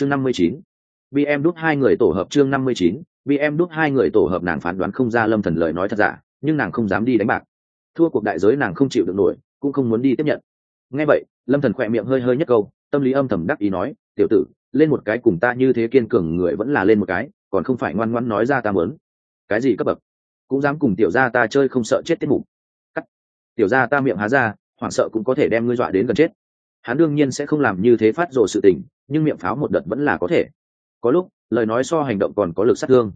chương năm mươi chín. Bm đút hai người tổ hợp chương năm mươi chín. Bm đút hai người tổ hợp nàng phán đoán không ra lâm thần lời nói thật giả, nhưng nàng không dám đi đánh bạc. Thua cuộc đại giới nàng không chịu được nổi, cũng không muốn đi tiếp nhận. Nghe vậy, lâm thần khỏe miệng hơi hơi nhất câu, tâm lý âm thầm đắc ý nói, tiểu tử, lên một cái cùng ta như thế kiên cường người vẫn là lên một cái, còn không phải ngoan ngoãn nói ra ta muốn. Cái gì cấp bậc? Cũng dám cùng tiểu gia ta chơi không sợ chết tiết mục. Cắt. Tiểu gia ta miệng há ra, hoảng sợ cũng có thể đem ngươi dọa đến gần chết. Hắn đương nhiên sẽ không làm như thế phát rồ sự tình nhưng miệng pháo một đợt vẫn là có thể. Có lúc, lời nói so hành động còn có lực sát thương.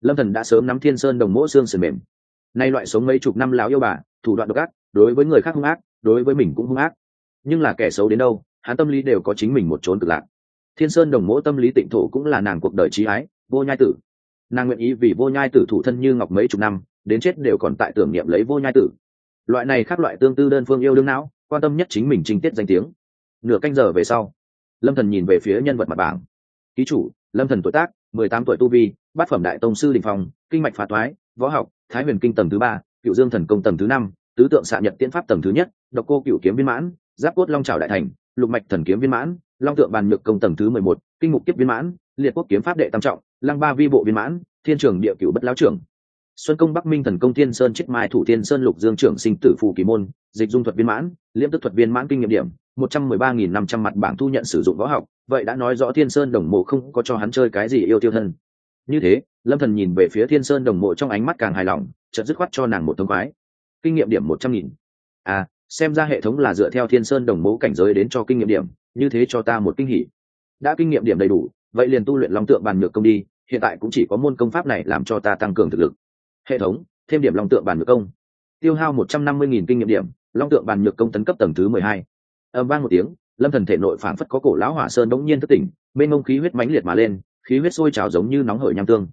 Lâm thần đã sớm nắm thiên sơn đồng mỗ xương sườn mềm. Nay loại sống mấy chục năm láo yêu bà, thủ đoạn độc ác, đối với người khác hung ác, đối với mình cũng hung ác. Nhưng là kẻ xấu đến đâu, hắn tâm lý đều có chính mình một trốn cực lạc. Thiên sơn đồng mỗ tâm lý tịnh thổ cũng là nàng cuộc đời trí ái, vô nhai tử. Nàng nguyện ý vì vô nhai tử thủ thân như ngọc mấy chục năm, đến chết đều còn tại tưởng niệm lấy vô nhai tử. Loại này khác loại tương tư đơn phương yêu đương não, quan tâm nhất chính mình trinh tiết danh tiếng. Nửa canh giờ về sau lâm thần nhìn về phía nhân vật mặt bảng. Ký chủ, lâm thần tuổi tác, mười tám tuổi tu vi, bát phẩm đại tông sư đình phòng kinh mạch phá toái, võ học, thái huyền kinh tầng thứ ba cựu dương thần công tầng thứ năm, tứ tượng xạ nhật tiễn pháp tầng thứ nhất, độc cô cựu kiếm viên mãn, giáp cốt long trào đại thành, lục mạch thần kiếm viên mãn, long tượng bàn nhược công tầng thứ mười một, kinh mục kiếp viên mãn, liệt quốc kiếm pháp đệ tam trọng, lăng ba vi bộ viên mãn, thiên trường địa cửu bất lão trưởng. Xuân công bắc minh thần công thiên sơn chiết mai thủ thiên sơn lục dương trưởng sinh tử phù kỳ môn, dịch dung thuật viên mãn liêm tức thuật viên mãn kinh nghiệm điểm một trăm mười ba nghìn năm trăm mặt bảng thu nhận sử dụng võ học, vậy đã nói rõ thiên sơn đồng mộ không có cho hắn chơi cái gì yêu tiêu thân. Như thế, lâm thần nhìn về phía thiên sơn đồng mộ trong ánh mắt càng hài lòng, chợt dứt khoát cho nàng một thông khoái kinh nghiệm điểm một trăm nghìn. À xem ra hệ thống là dựa theo thiên sơn đồng Mộ cảnh giới đến cho kinh nghiệm điểm, như thế cho ta một kinh hỉ. Đã kinh nghiệm điểm đầy đủ, vậy liền tu luyện long tượng bàn nhược công đi, hiện tại cũng chỉ có môn công pháp này làm cho ta tăng cường thực lực. Hệ thống, thêm điểm long tượng bàn nhược công. Tiêu hao một trăm năm mươi nghìn kinh nghiệm điểm, long tượng bàn nhược công tấn cấp tầng thứ mười hai âm vang một tiếng, lâm thần thể nội phảng phất có cổ lão hỏa sơn đống nhiên thất tỉnh bên ngông khí huyết mãnh liệt mà lên, khí huyết sôi trào giống như nóng hởi nham tương.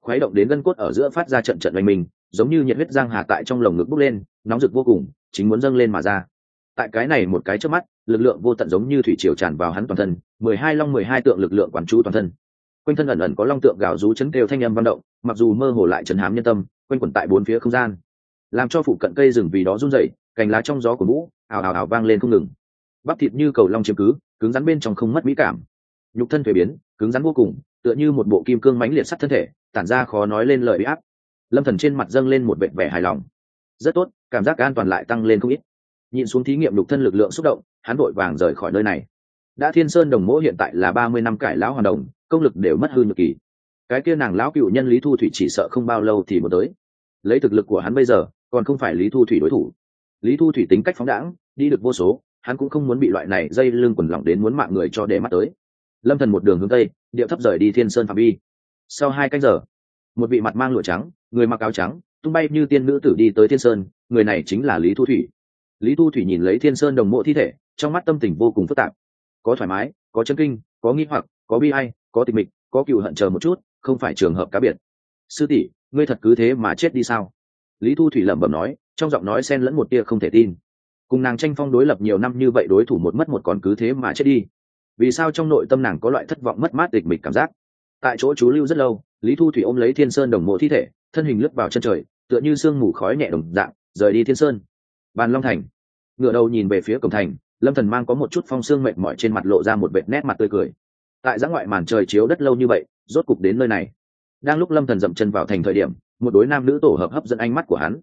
Khuấy động đến gân cốt ở giữa phát ra trận trận oanh mình giống như nhiệt huyết giang hà tại trong lồng ngực bốc lên, nóng rực vô cùng, chính muốn dâng lên mà ra. Tại cái này một cái trước mắt, lực lượng vô tận giống như thủy triều tràn vào hắn toàn thân, mười hai long mười hai tượng lực lượng quản chú toàn thân. Quanh thân ẩn ẩn có long tượng gào rú chấn kêu thanh âm văn động, mặc dù mơ hồ lại chấn hám nhân tâm, quanh quẩn tại bốn phía không gian. Làm cho phụ cận cây rừng vì đó run rẩy, cành lá trong gió của vũ ào ào ào vang lên không ngừng bắp thịt như cầu long chiếm cứ, cứng rắn bên trong không mất mỹ cảm. Nhục thân thuế biến, cứng rắn vô cùng, tựa như một bộ kim cương mãnh liệt sắt thân thể, tản ra khó nói lên lời bị áp. Lâm thần trên mặt dâng lên một vẻ vẻ hài lòng. Rất tốt, cảm giác an toàn lại tăng lên không ít. Nhìn xuống thí nghiệm nhục thân lực lượng xúc động, hắn vội vàng rời khỏi nơi này. Đã thiên sơn đồng mỗ hiện tại là ba mươi năm cải lão hoàn đồng, công lực đều mất hư nhược kỳ. Cái kia nàng lão cựu nhân lý thu thủy chỉ sợ không bao lâu thì một tới. Lấy thực lực của hắn bây giờ, còn không phải lý thu thủy đối thủ. Lý thu thủy tính cách phóng đãng, đi được vô số hắn cũng không muốn bị loại này dây lưng quần lỏng đến muốn mạng người cho để mắt tới. Lâm thần một đường hướng tây, điệu thấp rời đi thiên sơn phạm vi. Sau hai canh giờ, một vị mặt mang lụa trắng, người mặc áo trắng, tung bay như tiên nữ tử đi tới thiên sơn, người này chính là lý thu thủy. Lý thu thủy nhìn lấy thiên sơn đồng mộ thi thể, trong mắt tâm tình vô cùng phức tạp. Có thoải mái, có chân kinh, có nghi hoặc, có bi ai, có tịch mịch, có cựu hận chờ một chút, không phải trường hợp cá biệt. Sư tỷ, ngươi thật cứ thế mà chết đi sao? Lý thu thủy lẩm bẩm nói, trong giọng nói xen lẫn một tia không thể tin cùng nàng tranh phong đối lập nhiều năm như vậy đối thủ một mất một còn cứ thế mà chết đi. Vì sao trong nội tâm nàng có loại thất vọng mất mát tịch mịch cảm giác? Tại chỗ chú lưu rất lâu, lý thu thủy ôm lấy thiên sơn đồng mộ thi thể, thân hình lướt vào chân trời, tựa như sương mù khói nhẹ đồng dạng, rời đi thiên sơn. Bàn long thành. Ngựa đầu nhìn về phía cổng thành, lâm thần mang có một chút phong sương mệt mỏi trên mặt lộ ra một vệt nét mặt tươi cười. Tại giã ngoại màn trời chiếu đất lâu như vậy, rốt cục đến nơi này. Đang lúc lâm thần dậm chân vào thành thời điểm, một đối nam nữ tổ hợp hấp dẫn ánh mắt của hắn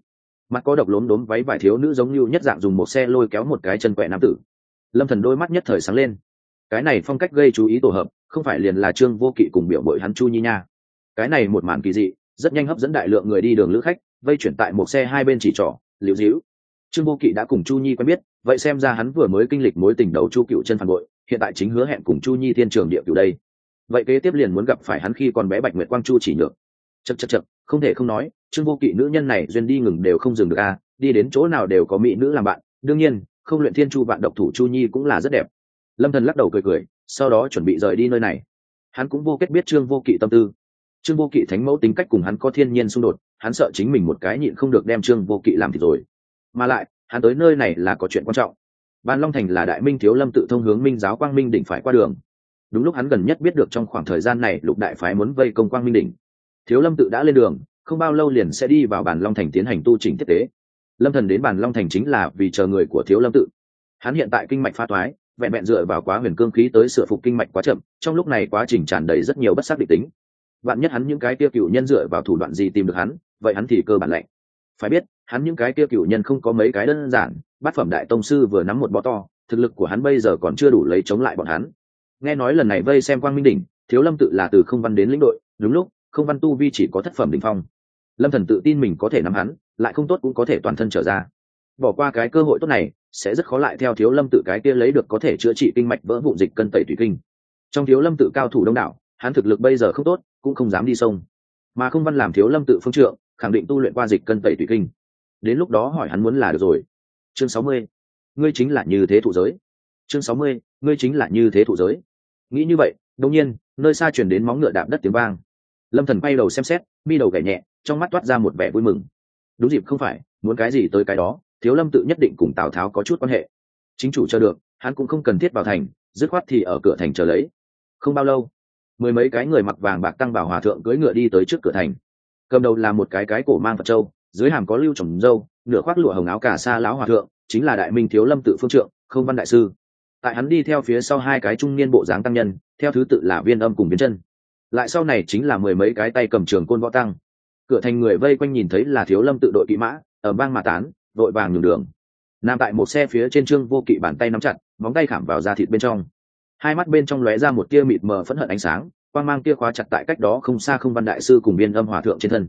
mặt có độc lốm đốm váy vải thiếu nữ giống như nhất dạng dùng một xe lôi kéo một cái chân quẹ nam tử. Lâm thần đôi mắt nhất thời sáng lên. Cái này phong cách gây chú ý tổ hợp, không phải liền là trương vô kỵ cùng biểu bội hắn chu nhi nha. Cái này một màn kỳ dị, rất nhanh hấp dẫn đại lượng người đi đường lữ khách, vây chuyển tại một xe hai bên chỉ trỏ, liễu dĩu trương vô kỵ đã cùng chu nhi quen biết, vậy xem ra hắn vừa mới kinh lịch mối tình đầu chu cựu chân phản bội, hiện tại chính hứa hẹn cùng chu nhi thiên trường địa cựu đây. Vậy kế tiếp liền muốn gặp phải hắn khi còn bé bạch nguyệt quang chu chỉ nhược chật chật chật không thể không nói, trương vô kỵ nữ nhân này duyên đi ngừng đều không dừng được a, đi đến chỗ nào đều có mỹ nữ làm bạn. Đương nhiên, không luyện thiên chu bạn độc thủ chu nhi cũng là rất đẹp. Lâm thần lắc đầu cười cười, sau đó chuẩn bị rời đi nơi này. Hắn cũng vô kết biết trương vô kỵ tâm tư. Trương vô kỵ thánh mẫu tính cách cùng hắn có thiên nhiên xung đột, hắn sợ chính mình một cái nhịn không được đem trương vô kỵ làm thì rồi. Mà lại, hắn tới nơi này là có chuyện quan trọng. Ban long thành là đại minh thiếu lâm tự thông hướng minh giáo quang minh đỉnh phải qua đường. Đúng lúc hắn gần nhất biết được trong khoảng thời gian này lục đại phái muốn vây công quang minh đỉnh thiếu lâm tự đã lên đường, không bao lâu liền sẽ đi vào bản long thành tiến hành tu trình thiết tế lâm thần đến bản long thành chính là vì chờ người của thiếu lâm tự. Hắn hiện tại kinh mạch pha thoái vẹn vẹn dựa vào quá huyền cương khí tới sửa phục kinh mạch quá chậm, trong lúc này quá trình tràn đầy rất nhiều bất xác định tính. Bạn nhất hắn những cái kia cựu nhân dựa vào thủ đoạn gì tìm được hắn, vậy hắn thì cơ bản lạnh. Phải biết, hắn những cái kia cựu nhân không có mấy cái đơn giản, bát phẩm đại tông sư vừa nắm một bó to, thực lực của hắn bây giờ còn chưa đủ lấy chống lại bọn hắn. Nghe nói lần này vây xem quang minh đỉnh, thiếu lâm tự là từ không văn đến lĩnh đội, đúng lúc không văn tu vi chỉ có thất phẩm đ ỉ n h phong. Lâm thần tự tin mình có thể nắm hắn, lại không tốt cũng có thể toàn thân trở ra. Bỏ qua cái cơ hội tốt này, sẽ rất khó lại theo thiếu lâm tự cái kia lấy được có thể chữa trị kinh mạch vỡ vụ dịch cân tẩy thủy kinh. Trong thiếu lâm tự cao thủ đông đảo, hắn thực lực bây giờ không tốt, cũng không dám đi sông. Mà không văn làm thiếu lâm tự phương trượng, khẳng định tu luyện qua dịch cân tẩy thủy kinh. Đến lúc đó hỏi hắn muốn là được rồi. Chương sáu mươi, ngươi chính là như thế thụ giới. Chương sáu mươi, ngươi chính là như thế thụ giới. Nghĩ như vậy đông nhiên, nơi xa chuyển đến móng ngựa đạp đất tiếng vang lâm thần quay đầu xem xét, mi đầu gảy nhẹ, trong mắt toát ra một vẻ vui mừng. Đúng dịp, không phải, muốn cái gì tới cái đó, thiếu lâm tự nhất định cùng tào tháo có chút quan hệ. Chính chủ cho được, hắn cũng không cần thiết vào thành, dứt khoát thì ở cửa thành chờ lấy. Không bao lâu, mười mấy cái người mặc vàng bạc tăng bảo hòa thượng cưỡi ngựa đi tới trước cửa thành. Cầm đầu là một cái cái cổ mang phật trâu dưới hàm có lưu trồng dâu nửa khoác lụa hồng áo cả xa lão hòa thượng, chính là đại minh thiếu lâm tự phương trượng, không văn đại sư. Tại hắn đi theo phía sau hai cái trung niên bộ dáng tăng nhân, theo thứ tự là viên âm cùng biến chân lại sau này chính là mười mấy cái tay cầm trường côn võ tăng. Cửa thành người vây quanh nhìn thấy là thiếu lâm tự đội kỵ mã, ở bang mà tán đội vàng nhường đường. Nằm tại một xe phía trên trương vô kỵ bàn tay nắm chặt, móng tay khảm vào da thịt bên trong. Hai mắt bên trong lóe ra một tia mịt mờ phẫn hận ánh sáng, quang mang tia khóa chặt tại cách đó không xa không văn đại sư cùng viên âm hòa thượng trên thân.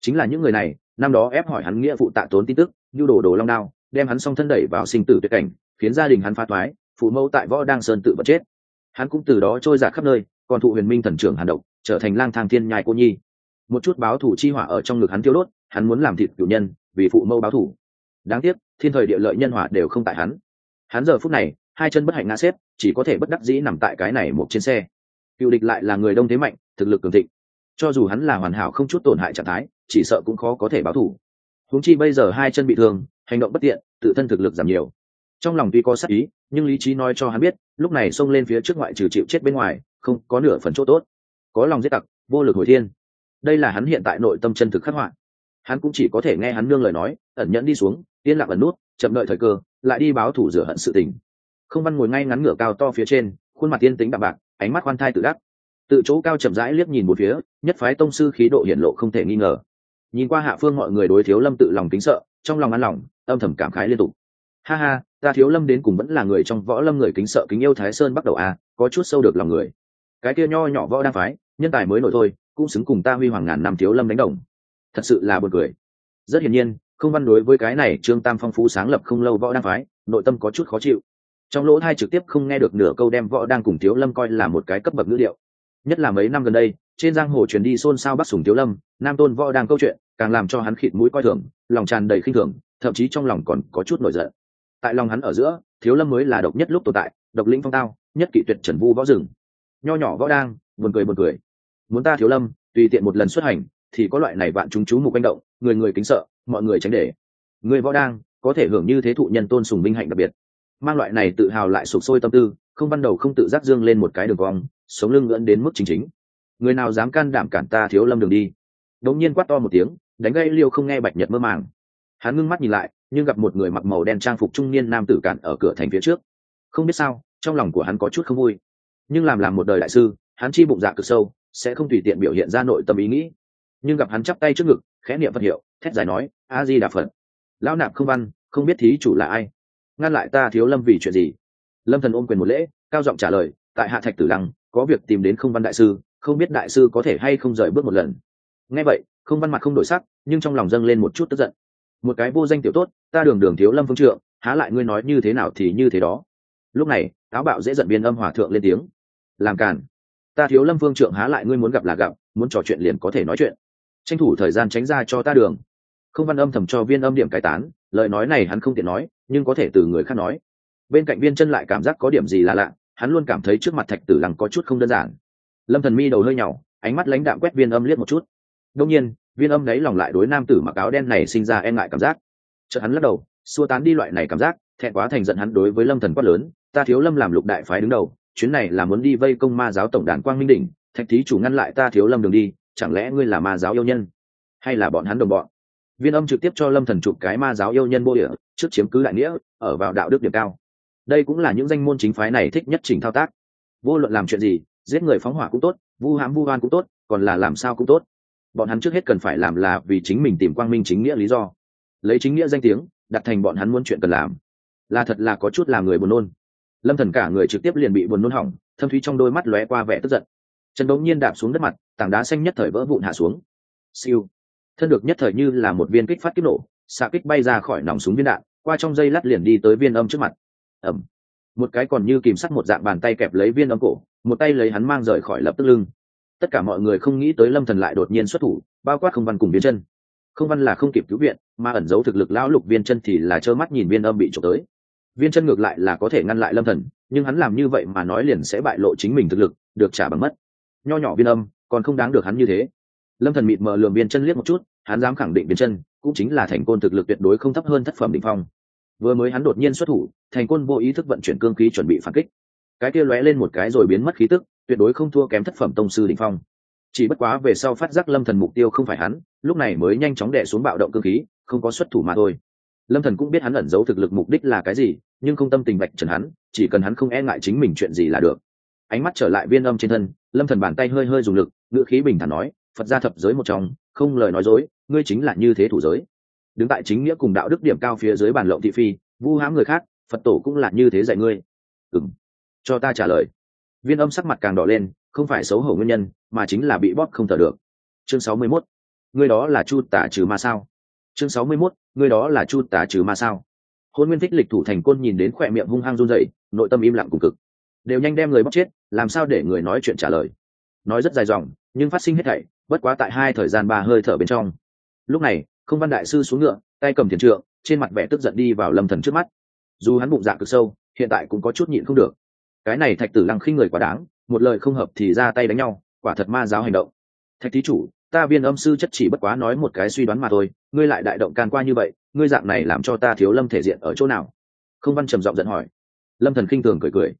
Chính là những người này, năm đó ép hỏi hắn nghĩa phụ tạ tốn tin tức như đồ đồ long đao, đem hắn song thân đẩy vào sinh tử tuyệt cảnh, khiến gia đình hắn phá thoái, phụ mẫu tại võ đang sơn tự vật chết. Hắn cũng từ đó trôi giạt khắp nơi còn thụ huyền minh thần trưởng hàn độc, trở thành lang thang thiên nhai cô nhi. Một chút báo thủ chi hỏa ở trong ngực hắn tiêu đốt, hắn muốn làm thịt cử nhân, vì phụ mâu báo thủ đáng tiếc, thiên thời địa lợi nhân hỏa đều không tại hắn. Hắn giờ phút này, hai chân bất hạnh ngã xếp, chỉ có thể bất đắc dĩ nằm tại cái này một trên xe. Cựu địch lại là người đông thế mạnh, thực lực cường thịnh. Cho dù hắn là hoàn hảo không chút tổn hại trạng thái, chỉ sợ cũng khó có thể báo thủ húng chi bây giờ hai chân bị thương, hành động bất tiện, tự thân thực lực giảm nhiều. Trong lòng tuy có sắc ý, nhưng lý trí nói cho hắn biết, lúc này xông lên phía trước ngoại trừ chịu chết bên ngoài không, có nửa phần chỗ tốt. Có lòng giết tặc, vô lực hồi thiên. Đây là hắn hiện tại nội tâm chân thực khắc họa. Hắn cũng chỉ có thể nghe hắn nương lời nói, ẩn nhẫn đi xuống, yên lặng ẩn nút, chậm đợi thời cơ, lại đi báo thủ rửa hận sự tình. Không văn ngồi ngay ngắn ngửa cao to phía trên, khuôn mặt tiên tính đạm bạc, ánh mắt khoan thai tự đắc. Tự chỗ cao chậm rãi liếc nhìn một phía, nhất phái tông sư khí độ hiển lộ không thể nghi ngờ. Nhìn qua hạ phương mọi người đối thiếu lâm tự lòng kính sợ, trong lòng ăn lòng, âm thầm cảm khái liên tục. Ha ha, ta thiếu lâm đến cùng vẫn là người trong võ lâm người kính sợ kính yêu thái sơn bắt đầu à có chút sâu được lòng người cái kia nho nhỏ võ đang phái, nhân tài mới nổi thôi, cũng xứng cùng ta huy hoàng ngàn năm thiếu lâm đánh đồng. Thật sự là buồn cười. Rất hiển nhiên, không văn đối với cái này trương tam phong phú sáng lập không lâu võ đang phái, nội tâm có chút khó chịu. Trong lỗ thai trực tiếp không nghe được nửa câu đem võ đang cùng thiếu lâm coi là một cái cấp bậc ngữ liệu nhất là mấy năm gần đây, trên giang hồ truyền đi xôn xao bắt sùng thiếu lâm, nam tôn võ đang câu chuyện, càng làm cho hắn khịt mũi coi thường, lòng tràn đầy khinh thường, thậm chí trong lòng còn có chút nổi giận. Tại lòng hắn ở giữa, thiếu lâm mới là độc nhất lúc tồn tại, độc lĩnh phong tao, nhất kỵ tuyệt trần vu võ rừng nho nhỏ võ đang, buồn cười buồn cười. Muốn ta thiếu lâm, tùy tiện một lần xuất hành, thì có loại này vạn chúng chú mục manh động, người người kính sợ, mọi người tránh để. Người võ đang, có thể hưởng như thế thụ nhân tôn sùng minh hạnh đặc biệt. Mang loại này tự hào lại sụp sôi tâm tư, không ban đầu không tự giác dương lên một cái đường cong, sống lưng ngưỡng đến mức chính chính. Người nào dám can đảm cản ta thiếu lâm đường đi? Đống nhiên quát to một tiếng, đánh gây liêu không nghe bạch nhật mơ màng. Hắn ngưng mắt nhìn lại, nhưng gặp một người mặc màu đen trang phục trung niên nam tử cản ở cửa thành phía trước. Không biết sao, trong lòng của hắn có chút không vui nhưng làm làm một đời đại sư, hắn chi bụng dạ cực sâu, sẽ không tùy tiện biểu hiện ra nội tâm ý nghĩ. Nhưng gặp hắn chắp tay trước ngực, khẽ niệm phật hiệu, thét giải nói a di đà phật. Lão nạp không văn, không biết thí chủ là ai. Ngăn lại ta thiếu lâm vì chuyện gì? Lâm thần ôm quyền một lễ, cao giọng trả lời, tại hạ thạch tử lăng, có việc tìm đến không văn đại sư, không biết đại sư có thể hay không rời bước một lần. Nghe vậy, không văn mặt không đổi sắc, nhưng trong lòng dâng lên một chút tức giận. Một cái vô danh tiểu tốt, ta đường đường thiếu lâm phương trượng, há lại ngươi nói như thế nào thì như thế đó. Lúc này táo bạo dễ giận biên âm hòa thượng lên tiếng làm càn. Ta thiếu lâm phương trượng há lại ngươi muốn gặp là gặp, muốn trò chuyện liền có thể nói chuyện. Tranh thủ thời gian tránh ra cho ta đường. Không văn âm thầm cho viên âm điểm cải tán, lời nói này hắn không tiện nói, nhưng có thể từ người khác nói. Bên cạnh viên chân lại cảm giác có điểm gì là lạ, hắn luôn cảm thấy trước mặt thạch tử lăng có chút không đơn giản. Lâm thần mi đầu hơi nhỏ, ánh mắt lãnh đạm quét viên âm liếc một chút. Đông nhiên, viên âm đấy lòng lại đối nam tử mặc áo đen này sinh ra e ngại cảm giác. Chợt hắn lắc đầu, xua tán đi loại này cảm giác, thẹn quá thành giận hắn đối với lâm thần quát lớn, ta thiếu lâm làm lục đại phái đứng đầu chuyến này là muốn đi vây công ma giáo tổng đàn quang minh đỉnh, thạch thí chủ ngăn lại ta thiếu lâm đường đi, chẳng lẽ ngươi là ma giáo yêu nhân? Hay là bọn hắn đồng bọn? Viên âm trực tiếp cho lâm thần chụp cái ma giáo yêu nhân bô địa, trước chiếm cứ đại nghĩa, ở vào đạo đức điểm cao. Đây cũng là những danh môn chính phái này thích nhất trình thao tác. Vô luận làm chuyện gì, giết người phóng hỏa cũng tốt, vu hãm vu oan cũng tốt, còn là làm sao cũng tốt. Bọn hắn trước hết cần phải làm là vì chính mình tìm quang minh chính nghĩa lý do. Lấy chính nghĩa danh tiếng, đặt thành bọn hắn muốn chuyện cần làm. Là thật là có chút làm người buồn nôn lâm thần cả người trực tiếp liền bị buồn nôn hỏng, thâm thúy trong đôi mắt lóe qua vẻ tức giận. Chân bỗng nhiên đạp xuống đất mặt, tảng đá xanh nhất thời vỡ vụn hạ xuống. Siêu. Thân được nhất thời như là một viên kích phát kích nổ, xạ kích bay ra khỏi nòng súng viên đạn, qua trong dây lát liền đi tới viên âm trước mặt. Ẩm một cái còn như kìm sắt một dạng bàn tay kẹp lấy viên âm cổ, một tay lấy hắn mang rời khỏi lập tức lưng. Tất cả mọi người không nghĩ tới lâm thần lại đột nhiên xuất thủ, bao quát không văn cùng biến chân. Không văn là không kịp cứu viện, mà ẩn giấu thực lực lão lục viên chân thì là trơ mắt nhìn viên âm bị trộm tới viên chân ngược lại là có thể ngăn lại lâm thần, nhưng hắn làm như vậy mà nói liền sẽ bại lộ chính mình thực lực, được trả bằng mất. Nho nhỏ viên âm, còn không đáng được hắn như thế. Lâm thần mịt mờ lường viên chân liếc một chút, hắn dám khẳng định viên chân cũng chính là thành côn thực lực tuyệt đối không thấp hơn thất phẩm định phong. Vừa mới hắn đột nhiên xuất thủ, thành côn vô ý thức vận chuyển cương khí chuẩn bị phản kích. Cái kia lóe lên một cái rồi biến mất khí tức, tuyệt đối không thua kém thất phẩm tông sư định phong. Chỉ bất quá về sau phát giác lâm thần mục tiêu không phải hắn, lúc này mới nhanh chóng đè xuống bạo động cương khí, không có xuất thủ mà thôi lâm thần cũng biết hắn ẩn giấu thực lực mục đích là cái gì, nhưng không tâm tình bạch trần hắn, chỉ cần hắn không e ngại chính mình chuyện gì là được. Ánh mắt trở lại viên âm trên thân, lâm thần bàn tay hơi hơi dùng lực, ngữ khí bình thản nói, phật gia thập giới một trong, không lời nói dối, ngươi chính là như thế thủ giới. Đứng tại chính nghĩa cùng đạo đức điểm cao phía dưới bàn lộng thị phi, vu hãm người khác, phật tổ cũng là như thế dạy ngươi. Ừng cho ta trả lời. Viên âm sắc mặt càng đỏ lên, không phải xấu hổ nguyên nhân, mà chính là bị bóp không thở được. Chương sáu mươi 61. ngươi đó là chu tả trừ ma sao? Chương sáu mươi 61. người đó là chu tà trừ ma sao? Hôn nguyên thích lịch thủ thành côn nhìn đến khỏe miệng hung hăng run dậy nội tâm im lặng cùng cực. Đều nhanh đem người bóc chết, làm sao để người nói chuyện trả lời? Nói rất dài dòng, nhưng phát sinh hết thảy, bất quá tại hai thời gian ba hơi thở bên trong. Lúc này, không văn đại sư xuống ngựa, tay cầm thiền trượng, trên mặt vẻ tức giận đi vào lâm thần trước mắt. Dù hắn bụng dạ cực sâu, hiện tại cũng có chút nhịn không được. Cái này thạch tử lăng khinh người quá đáng, một lời không hợp thì ra tay đánh nhau, quả thật ma giáo hành động. Thạch thí chủ ta viên âm sư chất chỉ bất quá nói một cái suy đoán mà thôi, ngươi lại đại động can qua như vậy, ngươi dạng này làm cho ta thiếu lâm thể diện ở chỗ nào? Không văn trầm giọng giận hỏi. Lâm thần khinh thường cười cười.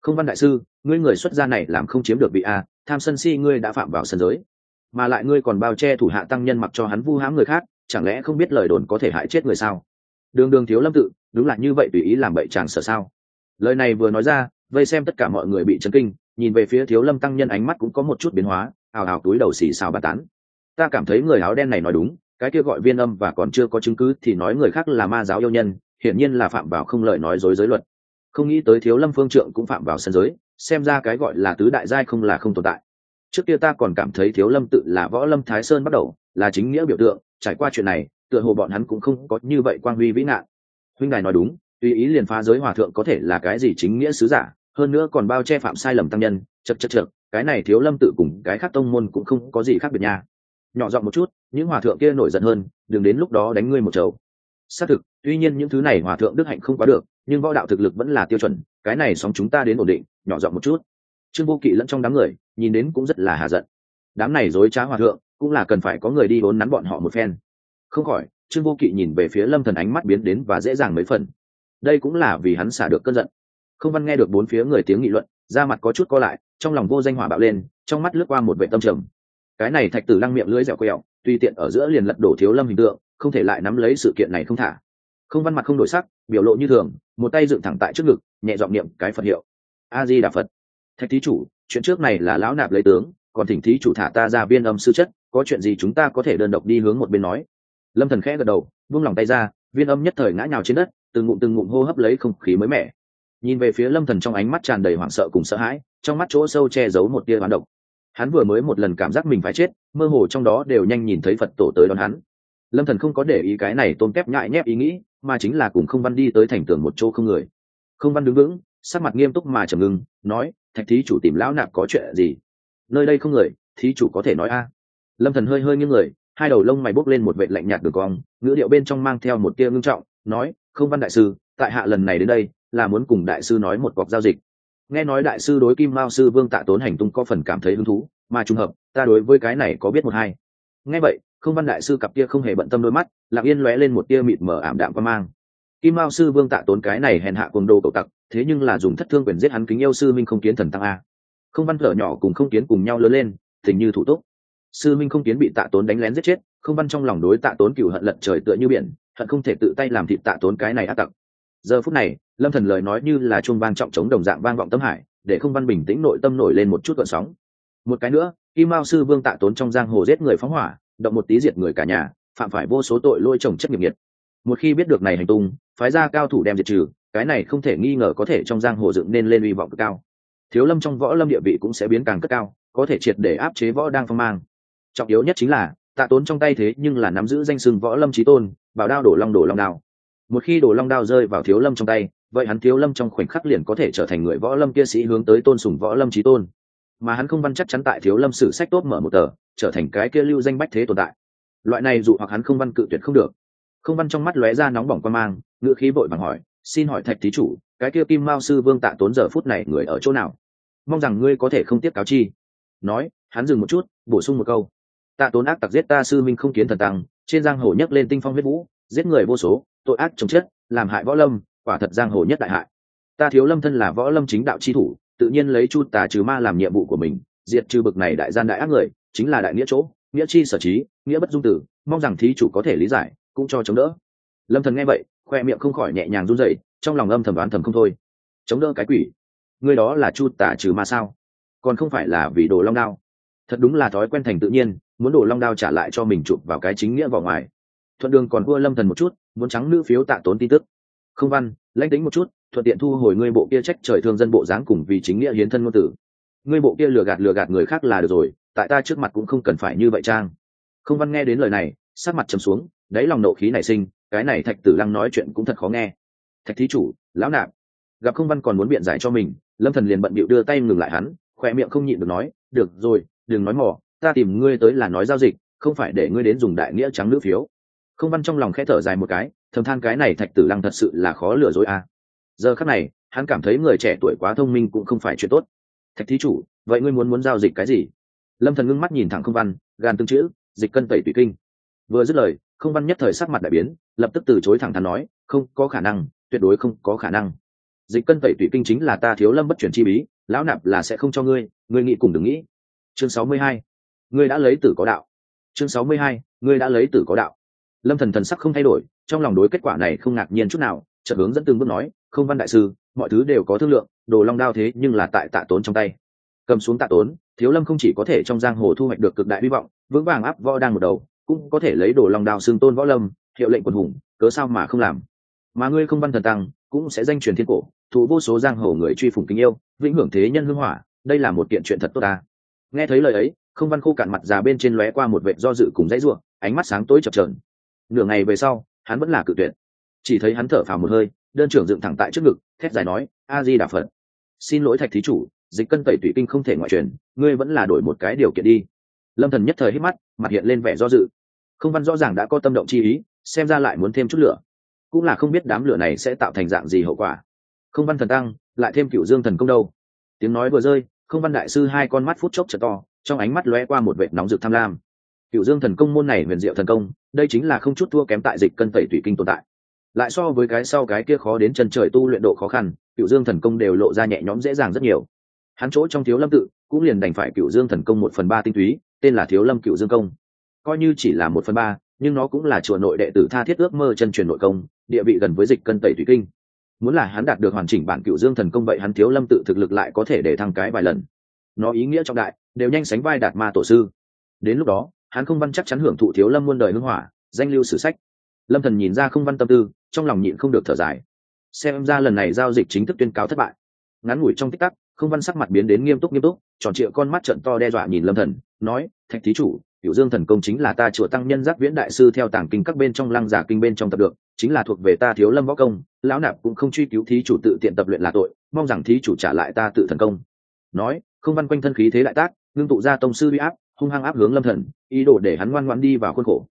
Không văn đại sư, ngươi người xuất gia này làm không chiếm được vị a, tham sân si ngươi đã phạm vào sân giới. Mà lại ngươi còn bao che thủ hạ tăng nhân mặc cho hắn vu hãm người khác, chẳng lẽ không biết lời đồn có thể hại chết người sao? Đường đường thiếu lâm tự, đúng là như vậy tùy ý làm bậy chàng sợ sao? Lời này vừa nói ra, vây xem tất cả mọi người bị chấn kinh, nhìn về phía thiếu lâm tăng nhân ánh mắt cũng có một chút biến hóa ào ào túi đầu xì xào bàn tán ta cảm thấy người áo đen này nói đúng, cái kia gọi viên âm và còn chưa có chứng cứ thì nói người khác là ma giáo yêu nhân, hiển nhiên là phạm vào không lời nói dối giới luật. Không nghĩ tới thiếu lâm phương trượng cũng phạm vào sân giới, xem ra cái gọi là tứ đại giai không là không tồn tại. Trước kia ta còn cảm thấy thiếu lâm tự là võ lâm thái sơn bắt đầu, là chính nghĩa biểu tượng, trải qua chuyện này, tựa hồ bọn hắn cũng không có như vậy quang huy vĩ nạn. huynh đài nói đúng tùy ý liền phá giới hòa thượng có thể là cái gì chính nghĩa sứ giả, hơn nữa còn bao che phạm sai lầm tăng nhân, chật chật chật, cái này thiếu lâm tự cùng cái khác tông môn cũng không có gì khác biệt nha nhỏ giọng một chút, những hòa thượng kia nổi giận hơn, đừng đến lúc đó đánh ngươi một chầu. Xác thực, tuy nhiên những thứ này hòa thượng đức hạnh không quá được, nhưng võ đạo thực lực vẫn là tiêu chuẩn, cái này sóng chúng ta đến ổn định, nhỏ giọng một chút. Trương vô kỵ lẫn trong đám người, nhìn đến cũng rất là hà giận. Đám này dối trá hòa thượng, cũng là cần phải có người đi vốn nắn bọn họ một phen. Không khỏi, trương vô kỵ nhìn về phía lâm thần ánh mắt biến đến và dễ dàng mấy phần. Đây cũng là vì hắn xả được cơn giận. Không văn nghe được bốn phía người tiếng nghị luận, da mặt có chút co lại, trong lòng vô danh hỏa bạo lên, trong mắt lướt qua một vệ tâm trầm cái này thạch tử lăng miệng lưỡi dẻo quẹo, tùy tiện ở giữa liền lật đổ thiếu lâm hình tượng, không thể lại nắm lấy sự kiện này không thả. Không văn mặt không đổi sắc, biểu lộ như thường, một tay dựng thẳng tại trước ngực, nhẹ giọng niệm cái phật hiệu. A di đà phật. Thạch thí chủ, chuyện trước này là lão nạp lấy tướng, còn thỉnh thí chủ thả ta ra viên âm sư chất, có chuyện gì chúng ta có thể đơn độc đi hướng một bên nói. Lâm thần khẽ gật đầu, buông lòng tay ra, viên âm nhất thời ngã nhào trên đất, từng ngụm từng ngụm hô hấp lấy không khí mới mẻ. Nhìn về phía lâm thần trong ánh mắt tràn đầy hoảng sợ cùng sợ hãi, trong mắt chỗ sâu che giấu một tia hoán độc hắn vừa mới một lần cảm giác mình phải chết, mơ hồ trong đó đều nhanh nhìn thấy phật tổ tới đón hắn. Lâm thần không có để ý cái này tôn kép nhại nhép ý nghĩ, mà chính là cùng không văn đi tới thành tường một chỗ không người. Không văn đứng vững, sắc mặt nghiêm túc mà trầm ngưng, nói, thạch thí chủ tìm lão nạp có chuyện gì? Nơi đây không người, thí chủ có thể nói a. Lâm thần hơi hơi nghiêng người, hai đầu lông mày bốc lên một vệ lạnh nhạt đường cong, ngữ điệu bên trong mang theo một tia ngưng trọng, nói, không văn đại sư, tại hạ lần này đến đây, là muốn cùng đại sư nói một cọc giao dịch nghe nói đại sư đối kim mao sư vương tạ tốn hành tung có phần cảm thấy hứng thú, mà trùng hợp, ta đối với cái này có biết một hai. Nghe vậy, không văn đại sư cặp kia không hề bận tâm đôi mắt, lặng yên lóe lên một tia mịt mờ ảm đạm qua mang. Kim mao sư vương tạ tốn cái này hèn hạ cùng đồ cậu tặc, thế nhưng là dùng thất thương quyền giết hắn kính yêu sư minh không kiến thần tăng a. Không văn thở nhỏ cùng không kiến cùng nhau lớn lên tình như thủ túc. Sư minh không kiến bị tạ tốn đánh lén giết chết, không văn trong lòng đối tạ tốn cựu hận lận trời tựa như biển, hận không thể tự tay làm thịt tạ tốn cái này ác tặc. Giờ phút này lâm thần lời nói như là chuông vang trọng chống đồng dạng vang vọng tâm hải, để không văn bình tĩnh nội tâm nổi lên một chút gợn sóng. Một cái nữa, kim mao sư vương tạ tốn trong giang hồ giết người phóng hỏa, động một tí diệt người cả nhà, phạm phải vô số tội lôi chồng chất nghiệp nhiệt một khi biết được này hành tung, phái ra cao thủ đem diệt trừ, cái này không thể nghi ngờ có thể trong giang hồ dựng nên lên uy vọng cực cao. Thiếu lâm trong võ lâm địa vị cũng sẽ biến càng cất cao, có thể triệt để áp chế võ đang phong mang. Trọng yếu nhất chính là, tạ tốn trong tay thế nhưng là nắm giữ danh sừng võ lâm trí tôn, bảo đao đổ long đổ long đao. Một khi đổ long đao rơi vào thiếu lâm trong tay vậy hắn thiếu lâm trong khoảnh khắc liền có thể trở thành người võ lâm kia sĩ hướng tới tôn sùng võ lâm trí tôn. Mà hắn không văn chắc chắn tại thiếu lâm sử sách tốt mở một tờ, trở thành cái kia lưu danh bách thế tồn tại. Loại này dụ hoặc hắn không văn cự tuyệt không được. Không văn trong mắt lóe ra nóng bỏng quan mang, ngữ khí vội bằng hỏi, xin hỏi thạch thí chủ, cái kia kim mao sư vương tạ tốn giờ phút này người ở chỗ nào? Mong rằng ngươi có thể không tiếp cáo chi. Nói, hắn dừng một chút, bổ sung một câu, tạ tốn ác tặc giết ta sư minh không kiến thần tăng, trên giang hồ nhấc lên tinh phong huyết vũ, giết người vô số, tội ác chồng chết làm hại võ lâm quả thật giang hồ nhất đại hại. Ta thiếu lâm thân là võ lâm chính đạo chi thủ, tự nhiên lấy chu tà trừ ma làm nhiệm vụ của mình, diệt trừ bực này đại gian đại ác người, chính là đại nghĩa chỗ, nghĩa chi sở trí, nghĩa bất dung tử, mong rằng thí chủ có thể lý giải, cũng cho chống đỡ. Lâm thần nghe vậy, khoe miệng không khỏi nhẹ nhàng run rẩy, trong lòng âm thầm đoán thầm không thôi. Chống đỡ cái quỷ? Người đó là chu tả trừ ma sao? Còn không phải là vì đồ long đao? Thật đúng là thói quen thành tự nhiên, muốn đồ long đao trả lại cho mình chụp vào cái chính nghĩa vào ngoài. Thuận đường còn vua lâm thần một chút, muốn trắng nữ phiếu tạ tốn tin tức không văn, lãnh tính một chút, thuận tiện thu hồi ngươi bộ kia trách trời thương dân bộ dáng cùng vì chính nghĩa hiến thân ngôn tử. Ngươi bộ kia lừa gạt lừa gạt người khác là được rồi, tại ta trước mặt cũng không cần phải như vậy trang. Không văn nghe đến lời này sát mặt trầm xuống, đáy lòng nộ khí nảy sinh, cái này thạch tử lăng nói chuyện cũng thật khó nghe. Thạch thí chủ, lão nạp, gặp không văn còn muốn biện giải cho mình, lâm thần liền bận bịu đưa tay ngừng lại hắn, khỏe miệng không nhịn được nói, được rồi, đừng nói mỏ ta tìm ngươi tới là nói giao dịch, không phải để ngươi đến dùng đại nghĩa trắng nữ phiếu không văn trong lòng khẽ thở dài một cái thầm than cái này thạch tử lăng thật sự là khó lừa dối à. giờ khắc này hắn cảm thấy người trẻ tuổi quá thông minh cũng không phải chuyện tốt. Thạch thí chủ vậy ngươi muốn muốn giao dịch cái gì? Lâm thần ngưng mắt nhìn thẳng không văn gan tương chữ dịch cân tẩy tùy kinh. Vừa dứt lời không văn nhất thời sắc mặt đại biến lập tức từ chối thẳng thắn nói không có khả năng tuyệt đối không có khả năng. Dịch cân tẩy tùy kinh chính là ta thiếu lâm bất chuyển chi bí lão nạp là sẽ không cho ngươi ngươi nghĩ cùng đừng nghĩ. Chương sáu mươi hai, ngươi đã lấy tử có đạo. Chương sáu mươi hai, ngươi đã lấy tử có đạo lâm thần thần sắc không thay đổi, trong lòng đối kết quả này không ngạc nhiên chút nào, chợt hướng dẫn từng bước nói, không văn đại sư, mọi thứ đều có thương lượng, đồ long đao thế nhưng là tại tạ tốn trong tay. Cầm xuống tạ tốn, thiếu lâm không chỉ có thể trong giang hồ thu hoạch được cực đại hy vọng, vững vàng áp võ đang một đầu, cũng có thể lấy đồ long đao xương tôn võ lâm, hiệu lệnh quần hùng, cớ sao mà không làm. Mà ngươi không văn thần tăng, cũng sẽ danh truyền thiên cổ thủ vô số giang hồ người truy phùng kính yêu, vĩnh hưởng thế nhân hưng hỏa, đây là một kiện chuyện thật tốt ta. Nghe thấy lời ấy, không văn khô cạn mặt già bên trên lóe qua một vệ do dự cùng dãy ruộng ánh mắt sáng tối chập trờn nửa ngày về sau, hắn vẫn là cự tuyệt. Chỉ thấy hắn thở phào một hơi, đơn trưởng dựng thẳng tại trước ngực, thét dài nói a di đà phật. Xin lỗi thạch thí chủ, dịch cân tẩy tủy kinh không thể ngoại truyền, ngươi vẫn là đổi một cái điều kiện đi. Lâm thần nhất thời hít mắt, mặt hiện lên vẻ do dự. Không văn rõ ràng đã có tâm động chi ý, xem ra lại muốn thêm chút lửa. Cũng là không biết đám lửa này sẽ tạo thành dạng gì hậu quả. Không văn thần tăng, lại thêm cựu dương thần công đâu. Tiếng nói vừa rơi, không văn đại sư hai con mắt phút chốc trở to, trong ánh mắt lóe qua một vệt nóng rực tham lam cựu dương thần công môn này huyền diệu thần công, đây chính là không chút thua kém tại dịch cân tẩy tủy kinh tồn tại. Lại so với cái sau cái kia khó đến chân trời tu luyện độ khó khăn cựu dương thần công đều lộ ra nhẹ nhõm dễ dàng rất nhiều. Hắn chỗ trong thiếu lâm tự, cũng liền đành phải cựu dương thần công một phần ba tinh túy, tên là thiếu lâm cựu dương công. Coi như chỉ là một phần ba, nhưng nó cũng là chùa nội đệ tử tha thiết ước mơ chân truyền nội công, địa vị gần với dịch cân tẩy thủy kinh. Muốn là hắn đạt được hoàn chỉnh bản cựu dương thần công vậy hắn thiếu lâm tự thực lực lại có thể để thăng cái vài lần. Nó ý nghĩa trọng đại, đều nhanh sánh vai đạt ma tổ sư. Đến lúc đó hắn không văn chắc chắn hưởng thụ thiếu lâm muôn đời hưng hỏa, danh lưu sử sách. Lâm thần nhìn ra không văn tâm tư, trong lòng nhịn không được thở dài. Xem ra lần này giao dịch chính thức tuyên cáo thất bại. Ngắn ngủi trong tích tắc, không văn sắc mặt biến đến nghiêm túc nghiêm túc, tròn trịa con mắt trận to đe dọa nhìn lâm thần, nói, thạch thí chủ tiểu dương thần công chính là ta chùa tăng nhân giác viễn đại sư theo tàng kinh các bên trong lăng giả kinh bên trong tập được, chính là thuộc về ta thiếu lâm võ công, lão nạp cũng không truy cứu thí chủ tự tiện tập luyện là tội, mong rằng thí chủ trả lại ta tự thần công. Nói, không văn quanh thân khí thế lại tác, ngưng tụ ra tông sư uy áp hung hăng áp hướng lâm thần, ý đồ để hắn ngoan ngoãn đi vào khuôn khổ.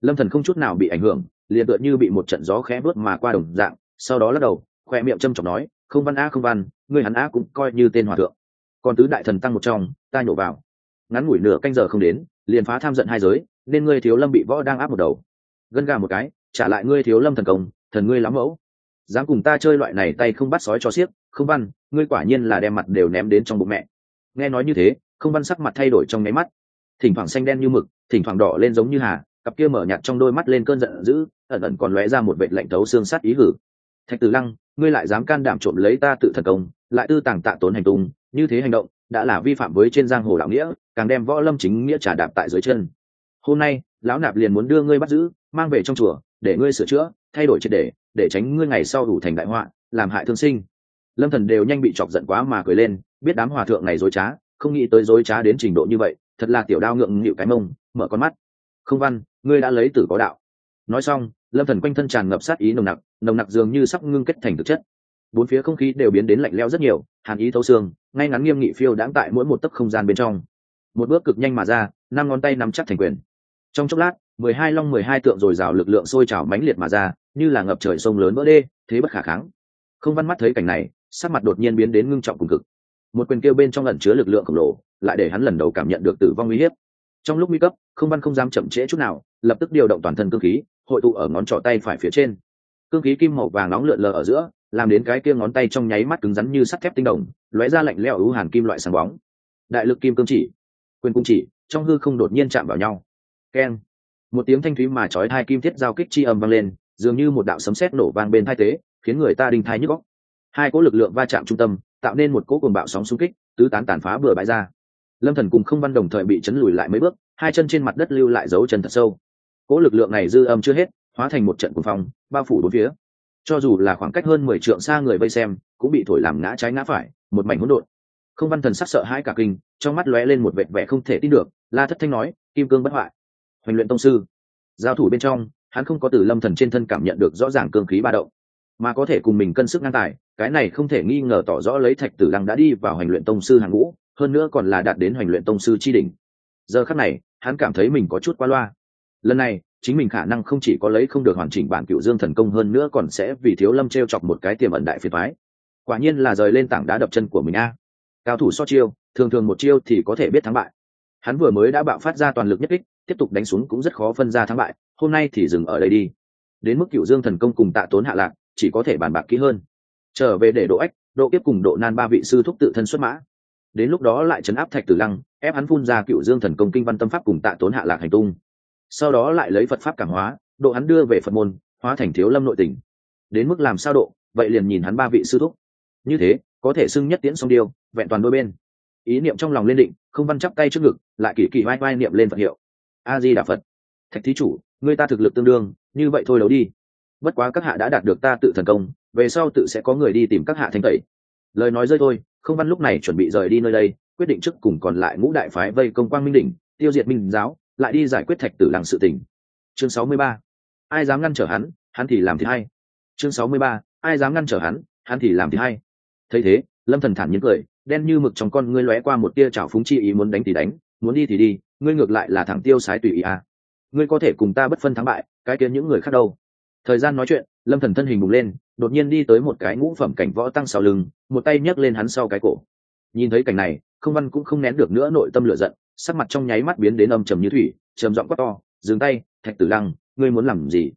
Lâm thần không chút nào bị ảnh hưởng, liền tựa như bị một trận gió khẽ bước mà qua đồng dạng, sau đó lắc đầu, khoe miệng châm chọc nói, không văn á, không văn, ngươi hắn á cũng coi như tên hòa thượng. Còn tứ đại thần tăng một trong, ta nhổ vào. Ngắn ngủi nửa canh giờ không đến, liền phá tham giận hai giới, nên ngươi thiếu lâm bị võ đang áp một đầu. Gân gà một cái, trả lại ngươi thiếu lâm thần công, thần ngươi lắm mẫu. Dám cùng ta chơi loại này tay không bắt sói cho xiếc, không văn, ngươi quả nhiên là đem mặt đều ném đến trong bụng mẹ. Nghe nói như thế, không văn sắc mặt thay đổi trong nháy mắt thỉnh thoảng xanh đen như mực, thỉnh thoảng đỏ lên giống như hà, cặp kia mở nhạt trong đôi mắt lên cơn giận dữ, ẩn ẩn còn lóe ra một vệ lạnh thấu xương sát ý hử. Thạch tử lăng, ngươi lại dám can đảm trộm lấy ta tự thần công, lại tư tàng tạ tốn hành tung, như thế hành động, đã là vi phạm với trên giang hồ đạo nghĩa, càng đem võ lâm chính nghĩa trả đạp tại dưới chân. Hôm nay, lão nạp liền muốn đưa ngươi bắt giữ, mang về trong chùa, để ngươi sửa chữa, thay đổi triệt để để tránh ngươi ngày sau đủ thành đại họa, làm hại thương sinh. Lâm thần đều nhanh bị chọc giận quá mà cười lên, biết đám hòa thượng này dối trá, không nghĩ tới dối trá đến trình độ như vậy thật là tiểu đao ngượng nghịu cái mông, mở con mắt. Không văn, ngươi đã lấy tử có đạo. Nói xong, lâm thần quanh thân tràn ngập sát ý nồng nặc nồng nặc dường như sắp ngưng kết thành thực chất. Bốn phía không khí đều biến đến lạnh lẽo rất nhiều, hàn ý thấu xương, ngay ngắn nghiêm nghị phiêu đãng tại mỗi một tấc không gian bên trong. Một bước cực nhanh mà ra, năm ngón tay nắm chắc thành quyền. Trong chốc lát, mười hai long mười hai tượng dồi dào lực lượng sôi trào mãnh liệt mà ra, như là ngập trời sông lớn vỡ đê, thế bất khả kháng. Không văn mắt thấy cảnh này, sắc mặt đột nhiên biến đến ngưng trọng cùng cực một quyền kêu bên trong lần chứa lực lượng khổng lồ, lại để hắn lần đầu cảm nhận được tử vong uy hiếp. Trong lúc nguy cấp, không văn không dám chậm trễ chút nào, lập tức điều động toàn thân cơ khí, hội tụ ở ngón trỏ tay phải phía trên. Cương khí kim màu vàng nóng lượn lờ ở giữa, làm đến cái kia ngón tay trong nháy mắt cứng rắn như sắt thép tinh đồng, lóe ra lạnh lẽo ưu hàn kim loại sáng bóng. Đại lực kim cương chỉ, quyền cung chỉ, trong hư không đột nhiên chạm vào nhau. Keng. Một tiếng thanh thúy mà chói hai kim thiết giao kích chi âm vang lên, dường như một đạo sấm sét nổ vang bên thai tế, khiến người ta đinh thai nhức góc hai cỗ lực lượng va chạm trung tâm tạo nên một cỗ cuồng bạo sóng xung kích, tứ tán tàn phá bừa bãi ra. Lâm thần cùng không văn đồng thời bị chấn lùi lại mấy bước, hai chân trên mặt đất lưu lại dấu chân thật sâu. Cỗ lực lượng này dư âm chưa hết, hóa thành một trận cuồng phong, bao phủ bốn phía. Cho dù là khoảng cách hơn mười trượng xa người vây xem, cũng bị thổi làm ngã trái ngã phải, một mảnh hỗn độn. Không văn thần sắc sợ hãi cả kinh, trong mắt lóe lên một vệt vẻ không thể tin được, la thất thanh nói, kim cương bất hoại. Hoành luyện tông sư. Giao thủ bên trong, hắn không có từ lâm thần trên thân cảm nhận được rõ ràng cương khí ba động mà có thể cùng mình cân sức ngang tài, cái này không thể nghi ngờ tỏ rõ lấy thạch tử lăng đã đi vào hành luyện tông sư hàng ngũ, hơn nữa còn là đạt đến hành luyện tông sư chi đỉnh. Giờ khắc này, hắn cảm thấy mình có chút qua loa. Lần này, chính mình khả năng không chỉ có lấy không được hoàn chỉnh bản cựu dương thần công hơn nữa còn sẽ vì thiếu lâm t r e o chọc một cái tiềm ẩn đại phiền thoái quả nhiên là rời lên tảng đá đập chân của mình a. Cao thủ so chiêu, thường thường một chiêu thì có thể biết thắng bại. Hắn vừa mới đã bạo phát ra toàn lực nhất kích, tiếp tục đánh xuống cũng rất khó phân ra thắng bại, hôm nay thì dừng ở đây đi. Đến mức cựu dương thần công cùng tạ tốn hạ lạc chỉ có thể bàn bạc kỹ hơn. Trở về để độ ách, độ kiếp cùng độ nan ba vị sư thúc tự thân xuất mã. Đến lúc đó lại chấn áp thạch tử lăng, ép hắn phun ra cựu dương thần công kinh văn tâm pháp cùng tạ tốn hạ lạc hành tung. Sau đó lại lấy phật pháp cảm hóa, độ hắn đưa về phật môn, hóa thành thiếu lâm nội tỉnh. đến mức làm sao độ, vậy liền nhìn hắn ba vị sư thúc. Như thế, có thể xưng nhất tiễn song điêu, vẹn toàn đôi bên. Ý niệm trong lòng lên định, không văn chắp tay trước ngực, lại kỳ kỳ vai vai niệm lên phật hiệu. A di đà phật. Thạch thí chủ người ta thực lực tương đương, như vậy thôi đấu đi bất quá các hạ đã đạt được ta tự thần công, về sau tự sẽ có người đi tìm các hạ thanh tẩy. Lời nói rơi thôi, không văn lúc này chuẩn bị rời đi nơi đây, quyết định trước cùng còn lại ngũ đại phái vây công quang minh đỉnh, tiêu diệt minh giáo, lại đi giải quyết thạch tử làng sự tỉnh chương sáu mươi ba. Ai dám ngăn trở hắn hắn thì làm thì hay. Chương sáu mươi ba. Ai dám ngăn trở hắn hắn thì làm thì hay. Thấy thế, lâm thần thản nhiên cười, đen như mực trong con ngươi lóe qua một tia chảo phúng chi ý muốn đánh thì đánh, muốn đi thì đi, ngươi ngược lại là thẳng tiêu sái tùy ý à. ngươi có thể cùng ta bất phân thắng bại, cái kia những người khác đâu? Thời gian nói chuyện, lâm thần thân hình bùng lên, đột nhiên đi tới một cái ngũ phẩm cảnh võ tăng sau lưng, một tay nhấc lên hắn sau cái cổ. Nhìn thấy cảnh này, không văn cũng không nén được nữa nội tâm lửa giận, sắc mặt trong nháy mắt biến đến âm trầm như thủy, trầm giọng quát to, dừng tay, thạch tử lăng, ngươi muốn làm gì?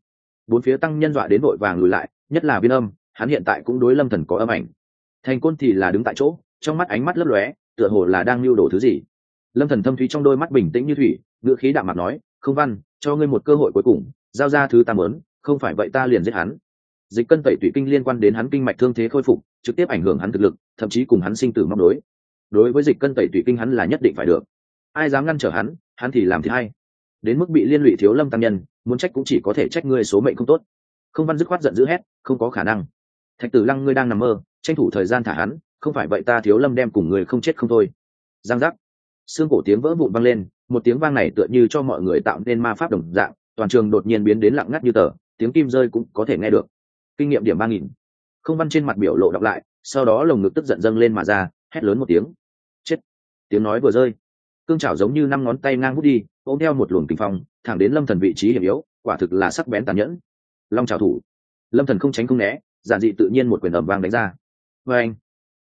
Bốn phía tăng nhân dọa đến vội vàng lùi lại, nhất là viên âm, hắn hiện tại cũng đối lâm thần có âm ảnh. Thành côn thì là đứng tại chỗ, trong mắt ánh mắt lấp lóe, tựa hồ là đang lưu đổ thứ gì. Lâm thần thâm thúy trong đôi mắt bình tĩnh như thủy ngựa khí đạm mặt nói, không văn, cho ngươi một cơ hội cuối cùng, giao ra thứ ta muốn không phải vậy ta liền giết hắn. Dịch cân tẩy tủy kinh liên quan đến hắn kinh mạch thương thế khôi phục, trực tiếp ảnh hưởng hắn thực lực, thậm chí cùng hắn sinh tử móc đối đối với dịch cân tẩy tủy kinh hắn là nhất định phải được. Ai dám ngăn trở hắn hắn thì làm thì hay. Đến mức bị liên lụy thiếu lâm tăng nhân, muốn trách cũng chỉ có thể trách ngươi số mệnh không tốt. Không văn dứt khoát giận dữ hét, không có khả năng. Thạch tử lăng, ngươi đang nằm mơ, tranh thủ thời gian thả hắn, không phải vậy ta thiếu lâm đem cùng người không chết không thôi. Giang giác. Xương cổ tiếng vỡ vụn vang lên, một tiếng vang này tựa như cho mọi người tạo nên ma pháp đồng dạng, toàn trường đột nhiên biến đến lặng ngắt như tờ tiếng kim rơi cũng có thể nghe được. Kinh nghiệm điểm ba nghìn. Không văn trên mặt biểu lộ đọc lại, sau đó lồng ngực tức giận dâng lên mà ra, hét lớn một tiếng. Chết. Tiếng nói vừa rơi. Cương trào giống như năm ngón tay ngang hút đi, ôm theo một luồng kinh phong, thẳng đến lâm thần vị trí hiểm yếu, quả thực là sắc bén tàn nhẫn. Long trào thủ. Lâm thần không tránh không né, giản dị tự nhiên một quyền ẩm vang đánh ra. Và anh,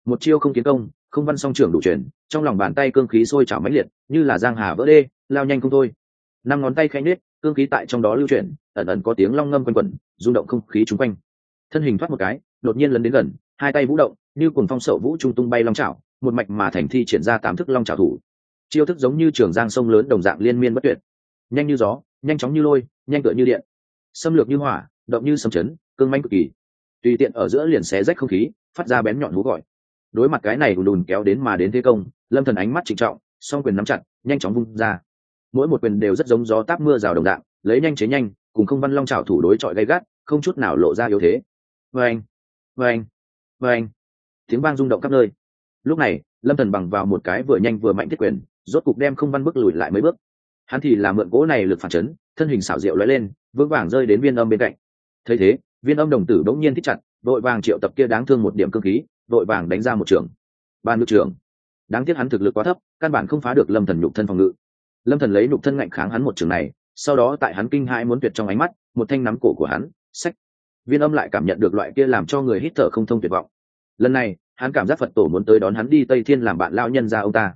một chiêu không kiến công, không văn song trưởng đủ chuyển, trong lòng bàn tay cương khí sôi trào mãnh liệt, như là giang hà vỡ đê, lao nhanh không thôi. Năm ngón tay khẽ nết cương khí tại trong đó lưu chuyển ẩn ẩn có tiếng long ngâm quanh quẩn, rung động không khí chung quanh. Thân hình thoát một cái, đột nhiên lấn đến gần, hai tay vũ động, như cùng phong sậu vũ trung tung bay long trào một mạch mà thành thi triển ra tám thức long trào thủ. Chiêu thức giống như trường giang sông lớn đồng dạng liên miên bất tuyệt. Nhanh như gió, nhanh chóng như lôi, nhanh tựa như điện. Xâm lược như hỏa, động như sấm chấn, cương manh cực kỳ. Tùy tiện ở giữa liền xé rách không khí, phát ra bén nhọn hú gọi. Đối mặt cái này đùn đùn kéo đến mà đến thế công, lâm thần ánh mắt trịnh trọng, song quyền nắm chặt, nhanh chóng vung ra. Mỗi một quyền đều rất giống gió táp mưa rào đồng dạng, lấy nhanh chế nhanh cùng không văn long trào thủ đối chọi gay gắt, không chút nào lộ ra yếu thế. Vâng vâng vâng tiếng vang rung động khắp nơi. Lúc này, lâm thần bằng vào một cái vừa nhanh vừa mạnh thiết quyền, rốt cục đem không văn bước lùi lại mấy bước. Hắn thì làm mượn cỗ này lực phản chấn, thân hình xảo diệu lóe lên, vững vàng rơi đến viên âm bên cạnh. Thấy thế, viên âm đồng tử bỗng nhiên thích chặt, đội vàng triệu tập kia đáng thương một điểm cương khí, đội vàng đánh ra một trường. Ban ngự trường đáng tiếc hắn thực lực quá thấp, căn bản không phá được lâm thần nhục thân phòng ngự. Lâm thần lấy nhục thân ngạnh kháng hắn một trường này sau đó tại hắn kinh hãi muốn tuyệt trong ánh mắt, một thanh nắm cổ của hắn, sách. Viên âm lại cảm nhận được loại kia làm cho người hít thở không thông tuyệt vọng. Lần này, hắn cảm giác phật tổ muốn tới đón hắn đi tây thiên làm bạn lao nhân ra ông ta.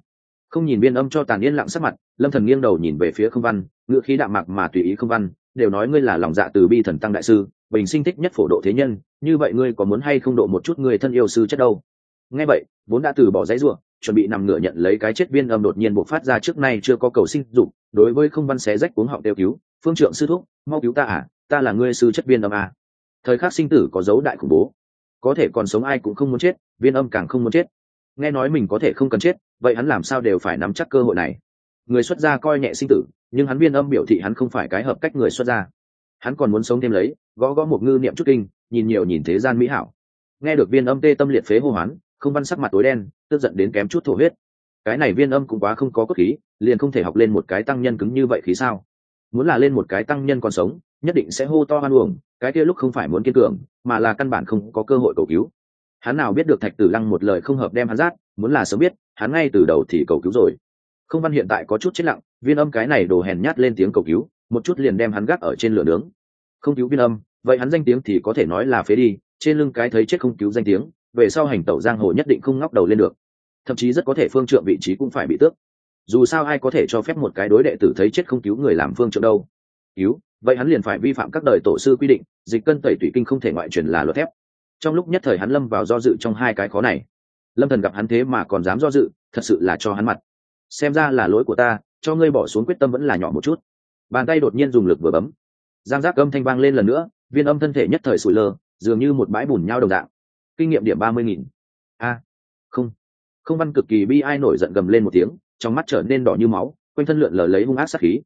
Không nhìn viên âm cho tàn yên lặng sắc mặt, lâm thần nghiêng đầu nhìn về phía không văn, ngữ khí đạm mạc mà tùy ý không văn, đều nói ngươi là lòng dạ từ bi thần tăng đại sư, bình sinh thích nhất phổ độ thế nhân, như vậy ngươi có muốn hay không độ một chút người thân yêu sư chất đâu? Nghe vậy, vốn đã từ bỏ giấy ruộng chuẩn bị nằm ngửa nhận lấy cái chết viên âm đột nhiên bộc phát ra trước nay chưa có cầu sinh dụng đối với không văn xé rách cuống họng kêu cứu, phương trượng sư thúc, mau cứu ta à ta là ngươi sư chất viên âm à. thời khắc sinh tử có dấu đại khủng bố. Có thể còn sống ai cũng không muốn chết, viên âm càng không muốn chết. Nghe nói mình có thể không cần chết, vậy hắn làm sao đều phải nắm chắc cơ hội này? Người xuất gia coi nhẹ sinh tử, nhưng hắn viên âm biểu thị hắn không phải cái hợp cách người xuất gia. Hắn còn muốn sống thêm lấy, gõ gõ một ngư niệm chút kinh, nhìn nhiều nhìn thế gian mỹ hảo. Nghe được viên âm tê tâm liệt phế hô hoán không văn sắc mặt tối đen, tức giận đến kém chút thổ huyết. Cái này viên âm cũng quá không có cốt khí, liền không thể học lên một cái tăng nhân cứng như vậy khí sao? Muốn là lên một cái tăng nhân còn sống, nhất định sẽ hô to hoan uổng, cái kia lúc không phải muốn kiên cường, mà là căn bản không có cơ hội cầu cứu. Hắn nào biết được thạch tử lăng một lời không hợp đem hắn rát muốn là sớm biết, hắn ngay từ đầu thì cầu cứu rồi. Không văn hiện tại có chút chết lặng, viên âm cái này đồ hèn nhát lên tiếng cầu cứu, một chút liền đem hắn gác ở trên lửa nướng. Không cứu viên âm, vậy hắn danh tiếng thì có thể nói là phế đi, trên lưng cái thấy chết không cứu danh tiếng về sau hành tẩu giang hồ nhất định không ngóc đầu lên được. Thậm chí rất có thể phương trượng vị trí cũng phải bị tước. Dù sao ai có thể cho phép một cái đối đệ tử thấy chết không cứu người làm phương trượng đâu. Cứu, vậy hắn liền phải vi phạm các đời tổ sư quy định, dịch cân tẩy tủy kinh không thể ngoại truyền là luật thép. Trong lúc nhất thời hắn lâm vào do dự trong hai cái khó này. Lâm thần gặp hắn thế mà còn dám do dự, thật sự là cho hắn mặt. Xem ra là lỗi của ta, cho ngươi bỏ xuống quyết tâm vẫn là nhỏ một chút. Bàn tay đột nhiên dùng lực vừa bấm. Giang giác âm thanh vang lên lần nữa, viên âm thân thể nhất thời sủi lơ, dường như một bãi bùn nhau đồng dạng kinh nghiệm điểm ba mươi nghìn. A, không. Không văn cực kỳ bi ai nổi giận gầm lên một tiếng, trong mắt trở nên đỏ như máu, quanh thân lượn lờ lấy hung ác sát khí.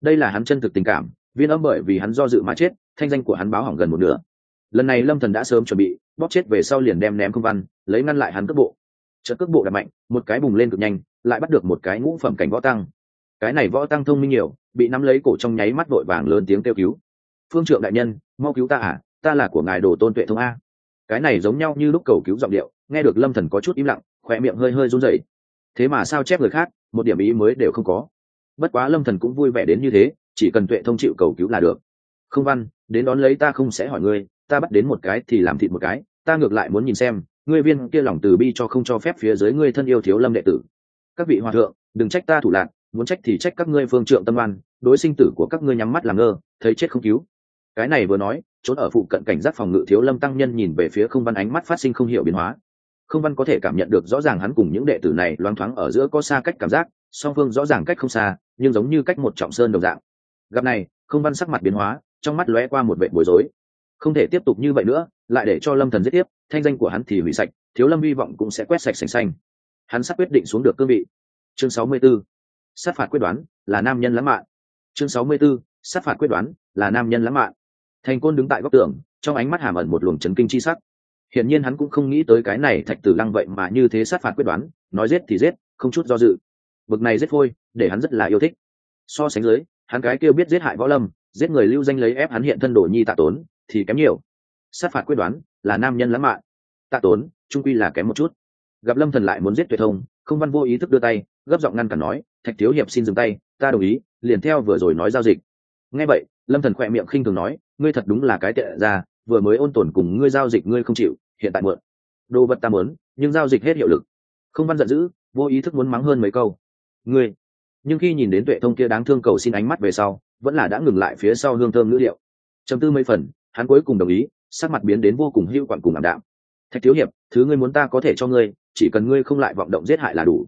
Đây là hắn chân thực tình cảm, viên âm bởi vì hắn do dự mà chết, thanh danh của hắn báo hỏng gần một nửa. Lần này lâm thần đã sớm chuẩn bị, bóp chết về sau liền đem ném không văn, lấy ngăn lại hắn cước bộ. Chợt cước bộ đập mạnh, một cái bùng lên cực nhanh, lại bắt được một cái ngũ phẩm cảnh võ tăng. Cái này võ tăng thông minh nhiều, bị nắm lấy cổ trong nháy mắt vội vàng lớn tiếng kêu cứu. Phương trượng đại nhân, mau cứu ta à ta là của ngài đồ tôn tuệ thông a cái này giống nhau như lúc cầu cứu giọng điệu, nghe được lâm thần có chút im lặng khỏe miệng hơi hơi run rẩy. Thế mà sao chép người khác, một điểm ý mới đều không có. Bất quá lâm thần cũng vui vẻ đến như thế, chỉ cần tuệ thông chịu cầu cứu là được. Không văn, đến đón lấy ta không sẽ hỏi ngươi, ta bắt đến một cái thì làm thịt một cái, ta ngược lại muốn nhìn xem, ngươi viên kia lòng từ bi cho không cho phép phía dưới ngươi thân yêu thiếu lâm đệ tử. Các vị hòa thượng, đừng trách ta thủ lạc, muốn trách thì trách các ngươi phương trượng tâm oan, đối sinh tử của các ngươi nhắm mắt làm ngơ, thấy chết không cứu cái này vừa nói trốn ở phụ cận cảnh giác phòng ngự thiếu lâm tăng nhân nhìn về phía không văn ánh mắt phát sinh không hiểu biến hóa. Không văn có thể cảm nhận được rõ ràng hắn cùng những đệ tử này loáng thoáng ở giữa có xa cách cảm giác, song phương rõ ràng cách không xa, nhưng giống như cách một trọng sơn đồng dạng. Gặp này, không văn sắc mặt biến hóa, trong mắt lóe qua một vệ bối rối. Không thể tiếp tục như vậy nữa, lại để cho lâm thần giết tiếp, thanh danh của hắn thì hủy sạch, thiếu lâm hy vọng cũng sẽ quét sạch sành xanh. Hắn sắp quyết định xuống được cương vị. Chương 64. sát phạt quyết đoán là nam nhân lãng mạn. Chương 64. sát phạt quyết đoán là nam nhân lãng mạn thành côn đứng tại góc tường, trong ánh mắt hàm ẩn một luồng chấn kinh chi sắc. Hiển nhiên hắn cũng không nghĩ tới cái này thạch tử lăng vậy mà như thế sát phạt quyết đoán, nói giết thì giết, không chút do dự. Bực này giết phôi, để hắn rất là yêu thích. So sánh dưới, hắn cái kêu biết giết hại võ lâm, giết người lưu danh lấy ép hắn hiện thân đồ nhi tạ tốn, thì kém nhiều. Sát phạt quyết đoán, là nam nhân lãng mạn. Tạ tốn, trung quy là kém một chút. Gặp lâm thần lại muốn giết tuyệt thông, không văn vô ý thức đưa tay, gấp giọng ngăn cản nói, thạch thiếu hiệp xin dừng tay, ta đồng ý, liền theo vừa rồi nói giao dịch. Nghe vậy, lâm thần khỏe miệng khinh thường nói ngươi thật đúng là cái tệ ra, vừa mới ôn tồn cùng ngươi giao dịch ngươi không chịu, hiện tại mượn. Đồ vật ta muốn, nhưng giao dịch hết hiệu lực. Không văn giận dữ, vô ý thức muốn mắng hơn mấy câu. Ngươi. Nhưng khi nhìn đến tuệ thông kia đáng thương cầu xin ánh mắt về sau, vẫn là đã ngừng lại phía sau hương thơm ngữ liệu chấm tư mấy phần, hắn cuối cùng đồng ý, sắc mặt biến đến vô cùng hữu quản cùng ảm đạm. Thạch thiếu hiệp, thứ ngươi muốn ta có thể cho ngươi, chỉ cần ngươi không lại vọng động giết hại là đủ.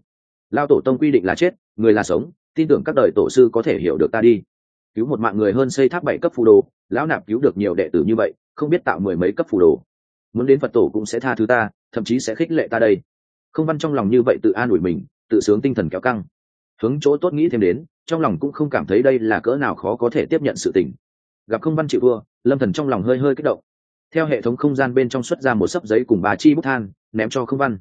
Lao tổ tông quy định là chết, người là sống, tin tưởng các đời tổ sư có thể hiểu được ta đi cứu một mạng người hơn xây tháp bảy cấp phù đồ, lão nạp cứu được nhiều đệ tử như vậy, không biết tạo mười mấy cấp phù đồ. Muốn đến phật tổ cũng sẽ tha thứ ta, thậm chí sẽ khích lệ ta đây. Không văn trong lòng như vậy tự an ủi mình, tự sướng tinh thần kéo căng. Hướng chỗ tốt nghĩ thêm đến, trong lòng cũng không cảm thấy đây là cỡ nào khó có thể tiếp nhận sự tình. Gặp không văn chịu thua, lâm thần trong lòng hơi hơi kích động. Theo hệ thống không gian bên trong xuất ra một sấp giấy cùng bà chi bút than, ném cho không văn.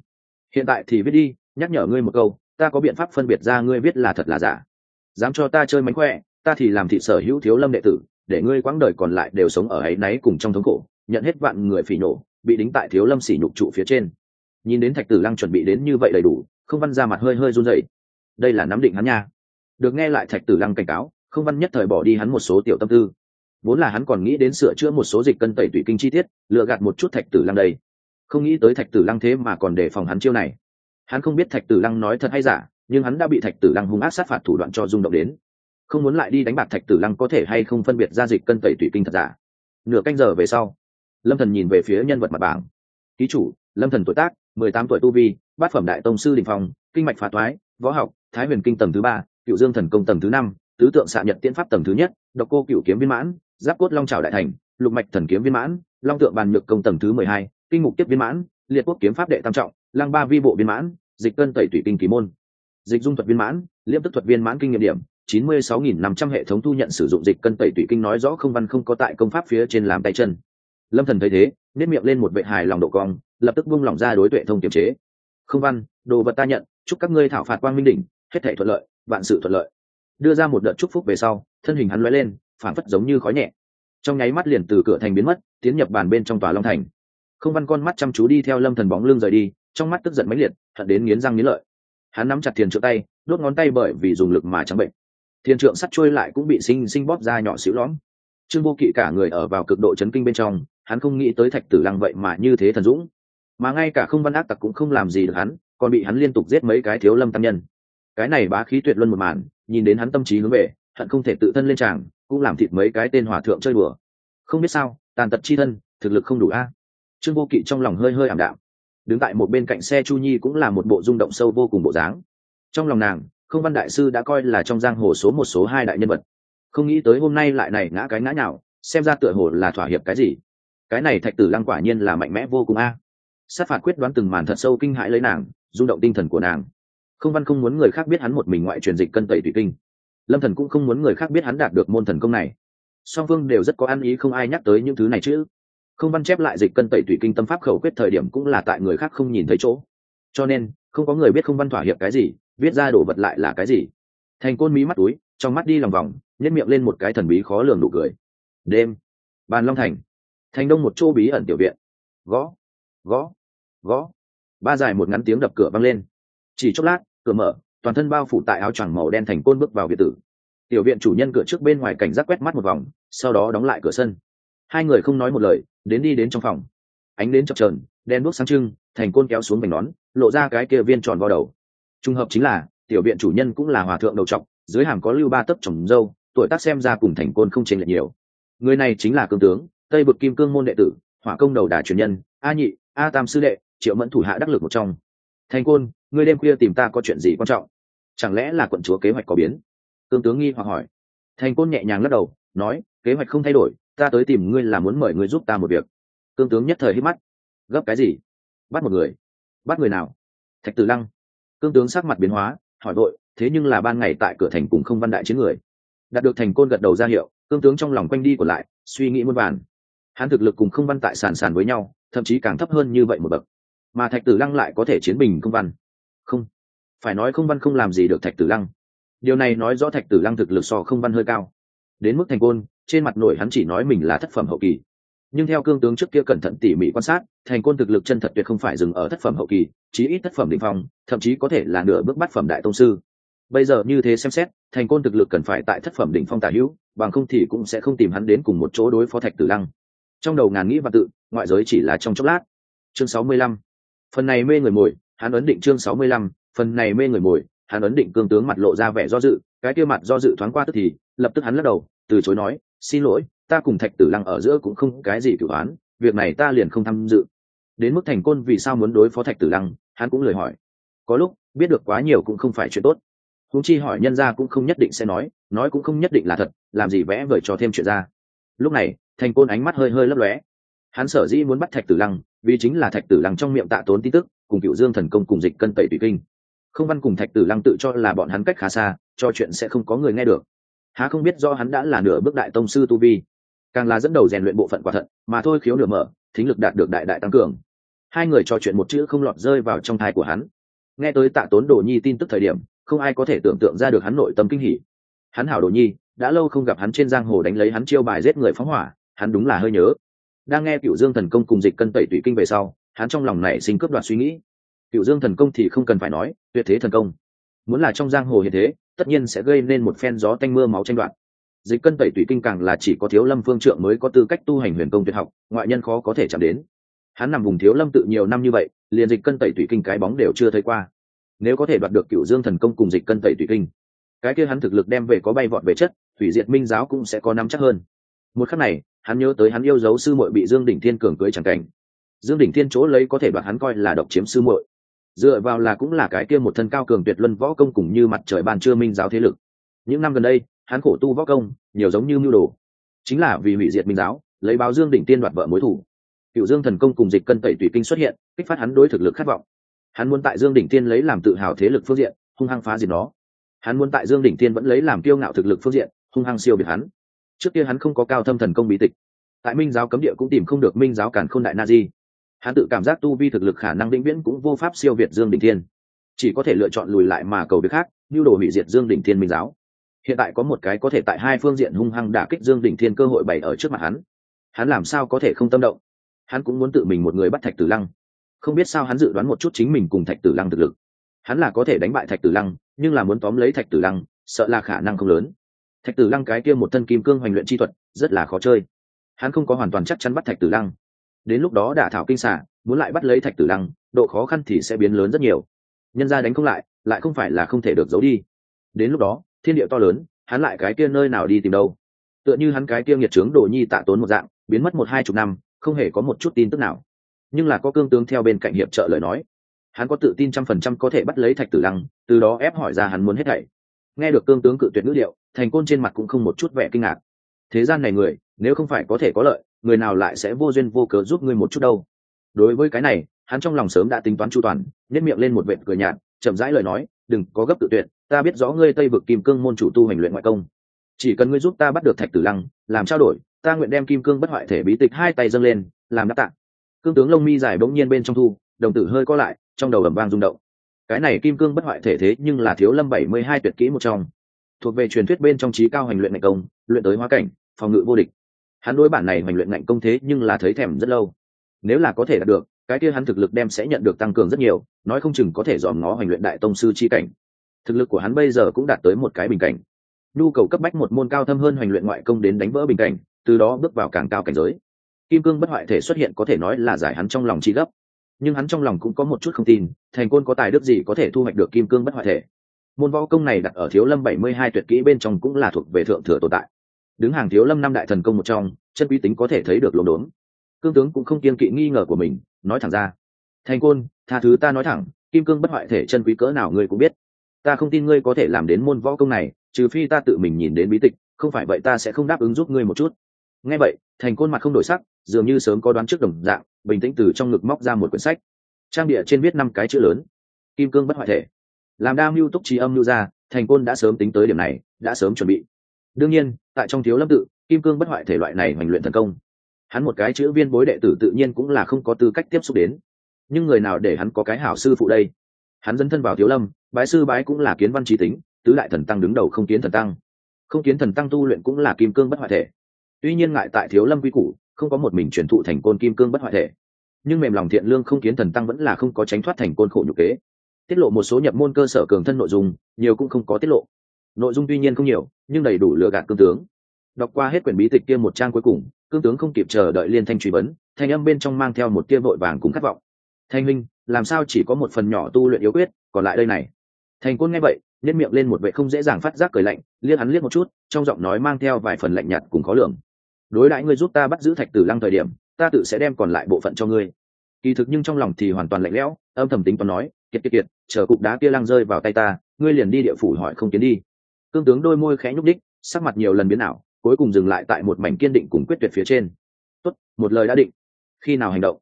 Hiện tại thì viết đi, nhắc nhở ngươi một câu, ta có biện pháp phân biệt ra ngươi viết là thật là giả. Dám cho ta chơi mánh khỏe ta thì làm thị sở hữu thiếu lâm đệ tử, để ngươi quãng đời còn lại đều sống ở ấy náy cùng trong thống khổ, nhận hết vạn người phỉ nổ bị đính tại thiếu lâm sỉ nhục trụ phía trên. Nhìn đến thạch tử lăng chuẩn bị đến như vậy đầy đủ, không văn ra mặt hơi hơi run rẩy. Đây là nắm định hắn nha. Được nghe lại thạch tử lăng cảnh cáo, không văn nhất thời bỏ đi hắn một số tiểu tâm tư. Vốn là hắn còn nghĩ đến sửa chữa một số dịch cân tẩy tủy kinh chi tiết lựa gạt một chút thạch tử lăng đây. Không nghĩ tới thạch tử lăng thế mà còn đề phòng hắn chiêu này. Hắn không biết thạch tử lăng nói thật hay giả, nhưng hắn đã bị thạch tử lăng hung ác sát phạt thủ đoạn cho rung động đến không muốn lại đi đánh bạc thạch tử lăng có thể hay không phân biệt ra dịch cân tẩy tủy kinh thật giả? Nửa canh giờ về sau lâm thần nhìn về phía nhân vật mặt bảng. Ký chủ lâm thần tuổi tác mười tám tuổi tu vi bát phẩm đại tông sư đình phòng, kinh mạch phá thoái, võ học thái huyền kinh tầng thứ ba cựu dương thần công tầng thứ năm tứ tượng xạ nhật tiễn pháp tầng thứ nhất độc cô cựu kiếm viên mãn giáp cốt long trào đại thành lục mạch thần kiếm viên mãn long tượng bàn nhược công tầng thứ mười hai kinh mục tiếp viên mãn liệt quốc kiếm pháp đệ tam trọng lăng ba vi bộ viên mãn dịch cân tẩy tủy kinh kỳ môn. Dịch dung thuật viên mãn liêm tức thuật viên mãn kinh nghiệm điểm chín mươi sáu nghìn năm trăm hệ thống thu nhận sử dụng dịch cân tẩy tủy kinh nói rõ không văn không có tại công pháp phía trên làm tay chân. Lâm thần thấy thế, nếp miệng lên một vệ hài lòng độ cong, lập tức buông lỏng ra đối tuệ thông kiềm chế. Không văn, đồ vật ta nhận, chúc các ngươi thảo phạt quang minh đỉnh, hết thể thuận lợi, vạn sự thuận lợi. Đưa ra một đợt chúc phúc về sau, thân hình hắn lóe lên phản phất giống như khói nhẹ. Trong nháy mắt liền từ cửa thành biến mất, tiến nhập bàn bên trong tòa long thành. Không văn con mắt chăm chú đi theo lâm thần bóng lưng rời đi, trong mắt tức giận mãnh liệt thật đến nghiến răng nghiến lợi. Hắn nắm chặt thiền trượng tay, đốt ngón tay bởi vì dùng lực mà trắng bệnh. Thiên trượng sắt trôi lại cũng bị sinh sinh bóp ra nhỏ xíu lõm. Trương vô kỵ cả người ở vào cực độ chấn kinh bên trong, hắn không nghĩ tới thạch tử lăng vậy mà như thế thần dũng. Mà ngay cả không văn ác tặc cũng không làm gì được hắn, còn bị hắn liên tục giết mấy cái thiếu lâm tam nhân. Cái này bá khí tuyệt luân một màn, nhìn đến hắn tâm trí hướng về, hận không thể tự thân lên tràng, cũng làm thịt mấy cái tên hòa thượng chơi bừa không biết sao, tàn tật chi thân, thực lực không đủ a. Trương vô kỵ trong lòng hơi hơi ảm đạm. Đứng tại một bên cạnh xe chu nhi cũng là một bộ rung động sâu vô cùng bộ dáng. Trong lòng nàng không văn đại sư đã coi là trong giang hồ số một số hai đại nhân vật. Không nghĩ tới hôm nay lại này ngã cái ngã nào xem ra tựa hồ là thỏa hiệp cái gì. Cái này thạch tử lăng quả nhiên là mạnh mẽ vô cùng a. Sát phạt quyết đoán từng màn thật sâu kinh hãi lấy nàng, rung động tinh thần của nàng. Không văn không muốn người khác biết hắn một mình ngoại truyền dịch cân tẩy tùy kinh. Lâm thần cũng không muốn người khác biết hắn đạt được môn thần công này. Song phương đều rất có ăn ý không ai nhắc tới những thứ này chứ. Không văn chép lại dịch cân tẩy tùy kinh tâm pháp khẩu quyết thời điểm cũng là tại người khác không nhìn thấy chỗ. Cho nên, không có người biết không văn thỏa hiệp cái gì viết ra đổ vật lại là cái gì? Thành côn mí mắt túi, trong mắt đi lòng vòng nhét miệng lên một cái thần bí khó lường nụ cười. Đêm. Bàn long thành. Thành đông một chỗ bí ẩn tiểu viện. Gõ. Gõ. Gõ. Ba dài một ngắn tiếng đập cửa vang lên. Chỉ chốc lát, cửa mở, toàn thân bao phủ tại áo choàng màu đen thành côn bước vào biệt tử. Tiểu viện chủ nhân cửa trước bên ngoài cảnh giác quét mắt một vòng, sau đó đóng lại cửa sân. Hai người không nói một lời, đến đi đến trong phòng. Ánh đến chập trờn đen bước sáng trưng, thành côn kéo xuống mảnh nón, lộ ra cái kia viên tròn vào đầu trùng hợp chính là, tiểu viện chủ nhân cũng là hòa thượng đầu trọc, dưới hàm có lưu ba tấc trồng dâu, tuổi tác xem ra cùng thành côn không chênh lệch nhiều. Người này chính là cương tướng, tây bực kim cương môn đệ tử, hỏa công đầu đà truyền nhân, a nhị, a tam sư đệ, triệu mẫn thủ hạ đắc lực một trong. Thành côn ngươi đêm khuya tìm ta có chuyện gì quan trọng? Chẳng lẽ là quận chúa kế hoạch có biến? Cương tướng nghi hoặc hỏi. Thành côn nhẹ nhàng lắc đầu, nói, kế hoạch không thay đổi, ta tới tìm ngươi là muốn mời ngươi giúp ta một việc. Cương tướng nhất thời hít mắt. Gấp cái gì? Bắt một người. Bắt người nào? Thạch tử lăng cương tướng sắc mặt biến hóa, hỏi vội, thế nhưng là ban ngày tại cửa thành cùng không văn đại chiến người? Đạt được thành côn gật đầu ra hiệu, cương tướng trong lòng quanh đi còn lại, suy nghĩ muôn vàn. Hắn thực lực cùng không văn tại sàn sàn với nhau, thậm chí càng thấp hơn như vậy một bậc. Mà thạch tử lăng lại có thể chiến bình không văn? Không. Phải nói không văn không làm gì được thạch tử lăng. Điều này nói rõ thạch tử lăng thực lực so không văn hơi cao. Đến mức thành côn, trên mặt nổi hắn chỉ nói mình là thất phẩm hậu kỳ nhưng theo cương tướng trước kia cẩn thận tỉ mỉ quan sát, thành côn thực lực chân thật tuyệt không phải dừng ở thất phẩm hậu kỳ, chí ít thất phẩm định phong, thậm chí có thể là nửa bước bắt phẩm đại tông sư. Bây giờ như thế xem xét, thành côn thực lực cần phải tại thất phẩm đỉnh phong tả hữu, bằng không thì cũng sẽ không tìm hắn đến cùng một chỗ đối phó thạch tử lăng. Trong đầu ngàn nghĩ và tự, ngoại giới chỉ là trong chốc lát. Chương sáu mươi lăm. Phần này mê người mồi, hắn ấn định chương sáu mươi lăm. Phần này mê người mồi, hắn ấn định cương tướng mặt lộ ra vẻ do dự, cái kia mặt do dự thoáng qua tức thì, lập tức hắn lắc đầu, từ chối nói, xin lỗi ta cùng thạch tử lăng ở giữa cũng không cái gì cửu đoán việc này ta liền không tham dự. Đến mức thành côn vì sao muốn đối phó thạch tử lăng, hắn cũng lời hỏi. Có lúc, biết được quá nhiều cũng không phải chuyện tốt. Húng chi hỏi nhân ra cũng không nhất định sẽ nói nói cũng không nhất định là thật, làm gì vẽ vời cho thêm chuyện ra. Lúc này, thành côn ánh mắt hơi hơi lấp lóe. Hắn sở dĩ muốn bắt thạch tử lăng, vì chính là thạch tử lăng trong miệng tạ tốn tin tức, cùng cựu dương thần công cùng dịch cân tẩy tùy kinh. Không văn cùng thạch tử lăng tự cho là bọn hắn cách khá xa, cho chuyện sẽ không có người nghe được. Há không biết do hắn đã là nửa bước đại tông sư tu vi càng là dẫn đầu rèn luyện bộ phận quả thận mà thôi khiếu nửa mở, thính lực đạt được đại đại tăng cường. Hai người trò chuyện một chữ không lọt rơi vào trong thai của hắn. Nghe tới tạ tốn đồ nhi tin tức thời điểm, không ai có thể tưởng tượng ra được hắn nội tâm kinh hỉ. Hắn hảo đồ nhi, đã lâu không gặp hắn trên giang hồ đánh lấy hắn chiêu bài giết người phóng hỏa, hắn đúng là hơi nhớ. Đang nghe cựu dương thần công cùng dịch cân tẩy tủy kinh về sau, hắn trong lòng này sinh cướp đoạt suy nghĩ. Cựu dương thần công thì không cần phải nói, tuyệt thế thần công. Muốn là trong giang hồ hiện thế, tất nhiên sẽ gây nên một phen gió tanh mưa máu tranh đoạt dịch cân tẩy tủy kinh càng là chỉ có thiếu lâm phương trượng mới có tư cách tu hành huyền công tuyệt học, ngoại nhân khó có thể chạm đến. Hắn nằm vùng thiếu lâm tự nhiều năm như vậy, liền dịch cân tẩy tủy kinh cái bóng đều chưa thấy qua. Nếu có thể đoạt được cựu dương thần công cùng dịch cân tẩy tủy kinh, cái kia hắn thực lực đem về có bay vọt về chất, thủy diệt minh giáo cũng sẽ có nắm chắc hơn. Một khắc này, hắn nhớ tới hắn yêu dấu sư muội bị dương đỉnh thiên cường cưới chẳng cảnh. Dương đỉnh thiên chỗ lấy có thể đoạt hắn coi là độc chiếm sư muội. Dựa vào là cũng là cái kia một thân cao cường tuyệt luân võ công cùng như mặt trời ban trưa minh giáo thế lực. Những năm gần đây hắn khổ tu võ công, nhiều giống như mưu đồ. Chính là vì hủy diệt minh giáo, lấy báo dương đỉnh tiên đoạt vợ mối thủ cựu dương thần công cùng dịch cân tẩy tùy kinh xuất hiện, kích phát hắn đối thực lực khát vọng. Hắn muốn tại dương đỉnh tiên lấy làm tự hào thế lực phương diện, hung hăng phá diệt nó. Hắn muốn tại dương đỉnh tiên vẫn lấy làm kiêu ngạo thực lực phương diện, hung hăng siêu biệt hắn. Trước kia hắn không có cao thâm thần công bí tịch. Tại minh giáo cấm địa cũng tìm không được minh giáo cản khôn đại na di. Hắn tự cảm giác tu vi thực lực khả năng vĩnh viễn cũng vô pháp siêu việt dương đỉnh thiên chỉ có thể lựa chọn lùi lại mà cầu việc khác như đồ hủy diệt dương đỉnh thiên minh giáo hiện tại có một cái có thể tại hai phương diện hung hăng đả kích dương đỉnh thiên cơ hội bày ở trước mặt hắn. Hắn làm sao có thể không tâm động? Hắn cũng muốn tự mình một người bắt thạch tử lăng. Không biết sao hắn dự đoán một chút chính mình cùng thạch tử lăng thực lực. Hắn là có thể đánh bại thạch tử lăng, nhưng là muốn tóm lấy thạch tử lăng, sợ là khả năng không lớn. Thạch tử lăng cái kia một thân kim cương hoành luyện chi thuật, rất là khó chơi. Hắn không có hoàn toàn chắc chắn bắt thạch tử lăng. Đến lúc đó đả thảo kinh xả muốn lại bắt lấy thạch tử lăng, độ khó khăn thì sẽ biến lớn rất nhiều. Nhân ra đánh không lại lại không phải là không thể được giấu đi. Đến lúc đó thiên địa to lớn, hắn lại cái kia nơi nào đi tìm đâu? Tựa như hắn cái kia nghiệt trướng đồ nhi tạ tốn một dạng, biến mất một hai chục năm, không hề có một chút tin tức nào. Nhưng là có cương tướng theo bên cạnh hiệp trợ lời nói. Hắn có tự tin trăm phần trăm có thể bắt lấy thạch tử lăng, từ đó ép hỏi ra hắn muốn hết thảy. Nghe được cương tướng cự tuyệt ngữ liệu thành côn trên mặt cũng không một chút vẻ kinh ngạc. Thế gian này người, nếu không phải có thể có lợi, người nào lại sẽ vô duyên vô cớ giúp ngươi một chút đâu? Đối với cái này, hắn trong lòng sớm đã tính toán chu toàn nhét miệng lên một vệ cửa nhạt, chậm rãi lời nói, đừng có gấp tự tuyệt ta biết rõ ngươi tây vực kim cương môn chủ tu hành luyện ngoại công. Chỉ cần ngươi giúp ta bắt được thạch tử lăng, làm trao đổi, ta nguyện đem kim cương bất hoại thể bí tịch hai tay dâng lên, làm đáp tạng cương tướng lông mi dài bỗng nhiên bên trong thu, đồng tử hơi co lại, trong đầu ẩm vang rung động. Cái này kim cương bất hoại thể thế nhưng là thiếu lâm bảy mươi hai tuyệt kỹ một trong. Thuộc về truyền thuyết bên trong trí cao hành luyện ngạnh công, luyện tới hóa cảnh, phòng ngự vô địch. Hắn đối bản này hành luyện ngạnh công thế nhưng là thấy thèm rất lâu. Nếu là có thể đạt được, cái kia hắn thực lực đem sẽ nhận được tăng cường rất nhiều, nói không chừng có thể dòm ngó hành luyện đại tông sư chi cảnh thực lực của hắn bây giờ cũng đạt tới một cái bình cảnh. Nhu cầu cấp bách một môn cao thâm hơn hoành luyện ngoại công đến đánh vỡ bình cảnh, từ đó bước vào càng cao cảnh giới. Kim cương bất hoại thể xuất hiện có thể nói là giải hắn trong lòng chi gấp. Nhưng hắn trong lòng cũng có một chút không tin, thành côn có tài đức gì có thể thu hoạch được kim cương bất hoại thể. Môn võ công này đặt ở thiếu lâm bảy mươi hai tuyệt kỹ bên trong cũng là thuộc về thượng thừa tồn tại. Đứng hàng thiếu lâm năm đại thần công một trong, chân quý tính có thể thấy được lồn đốn. Cương tướng cũng không kiên kỵ nghi ngờ của mình, nói thẳng ra. Thành côn, tha thứ ta nói thẳng, kim cương bất hoại thể chân quý cỡ nào ngươi cũng biết ta không tin ngươi có thể làm đến môn võ công này, trừ phi ta tự mình nhìn đến bí tịch, không phải vậy ta sẽ không đáp ứng giúp ngươi một chút. Nghe vậy, thành côn mặt không đổi sắc, dường như sớm có đoán trước đồng dạng, bình tĩnh từ trong ngực móc ra một quyển sách. Trang địa trên viết năm cái chữ lớn. Kim cương bất hoại thể. Làm đa mưu túc trí âm mưu ra, thành côn đã sớm tính tới điểm này, đã sớm chuẩn bị. Đương nhiên, tại trong thiếu lâm tự, kim cương bất hoại thể loại này hoành luyện thần công. Hắn một cái chữ viên bối đệ tử tự nhiên cũng là không có tư cách tiếp xúc đến. Nhưng người nào để hắn có cái hảo sư phụ đây? Hắn dấn thân vào thiếu lâm bái sư bái cũng là kiến văn trí tính, tứ đại thần tăng đứng đầu không kiến thần tăng. Không kiến thần tăng tu luyện cũng là kim cương bất hoại thể. Tuy nhiên ngại tại thiếu lâm quy củ, không có một mình truyền thụ thành côn kim cương bất hoại thể. Nhưng mềm lòng thiện lương không kiến thần tăng vẫn là không có tránh thoát thành côn khổ nhục kế. Tiết lộ một số nhập môn cơ sở cường thân nội dung, nhiều cũng không có tiết lộ. Nội dung tuy nhiên không nhiều, nhưng đầy đủ lựa gạt cương tướng. Đọc qua hết quyển bí tịch kia một trang cuối cùng, cương tướng không kịp chờ đợi liên thanh truy vấn, thanh âm bên trong mang theo một tia vội vàng cũng khát vọng. Thanh minh làm sao chỉ có một phần nhỏ tu luyện yếu quyết, còn lại đây này? Thành côn nghe vậy nhét miệng lên một vệ không dễ dàng phát giác cười lạnh, liếc hắn liếc một chút, trong giọng nói mang theo vài phần lạnh nhạt cùng khó lường. Đối đãi ngươi giúp ta bắt giữ thạch tử lăng thời điểm, ta tự sẽ đem còn lại bộ phận cho ngươi. Kỳ thực nhưng trong lòng thì hoàn toàn lạnh lẽo, âm thầm tính toán nói, kiệt kiệt kiệt, chờ cục đá kia lăng rơi vào tay ta, ngươi liền đi địa phủ hỏi không tiến đi. Cương tướng đôi môi khẽ nhúc đích sắc mặt nhiều lần biến ảo, cuối cùng dừng lại tại một mảnh kiên định cùng quyết tuyệt phía trên. Tốt, một lời đã định. Khi nào hành động?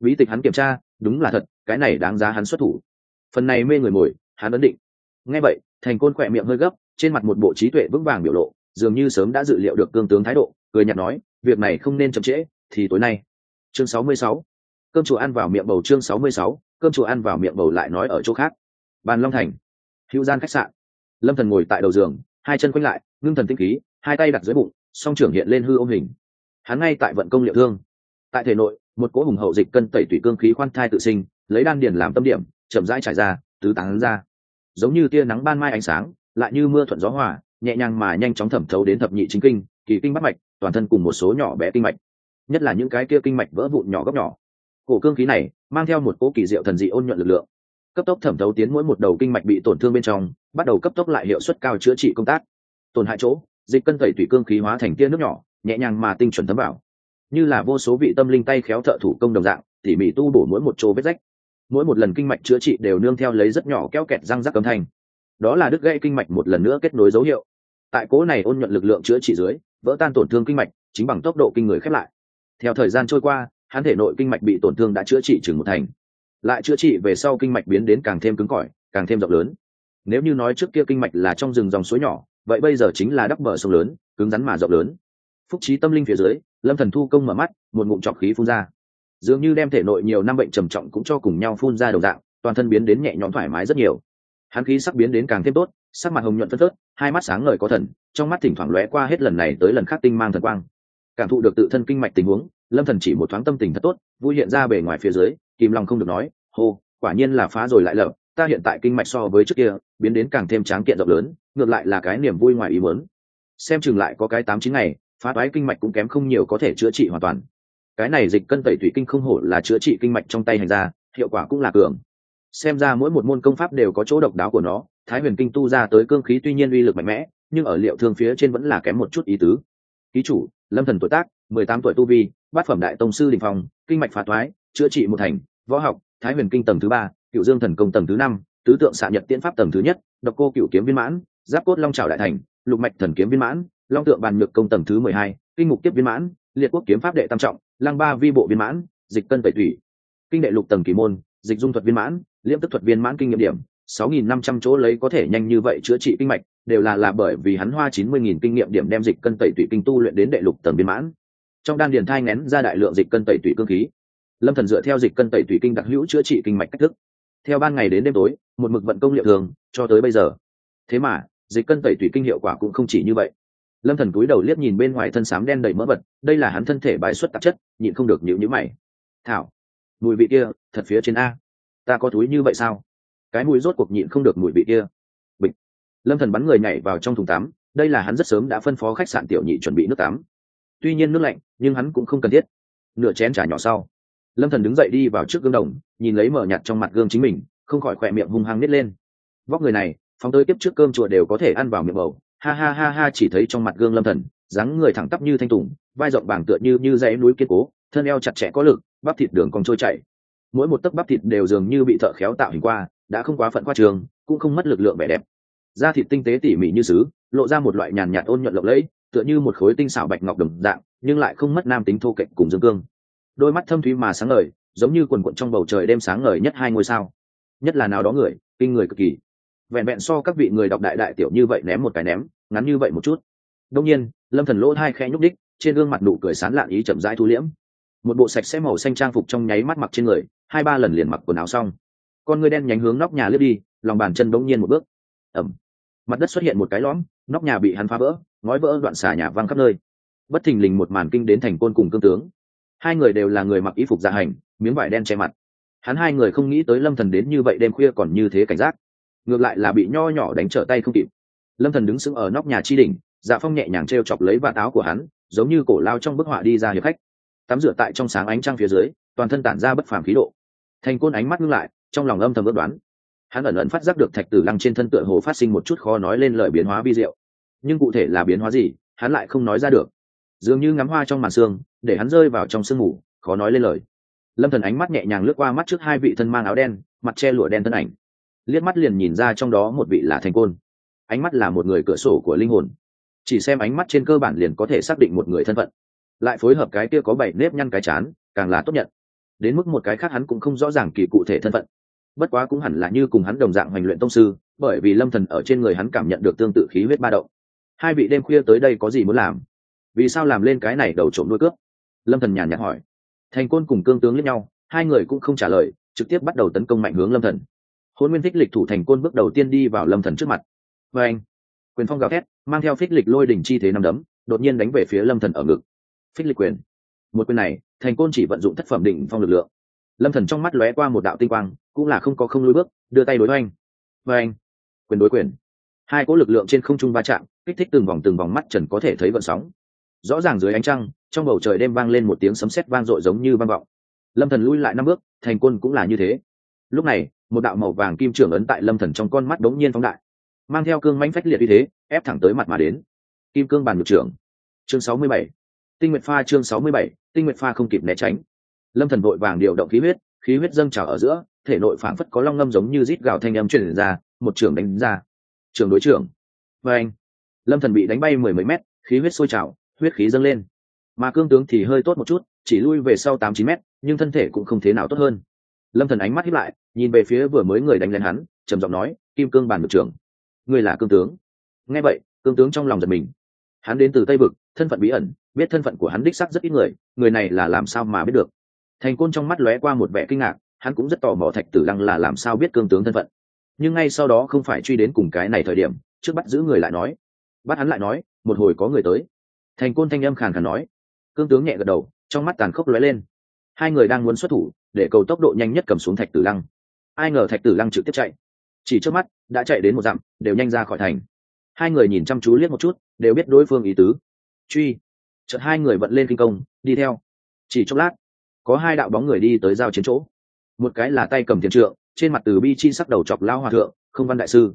Bí tịch hắn kiểm tra, đúng là thật, cái này đáng giá hắn xuất thủ. Phần này mê người mồi, hắn ấn định nghe vậy, thành côn khỏe miệng hơi gấp, trên mặt một bộ trí tuệ vững vàng biểu lộ, dường như sớm đã dự liệu được cương tướng thái độ, cười nhạt nói, việc này không nên chậm trễ, thì tối nay. Chương 66. cơm chùa ăn vào miệng bầu chương 66. cơm chùa ăn vào miệng bầu lại nói ở chỗ khác. Bàn long thành. Hữu gian khách sạn. Lâm thần ngồi tại đầu giường, hai chân quanh lại, ngưng thần tinh khí, hai tay đặt dưới bụng, song trưởng hiện lên hư ôm hình. Hắn ngay tại vận công liệu thương. Tại thể nội, một cỗ hùng hậu dịch cân tẩy tủy cương khí khoan thai tự sinh, lấy đan điền làm tâm điểm, chậm rãi trải ra, tứ tán ra giống như tia nắng ban mai ánh sáng, lại như mưa thuận gió hòa, nhẹ nhàng mà nhanh chóng thẩm thấu đến thập nhị chính kinh, kỳ kinh bắt mạch, toàn thân cùng một số nhỏ bé kinh mạch. Nhất là những cái kia kinh mạch vỡ vụn nhỏ góc nhỏ. Cổ cương khí này mang theo một cỗ kỳ diệu thần dị ôn nhuận lực lượng. Cấp tốc thẩm thấu tiến mỗi một đầu kinh mạch bị tổn thương bên trong, bắt đầu cấp tốc lại hiệu suất cao chữa trị công tác. Tổn hại chỗ, dịch cân tẩy thủy cương khí hóa thành tia nước nhỏ, nhẹ nhàng mà tinh chuẩn thấm vào. Như là vô số vị tâm linh tay khéo thợ thủ công đồng dạng, tỉ mỉ tu bổ mỗi một chỗ vết rách mỗi một lần kinh mạch chữa trị đều nương theo lấy rất nhỏ kéo kẹt răng rắc cấm thành đó là đứt gãy kinh mạch một lần nữa kết nối dấu hiệu. Tại cố này ôn nhuận lực lượng chữa trị dưới, vỡ tan tổn thương kinh mạch, chính bằng tốc độ kinh người khép lại. Theo thời gian trôi qua, hắn thể nội kinh mạch bị tổn thương đã chữa trị chừng một thành. Lại chữa trị về sau kinh mạch biến đến càng thêm cứng cỏi, càng thêm rộng lớn. Nếu như nói trước kia kinh mạch là trong rừng dòng suối nhỏ, vậy bây giờ chính là đắp bờ sông lớn, cứng rắn mà rộng lớn. Phúc trí tâm linh phía dưới, lâm thần thu công mở mắt, một ngụm trọc khí phun ra dường như đem thể nội nhiều năm bệnh trầm trọng cũng cho cùng nhau phun ra đầu dạng, toàn thân biến đến nhẹ nhõm thoải mái rất nhiều. Hắn khí sắc biến đến càng thêm tốt, sắc mặt hồng nhuận phân phớt, hai mắt sáng ngời có thần, trong mắt thỉnh thoảng lóe qua hết lần này tới lần khác tinh mang thần quang. Cảm thụ được tự thân kinh mạch tình huống, lâm thần chỉ một thoáng tâm tình thật tốt, vui hiện ra bề ngoài phía dưới, kìm lòng không được nói, hô, quả nhiên là phá rồi lại lở, ta hiện tại kinh mạch so với trước kia, biến đến càng thêm tráng kiện rộng lớn, ngược lại là cái niềm vui ngoài ý muốn. Xem chừng lại có cái tám chín ngày, phá toái kinh mạch cũng kém không nhiều có thể chữa trị hoàn toàn cái này dịch cân tẩy thủy kinh không hổ là chữa trị kinh mạch trong tay hành ra hiệu quả cũng là cường. Xem ra mỗi một môn công pháp đều có chỗ độc đáo của nó, thái huyền kinh tu ra tới cương khí tuy nhiên uy lực mạnh mẽ, nhưng ở liệu thương phía trên vẫn là kém một chút ý tứ. Ký chủ, lâm thần tuổi tác, mười tám tuổi tu vi, bát phẩm đại tông sư đình phong, kinh mạch phá thoái, chữa trị một thành, võ học, thái huyền kinh tầng thứ ba cựu dương thần công tầng thứ năm, tứ tượng xạ nhật tiễn pháp tầng thứ nhất, độc cô cựu kiếm viên mãn, giáp cốt long trào đại thành, lục mạch thần kiếm viên mãn, long tượng bàn nhược công tầng thứ mười hai, kinh mục tiếp viên mãn, liệt quốc kiếm pháp đệ tam trọng lăng ba vi bộ viên mãn, dịch cân tẩy thủy. Kinh đệ lục tầng kỳ môn, dịch dung thuật viên mãn, liễm tức thuật viên mãn kinh nghiệm điểm. sáu nghìn năm trăm chỗ lấy có thể nhanh như vậy chữa trị kinh mạch, đều là là bởi vì hắn hoa chín mươi nghìn kinh nghiệm điểm đem dịch cân tẩy tủy kinh tu luyện đến đệ lục tầng viên mãn. Trong đan điền thai ngén ra đại lượng dịch cân tẩy tủy cương khí. Lâm thần dựa theo dịch cân tẩy tủy kinh đặc hữu chữa trị kinh mạch cách thức. Theo ban ngày đến đêm tối, một mực vận công liệu thường, cho tới bây giờ. Thế mà, dịch cân tẩy tủy kinh hiệu quả cũng không chỉ như vậy lâm thần cúi đầu liếc nhìn bên ngoài thân xám đen đầy mỡ vật, đây là hắn thân thể bài xuất tạp chất, nhịn không được nhịu nhữ mày. Thảo, mùi vị kia, thật phía trên a. Ta có túi như vậy sao? Cái mùi rốt cuộc nhịn không được mùi vị kia. Bịch. Lâm thần bắn người nhảy vào trong thùng tắm, đây là hắn rất sớm đã phân phó khách sạn tiểu nhị chuẩn bị nước tắm. Tuy nhiên nước lạnh, nhưng hắn cũng không cần thiết. Nửa chén trà nhỏ sau, lâm thần đứng dậy đi vào trước gương đồng, nhìn lấy mở nhạt trong mặt gương chính mình, không khỏi khỏe miệng hung hăng nít lên. Vóc người này, phóng tới tiếp trước cơm chùa đều có thể ăn vào miệng bầu ha ha ha ha, chỉ thấy trong mặt gương lâm thần, dáng người thẳng tắp như thanh tùng, vai rộng bảng tựa như như dãy núi kiên cố, thân eo chặt chẽ có lực, bắp thịt đường còn trôi chảy. Mỗi một tấc bắp thịt đều dường như bị thợ khéo tạo hình qua, đã không quá phận qua trường, cũng không mất lực lượng vẻ đẹp. Da thịt tinh tế tỉ mỉ như sứ, lộ ra một loại nhàn nhạt ôn nhuận lộng lẫy, tựa như một khối tinh xảo bạch ngọc đồng dạng, nhưng lại không mất nam tính thô kệch cùng dương cương. Đôi mắt thâm thúy mà sáng ngời, giống như quần quận trong bầu trời đêm sáng ngời nhất hai ngôi sao. Nhất là nào đó người, kinh người cực kỳ vẹn vẹn so các vị người đọc đại đại tiểu như vậy ném một cái ném, ngắn như vậy một chút. Đông nhiên, lâm thần lỗ hai khe nhúc đích trên gương mặt nụ cười sán lạn ý chậm rãi thu liễm. Một bộ sạch sẽ màu xanh trang phục trong nháy mắt mặc trên người, hai ba lần liền mặc quần áo xong. Con người đen nhánh hướng nóc nhà lướt đi, lòng bàn chân bỗng nhiên một bước. Ẩm. Mặt đất xuất hiện một cái lõm, nóc nhà bị hắn phá vỡ, ngói vỡ đoạn xà nhà văng khắp nơi. Bất thình lình một màn kinh đến thành côn cùng cương tướng. Hai người đều là người mặc y phục dạ hành, miếng vải đen che mặt. Hắn hai người không nghĩ tới lâm thần đến như vậy đêm khuya còn như thế cảnh giác ngược lại là bị nho nhỏ đánh trở tay không kịp. Lâm thần đứng sững ở nóc nhà chi đỉnh dạ phong nhẹ nhàng t chọc lấy vạt áo của hắn, giống như cổ lao trong bức họa đi ra hiệp khách. Tắm rửa tại trong sáng ánh trăng phía dưới, toàn thân tản ra bất phàm khí độ. Thành côn ánh mắt ngưng lại, trong lòng âm thầm ước đoán. Hắn ẩn ẩn phát giác được thạch tử lăng trên thân tựa hồ phát sinh một chút khó nói lên lời biến hóa vi diệu. Nhưng cụ thể là biến hóa gì, hắn lại không nói ra được. Dường như ngắm hoa trong màn xương để hắn rơi vào trong sương mù, khó nói lên lời. Lâm thần ánh mắt nhẹ nhàng lướt qua mắt trước hai vị thân mang áo đen, mặt che lụa đen thân ảnh liếc mắt liền nhìn ra trong đó một vị là thành côn. Ánh mắt là một người cửa sổ của linh hồn. Chỉ xem ánh mắt trên cơ bản liền có thể xác định một người thân phận. Lại phối hợp cái kia có bảy nếp nhăn cái chán, càng là tốt nhận. Đến mức một cái khác hắn cũng không rõ ràng kỳ cụ thể thân phận. Bất quá cũng hẳn là như cùng hắn đồng dạng hoành luyện tông sư, bởi vì lâm thần ở trên người hắn cảm nhận được tương tự khí huyết ba động. Hai vị đêm khuya tới đây có gì muốn làm? Vì sao làm lên cái này đầu trộm nuôi cướp? Lâm thần nhàn nhạt hỏi. Thành côn cùng cương tướng lẫn nhau, hai người cũng không trả lời, trực tiếp bắt đầu tấn công mạnh hướng lâm thần hôn nguyên Phích lịch thủ thành côn bước đầu tiên đi vào lâm thần trước mặt. Vê anh, quyền phong gào thét, mang theo phích lịch lôi đỉnh chi thế năm đấm, đột nhiên đánh về phía lâm thần ở ngực. Phích lịch quyền. Một quyền này, thành côn chỉ vận dụng thất phẩm đỉnh phong lực lượng. Lâm thần trong mắt lóe qua một đạo tinh quang, cũng là không có không lùi bước, đưa tay đối với anh. Và anh, quyền đối quyền. Hai cỗ lực lượng trên không trung va chạm, kích thích từng vòng từng vòng mắt trần có thể thấy vận sóng. Rõ ràng dưới ánh trăng, trong bầu trời đêm vang lên một tiếng sấm sét vang dội giống như vang vọng. Lâm thần lui lại năm bước, thành quân cũng là như thế. Lúc này một đạo màu vàng kim trưởng ấn tại lâm thần trong con mắt đống nhiên phóng đại mang theo cương mãnh phách liệt như thế ép thẳng tới mặt mà đến. Kim cương bàn ngược trưởng. Chương 67. tinh nguyệt pha chương 67, tinh nguyệt pha không kịp né tránh. Lâm thần vội vàng điều động khí huyết khí huyết dâng trào ở giữa thể nội phảng phất có long ngâm giống như rít gào thanh âm truyền ra một trưởng đánh ra. Trường đối trưởng. Và anh lâm thần bị đánh bay mười mấy mét khí huyết sôi trào huyết khí dâng lên. Mà cương tướng thì hơi tốt một chút chỉ lui về sau tám chín mét nhưng thân thể cũng không thế nào tốt hơn. Lâm thần ánh mắt hiếp lại nhìn về phía vừa mới người đánh lên hắn, trầm giọng nói, kim cương bàn ngược trưởng người là cương tướng. Nghe vậy, cương tướng trong lòng giật mình. Hắn đến từ tây vực, thân phận bí ẩn, biết thân phận của hắn đích sắc rất ít người người này là làm sao mà biết được. Thành côn trong mắt lóe qua một vẻ kinh ngạc, hắn cũng rất tò mò thạch tử lăng là làm sao biết cương tướng thân phận. Nhưng ngay sau đó không phải truy đến cùng cái này thời điểm, trước bắt giữ người lại nói. Bắt hắn lại nói, một hồi có người tới. Thành côn thanh âm khàn khàn nói. Cương tướng nhẹ gật đầu, trong mắt tàn khốc lóe lên. Hai người đang muốn xuất thủ, để cầu tốc độ nhanh nhất cầm xuống thạch tử lăng ai ngờ thạch tử lăng trực tiếp chạy. Chỉ trước mắt, đã chạy đến một dặm, đều nhanh ra khỏi thành. Hai người nhìn chăm chú liếc một chút, đều biết đối phương ý tứ. Truy. Chợt hai người vận lên kinh công, đi theo. Chỉ chốc lát, có hai đạo bóng người đi tới giao chiến chỗ. Một cái là tay cầm tiền trượng, trên mặt từ bi chi sắc đầu chọc lao hòa thượng, không văn đại sư.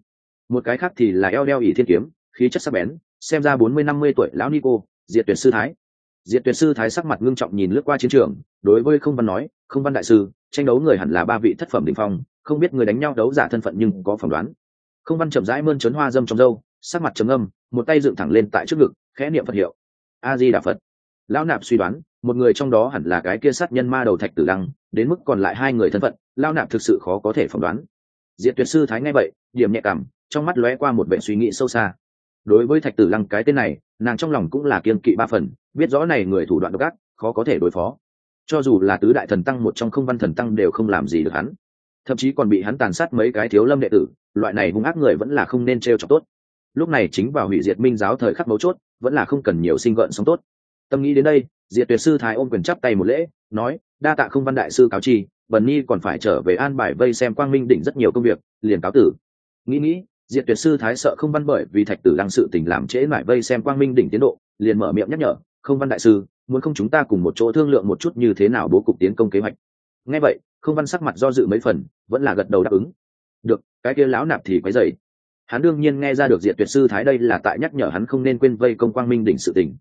Một cái khác thì là eo đeo ỷ thiên kiếm, khí chất sắc bén, xem ra bốn mươi, năm mươi tuổi lão nico diệt tuyệt sư thái. Diệt tuyệt sư thái sắc mặt ngưng trọng nhìn lướt qua chiến trường, đối với không văn nói không văn đại sư, tranh đấu người hẳn là ba vị thất phẩm đình phong, không biết người đánh nhau đấu giả thân phận nhưng có phỏng đoán. Không văn chậm rãi mơn trấn hoa dâm trong dâu sắc mặt trầm âm một tay dựng thẳng lên tại trước ngực, khẽ niệm phật hiệu. A di đà phật. Lão nạp suy đoán, một người trong đó hẳn là cái kia sát nhân ma đầu thạch tử lăng, đến mức còn lại hai người thân phận, lão nạp thực sự khó có thể phỏng đoán. Diện tuyệt sư thái ngay vậy, điểm nhẹ cảm, trong mắt lóe qua một vẻ suy nghĩ sâu xa. Đối với thạch tử lăng cái tên này, nàng trong lòng cũng là kiên kỵ ba phần, biết rõ này người thủ đoạn độc ác, khó có thể đối phó cho dù là tứ đại thần tăng một trong không văn thần tăng đều không làm gì được hắn. Thậm chí còn bị hắn tàn sát mấy cái thiếu lâm đệ tử, loại này hung ác người vẫn là không nên t r cho tốt. Lúc này chính vào hủy diệt minh giáo thời khắc mấu chốt, vẫn là không cần nhiều sinh gợn sống tốt. Tâm nghĩ đến đây, diệt tuyệt sư thái ôm quyền chắp tay một lễ, nói, đa tạ không văn đại sư cáo chi, bần nhi còn phải trở về an bài vây xem quang minh đỉnh rất nhiều công việc, liền cáo tử. Nghĩ nghĩ, diệt tuyệt sư thái sợ không văn bởi vì thạch tử đang sự tình làm trễ Mải vây xem quang minh đỉnh tiến độ, liền mở miệng nhắc nhở, không văn đại sư muốn không chúng ta cùng một chỗ thương lượng một chút như thế nào bố cục tiến công kế hoạch. Nghe vậy không văn sắc mặt do dự mấy phần, vẫn là gật đầu đáp ứng. Được, cái kia lão nạp thì quấy dậy hắn đương nhiên nghe ra được diệt tuyệt sư thái đây là tại nhắc nhở hắn không nên quên vây công quang minh đỉnh sự tình.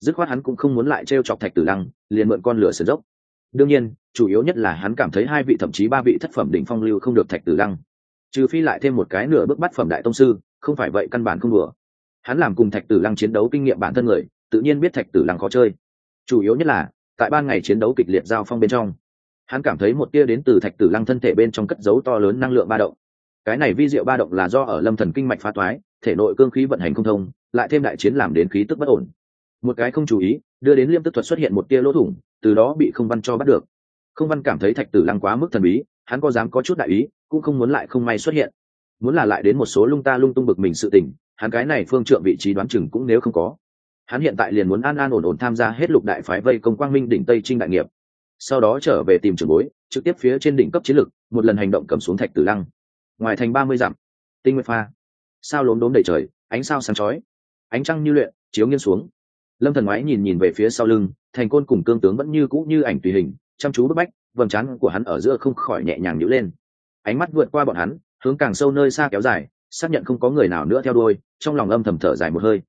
Dứt khoát hắn cũng không muốn lại t r e o chọc thạch tử lăng, liền mượn con lửa sườn dốc. Đương nhiên, chủ yếu nhất là hắn cảm thấy hai vị thậm chí ba vị thất phẩm đỉnh phong lưu không được thạch tử lăng. Trừ phi lại thêm một cái nửa bước bắt phẩm đại tông sư, không phải vậy căn bản không đùa. Hắn làm cùng thạch tử lăng chiến đấu kinh nghiệm bản thân người, tự nhiên biết thạch tử lăng khó chơi chủ yếu nhất là, tại ban ngày chiến đấu kịch liệt giao phong bên trong, hắn cảm thấy một tia đến từ thạch tử lăng thân thể bên trong cất dấu to lớn năng lượng ba động. Cái này vi diệu ba động là do ở lâm thần kinh mạch phá toái, thể nội cương khí vận hành không thông, lại thêm đại chiến làm đến khí tức bất ổn. Một cái không chú ý, đưa đến liêm tức thuật xuất hiện một tia lỗ thủng, từ đó bị không văn cho bắt được. Không văn cảm thấy thạch tử lăng quá mức thần bí, hắn có dám có chút đại ý, cũng không muốn lại không may xuất hiện. Muốn là lại đến một số lung ta lung tung bực mình sự tình, hắn cái này phương trượng vị trí đoán chừng cũng nếu không có hắn hiện tại liền muốn an an ổn ổn tham gia hết lục đại phái vây công quang minh đỉnh tây trinh đại nghiệp. Sau đó trở về tìm trường bối, trực tiếp phía trên đỉnh cấp chiến lực, một lần hành động cầm xuống thạch tử lăng. Ngoài thành ba mươi dặm, tinh nguyệt pha. Sao lốm đốm đầy trời, ánh sao sáng chói, ánh trăng như luyện, chiếu nghiêng xuống. Lâm thần ngoái nhìn nhìn về phía sau lưng, thành côn cùng cương tướng vẫn như cũ như ảnh tùy hình, chăm chú bức bách, vầng trán của hắn ở giữa không khỏi nhẹ nhàng nhữ lên. Ánh mắt vượt qua bọn hắn, hướng càng sâu nơi xa kéo dài, xác nhận không có người nào nữa theo đuôi, trong lòng âm thầm thở dài một hơi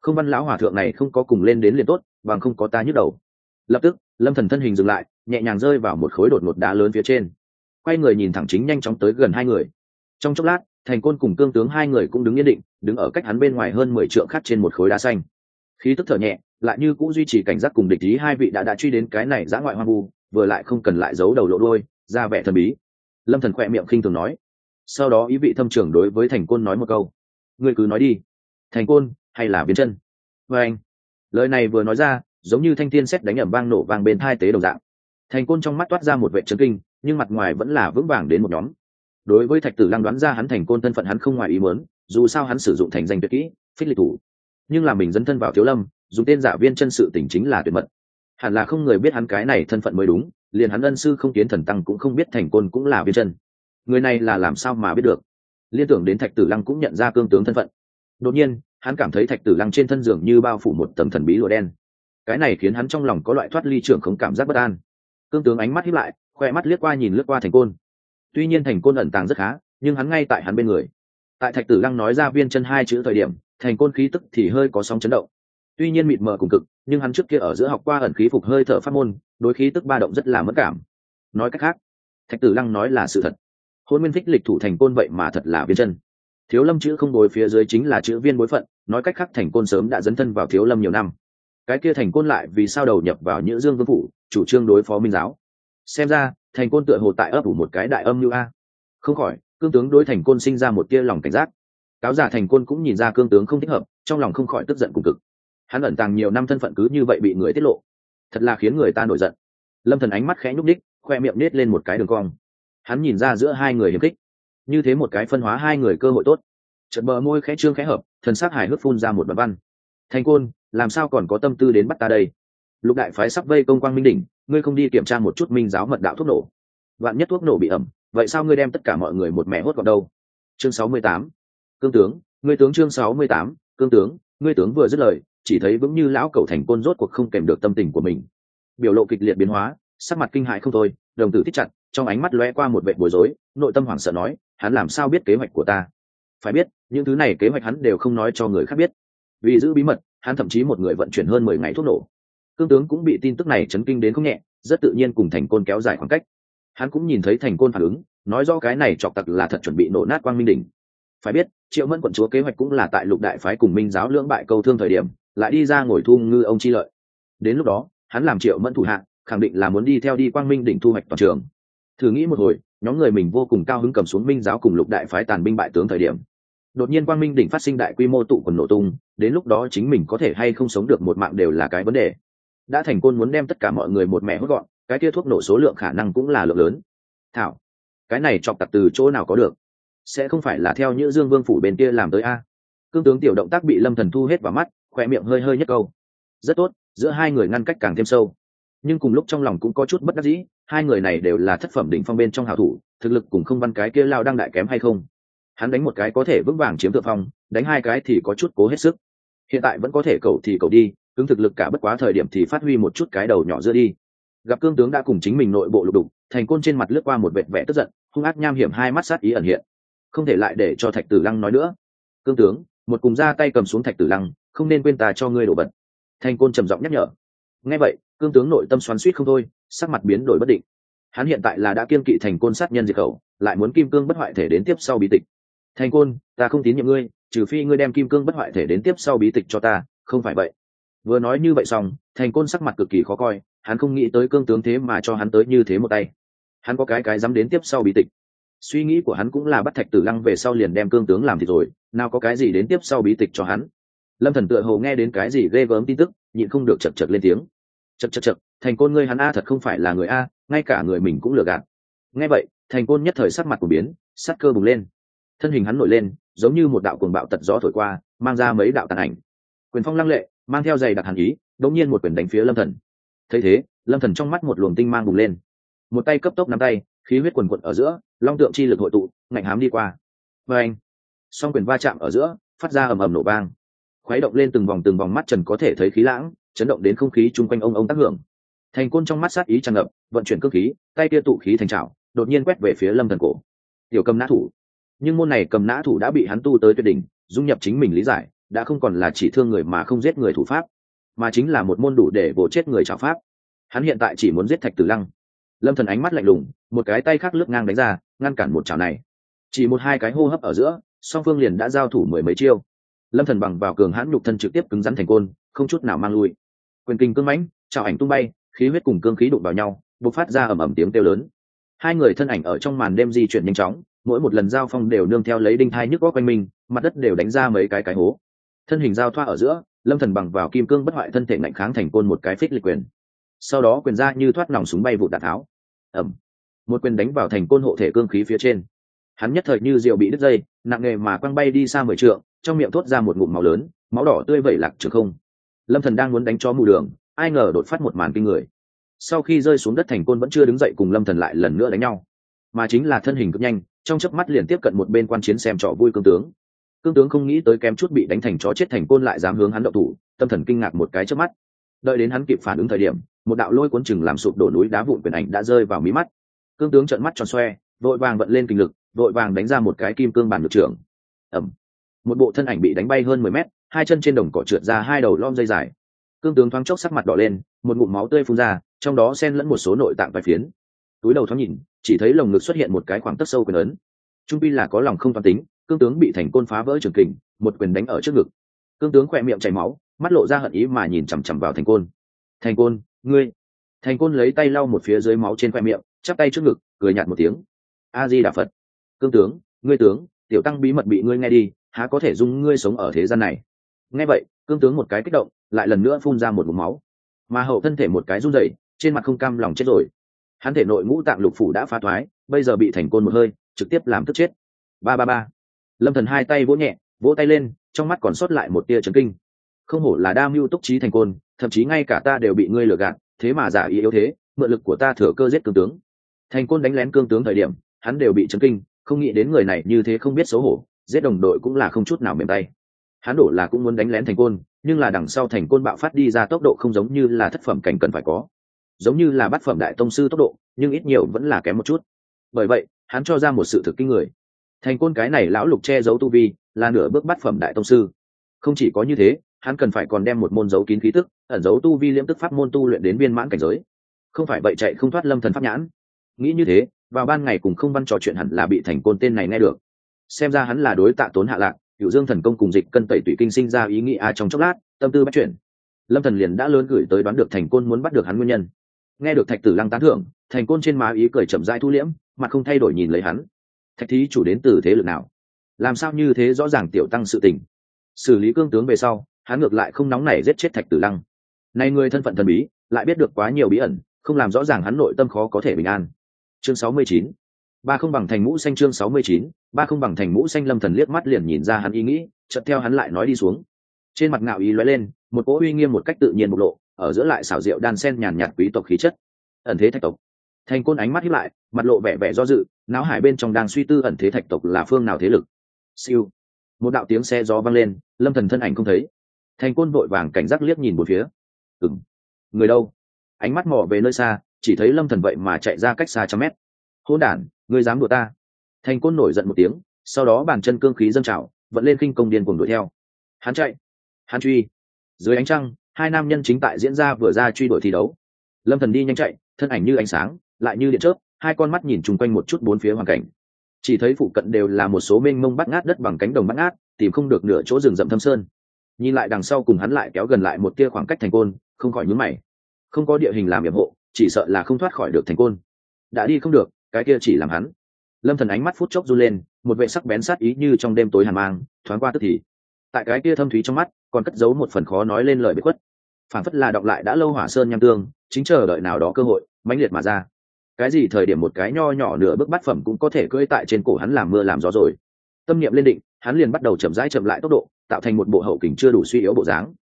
không văn lão hòa thượng này không có cùng lên đến liền tốt, bằng không có ta nhức đầu. Lập tức, lâm thần thân hình dừng lại, nhẹ nhàng rơi vào một khối đột ngột đá lớn phía trên. Quay người nhìn thẳng chính nhanh chóng tới gần hai người. Trong chốc lát, thành côn cùng cương tướng hai người cũng đứng yên định, đứng ở cách hắn bên ngoài hơn mười trượng khắc trên một khối đá xanh. Khí tức thở nhẹ, lại như cũng duy trì cảnh giác cùng địch ý hai vị đã đã truy đến cái này giã ngoại hoang vu, vừa lại không cần lại giấu đầu lộ đôi ra vẻ thần bí. Lâm thần khỏe miệng khinh thường nói. Sau đó ý vị thâm trưởng đối với thành côn nói một câu. Ngươi cứ nói đi. Thành côn hay là biến chân? Vê anh. Lời này vừa nói ra, giống như thanh thiên xét đánh ẩm vang nổ vang bên hai tế đồng dạng. Thành côn trong mắt toát ra một vệ trấn kinh, nhưng mặt ngoài vẫn là vững vàng đến một nhóm. Đối với thạch tử lăng đoán ra hắn thành côn thân phận hắn không ngoài ý muốn, dù sao hắn sử dụng thành danh tuyệt kỹ, phích lịch thủ. Nhưng là mình dấn thân vào thiếu lâm, dùng tên giả viên chân sự tỉnh chính là tuyệt mật. Hẳn là không người biết hắn cái này thân phận mới đúng, liền hắn ân sư không tiến thần tăng cũng không biết thành côn cũng là viên chân. Người này là làm sao mà biết được? Liên tưởng đến thạch tử lăng cũng nhận ra cương tướng thân phận. Đột nhiên hắn cảm thấy thạch tử lăng trên thân giường như bao phủ một tầng thần bí lụa đen. Cái này khiến hắn trong lòng có loại thoát ly trưởng không cảm giác bất an. Cương tướng ánh mắt hiếp lại, khoe mắt liếc qua nhìn lướt qua thành côn. Tuy nhiên thành côn ẩn tàng rất khá, nhưng hắn ngay tại hắn bên người. Tại thạch tử lăng nói ra viên chân hai chữ thời điểm, thành côn khí tức thì hơi có sóng chấn động. Tuy nhiên mịt mờ cùng cực, nhưng hắn trước kia ở giữa học qua ẩn khí phục hơi thở phát môn, đối khí tức ba động rất là mất cảm. Nói cách khác, thạch tử lăng nói là sự thật. Hôn nguyên thích lịch thủ thành côn vậy mà thật là viên chân thiếu lâm chữ không đối phía dưới chính là chữ viên bối phận, nói cách khác thành côn sớm đã dấn thân vào thiếu lâm nhiều năm. Cái kia thành côn lại vì sao đầu nhập vào nhữ dương vương phủ, chủ trương đối phó minh giáo? Xem ra, thành côn tựa hồ tại ấp ủ một cái đại âm như a. Không khỏi, cương tướng đối thành côn sinh ra một tia lòng cảnh giác. Cáo giả thành côn cũng nhìn ra cương tướng không thích hợp, trong lòng không khỏi tức giận cùng cực. Hắn ẩn tàng nhiều năm thân phận cứ như vậy bị người tiết lộ. Thật là khiến người ta nổi giận. Lâm thần ánh mắt khẽ nhúc đích khoe miệng nết lên một cái đường cong. Hắn nhìn ra giữa hai người hiếm khích như thế một cái phân hóa hai người cơ hội tốt. Chợt bờ môi khẽ trương khẽ hợp, thần sắc hài hước phun ra một đoạn văn. Thành côn, làm sao còn có tâm tư đến bắt ta đây? Lục đại phái sắp vây công quang minh đỉnh, ngươi không đi kiểm tra một chút minh giáo mật đạo thuốc nổ. Vạn nhất thuốc nổ bị ẩm, vậy sao ngươi đem tất cả mọi người một mẹ hốt gọn đâu? Chương sáu mươi tám. Cương tướng, ngươi tướng chương sáu mươi tám, cương tướng, ngươi tướng vừa dứt lời, chỉ thấy vững như lão cầu thành côn rốt cuộc không kèm được tâm tình của mình. Biểu lộ kịch liệt biến hóa, sắc mặt kinh hại không thôi, đồng tử thích chặt, trong ánh mắt lóe qua một vệ bối rối, nội tâm hoảng sợ nói hắn làm sao biết kế hoạch của ta? Phải biết, những thứ này kế hoạch hắn đều không nói cho người khác biết. Vì giữ bí mật, hắn thậm chí một người vận chuyển hơn mười ngày thuốc nổ. Cương tướng cũng bị tin tức này chấn kinh đến không nhẹ, rất tự nhiên cùng thành côn kéo dài khoảng cách. Hắn cũng nhìn thấy thành côn phản ứng, nói do cái này chọc tặc là thật chuẩn bị nổ nát quang minh đỉnh. Phải biết, triệu mẫn quận chúa kế hoạch cũng là tại lục đại phái cùng minh giáo lưỡng bại câu thương thời điểm, lại đi ra ngồi thu ngư ông chi lợi. Đến lúc đó, hắn làm triệu mẫn thủ hạ, khẳng định là muốn đi theo đi quang minh đỉnh thu hoạch toàn trường thử nghĩ một hồi, nhóm người mình vô cùng cao hứng cầm xuống minh giáo cùng lục đại phái tàn binh bại tướng thời điểm. Đột nhiên quang minh đỉnh phát sinh đại quy mô tụ quần nổ tung, đến lúc đó chính mình có thể hay không sống được một mạng đều là cái vấn đề. Đã thành côn muốn đem tất cả mọi người một mẹ hốt gọn, cái kia thuốc nổ số lượng khả năng cũng là lượng lớn. Thảo, cái này chọc tặc từ chỗ nào có được? Sẽ không phải là theo như dương vương phủ bên kia làm tới a? Cương tướng tiểu động tác bị lâm thần thu hết vào mắt, khỏe miệng hơi hơi nhất câu. Rất tốt, giữa hai người ngăn cách càng thêm sâu. Nhưng cùng lúc trong lòng cũng có chút bất đắc dĩ hai người này đều là thất phẩm đỉnh phong bên trong hảo thủ, thực lực cùng không văn cái kia lao đang đại kém hay không? Hắn đánh một cái có thể vững vàng chiếm thượng phong, đánh hai cái thì có chút cố hết sức. Hiện tại vẫn có thể cầu thì cầu đi, ứng thực lực cả bất quá thời điểm thì phát huy một chút cái đầu nhỏ giữa đi. Gặp cương tướng đã cùng chính mình nội bộ lục đục, thành côn trên mặt lướt qua một vệt vẻ tức giận, hung ác nham hiểm hai mắt sát ý ẩn hiện. Không thể lại để cho thạch tử lăng nói nữa. Cương tướng, một cùng ra tay cầm xuống thạch tử lăng, không nên quên ta cho ngươi đổ bật thành côn trầm giọng nhắc nhở. Nghe vậy, cương tướng nội tâm xoắn suýt không thôi sắc mặt biến đổi bất định. Hắn hiện tại là đã kiên kỵ thành côn sát nhân diệt khẩu, lại muốn kim cương bất hoại thể đến tiếp sau bí tịch. Thành côn, ta không tín nhiệm ngươi, trừ phi ngươi đem kim cương bất hoại thể đến tiếp sau bí tịch cho ta, không phải vậy. Vừa nói như vậy xong, thành côn sắc mặt cực kỳ khó coi, hắn không nghĩ tới cương tướng thế mà cho hắn tới như thế một tay. Hắn có cái cái dám đến tiếp sau bí tịch. Suy nghĩ của hắn cũng là bắt thạch tử lăng về sau liền đem cương tướng làm thì rồi, nào có cái gì đến tiếp sau bí tịch cho hắn. Lâm thần tựa hồ nghe đến cái gì ghê gớm tin tức, nhịn không được chật chật lên tiếng. Chật chật chật thành côn ngươi hắn a thật không phải là người a, ngay cả người mình cũng lừa gạt. Nghe vậy, thành côn nhất thời sắc mặt của biến, sắc cơ bùng lên. Thân hình hắn nổi lên, giống như một đạo cuồng bạo tật gió thổi qua, mang ra mấy đạo tàn ảnh. Quyền phong lăng lệ, mang theo giày đặc hàn ý, đống nhiên một quyền đánh phía lâm thần. Thấy thế, lâm thần trong mắt một luồng tinh mang bùng lên. Một tay cấp tốc nắm tay, khí huyết quần quận ở giữa, long tượng chi lực hội tụ, ngạnh hám đi qua. Và anh song quyền va chạm ở giữa, phát ra ầm ầm nổ vang. Khuấy động lên từng vòng từng vòng mắt trần có thể thấy khí lãng, chấn động đến không khí chung quanh ông ông tác hưởng thành côn trong mắt sát ý tràn ngập, vận chuyển cơ khí, tay kia tụ khí thành trào đột nhiên quét về phía lâm thần cổ. Tiểu cầm nã thủ. Nhưng môn này cầm nã thủ đã bị hắn tu tới tuyệt đỉnh, dung nhập chính mình lý giải, đã không còn là chỉ thương người mà không giết người thủ pháp, mà chính là một môn đủ để bổ chết người trào pháp. Hắn hiện tại chỉ muốn giết thạch tử lăng. Lâm thần ánh mắt lạnh lùng, một cái tay khác lướt ngang đánh ra, ngăn cản một chảo này. Chỉ một hai cái hô hấp ở giữa, song phương liền đã giao thủ mười mấy chiêu. Lâm thần bằng vào cường hãn nhục thân trực tiếp cứng rắn thành côn, không chút nào mang lui. Quyền kinh cương mãnh trào ảnh tung bay khí huyết cùng cương khí đụng vào nhau, bộc phát ra ầm ầm tiếng kêu lớn. Hai người thân ảnh ở trong màn đêm di chuyển nhanh chóng, mỗi một lần giao phong đều nương theo lấy đinh thai nhức góc quanh mình, mặt đất đều đánh ra mấy cái cái hố. Thân hình giao thoa ở giữa, lâm thần bằng vào kim cương bất hoại thân thể ngạnh kháng thành côn một cái phích lịch quyền. Sau đó quyền ra như thoát nòng súng bay vụ đạn tháo. Ẩm một quyền đánh vào thành côn hộ thể cương khí phía trên. Hắn nhất thời như diều bị đứt dây, nặng nghề mà quăng bay đi xa mười trượng, trong miệng thốt ra một ngụm máu lớn, máu đỏ tươi vẩy lạc trường không. Lâm thần đang muốn đánh cho mù đường ai ngờ đột phát một màn kinh người. Sau khi rơi xuống đất thành côn vẫn chưa đứng dậy cùng lâm thần lại lần nữa đánh nhau. Mà chính là thân hình cực nhanh, trong chớp mắt liền tiếp cận một bên quan chiến xem trò vui cương tướng. Cương tướng không nghĩ tới kém chút bị đánh thành chó chết thành côn lại dám hướng hắn động thủ, tâm thần kinh ngạc một cái trước mắt. Đợi đến hắn kịp phản ứng thời điểm, một đạo lôi cuốn chừng làm sụp đổ núi đá vụn quyền ảnh đã rơi vào mí mắt. Cương tướng trợn mắt tròn xoe, vội vàng vận lên kinh lực, vội vàng đánh ra một cái kim cương bản lực trưởng. Ẩm một bộ thân ảnh bị đánh bay hơn mười mét, hai chân trên đồng cỏ trượt ra hai đầu lom dây dài cương tướng thoáng chốc sắc mặt đỏ lên, một ngụm máu tươi phun ra, trong đó xen lẫn một số nội tạng vài phiến. Túi đầu thoáng nhìn, chỉ thấy lồng ngực xuất hiện một cái khoảng tấc sâu quyền ấn. Trung pi là có lòng không toàn tính, cương tướng bị thành côn phá vỡ trường kình, một quyền đánh ở trước ngực. Cương tướng khỏe miệng chảy máu, mắt lộ ra hận ý mà nhìn chằm chằm vào thành côn. Thành côn, ngươi thành côn lấy tay lau một phía dưới máu trên khoe miệng, chắp tay trước ngực, cười nhạt một tiếng. A di đà phật, cương tướng, ngươi tướng, tiểu tăng bí mật bị ngươi nghe đi, há có thể dung ngươi sống ở thế gian này? Nghe vậy, cương tướng một cái kích động lại lần nữa phun ra một vùng máu. Mà hậu thân thể một cái run rẩy, trên mặt không cam lòng chết rồi. Hắn thể nội ngũ tạng lục phủ đã phá thoái, bây giờ bị thành côn một hơi, trực tiếp làm tức chết. Ba ba ba. Lâm thần hai tay vỗ nhẹ, vỗ tay lên, trong mắt còn sót lại một tia chấn kinh. Không hổ là đa mưu túc trí thành côn, thậm chí ngay cả ta đều bị ngươi lừa gạt, thế mà giả ý yếu thế, mượn lực của ta thừa cơ giết cương tướng. Thành côn đánh lén cương tướng thời điểm, hắn đều bị chấn kinh, không nghĩ đến người này như thế không biết xấu hổ, giết đồng đội cũng là không chút nào mềm tay. Hắn đổ là cũng muốn đánh lén thành côn nhưng là đằng sau thành côn bạo phát đi ra tốc độ không giống như là thất phẩm cảnh cần phải có. Giống như là bát phẩm đại tông sư tốc độ, nhưng ít nhiều vẫn là kém một chút. Bởi vậy, hắn cho ra một sự thực kinh người. Thành côn cái này lão lục che giấu tu vi, là nửa bước bát phẩm đại tông sư. Không chỉ có như thế, hắn cần phải còn đem một môn dấu kín khí tức, ẩn dấu tu vi liễm tức pháp môn tu luyện đến viên mãn cảnh giới. Không phải vậy chạy không thoát lâm thần pháp nhãn. Nghĩ như thế, vào ban ngày cùng không văn trò chuyện hẳn là bị thành côn tên này nghe được. Xem ra hắn là đối tạ tốn hạ lạc cựu dương thần công cùng dịch cân tẩy tụy kinh sinh ra ý nghĩ a à trong chốc lát, tâm tư bắt chuyển. Lâm thần liền đã lớn gửi tới đoán được thành côn muốn bắt được hắn nguyên nhân. Nghe được thạch tử lăng tán thưởng, thành côn trên má ý cười chậm rãi thu liễm mặt không thay đổi nhìn lấy hắn. Thạch thí chủ đến từ thế lực nào? Làm sao như thế rõ ràng tiểu tăng sự tình? Xử lý cương tướng về sau, hắn ngược lại không nóng nảy giết chết thạch tử lăng. Này người thân phận thần bí, lại biết được quá nhiều bí ẩn, không làm rõ ràng hắn nội tâm khó có thể bình an. Chương sáu mươi chín ba không bằng thành mũ xanh chương sáu mươi chín, ba không bằng thành mũ xanh lâm thần liếc mắt liền nhìn ra hắn ý nghĩ, chợt theo hắn lại nói đi xuống. Trên mặt ngạo ý lóe lên, một cỗ uy nghiêm một cách tự nhiên bộc lộ, ở giữa lại xảo diệu đan sen nhàn nhạt quý tộc khí chất. Ẩn thế thạch tộc. Thành côn ánh mắt hiếp lại, mặt lộ vẻ vẻ do dự, não hải bên trong đang suy tư ẩn thế thạch tộc là phương nào thế lực. Siêu. Một đạo tiếng xe gió vang lên, lâm thần thân ảnh không thấy. Thành côn vội vàng cảnh giác liếc nhìn một phía. Ừng người đâu? Ánh mắt mò về nơi xa, chỉ thấy lâm thần vậy mà chạy ra cách xa trăm mét hôn đản, ngươi dám đùa ta? Thành côn nổi giận một tiếng, sau đó bàn chân cương khí dâng trào vẫn lên khinh công điên cuồng đuổi theo. Hắn chạy, hắn truy. Dưới ánh trăng, hai nam nhân chính tại diễn ra vừa ra truy đuổi thi đấu. Lâm thần đi nhanh chạy, thân ảnh như ánh sáng, lại như điện chớp, hai con mắt nhìn chung quanh một chút bốn phía hoàn cảnh. Chỉ thấy phụ cận đều là một số mênh mông bắt ngát đất bằng cánh đồng bắt ngát, tìm không được nửa chỗ rừng rậm thâm sơn. Nhìn lại đằng sau cùng hắn lại kéo gần lại một tia khoảng cách thành côn, không khỏi nhướng mày. Không có địa hình làm nhiệm hộ, chỉ sợ là không thoát khỏi được thành côn. Đã đi không được cái kia chỉ làm hắn. Lâm thần ánh mắt phút chốc run lên, một vệ sắc bén sát ý như trong đêm tối hàn mang, thoáng qua tức thì. Tại cái kia thâm thúy trong mắt, còn cất giấu một phần khó nói lên lời bị khuất. Phản phất là đọc lại đã lâu hỏa sơn nham tương, chính chờ đợi nào đó cơ hội, mãnh liệt mà ra. Cái gì thời điểm một cái nho nhỏ nửa bước bát phẩm cũng có thể cưỡi tại trên cổ hắn làm mưa làm gió rồi. Tâm niệm lên định, hắn liền bắt đầu chậm rãi chậm lại tốc độ, tạo thành một bộ hậu kình chưa đủ suy yếu bộ dáng.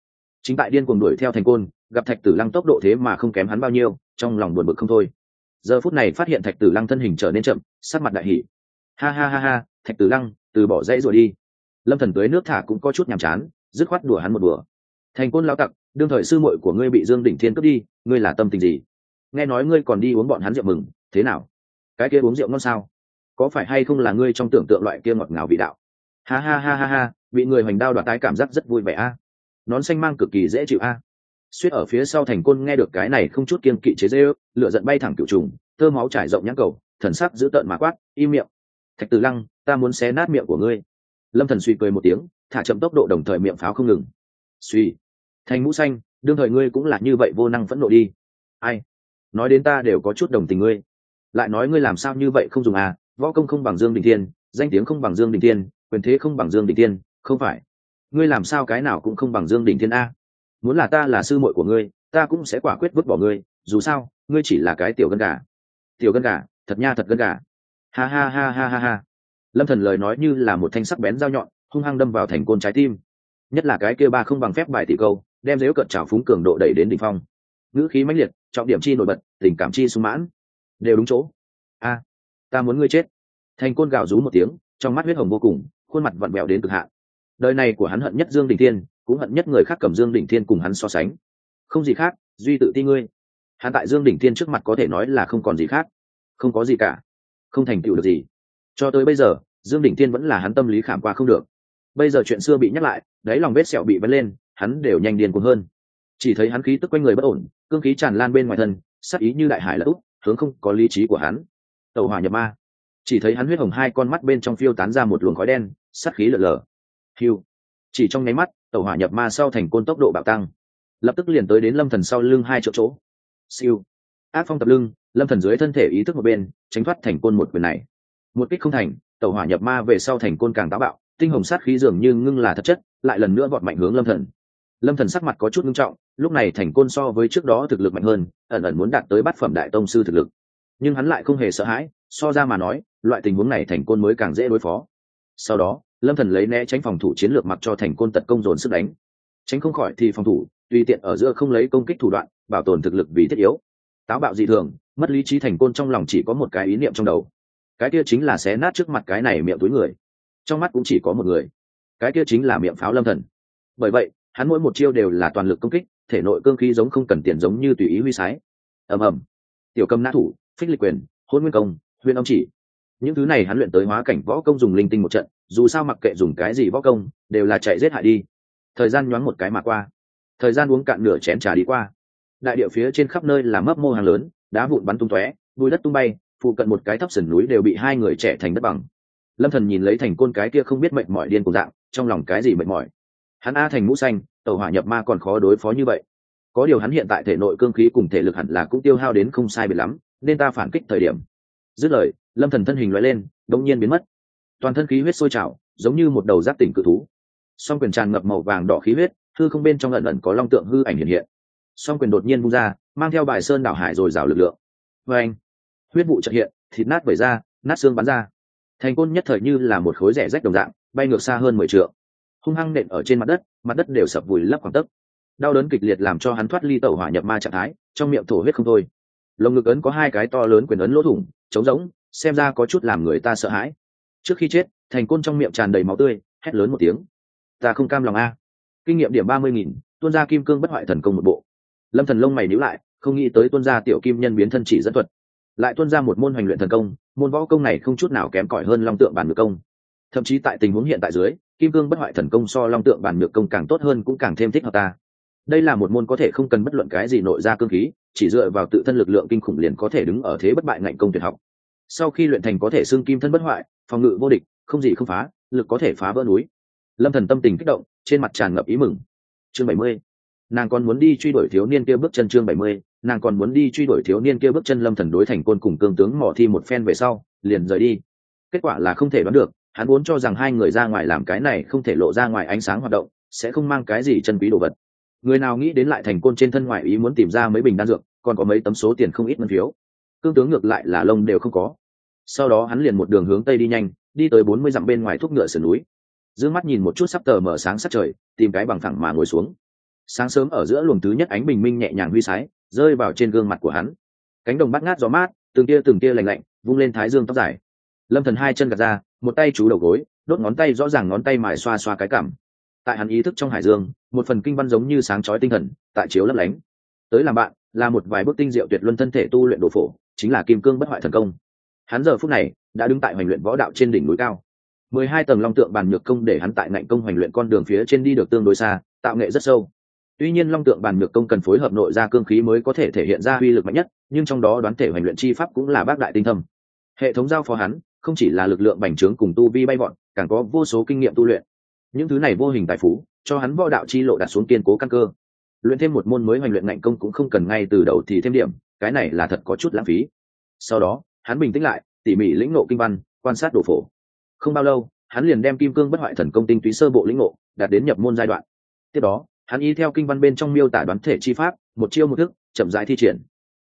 Chính tại điên cuồng đuổi theo thành côn, gặp thạch tử lăng tốc độ thế mà không kém hắn bao nhiêu, trong lòng buồn bực không thôi giờ phút này phát hiện thạch tử lăng thân hình trở nên chậm, sắc mặt đại hỷ ha ha ha ha, thạch tử lăng, từ bỏ dãy rồi đi. Lâm thần tưới nước thả cũng có chút nhàm chán, dứt khoát đùa hắn một đùa. Thành côn lao tặc, đương thời sư muội của ngươi bị dương đỉnh thiên cướp đi, ngươi là tâm tình gì? Nghe nói ngươi còn đi uống bọn hắn rượu mừng, thế nào? Cái kia uống rượu ngon sao? Có phải hay không là ngươi trong tưởng tượng loại kia ngọt ngào vị đạo? Ha ha ha ha ha, bị người hoành đao đoạt tái cảm giác rất vui vẻ a. Nón xanh mang cực kỳ dễ chịu a suýt ở phía sau thành côn nghe được cái này không chút kiên kỵ chế dê ước lựa giận bay thẳng cựu trùng thơ máu trải rộng nhãn cầu, thần sắc giữ tợn mà quát im miệng, thạch tử lăng, ta muốn xé nát miệng của ngươi. Lâm thần suy cười một tiếng, thả chậm tốc độ đồng thời miệng pháo không ngừng. Suy thành mũ xanh, đương thời ngươi cũng là như vậy vô năng phẫn nộ đi. Ai? Nói đến ta đều có chút đồng tình ngươi. Lại nói ngươi làm sao như vậy không dùng à võ công không bằng dương đình thiên, danh tiếng không bằng dương đình thiên, quyền thế không bằng dương đình thiên, không phải. Ngươi làm sao cái nào cũng không bằng dương đình thiên a? Muốn là ta là sư muội của ngươi, ta cũng sẽ quả quyết vứt bỏ ngươi, dù sao, ngươi chỉ là cái tiểu gân gà. Tiểu gân gà, thật nha thật gân gà. Ha ha ha ha ha ha. Lâm thần lời nói như là một thanh sắc bén dao nhọn, hung hăng đâm vào thành côn trái tim. Nhất là cái kia ba không bằng phép bài tỷ câu, đem dếu cận trào phúng cường độ đẩy đến đỉnh phong. Ngữ khí mãnh liệt, trọng điểm chi nổi bật, tình cảm chi sung mãn. Đều đúng chỗ. A, ta muốn ngươi chết. Thành côn gào rú một tiếng, trong mắt huyết hồng vô cùng, khuôn mặt vặn vẹo đến cực hạn. Đời này của hắn hận nhất dương đình thiên cũng hận nhất người khác cầm dương đỉnh thiên cùng hắn so sánh. Không gì khác, duy tự ti ngươi. Hắn tại dương đỉnh thiên trước mặt có thể nói là không còn gì khác. Không có gì cả. Không thành tựu được gì. Cho tới bây giờ, dương đỉnh thiên vẫn là hắn tâm lý khảm qua không được. Bây giờ chuyện xưa bị nhắc lại, đáy lòng vết sẹo bị vấn lên, hắn đều nhanh điên cuồng hơn. Chỉ thấy hắn khí tức quanh người bất ổn, cương khí tràn lan bên ngoài thân, sắc ý như đại hải lỡ úp hướng không có lý trí của hắn. Tàu hỏa nhập ma. Chỉ thấy hắn huyết hồng hai con mắt bên trong phiêu tán ra một luồng khói đen sắc khí lở lở. Hiu chỉ trong nháy mắt tàu hỏa nhập ma sau thành côn tốc độ bạo tăng. Lập tức liền tới đến lâm thần sau lưng hai chỗ chỗ. Siêu. Ác phong tập lưng, lâm thần dưới thân thể ý thức một bên, tránh thoát thành côn một quyền này. Một kích không thành tàu hỏa nhập ma về sau thành côn càng táo bạo, tinh hồng sát khí dường như ngưng là thật chất, lại lần nữa vọt mạnh hướng lâm thần. Lâm thần sắc mặt có chút ngưng trọng, lúc này thành côn so với trước đó thực lực mạnh hơn, ẩn ẩn muốn đạt tới bát phẩm đại tông sư thực lực. Nhưng hắn lại không hề sợ hãi, so ra mà nói, loại tình huống này thành côn mới càng dễ đối phó. Sau đó lâm thần lấy né tránh phòng thủ chiến lược mặc cho thành côn tật công dồn sức đánh. Tránh không khỏi thì phòng thủ, tùy tiện ở giữa không lấy công kích thủ đoạn, bảo tồn thực lực vì thiết yếu. Táo bạo dị thường, mất lý trí thành côn trong lòng chỉ có một cái ý niệm trong đầu. Cái kia chính là xé nát trước mặt cái này miệng túi người. Trong mắt cũng chỉ có một người. Cái kia chính là miệng pháo lâm thần. Bởi vậy, hắn mỗi một chiêu đều là toàn lực công kích, thể nội cương khí giống không cần tiền giống như tùy ý huy sái. Ầm ầm. Tiểu cầm nã thủ, phích lịch quyền, hôn nguyên công, huyền ông chỉ những thứ này hắn luyện tới hóa cảnh võ công dùng linh tinh một trận, dù sao mặc kệ dùng cái gì võ công, đều là chạy giết hại đi. Thời gian nhoáng một cái mà qua. Thời gian uống cạn nửa chén trà đi qua. Đại địa phía trên khắp nơi là mấp mô hàng lớn, đá vụn bắn tung tóe, bùi đất tung bay, phụ cận một cái thấp sườn núi đều bị hai người trẻ thành đất bằng. Lâm thần nhìn lấy thành côn cái kia không biết mệnh mỏi điên cùng dạng, trong lòng cái gì mệt mỏi? Hắn a thành mũ xanh tàu hỏa nhập ma còn khó đối phó như vậy. Có điều hắn hiện tại thể nội cương khí cùng thể lực hẳn là cũng tiêu hao đến không sai biệt lắm, nên ta phản kích thời điểm dứt lời, lâm thần thân hình loại lên đống nhiên biến mất. Toàn thân khí huyết sôi trào, giống như một đầu giáp tỉnh cự thú. Song quyền tràn ngập màu vàng đỏ khí huyết, hư không bên trong ẩn ẩn có long tượng hư ảnh hiện hiện. Song quyền đột nhiên bung ra, mang theo bài sơn đảo hải rồi rào lực lượng. Vê anh, huyết vụ trợ hiện, thịt nát vẩy ra, nát xương bắn ra. Thành côn nhất thời như là một khối rẻ rách đồng dạng, bay ngược xa hơn mười t hung hăng nện ở trên mặt đất mặt đất đều sập vùi lấp khoảng tấc. Đau đớn kịch liệt làm cho hắn thoát ly tẩu hỏa nhập ma trạng thái, trong miệng thổ huyết không thôi lồng ngực ấn có hai cái to lớn quyền ấn lỗ thủng, trống rỗng, xem ra có chút làm người ta sợ hãi. Trước khi chết, thành côn trong miệng tràn đầy máu tươi, hét lớn một tiếng. Ta không cam lòng a. Kinh nghiệm điểm ba mươi nghìn, tuôn ra kim cương bất hoại thần công một bộ. Lâm thần lông mày níu lại, không nghĩ tới tuôn ra tiểu kim nhân biến thân chỉ dẫn thuật. Lại tuôn ra một môn hoành luyện thần công, môn võ công này không chút nào kém cỏi hơn long tượng bản ngược công. Thậm chí tại tình huống hiện tại dưới, kim cương bất hoại thần công so long tượng bản ngược công càng tốt hơn cũng càng thêm thích hợp ta. Đây là một môn có thể không cần bất luận cái gì nội ra cương khí chỉ dựa vào tự thân lực lượng kinh khủng liền có thể đứng ở thế bất bại ngạnh công tuyệt học. Sau khi luyện thành có thể xưng kim thân bất hoại, phòng ngự vô địch, không gì không phá, lực có thể phá vỡ núi. Lâm thần tâm tình kích động, trên mặt tràn ngập ý mừng. Chương bảy mươi, nàng còn muốn đi truy đuổi thiếu niên kia bước chân chương bảy mươi, nàng còn muốn đi truy đuổi thiếu niên kia bước chân lâm thần đối thành côn cùng cương tướng mỏ thi một phen về sau, liền rời đi. Kết quả là không thể đoán được, hắn vốn cho rằng hai người ra ngoài làm cái này không thể lộ ra ngoài ánh sáng hoạt động, sẽ không mang cái gì chân quý đồ vật người nào nghĩ đến lại thành côn trên thân ngoại ý muốn tìm ra mấy bình đan dược, còn có mấy tấm số tiền không ít ngân phiếu. Cương tướng ngược lại là lông đều không có. Sau đó hắn liền một đường hướng tây đi nhanh, đi tới bốn mươi dặm bên ngoài thuốc ngựa sườn núi. D mắt nhìn một chút sắp tờ mở sáng sát trời, tìm cái bằng thẳng mà ngồi xuống. Sáng sớm ở giữa luồng thứ nhất ánh bình minh nhẹ nhàng huy sái, rơi vào trên gương mặt của hắn. Cánh đồng bắt ngát gió mát, từng tia từng tia lành lạnh, vung lên thái dương tóc dài. Lâm thần hai chân gạt ra, một tay chú đầu gối, đốt ngón tay rõ ràng ngón tay mài xoa xoa cái cảm tại hắn ý thức trong hải dương, một phần kinh văn giống như sáng chói tinh thần, tại chiếu lấp lánh. Tới làm bạn, là một vài bước tinh diệu tuyệt luân thân thể tu luyện đồ phổ, chính là kim cương bất hoại thần công. Hắn giờ phút này, đã đứng tại hoành luyện võ đạo trên đỉnh núi cao. Mười hai tầng long tượng bàn nhược công để hắn tại ngạnh công hoành luyện con đường phía trên đi được tương đối xa, tạo nghệ rất sâu. Tuy nhiên long tượng bàn nhược công cần phối hợp nội ra cương khí mới có thể thể hiện ra uy lực mạnh nhất, nhưng trong đó đoán thể hoành luyện chi pháp cũng là bác đại tinh thâm. Hệ thống giao phó hắn, không chỉ là lực lượng bành trướng cùng tu vi bay bọn càng có vô số kinh nghiệm tu luyện những thứ này vô hình tài phú, cho hắn võ đạo chi lộ đặt xuống kiên cố căn cơ. Luyện thêm một môn mới hoành luyện ngạnh công cũng không cần ngay từ đầu thì thêm điểm, cái này là thật có chút lãng phí. Sau đó, hắn bình tĩnh lại, tỉ mỉ lĩnh ngộ kinh văn, quan sát đồ phổ. Không bao lâu, hắn liền đem kim cương bất hoại thần công tinh túy sơ bộ lĩnh ngộ, đạt đến nhập môn giai đoạn. Tiếp đó, hắn y theo kinh văn bên trong miêu tả đoán thể chi pháp, một chiêu một thức, chậm rãi thi triển.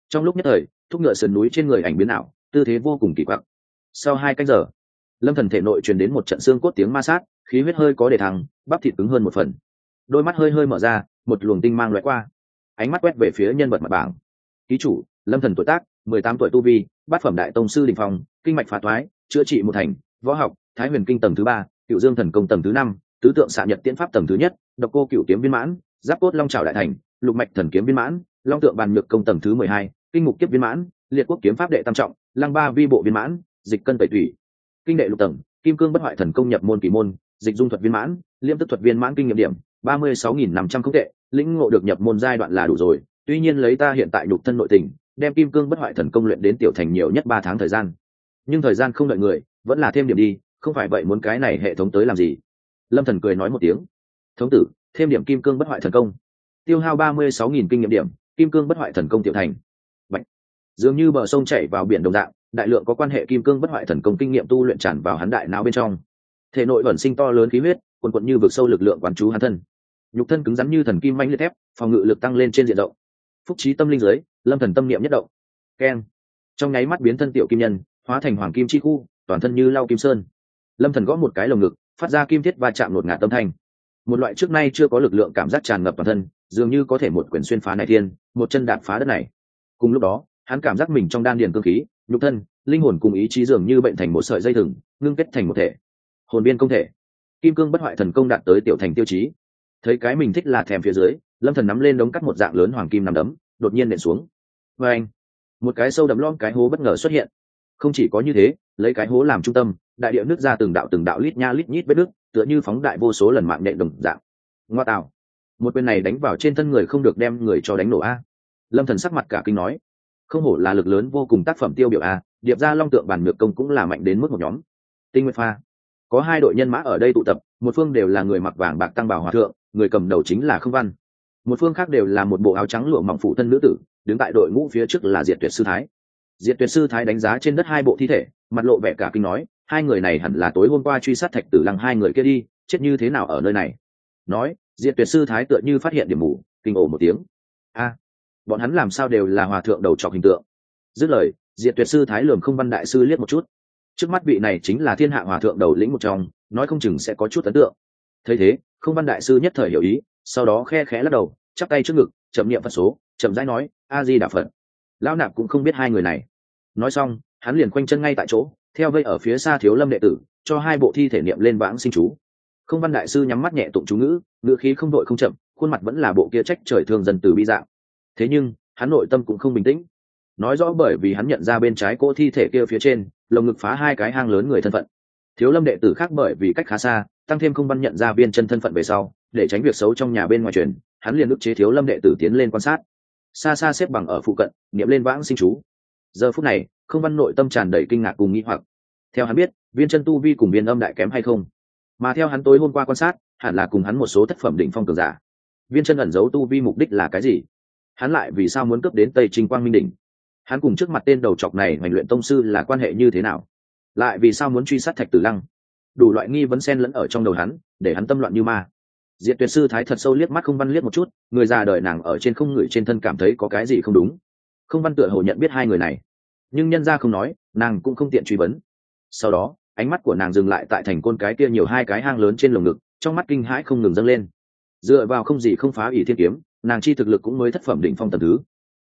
Trong lúc nhất thời, thúc ngựa sườn núi trên người ảnh biến ảo, tư thế vô cùng kỳ quặc. Sau hai canh giờ lâm thần thể nội truyền đến một trận xương cốt tiếng ma sát khí huyết hơi có đề thăng bắp thịt cứng hơn một phần. Đôi mắt hơi hơi mở ra một luồng tinh mang loại qua. Ánh mắt quét về phía nhân vật mặt bảng. Ký chủ lâm thần tuổi tác mười tám tuổi tu vi bát phẩm đại tông sư đình phòng, kinh mạch phá thoái chữa trị một thành võ học thái huyền kinh tầng thứ ba cựu dương thần công tầng thứ năm tứ tượng xạ nhật tiễn pháp tầng thứ nhất độc cô cựu kiếm viên mãn giáp cốt long trào đại thành lục mạch thần kiếm viên mãn long tượng bàn nhược công tầng thứ mười hai kinh mục kiếp viên mãn liệt quốc kiếm pháp đệ tam trọng lăng ba vi bộ viên mãn dịch cân tẩy thủy kinh đệ lục tầng, kim cương bất hoại thần công nhập môn kỳ môn, dịch dung thuật viên mãn, liêm tức thuật viên mãn kinh nghiệm điểm, ba mươi sáu nghìn năm trăm không tệ, lĩnh ngộ được nhập môn giai đoạn là đủ rồi. Tuy nhiên lấy ta hiện tại nhục thân nội tình, đem kim cương bất hoại thần công luyện đến tiểu thành nhiều nhất ba tháng thời gian. Nhưng thời gian không đợi người, vẫn là thêm điểm đi, không phải vậy muốn cái này hệ thống tới làm gì? Lâm thần cười nói một tiếng. Thống tử, thêm điểm kim cương bất hoại thần công. Tiêu hao ba mươi sáu nghìn kinh nghiệm điểm, kim cương bất hoại thần công tiểu thành. Bạch. dường như bờ sông chảy vào biển đồng dạng đại lượng có quan hệ kim cương bất hoại thần công kinh nghiệm tu luyện tràn vào hắn đại não bên trong. Thể nội vẩn sinh to lớn khí huyết quần quận như vực sâu lực lượng quán chú hắn thân. Nhục thân cứng rắn như thần kim manh liệt thép, phòng ngự lực tăng lên trên diện rộng. Phúc trí tâm linh giới, lâm thần tâm niệm nhất động. Keng trong nháy mắt biến thân tiểu kim nhân, hóa thành hoàng kim chi khu, toàn thân như lau kim sơn. Lâm thần gõ một cái lồng ngực, phát ra kim thiết va chạm ngột ngạt tâm thanh. Một loại trước nay chưa có lực lượng cảm giác tràn ngập toàn thân, dường như có thể một quyền xuyên phá này thiên, một chân đạp phá đất này. Cùng lúc đó, hắn cảm giác mình trong đan điền cương khí nhục thân, linh hồn cùng ý chí dường như bệnh thành một sợi dây thừng, ngưng kết thành một thể. Hồn biên công thể. Kim cương bất hoại thần công đạt tới tiểu thành tiêu chí. Thấy cái mình thích là thèm phía dưới, lâm thần nắm lên đống cắt một dạng lớn hoàng kim nằm đấm, đột nhiên nện xuống. Và anh, một cái sâu đậm lom cái hố bất ngờ xuất hiện. Không chỉ có như thế, lấy cái hố làm trung tâm, đại địa nước ra từng đạo từng đạo lít nha lít nhít vết nước tựa như phóng đại vô số lần mạng nhện đồng dạng. Ngoa tạo. Một bên này đánh vào trên thân người không được đem người cho đánh nổ a. Lâm thần sắc mặt cả kinh nói không hổ là lực lớn vô cùng tác phẩm tiêu biểu a điệp ra long tượng bàn ngược công cũng là mạnh đến mức một nhóm. Tinh nguyệt pha. Có hai đội nhân mã ở đây tụ tập, một phương đều là người mặc vàng bạc tăng bảo hòa thượng, người cầm đầu chính là Khương văn. Một phương khác đều là một bộ áo trắng lụa mỏng phụ thân nữ tử, đứng tại đội ngũ phía trước là diệt tuyệt sư thái. Diệt tuyệt sư thái đánh giá trên đất hai bộ thi thể, mặt lộ vẻ cả kinh nói, hai người này hẳn là tối hôm qua truy sát thạch tử lăng hai người kia đi, chết như thế nào ở nơi này? Nói, diệt tuyệt sư thái tựa như phát hiện điểm mù, kinh ổ một tiếng. A bọn hắn làm sao đều là hòa thượng đầu trọc hình tượng. Dứt lời, diệt tuyệt sư thái lường không văn đại sư liếc một chút. Trước mắt vị này chính là thiên hạ hòa thượng đầu lĩnh một trong, nói không chừng sẽ có chút ấn tượng. Thấy thế, không văn đại sư nhất thời hiểu ý, sau đó khe khẽ lắc đầu, chắp tay trước ngực, chậm niệm phật số, chậm rãi nói, a di đà phật. Lão nạp cũng không biết hai người này. Nói xong, hắn liền quanh chân ngay tại chỗ, theo vây ở phía xa thiếu lâm đệ tử, cho hai bộ thi thể niệm lên vãng sinh chú. Không văn đại sư nhắm mắt nhẹ tụng chú ngữ ngữ khí không đội không chậm, khuôn mặt vẫn là bộ kia trách trời thương dần từ bi dạng thế nhưng, hắn nội tâm cũng không bình tĩnh. Nói rõ bởi vì hắn nhận ra bên trái cỗ thi thể kia phía trên, lồng ngực phá hai cái hang lớn người thân phận. Thiếu lâm đệ tử khác bởi vì cách khá xa, tăng thêm không văn nhận ra viên chân thân phận về sau, để tránh việc xấu trong nhà bên ngoài truyền, hắn liền ức chế thiếu lâm đệ tử tiến lên quan sát. Xa xa xếp bằng ở phụ cận, niệm lên vãng sinh chú. Giờ phút này, không văn nội tâm tràn đầy kinh ngạc cùng nghĩ hoặc. Theo hắn biết, viên chân tu vi cùng viên âm đại kém hay không? Mà theo hắn tối hôm qua quan sát, hẳn là cùng hắn một số tác phẩm đỉnh phong cường giả. Viên chân ẩn giấu tu vi mục đích là cái gì? Hắn lại vì sao muốn cấp đến tây trinh quang minh đỉnh? Hắn cùng trước mặt tên đầu chọc này hoành luyện tông sư là quan hệ như thế nào? Lại vì sao muốn truy sát thạch tử lăng? Đủ loại nghi vấn xen lẫn ở trong đầu hắn, để hắn tâm loạn như ma. Diện tuyệt sư thái thật sâu liếc mắt không văn liếc một chút, người già đời nàng ở trên không người trên thân cảm thấy có cái gì không đúng. Không văn tựa hồ nhận biết hai người này. Nhưng nhân ra không nói, nàng cũng không tiện truy vấn. Sau đó, ánh mắt của nàng dừng lại tại thành côn cái kia nhiều hai cái hang lớn trên lồng ngực, trong mắt kinh hãi không ngừng dâng lên. Dựa vào không gì không phá ỷ thiên kiếm nàng chi thực lực cũng mới thất phẩm định phong tầm thứ.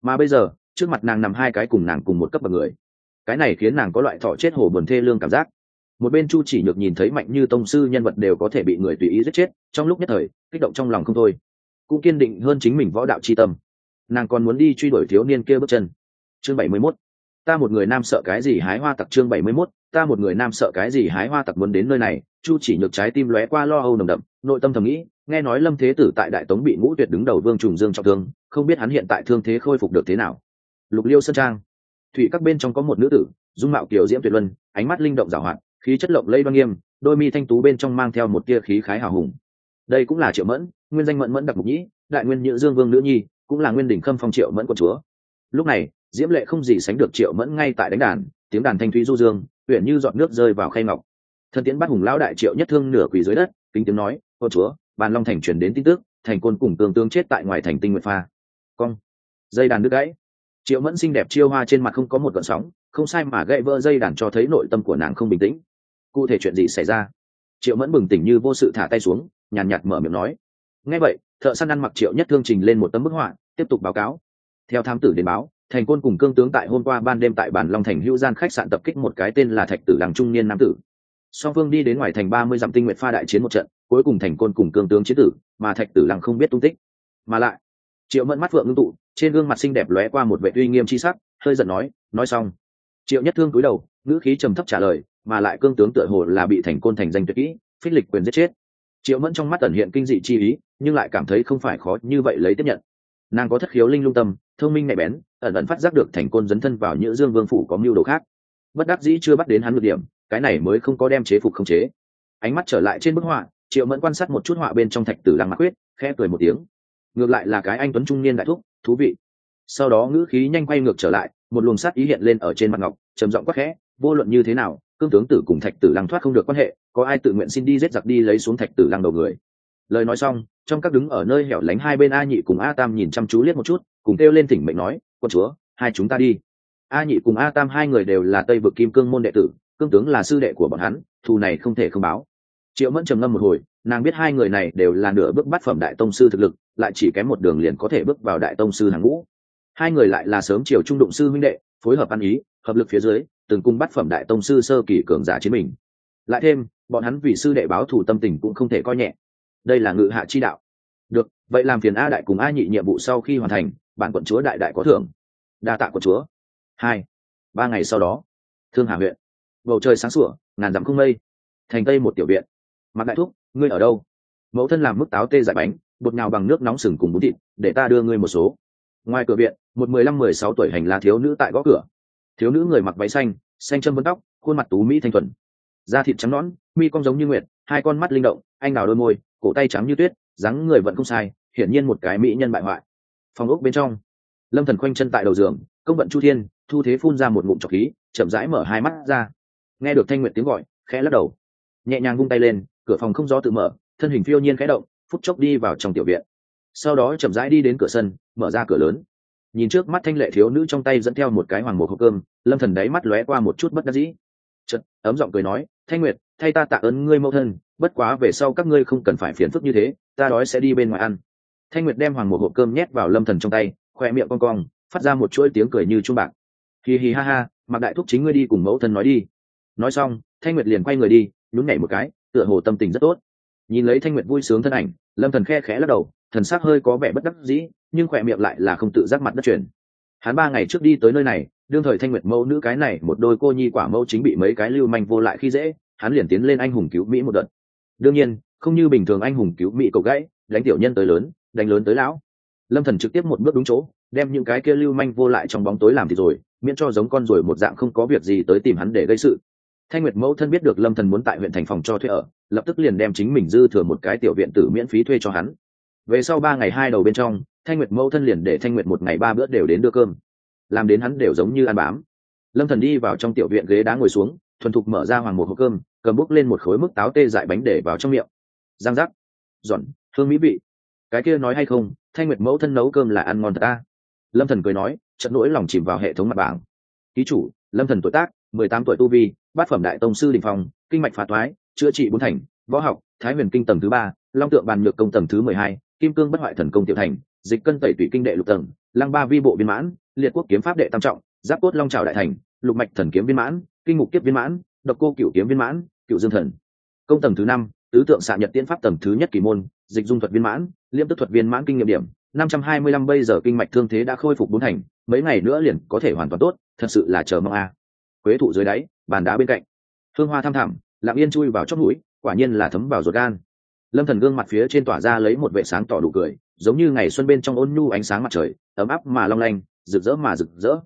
Mà bây giờ, trước mặt nàng nằm hai cái cùng nàng cùng một cấp bậc người. Cái này khiến nàng có loại thọ chết hổ buồn thê lương cảm giác. Một bên chu chỉ nhược nhìn thấy mạnh như tông sư nhân vật đều có thể bị người tùy ý giết chết, trong lúc nhất thời, kích động trong lòng không thôi. Cũng kiên định hơn chính mình võ đạo c tâm. Nàng còn muốn đi truy đuổi thiếu niên kia bước chân. Chương bảy mươi mốt. Ta một người nam sợ cái gì hái hoa tặc chương bảy mươi mốt. Ta một người nam sợ cái gì hái hoa tặc muốn đến nơi này. Chu chỉ nhược trái tim lóe qua lo âu nồng đậm, nội tâm thầm nghĩ nghe nói lâm thế tử tại đại tống bị ngũ tuyệt đứng đầu vương trùng dương trọng thương, không biết hắn hiện tại thương thế khôi phục được thế nào. Lục liêu sơn trang. Thủy các bên trong có một nữ tử, dung mạo kiểu diễm tuyệt luân, ánh mắt linh động giảo hoạt, khí chất lộng lây đoan nghiêm, đôi mi thanh tú bên trong mang theo một tia khí khái hào hùng. Đây cũng là triệu mẫn, nguyên danh mẫn mẫn đặc mục nhĩ, đại nguyên nhữ dương vương nữ nhi, cũng là nguyên đỉnh khâm phong triệu mẫn của chúa. Lúc này, diễm lệ không gì sánh được triệu mẫn ngay tại đánh đàn, tiếng đàn thanh thúy du dương huyện như giọt nước rơi vào khay ngọc. Thân tiến bắt hùng lão đại triệu nhất thương nửa quỳ dưới đất, kính tiếng nói ô chúa bàn long thành chuyển đến tin tức, thành côn cùng tương tương chết tại ngoài thành tinh nguyệt pha. Cong. Dây đàn đứt gãy. Triệu mẫn xinh đẹp chiêu hoa trên mặt không có một gợn sóng, không sai mà gãy vỡ dây đàn cho thấy nội tâm của nàng không bình tĩnh. Cụ thể chuyện gì xảy ra? Triệu mẫn bừng tỉnh như vô sự thả tay xuống, nhàn nhạt mở miệng nói. Ngay vậy, thợ săn ăn mặc triệu nhất thương trình lên một tấm bức họa, tiếp tục báo cáo. Theo thám tử đến báo, thành côn cùng cương tướng tại hôm qua ban đêm tại bản long thành hữu gian khách sạn tập kích một cái tên là thạch tử làng trung niên nam tử. Song phương đi đến ngoài thành ba mươi dặm tinh nguyện pha đại chiến một trận cuối cùng thành côn cùng cương tướng chiến tử, mà thạch tử lăng không biết tung tích. Mà lại, triệu mẫn mắt phượng ngưng tụ, trên gương mặt xinh đẹp lóe qua một vệ uy nghiêm c h i sắc, hơi giận nói nói xong. Triệu nhất thương cúi đầu, ngữ khí trầm thấp trả lời, mà lại cương tướng tựa hồ là bị thành côn thành danh tuyệt kỹ, phích lịch quyền giết chết. Triệu mẫn trong mắt ẩn hiện kinh dị chi ý, nhưng lại cảm thấy không phải khó như vậy lấy tiếp nhận. Nàng có thất khiếu linh lung tâm, thông minh nhạy bén, ẩn ẩn phát giác được thành côn dấn thân vào nhữ dương vương phủ có mưu đồ khác. Bất đắc dĩ chưa bắt đến hắn ngược điểm, cái này mới không có đem chế phục không chế. Ánh mắt trở lại trên bức họa triệu mẫn quan sát một chút họa bên trong thạch tử lăng mạc quyết, khẽ cười một tiếng. Ngược lại là cái anh tuấn trung niên đại thúc, thú vị. Sau đó ngữ khí nhanh quay ngược trở lại, một luồng sát ý hiện lên ở trên mặt ngọc, trầm giọng quắc khẽ, vô luận như thế nào, cương tướng tử cùng thạch tử lăng thoát không được quan hệ, có ai tự nguyện xin đi giết giặc đi lấy xuống thạch tử lăng đầu người? Lời nói xong, trong các đứng ở nơi hẻo lánh hai bên a nhị cùng a tam nhìn chăm chú liếc một chút, cùng kêu lên thỉnh mệnh nói, quân chúa, hai chúng ta đi. A nhị cùng a tam hai người đều là tây vực kim cương môn đệ tử, cương tướng là sư đệ của bọn hắn, thù này không thể không báo triệu mẫn trầm ngâm một hồi, nàng biết hai người này đều là nửa bước bắt phẩm đại tông sư thực lực, lại chỉ kém một đường liền có thể bước vào đại tông sư hàng ngũ. Hai người lại là sớm chiều trung đụng sư minh đệ, phối hợp ăn ý, hợp lực phía dưới, từng cung bắt phẩm đại tông sư sơ kỳ cường giả chiến mình. Lại thêm, bọn hắn vì sư đệ báo thủ tâm tình cũng không thể coi nhẹ. Đây là ngự hạ chi đạo. Được, vậy làm phiền a đại cùng a nhị nhiệm vụ sau khi hoàn thành, bản quận chúa đại đại có thưởng. Đa tạ quận chúa. Hai. Ba ngày sau đó, thương hà huyện. Bầu trời sáng sủa, ngàn dặm không mây. Thành tây một tiểu viện mặc đại thúc, ngươi ở đâu? Mẫu thân làm mức táo tê dại bánh, bột nhào bằng nước nóng sừng cùng bún thịt, để ta đưa ngươi một số. Ngoài cửa viện, một mười lăm, mười sáu tuổi hành lá thiếu nữ tại gõ cửa. Thiếu nữ người mặc váy xanh xanh châm vân tóc, khuôn mặt tú mỹ thanh thuần. Da thịt trắng nõn, mi cong giống như nguyệt, hai con mắt linh động, anh đào đôi môi, cổ tay trắng như tuyết, dáng người vẫn không sai, hiển nhiên một cái mỹ nhân bại hoại. Phòng ốc bên trong, lâm thần khoanh chân tại đầu giường, công vận chu thiên, thu thế phun ra một ngụm trọc khí, chậm rãi mở hai mắt ra. Nghe được thanh nguyệt tiếng gọi, khẽ lắc đầu. Nhẹ nhàng vung tay lên cửa phòng không gió tự mở, thân hình phiêu nhiên khẽ động, phút chốc đi vào trong tiểu viện. Sau đó chậm rãi đi đến cửa sân, mở ra cửa lớn. Nhìn trước mắt thanh lệ thiếu nữ trong tay dẫn theo một cái hoàng một hộp cơm, lâm thần đáy mắt lóe qua một chút bất đắc dĩ. Chật ấm giọng cười nói, thanh nguyệt, thay ta tạ ơn ngươi mẫu thân, bất quá về sau các ngươi không cần phải phiền phức như thế, ta đói sẽ đi bên ngoài ăn. Thanh nguyệt đem hoàng một hộp cơm nhét vào lâm thần trong tay khoe miệng con cong, phát ra một chuỗi tiếng cười như trung bạc. Hì hì ha ha mặc đại thúc chính ngươi đi cùng mẫu thân nói đi. Nói xong, thanh nguyệt liền quay người đi nhún nhảy một cái, tựa hồ tâm tình rất tốt. Nhìn lấy thanh nguyệt vui sướng thân ảnh, lâm thần khe khẽ lắc đầu, thần sắc hơi có vẻ bất đắc dĩ, nhưng khỏe miệng lại là không tự giác mặt đất chuyển. Hắn ba ngày trước đi tới nơi này, đương thời thanh nguyệt mẫu nữ cái này, một đôi cô nhi quả mẫu chính bị mấy cái lưu manh vô lại khi dễ, hắn liền tiến lên anh hùng cứu mỹ một đợt. Đương nhiên, không như bình thường anh hùng cứu mỹ cầu gãy đánh tiểu nhân tới lớn, đánh lớn tới lão. Lâm thần trực tiếp một bước đúng chỗ, đem những cái kia lưu manh vô lại trong bóng tối làm thì rồi, miễn cho giống con ruồi một dạng không có việc gì tới tìm hắn để gây sự thanh nguyệt mẫu thân biết được lâm thần muốn tại huyện thành phòng cho thuê ở, lập tức liền đem chính mình dư thừa một cái tiểu viện tử miễn phí thuê cho hắn. Về sau ba ngày hai đầu bên trong, thanh nguyệt mẫu thân liền để thanh nguyệt một ngày ba bữa đều đến đưa cơm. Làm đến hắn đều giống như ăn bám. Lâm thần đi vào trong tiểu viện ghế đá ngồi xuống, thuần thục mở ra hoàng một hộp cơm, cầm bút lên một khối mức táo tê dại bánh để vào trong miệng. Giang giác giòn, hương mỹ vị. Cái kia nói hay không, thanh nguyệt mẫu thân nấu cơm là ăn ngon thật ta lâm thần cười nói trận nỗi lòng chìm vào hệ thống mặt bảng. Ký chủ, lâm thần tuổi tác mười tám tuổi tu vi, bát phẩm đại tông sư đình phong, kinh mạch phá thoái, chữa trị bốn thành, võ học, thái huyền kinh tầng thứ ba, long tượng bàn nhược công tầng thứ mười hai, kim cương bất hoại thần công tiểu thành, dịch cân tẩy tủy kinh đệ lục tầng, lăng ba vi bộ viên mãn, liệt quốc kiếm pháp đệ tam trọng, giáp cốt long trào đại thành, lục mạch thần kiếm viên mãn, kinh ngục kiếp viên mãn, độc cô cựu kiếm viên mãn cựu dương thần. Công tầng thứ năm, tứ tượng xạ nhật tiên pháp tầng thứ nhất kỳ môn, dịch dung thuật viên mãn, liêm tức thuật viên mãn kinh nghiệm điểm, năm trăm hai mươi lăm bây giờ kinh mạch thương thế đã khôi phục bốn thành, mấy ngày nữa liền có thể hoàn toàn tốt, thật sự là chờ mong a quế thụ dưới đáy, bàn đá bên cạnh. Hương hoa thăm thẳm, lặng yên chui vào chót mũi, quả nhiên là thấm vào ruột gan. Lâm thần gương mặt phía trên tỏa ra lấy một vệ sáng tỏ đủ cười, giống như ngày xuân bên trong ôn nhu ánh sáng mặt trời, ấm áp mà long lanh, rực rỡ mà rực rỡ.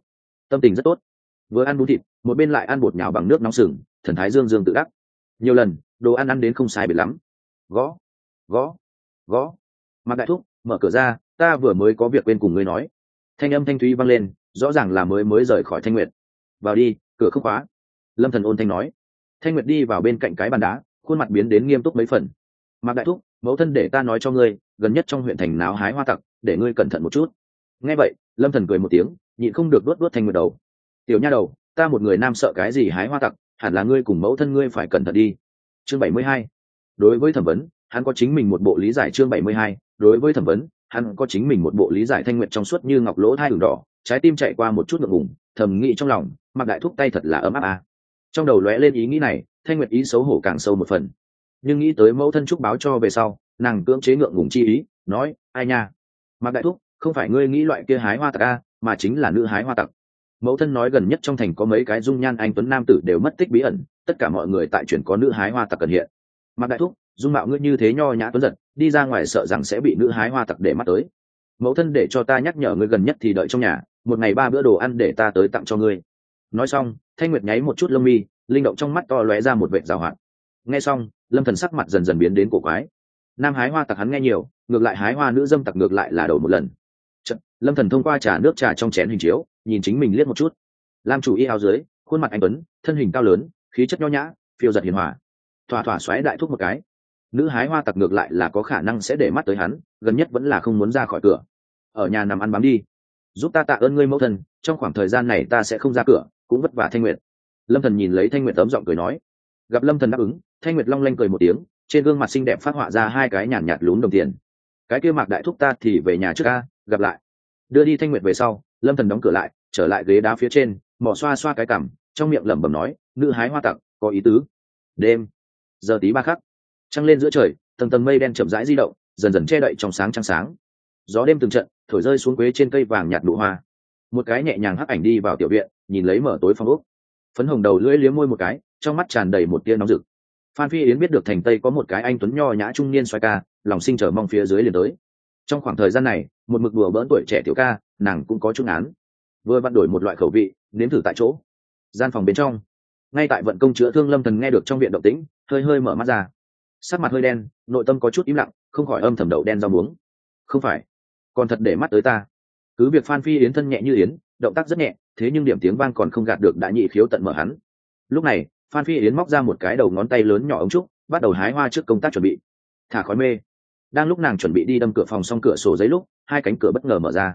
Tâm tình rất tốt. Vừa ăn bún thịt, một bên lại ăn bột nhào bằng nước nóng sừng, thần thái dương dương tự đắc. Nhiều lần, đồ ăn ăn đến không sai biệt lắm. Gõ gõ gõ. Mặc đại thúc, mở cửa ra, ta vừa mới có việc quên cùng ngươi nói. Thanh âm thanh thúy vang lên, rõ ràng là mới mới rời khỏi thanh nguyệt. Vào đi cửa không khóa. Lâm thần ôn thanh nói. Thanh nguyệt đi vào bên cạnh cái bàn đá, khuôn mặt biến đến nghiêm túc mấy phần. Mạc đại thúc, mẫu thân để ta nói cho ngươi, gần nhất trong huyện thành náo hái hoa tặc, để ngươi cẩn thận một chút. Nghe vậy, lâm thần cười một tiếng, nhịn không được đốt đốt thanh nguyệt đầu. Tiểu nha đầu, ta một người nam sợ cái gì hái hoa tặc, hẳn là ngươi cùng mẫu thân ngươi phải cẩn thận đi. Chương bảy mươi hai. Đối với thẩm vấn, hắn có chính mình một bộ lý giải chương bảy mươi hai. Đối với thẩm vấn, hắn có chính mình một bộ lý giải thanh nguyệt trong suốt như ngọc lỗ thai đường đỏ, trái tim chạy qua một chút ngượng ngùng thầm nghĩ trong lòng mặc đại thúc tay thật là ấm áp à. trong đầu lóe lên ý nghĩ này, thanh nguyệt ý xấu hổ càng sâu một phần. Nhưng nghĩ tới mẫu thân trúc báo cho về sau, nàng cưỡng chế ngượng ngùng chi ý, nói, ai nha? Mặc đại thúc, không phải ngươi nghĩ loại kia hái hoa tặc a mà chính là nữ hái hoa tặc. Mẫu thân nói gần nhất trong thành có mấy cái dung nhan anh tuấn nam tử đều mất tích bí ẩn, tất cả mọi người tại chuyển có nữ hái hoa tặc cần hiện. Mặc đại thúc, dung mạo ngươi như thế nho nhã tuấn giật, đi ra ngoài sợ rằng sẽ bị nữ hái hoa tặc để mắt tới. Mẫu thân để cho ta nhắc nhở ngươi gần nhất thì đợi trong nhà một ngày ba bữa đồ ăn để ta tới tặng cho ngươi. Nói xong thanh nguyệt nháy một chút lông mi linh động trong mắt to lóe ra một vệ rào hoạt. Nghe xong lâm thần sắc mặt dần dần biến đến cổ quái. Nam hái hoa tặc hắn nghe nhiều ngược lại hái hoa nữ dâm tặc ngược lại là đầu một lần. Chật, lâm thần thông qua trà nước trà trong chén hình chiếu nhìn chính mình liếc một chút. Lam chủ y áo dưới khuôn mặt anh tuấn thân hình cao lớn khí chất nho nhã phiêu giật hiền hòa. Thỏa thỏa xoáy đại thúc một cái. Nữ hái hoa tặc ngược lại là có khả năng sẽ để mắt tới hắn gần nhất vẫn là không muốn ra khỏi cửa. Ở nhà nằm ăn bám đi giúp ta tạ ơn ngươi mẫu thân trong khoảng thời gian này ta sẽ không ra cửa cũng vất vả thanh nguyệt. Lâm thần nhìn lấy thanh nguyệt tấm giọng cười nói. Gặp lâm thần đáp ứng thanh nguyệt long lanh cười một tiếng trên gương mặt xinh đẹp phát họa ra hai cái nhàn nhạt, lún đồng tiền. Cái kia mạc đại thúc ta thì về nhà trước ca gặp lại. Đưa đi thanh nguyệt về sau lâm thần đóng cửa lại trở lại ghế đá phía trên mỏ xoa xoa cái cằm trong miệng lẩm bẩm nói nữ hái hoa tặng có ý tứ. Đêm giờ tí ba khắc trăng lên giữa trời tầng tầng mây đen chậm rãi di động dần dần che đậy trong sáng trăng sáng. Gió đêm từng trận thổi rơi xuống quế trên cây vàng nhạt nụ hoa. Một cái nhẹ nhàng hắc ảnh đi vào tiểu viện, nhìn lấy mở tối phong úc phấn hồng đầu lưỡi liếm môi một cái, trong mắt tràn đầy một tia nóng rực. Phan phi yến biết được thành tây có một cái anh tuấn nho nhã trung niên xoay ca, lòng sinh chờ mong phía dưới liền tới. Trong khoảng thời gian này, một mực đùa bỡn tuổi trẻ tiểu ca, nàng cũng có chút án vừa vặn đổi một loại khẩu vị, nếm thử tại chỗ. Gian phòng bên trong, ngay tại vận công chữa thương lâm thần nghe được trong viện động tĩnh, hơi hơi mở mắt ra. Sắc mặt hơi đen, nội tâm có chút im lặng, không khỏi âm thầm đầu đen rau muống. Không phải còn thật để mắt tới ta. Cứ việc phan phi yến thân nhẹ như yến, động tác rất nhẹ, thế nhưng điểm tiếng vang còn không gạt được đã nhị khiếu tận mở hắn. Lúc này, phan phi yến móc ra một cái đầu ngón tay lớn nhỏ ống trúc, bắt đầu hái hoa trước công tác chuẩn bị. Thả khói mê. Đang lúc nàng chuẩn bị đi đâm cửa phòng xong cửa sổ giấy lúc, hai cánh cửa bất ngờ mở ra.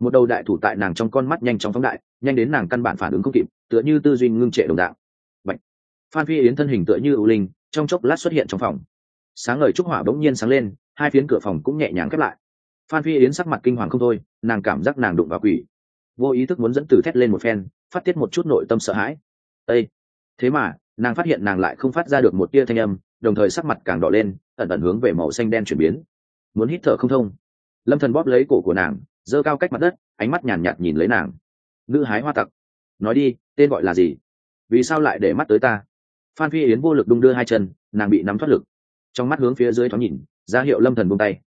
Một đầu đại thủ tại nàng trong con mắt nhanh chóng phóng đại, nhanh đến nàng căn bản phản ứng không kịp, tựa như tư duy ngưng trệ đồng đạo Bạch. phan phi yến thân hình tựa như ưu linh, trong chốc lát xuất hiện trong phòng. Sáng ngời trúc hỏa bỗng nhiên sáng lên, hai phiến cửa phòng cũng nhẹ nhàng khép lại phan phi yến sắc mặt kinh hoàng không thôi nàng cảm giác nàng đụng vào quỷ. Vô ý thức muốn dẫn từ thét lên một phen phát tiết một chút nội tâm sợ hãi. Ây thế mà nàng phát hiện nàng lại không phát ra được một tia thanh âm đồng thời sắc mặt càng đỏ lên ẩn ẩn hướng về màu xanh đen chuyển biến. Muốn hít thở không thông. Lâm thần bóp lấy cổ của nàng giơ cao cách mặt đất ánh mắt nhàn nhạt, nhìn lấy nàng. Nữ hái hoa tặc. Nói đi tên gọi là gì? Vì sao lại để mắt tới ta? Phan phi yến vô lực đung đưa hai chân nàng bị nắm thoát lực. Trong mắt hướng phía dưới thoáng nhìn ra hiệu lâm thần buông tay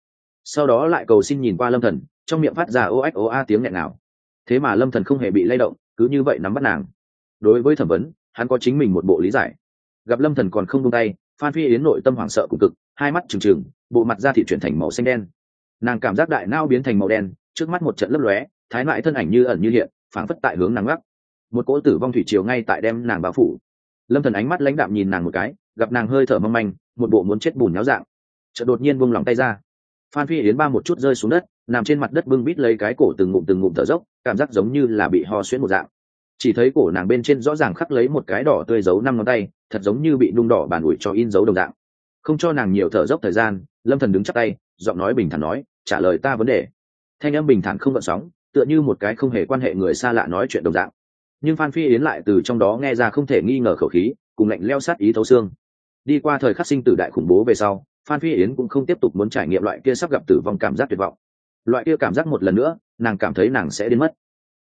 sau đó lại cầu xin nhìn qua lâm thần, trong miệng phát ra ô ách ô a tiếng nghẹn nào thế mà lâm thần không hề bị lay động, cứ như vậy nắm bắt nàng. Đối với thẩm vấn, hắn có chính mình một bộ lý giải. Gặp lâm thần còn không buông tay, phan phi yến nội tâm hoảng sợ cùng cực, hai mắt trừng trừng, bộ mặt da thị chuyển thành màu xanh đen. Nàng cảm giác đại nao biến thành màu đen, trước mắt một trận lấp lóe, thái loại thân ảnh như ẩn như hiện, phảng phất tại hướng nàng gác. Một cỗ tử vong thủy chiều ngay tại đem nàng bao phủ. Lâm thần ánh mắt lãnh đạm nhìn nàng một cái, gặp nàng hơi thở mong manh, một bộ muốn chết bùn nháo dạng. Chợt đột nhiên buông lòng tay ra phan phi yến ba một chút rơi xuống đất, nằm trên mặt đất bưng bít lấy cái cổ từng ngụm từng ngụm thở dốc, cảm giác giống như là bị ho xuyễn một dạng. Chỉ thấy cổ nàng bên trên rõ ràng khắc lấy một cái đỏ tươi giấu năm ngón tay, thật giống như bị nung đỏ bàn ủi cho in dấu đồng dạng. Không cho nàng nhiều thở dốc thời gian, lâm thần đứng chắc tay, giọng nói bình thản nói, trả lời ta vấn đề. Thanh âm bình thản không gợn sóng, tựa như một cái không hề quan hệ người xa lạ nói chuyện đồng dạng. Nhưng phan phi yến lại từ trong đó nghe ra không thể nghi ngờ khẩu khí, cùng lạnh leo sát ý thấu xương. Đi qua thời khắc sinh tử đại khủng bố về sau phan phi yến cũng không tiếp tục muốn trải nghiệm loại kia sắp gặp tử vong cảm giác tuyệt vọng. Loại kia cảm giác một lần nữa, nàng cảm thấy nàng sẽ đến mất.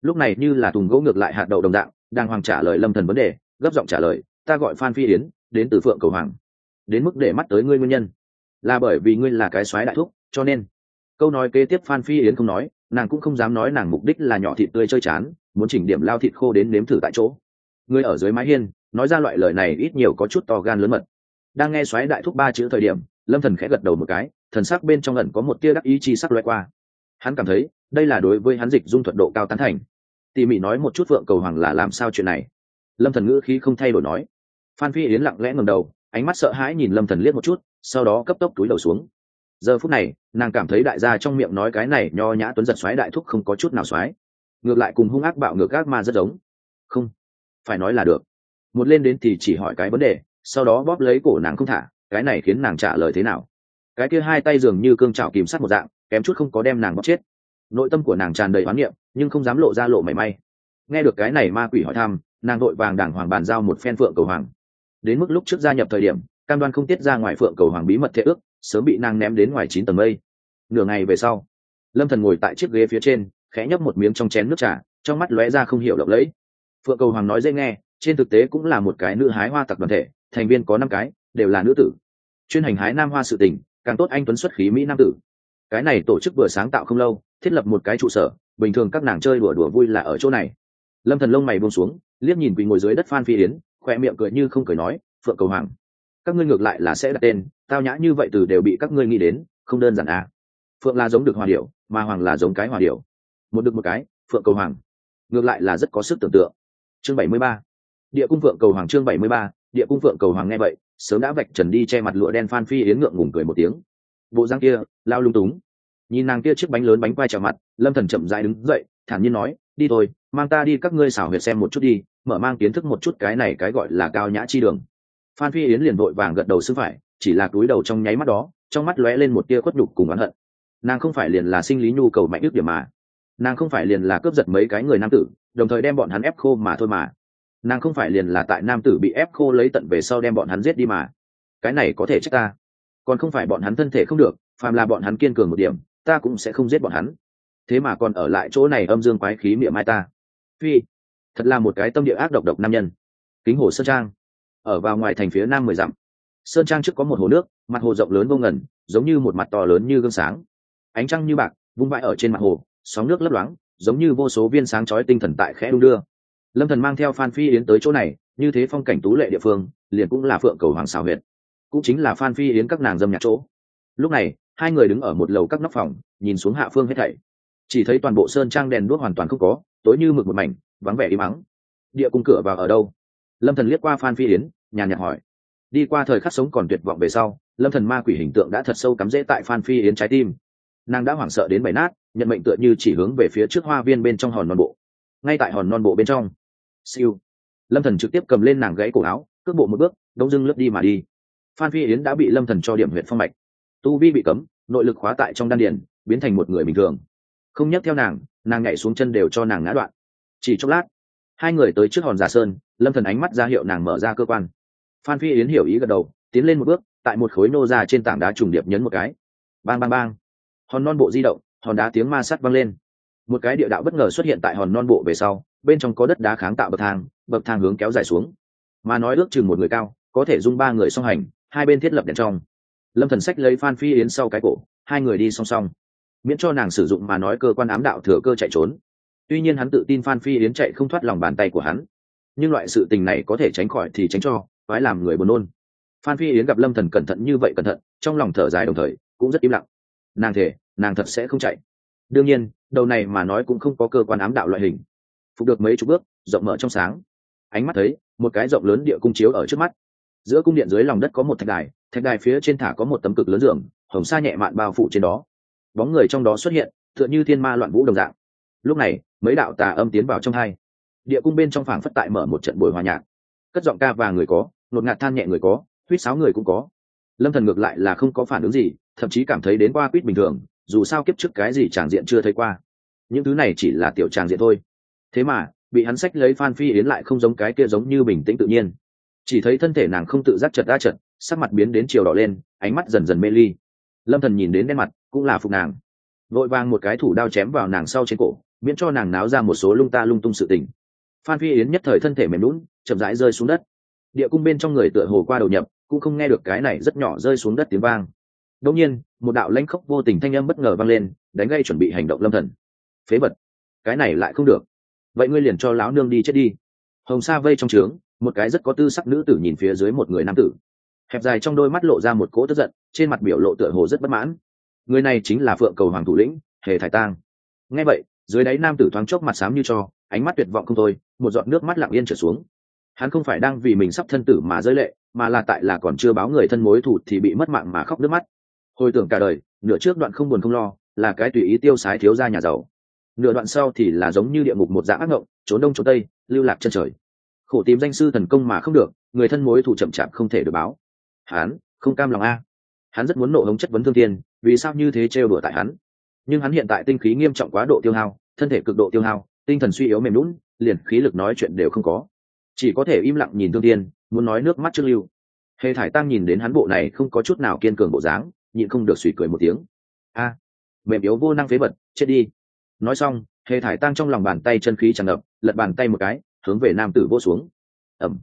Lúc này như là thùng gỗ ngược lại hạt đậu đồng dạng đang hoàng trả lời lâm thần vấn đề, gấp giọng trả lời, ta gọi phan phi yến, đến từ phượng cầu hoàng. Đến mức để mắt tới ngươi nguyên nhân. Là bởi vì ngươi là cái soái đại thúc, cho nên. Câu nói kế tiếp phan phi yến không nói, nàng cũng không dám nói nàng mục đích là nhỏ thịt tươi chơi chán, muốn chỉnh điểm lao thịt khô đến nếm thử tại chỗ. Ngươi ở dưới mái hiên, nói ra loại lời này ít nhiều có chút to gan lớn mật. Đang nghe xoáy đại thúc ba chữ thời điểm lâm thần khẽ gật đầu một cái, thần sắc bên trong ẩn có một tia đắc ý chi sắc loại qua. Hắn cảm thấy, đây là đối với hắn dịch dung thuật độ cao tán thành. Tỉ mỉ nói một chút phượng cầu hoàng là làm sao chuyện này. Lâm thần ngữ khí không thay đổi nói. Phan phi yến lặng lẽ ngầm đầu, ánh mắt sợ hãi nhìn lâm thần liếc một chút, sau đó cấp tốc túi đầu xuống. Giờ phút này, nàng cảm thấy đại gia trong miệng nói cái này nho nhã tuấn giật xoáy đại thúc không có chút nào xoáy. Ngược lại cùng hung ác bạo ngược ác ma rất giống. Không, phải nói là được. Một lên đến thì chỉ hỏi cái vấn đề, sau đó bóp lấy cổ nàng không thả cái này khiến nàng trả lời thế nào? Cái kia hai tay dường như cương trào kìm sát một dạng, kém chút không có đem nàng bóc chết. Nội tâm của nàng tràn đầy oán niệm, nhưng không dám lộ ra lộ mảy may. Nghe được cái này ma quỷ hỏi thăm, nàng vội vàng đảng hoàng bàn giao một phen phượng cầu hoàng. Đến mức lúc trước gia nhập thời điểm, cam đoan không tiết ra ngoài phượng cầu hoàng bí mật thệ ước, sớm bị nàng ném đến ngoài chín tầng mây. Nửa ngày về sau, lâm thần ngồi tại chiếc ghế phía trên, khẽ nhấp một miếng trong chén nước trà, trong mắt lóe ra không hiểu lộng lẫy. Phượng cầu hoàng nói dễ nghe, trên thực tế cũng là một cái nữ hái hoa tặc đoàn thể, thành viên có năm cái đều là nữ tử. Chuyên hành hái nam hoa sự tình, càng tốt anh tuấn xuất khí mỹ nam tử. Cái này tổ chức vừa sáng tạo không lâu, thiết lập một cái trụ sở, bình thường các nàng chơi đùa đùa vui là ở chỗ này. Lâm thần lông mày buông xuống, liếc nhìn quỳ ngồi dưới đất phan phi yến khoe miệng cười như không cười nói, phượng cầu hoàng, các ngươi ngược lại là sẽ đặt tên, tao nhã như vậy từ đều bị các ngươi nghĩ đến, không đơn giản à. Phượng là giống được hòa điệu, mà hoàng là giống cái hòa điệu. Một được một cái, phượng cầu hoàng. Ngược lại là rất có sức tưởng tượng. Chương bảy mươi ba. Địa cung phượng cầu hoàng chương bảy mươi ba địa cung phượng cầu hoàng nghe vậy, sớm đã vạch trần đi che mặt lụa đen phan phi yến ngượng ngùng cười một tiếng. Bộ răng kia, lao lung túng. Nhìn nàng kia chiếc bánh lớn bánh quai trèo mặt, lâm thần chậm rãi đứng dậy, thản nhiên nói, đi thôi, mang ta đi các ngươi xảo huyệt xem một chút đi, mở mang kiến thức một chút cái này cái gọi là cao nhã chi đường. Phan phi yến liền vội vàng gật đầu sư phải, chỉ là túi đầu trong nháy mắt đó, trong mắt lóe lên một tia khuất nhục cùng oán hận. Nàng không phải liền là sinh lý nhu cầu mạnh ước điểm mà. Nàng không phải liền là cướp giật mấy cái người nam tử, đồng thời đem bọn hắn ép khô mà thôi mà nàng không phải liền là tại nam tử bị ép khô lấy tận về sau đem bọn hắn giết đi mà. Cái này có thể trách ta. Còn không phải bọn hắn thân thể không được, phàm là bọn hắn kiên cường một điểm, ta cũng sẽ không giết bọn hắn. Thế mà còn ở lại chỗ này âm dương quái khí miệng mai ta. Phi, thật là một cái tâm địa ác độc độc nam nhân. Kính hồ sơn trang. Ở vào ngoài thành phía nam mười dặm. Sơn trang trước có một hồ nước, mặt hồ rộng lớn vô ngần, giống như một mặt to lớn như gương sáng. Ánh trăng như bạc, vung vãi ở trên mặt hồ, sóng nước lấp loáng, giống như vô số viên sáng chói tinh thần tại khẽ đung đưa lâm thần mang theo phan phi yến tới chỗ này, như thế phong cảnh tú lệ địa phương, liền cũng là phượng cầu hoàng xào huyệt, cũng chính là phan phi yến các nàng dâm nhạc chỗ. Lúc này, hai người đứng ở một lầu các nóc phòng, nhìn xuống hạ phương hết thảy. Chỉ thấy toàn bộ sơn trang đèn đuốc hoàn toàn không có, tối như mực một mảnh, vắng vẻ đi mắng địa cung cửa vào ở đâu? Lâm thần liếc qua phan phi yến, nhàn nhạt hỏi. Đi qua thời khắc sống còn tuyệt vọng về sau, lâm thần ma quỷ hình tượng đã thật sâu cắm rễ tại phan phi yến trái tim. Nàng đã hoảng sợ đến bảy nát, nhận mệnh tựa như chỉ hướng về phía trước hoa viên bên trong hòn non bộ. Ngay tại hòn non bộ bên trong siêu. Lâm thần trực tiếp cầm lên nàng gãy cổ áo, cước bộ một bước, đông dưng lướt đi mà đi. Phan phi yến đã bị lâm thần cho điểm huyện phong mạch. Tu vi bị cấm, nội lực khóa tại trong đan điền, biến thành một người bình thường. Không nhắc theo nàng nàng nhảy xuống chân đều cho nàng ngã đoạn. Chỉ chốc lát, hai người tới trước hòn giả sơn, lâm thần ánh mắt ra hiệu nàng mở ra cơ quan. Phan phi yến hiểu ý gật đầu, tiến lên một bước, tại một khối nô ra trên tảng đá trùng điệp nhấn một cái. Bang bang bang. Hòn non bộ di động, hòn đá tiếng ma sắt vang lên. Một cái địa đạo bất ngờ xuất hiện tại hòn non bộ về sau bên trong có đất đá kháng tạo bậc thang bậc thang hướng kéo dài xuống. Mà nói ước chừng một người cao, có thể dung ba người song hành, hai bên thiết lập đèn trong. Lâm thần sách lấy phan phi yến sau cái cổ, hai người đi song song. Miễn cho nàng sử dụng mà nói cơ quan ám đạo thừa cơ chạy trốn. Tuy nhiên hắn tự tin phan phi yến chạy không thoát lòng bàn tay của hắn. Nhưng loại sự tình này có thể tránh khỏi thì tránh cho phải làm người buồn nôn. Phan phi yến gặp lâm thần cẩn thận như vậy cẩn thận, trong lòng thở dài đồng thời, cũng rất im lặng. Nàng thể nàng thật sẽ không chạy. Đương nhiên, đầu này mà nói cũng không có cơ quan ám đạo loại hình phục được mấy chục bước, rộng mở trong sáng. Ánh mắt thấy, một cái rộng lớn địa cung chiếu ở trước mắt. Giữa cung điện dưới lòng đất có một thạch đài thạch đài phía trên thả có một tấm cực lớn giường, hồng sa nhẹ mạn bao phủ trên đó. Bóng người trong đó xuất hiện, tựa như thiên ma loạn vũ đồng dạng. Lúc này, mấy đạo tà âm tiến vào trong hai. Địa cung bên trong phảng phất tại mở một trận buổi hòa nhạc. Cất giọng ca và người có, nột ngạt than nhẹ người có, huýt sáo người cũng có. Lâm thần ngược lại là không có phản ứng gì, thậm chí cảm thấy đến qua quýt bình thường, dù sao kiếp trước cái gì tràng diện chưa thấy qua. Những thứ này chỉ là tiểu tràng diện thôi thế mà, bị hắn sách lấy phan phi yến lại không giống cái kia giống như bình tĩnh tự nhiên. Chỉ thấy thân thể nàng không tự giác chật đa chật, sắc mặt biến đến chiều đỏ lên, ánh mắt dần dần mê ly. Lâm thần nhìn đến đen mặt, cũng là phục nàng. Vội vàng một cái thủ đao chém vào nàng sau trên cổ, miễn cho nàng náo ra một số lung ta lung tung sự tình. Phan phi yến nhất thời thân thể mềm lún chậm rãi rơi xuống đất. Địa cung bên trong người tựa hồ qua đầu nhập, cũng không nghe được cái này rất nhỏ rơi xuống đất tiếng vang. Đông nhiên, một đạo lãnh khốc vô tình thanh âm bất ngờ vang lên, đánh gây chuẩn bị hành động lâm thần. Phế vật. Cái này lại không được vậy ngươi liền cho lão nương đi chết đi. Hồng sa vây trong trướng, một cái rất có tư sắc nữ tử nhìn phía dưới một người nam tử. Hẹp dài trong đôi mắt lộ ra một cỗ tức giận, trên mặt biểu lộ tựa hồ rất bất mãn. Người này chính là phượng cầu hoàng thủ lĩnh, hề thải tang. Nghe vậy, dưới đáy nam tử thoáng chốc mặt xám như cho, ánh mắt tuyệt vọng không thôi, một giọt nước mắt lặng yên trở xuống. Hắn không phải đang vì mình sắp thân tử mà rơi lệ, mà là tại là còn chưa báo người thân mối thủ thì bị mất mạng mà khóc nước mắt. Hồi tưởng cả đời, nửa trước đoạn không buồn không lo, là cái tùy ý tiêu sái thiếu ra nhà giàu nửa đoạn sau thì là giống như địa ngục một dạng ác ngộng, trốn đông trốn tây, lưu lạc chân trời. Khổ tìm danh sư thần công mà không được, người thân mối thủ chậm chạp không thể được báo. Hắn, không cam lòng a. Hắn rất muốn nộ hống chất vấn thương tiên vì sao như thế trêu đùa tại hắn? Nhưng hắn hiện tại tinh khí nghiêm trọng quá độ tiêu hao, thân thể cực độ tiêu hao, tinh thần suy yếu mềm lún liền khí lực nói chuyện đều không có. Chỉ có thể im lặng nhìn thương tiên muốn nói nước mắt trước lưu. Hề thải tăng nhìn đến hắn bộ này không có chút nào kiên cường bộ dáng, nhịn không được suy cười một tiếng. A, mềm yếu vô năng phế vật, chết đi nói xong, hề thải tăng trong lòng bàn tay chân khí tràn ngập, lật bàn tay một cái, hướng về nam tử vô xuống. Ẩm.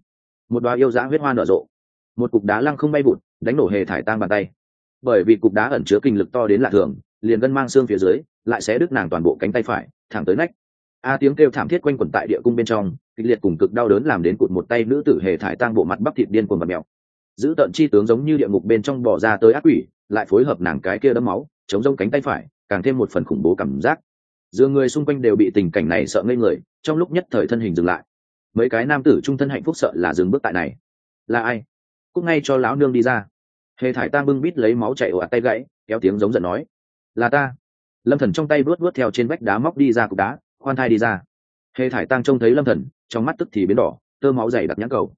Một đoá yêu dã huyết hoa nở rộ. Một cục đá lăng không bay vụt, đánh nổ hề thải tăng bàn tay. Bởi vì cục đá ẩn chứa kinh lực to đến lạ thường, liền gân mang xương phía dưới, lại sẽ đứt nàng toàn bộ cánh tay phải, thẳng tới nách. A tiếng kêu thảm thiết quanh quẩn tại địa cung bên trong, kịch liệt cùng cực đau đớn làm đến cụt một tay nữ tử hề thải tang bộ mặt bắp thịt điên cuồng và mèo. Giữ tận chi tướng giống như địa ngục bên trong bỏ ra tới ác quỷ, lại phối hợp nàng cái kia đấm máu, chống rông cánh tay phải, càng thêm một phần khủng bố cảm giác dường người xung quanh đều bị tình cảnh này sợ ngây người, trong lúc nhất thời thân hình dừng lại. Mấy cái nam tử trung thân hạnh phúc sợ là dừng bước tại này. Là ai? Cúc ngay cho lão nương đi ra. Hề thải tang bưng bít lấy máu chạy ồ ạt tay gãy, kéo tiếng giống giận nói. Là ta. Lâm thần trong tay vớt vớt theo trên vách đá móc đi ra cục đá, khoan thai đi ra. Hề thải tang trông thấy lâm thần, trong mắt tức thì biến đỏ, tơ máu dày đặc nhãn cầu.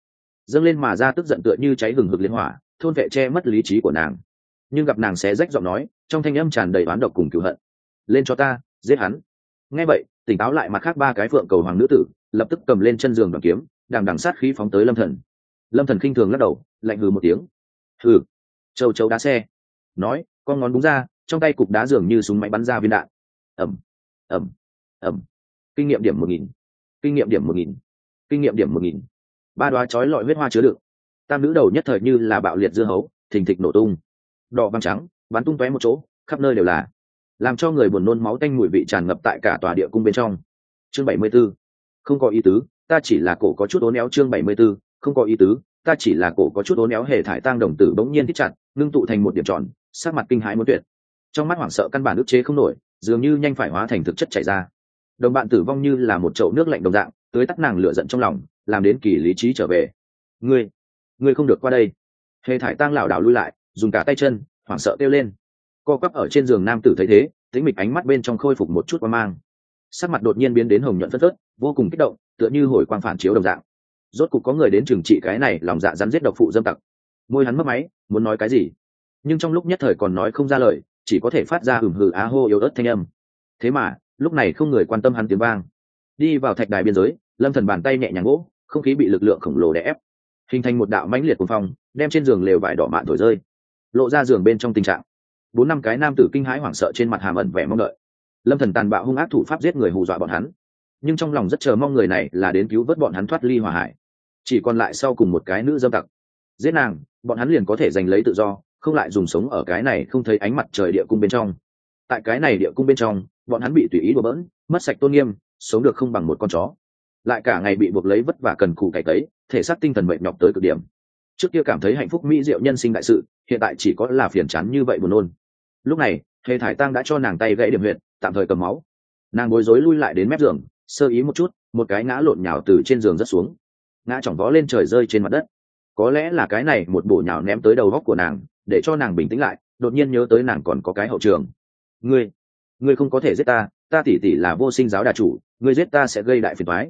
Dâng lên mà ra tức giận tựa như cháy hừng hực liên hỏa thôn vệ che mất lý trí của nàng. Nhưng gặp nàng xé rách giọng nói, trong thanh âm tràn đầy oán độc cùng cựu hận. Lên cho ta giết hắn. Nghe vậy, tỉnh táo lại mặt khác ba cái phượng cầu hoàng nữ tử, lập tức cầm lên chân giường đoàn kiếm, đằng đằng sát khí phóng tới lâm thần. Lâm thần khinh thường lắc đầu, lạnh hừ một tiếng. Hừ, châu châu đá xe. Nói, con ngón búng ra, trong tay cục đá dường như súng máy bắn ra viên đạn. Ẩm ẩm ẩm kinh nghiệm điểm một nghìn, kinh nghiệm điểm một nghìn, kinh nghiệm điểm một nghìn. Ba đoá chói lọi huyết hoa chứa đựng. Tam nữ đầu nhất thời như là bạo liệt dưa hấu, thình thịch nổ tung. Đỏ vàng trắng, bắn tung tóe một chỗ, khắp nơi đều là làm cho người buồn nôn máu tanh mùi vị tràn ngập tại cả tòa địa cung bên trong. Chương bảy mươi 74. không có ý tứ, ta chỉ là cổ có chút ố néo chương bảy mươi 74. không có ý tứ, ta chỉ là cổ có chút ố néo hề thải tang đồng tử bỗng nhiên thích chặt, ngưng tụ thành một điểm tròn, sắc mặt kinh hãi muốn tuyệt. Trong mắt hoảng sợ căn bản ức chế không nổi, dường như nhanh phải hóa thành thực chất chảy ra. Đồng bạn tử vong như là một chậu nước lạnh đồng dạng, tưới tắt nàng lửa giận trong lòng, làm đến kỳ lý trí trở về. Ngươi ngươi không được qua đây. Hề thải tang lảo đảo lui lại, dùng cả tay chân, hoảng sợ kêu lên co quắp ở trên giường nam tử thấy thế tính mịch ánh mắt bên trong khôi phục một chút qua mang. Sắc mặt đột nhiên biến đến hồng nhuận phất phớt, vô cùng kích động, tựa như hồi quang phản chiếu đồng dạng. Rốt cục có người đến trừng trị cái này, lòng dạ rắn giết độc phụ dâm tặc. Môi hắn mất máy, muốn nói cái gì? Nhưng trong lúc nhất thời còn nói không ra lời, chỉ có thể phát ra hừng hừ á hô yếu ớt thanh âm. Thế mà, lúc này không người quan tâm hắn tiếng vang. Đi vào thạch đài biên giới, lâm thần bàn tay nhẹ nhàng gỗ, không khí bị lực lượng khổng lồ đè ép. Hình thành một đạo mãnh liệt cuồng phong, đem trên giường lều vải đỏ mạn thổi rơi. Lộ ra giường bên trong tình trạng bốn năm cái nam tử kinh hãi hoảng sợ trên mặt hàm ẩn vẻ mong đợi. Lâm thần tàn bạo hung ác thủ pháp giết người hù dọa bọn hắn. Nhưng trong lòng rất chờ mong người này là đến cứu vớt bọn hắn thoát ly hòa hải. Chỉ còn lại sau cùng một cái nữ dâm tặc. Giết nàng, bọn hắn liền có thể giành lấy tự do, không lại dùng sống ở cái này không thấy ánh mặt trời địa cung bên trong. Tại cái này địa cung bên trong, bọn hắn bị tùy ý đùa bỡn, mất sạch tôn nghiêm, sống được không bằng một con chó. Lại cả ngày bị buộc lấy vất vả cần cù cày tấy, thể xác tinh thần mệt nhọc tới cực điểm. Trước kia cảm thấy hạnh phúc mỹ diệu nhân sinh đại sự, hiện tại chỉ có là phiền chán như vậy buồn nôn lúc này, hề thải tăng đã cho nàng tay gãy điểm huyện tạm thời cầm máu. Nàng bối rối lui lại đến mép giường, sơ ý một chút, một cái ngã lộn nhào từ trên giường rất xuống. Ngã chỏng vó lên trời rơi trên mặt đất. Có lẽ là cái này một bổ nhào ném tới đầu góc của nàng, để cho nàng bình tĩnh lại, đột nhiên nhớ tới nàng còn có cái hậu trường. Ngươi ngươi không có thể giết ta ta tỉ tỉ là vô sinh giáo đà chủ, ngươi giết ta sẽ gây đại phiền thoái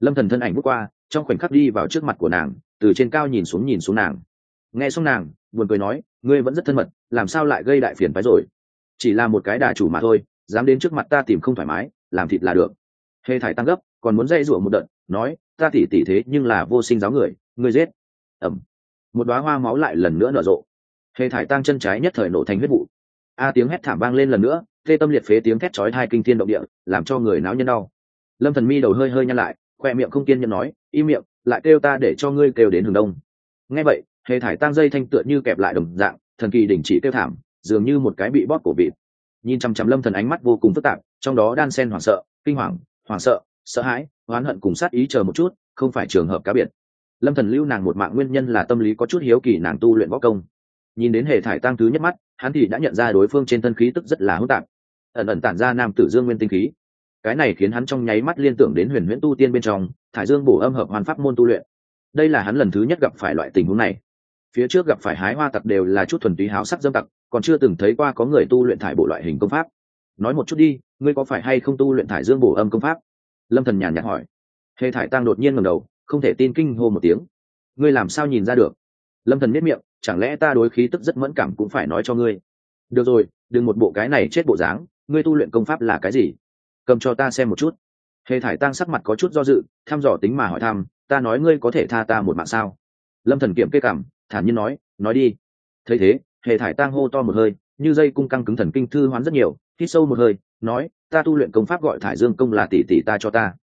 lâm thần thân ảnh bước qua, trong khoảnh khắc đi vào trước mặt của nàng, từ trên cao nhìn xuống nhìn xuống nàng. Nghe xong nàng, buồn cười nói ngươi vẫn rất thân mật, làm sao lại gây đại phiền phái rồi? Chỉ là một cái đà chủ mà thôi, dám đến trước mặt ta tìm không thoải mái, làm thịt là được. Hề thải tăng gấp, còn muốn dây rủa một đợt, nói, ta tỉ tỉ thế nhưng là vô sinh giáo người, ngươi giết. Ẩm. Một đoá hoa máu lại lần nữa nở rộ. Hề thải tăng chân trái nhất thời nổ thành huyết vụ. A tiếng hét thảm vang lên lần nữa tê tâm liệt phế tiếng thét chói hai kinh thiên động địa, làm cho người náo nhân đau. Lâm thần mi đầu hơi hơi nhăn lại, khoe miệng không kiên nhẫn nói, im miệng, lại kêu ta để cho ngươi kêu đến hướng đông. Nghe vậy hề thải tang dây thanh tựa như kẹp lại đồng dạng, thần kỳ đình chỉ kêu thảm, dường như một cái bị bóp cổ vịt. Nhìn chăm chăm lâm thần ánh mắt vô cùng phức tạp, trong đó đan sen hoảng sợ, kinh hoàng, hoảng sợ sợ hãi, oán hận cùng sát ý chờ một chút, không phải trường hợp cá biệt. Lâm thần lưu nàng một mạng nguyên nhân là tâm lý có chút hiếu kỳ nàng tu luyện võ công. Nhìn đến hề thải tăng thứ nhất mắt, hắn thì đã nhận ra đối phương trên thân khí tức rất là hỗn tạp. Ẩn ẩn tản ra nam tử dương nguyên tinh khí. Cái này khiến hắn trong nháy mắt liên tưởng đến huyền huyễn tu tiên bên trong, thải dương bổ âm hợp hoàn pháp môn tu luyện. Đây là hắn lần thứ nhất gặp phải loại tình huống này phía trước gặp phải hái hoa tặc đều là chút thuần túy háo sắc dâm tặc, còn chưa từng thấy qua có người tu luyện thải bộ loại hình công pháp. Nói một chút đi, ngươi có phải hay không tu luyện thải dương bổ âm công pháp? Lâm thần nhàn nhạt hỏi. Hề thải tăng đột nhiên ngầm đầu, không thể tin kinh hô một tiếng. Ngươi làm sao nhìn ra được? Lâm thần miết miệng, chẳng lẽ ta đối khí tức rất mẫn cảm cũng phải nói cho ngươi? Được rồi, đừng một bộ cái này chết bộ dáng, ngươi tu luyện công pháp là cái gì? Cầm cho ta xem một chút. Hề thải tăng sắc mặt có chút do dự, thăm dò tính mà hỏi thăm, ta nói ngươi có thể tha ta một mạng sao? Lâm thần kiểm kê cảm thản nhiên nói nói đi. Thấy thế hề thải tang hô to một hơi, như dây cung căng cứng thần kinh thư hoán rất nhiều, hít sâu một hơi, nói, ta tu luyện công pháp gọi thải dương công là tỷ tỷ ta cho ta.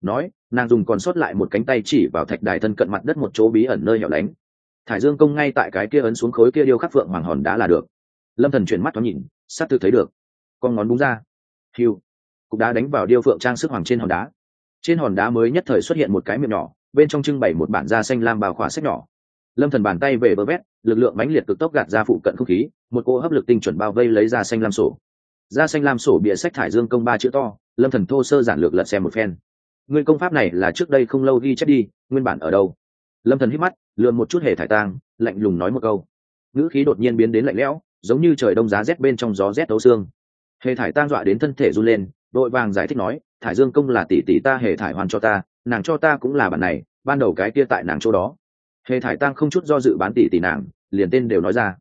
Nói, nàng dùng còn sót lại một cánh tay chỉ vào thạch đài thân cận mặt đất một chỗ bí ẩn nơi hẻo lánh. Thải dương công ngay tại cái kia ấn xuống khối kia điêu khắc phượng hoàng hòn đá là được. Lâm thần chuyển mắt thoáng nhìn, sắp tự thấy được. Con ngón búng ra. Hiu. Cục đá đánh vào điêu phượng trang sức hoàng trên hòn đá. Trên hòn đá mới nhất thời xuất hiện một cái miệng nhỏ, bên trong trưng bày một bản da xanh lam bào khỏa sách nhỏ lâm thần bàn tay về bờ vét, lực lượng mãnh liệt cực tốc gạt ra phụ cận không khí, một cô hấp lực tinh chuẩn bao vây lấy ra xanh lam sổ. Ra xanh lam sổ bịa sách thải dương công ba chữ to, lâm thần thô sơ giản lược lật xem một phen. Người công pháp này là trước đây không lâu ghi chép đi, nguyên bản ở đâu? Lâm thần hít mắt, lượn một chút hề thải tang, lạnh lùng nói một câu. Ngữ khí đột nhiên biến đến lạnh lẽo, giống như trời đông giá rét bên trong gió rét đấu xương. Hề thải tang dọa đến thân thể run lên, đội vàng giải thích nói, thải dương công là tỷ tỷ ta hề thải hoàn cho ta, nàng cho ta cũng là bản này, ban đầu cái kia tại nàng chỗ đó hề thải tăng không chút do dự bán tỷ tỷ nàng, liền tên đều nói ra.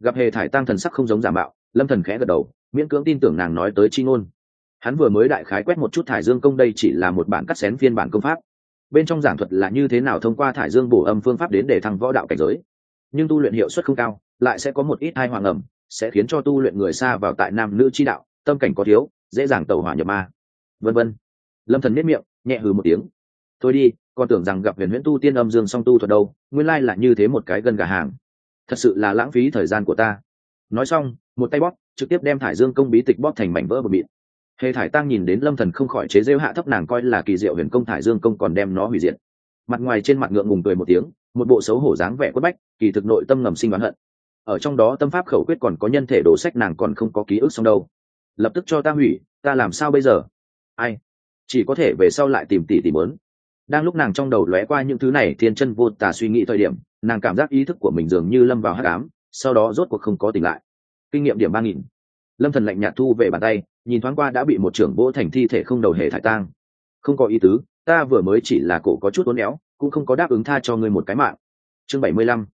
Gặp hề thải tăng thần sắc không giống giả mạo, lâm thần khẽ gật đầu, miễn cưỡng tin tưởng nàng nói tới chi ngôn. Hắn vừa mới đại khái quét một chút thải dương công đây chỉ là một bản cắt xén phiên bản công pháp. Bên trong giảng thuật là như thế nào thông qua thải dương bổ âm phương pháp đến để thăng võ đạo cảnh giới. Nhưng tu luyện hiệu suất không cao, lại sẽ có một ít hai hoàng ẩm sẽ khiến cho tu luyện người xa vào tại nam nữ chi đạo, tâm cảnh có thiếu, dễ dàng tẩu hỏa nhập ma. Vân vân. Lâm thần nếp miệng, nhẹ hừ một tiếng. Thôi đi còn tưởng rằng gặp huyền huyễn tu tiên âm dương song tu thuật đâu, nguyên lai là như thế một cái gần gà hàng. Thật sự là lãng phí thời gian của ta. Nói xong, một tay bóp, trực tiếp đem thải dương công bí tịch bóp thành mảnh vỡ bờ mịn. Hề thải tăng nhìn đến lâm thần không khỏi chế rêu hạ thấp nàng coi là kỳ diệu huyền công thải dương công còn đem nó hủy diệt. Mặt ngoài trên mặt ngượng ngùng cười một tiếng, một bộ xấu hổ dáng vẻ quất bách, kỳ thực nội tâm ngầm sinh oán hận. Ở trong đó tâm pháp khẩu quyết còn có nhân thể đổ sách nàng còn không có ký ức xong đâu. Lập tức cho ta hủy, ta làm sao bây giờ? Ai? Chỉ có thể về sau lại tìm tỉ tỉ mớn đang lúc nàng trong đầu lóe qua những thứ này, thiên chân vô tà suy nghĩ thời điểm, nàng cảm giác ý thức của mình dường như lâm vào hát cám sau đó rốt cuộc không có tỉnh lại. Kinh nghiệm điểm ba nghìn. Lâm thần lạnh nhạt thu về bàn tay, nhìn thoáng qua đã bị một trưởng vỗ thành thi thể không đầu hề thải tang. Không có ý tứ, ta vừa mới chỉ là cổ có chút uốn éo, cũng không có đáp ứng tha cho ngươi một cái mạng. Chương bảy mươi lăm.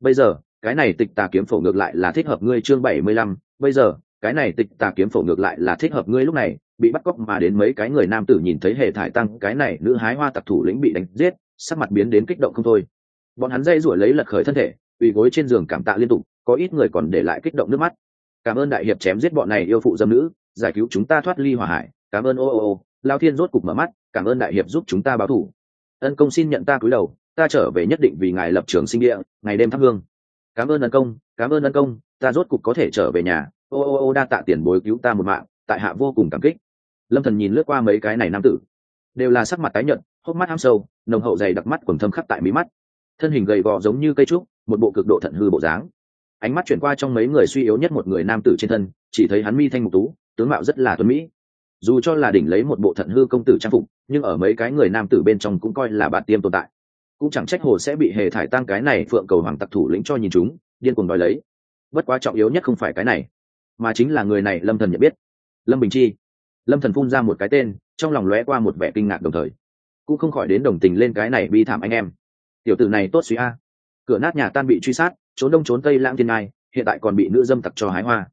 Bây giờ, cái này tịch tà kiếm phổ ngược lại là thích hợp ngươi, chương bảy mươi lăm. Bây giờ, cái này tịch tà kiếm phổ ngược lại là thích hợp ngươi lúc này bị bắt cóc mà đến mấy cái người nam tử nhìn thấy hệ thải tăng, cái này nữ hái hoa tặc thủ lĩnh bị đánh giết, sắc mặt biến đến kích động không thôi. Bọn hắn dây rủi lấy lật khởi thân thể ủy gối trên giường cảm tạ liên tục, có ít người còn để lại kích động nước mắt. Cảm ơn đại hiệp chém giết bọn này yêu phụ dâm nữ, giải cứu chúng ta thoát ly hỏa hải, cảm ơn, ô ô ô. Lao thiên rốt cục mở mắt, cảm ơn đại hiệp giúp chúng ta báo thủ. Ân công xin nhận ta cúi đầu, ta trở về nhất định vì ngài lập trường sinh địa, ngày đêm thắp hương. Cảm ơn ân công, cảm ơn ân công, ta rốt cục có thể trở về nhà. Ô ô ô, đa tạ tiền bối cứu ta một mạng, tại hạ vô cùng cảm kích lâm thần nhìn lướt qua mấy cái này nam tử đều là sắc mặt tái nhợt, hốc mắt ham sâu, nồng hậu dày đặc mắt quần thâm khắp tại mí mắt. Thân hình gầy gò giống như cây trúc, một bộ cực độ thận hư bộ dáng. Ánh mắt chuyển qua trong mấy người suy yếu nhất một người nam tử trên thân, chỉ thấy hắn mi thanh mục tú, tướng mạo rất là tuấn mỹ. Dù cho là đỉnh lấy một bộ thận hư công tử trang phục, nhưng ở mấy cái người nam tử bên trong cũng coi là bạn tiêm tồn tại. Cũng chẳng trách hồ sẽ bị hề thải tăng cái này phượng cầu hoàng tặc thủ lĩnh cho nhìn chúng, điên cuồng đòi lấy. Bất quá trọng yếu nhất không phải cái này, mà chính là người này lâm thần nhận biết. Lâm bình chi lâm thần phun ra một cái tên, trong lòng lóe qua một vẻ kinh ngạc đồng thời. Cũng không khỏi đến đồng tình lên cái này bi thảm anh em. Tiểu tử này tốt suy a. Cửa nát nhà tan bị truy sát, trốn đông trốn tây lãng thiên ngai, hiện tại còn bị nữ dâm tặc cho hái hoa.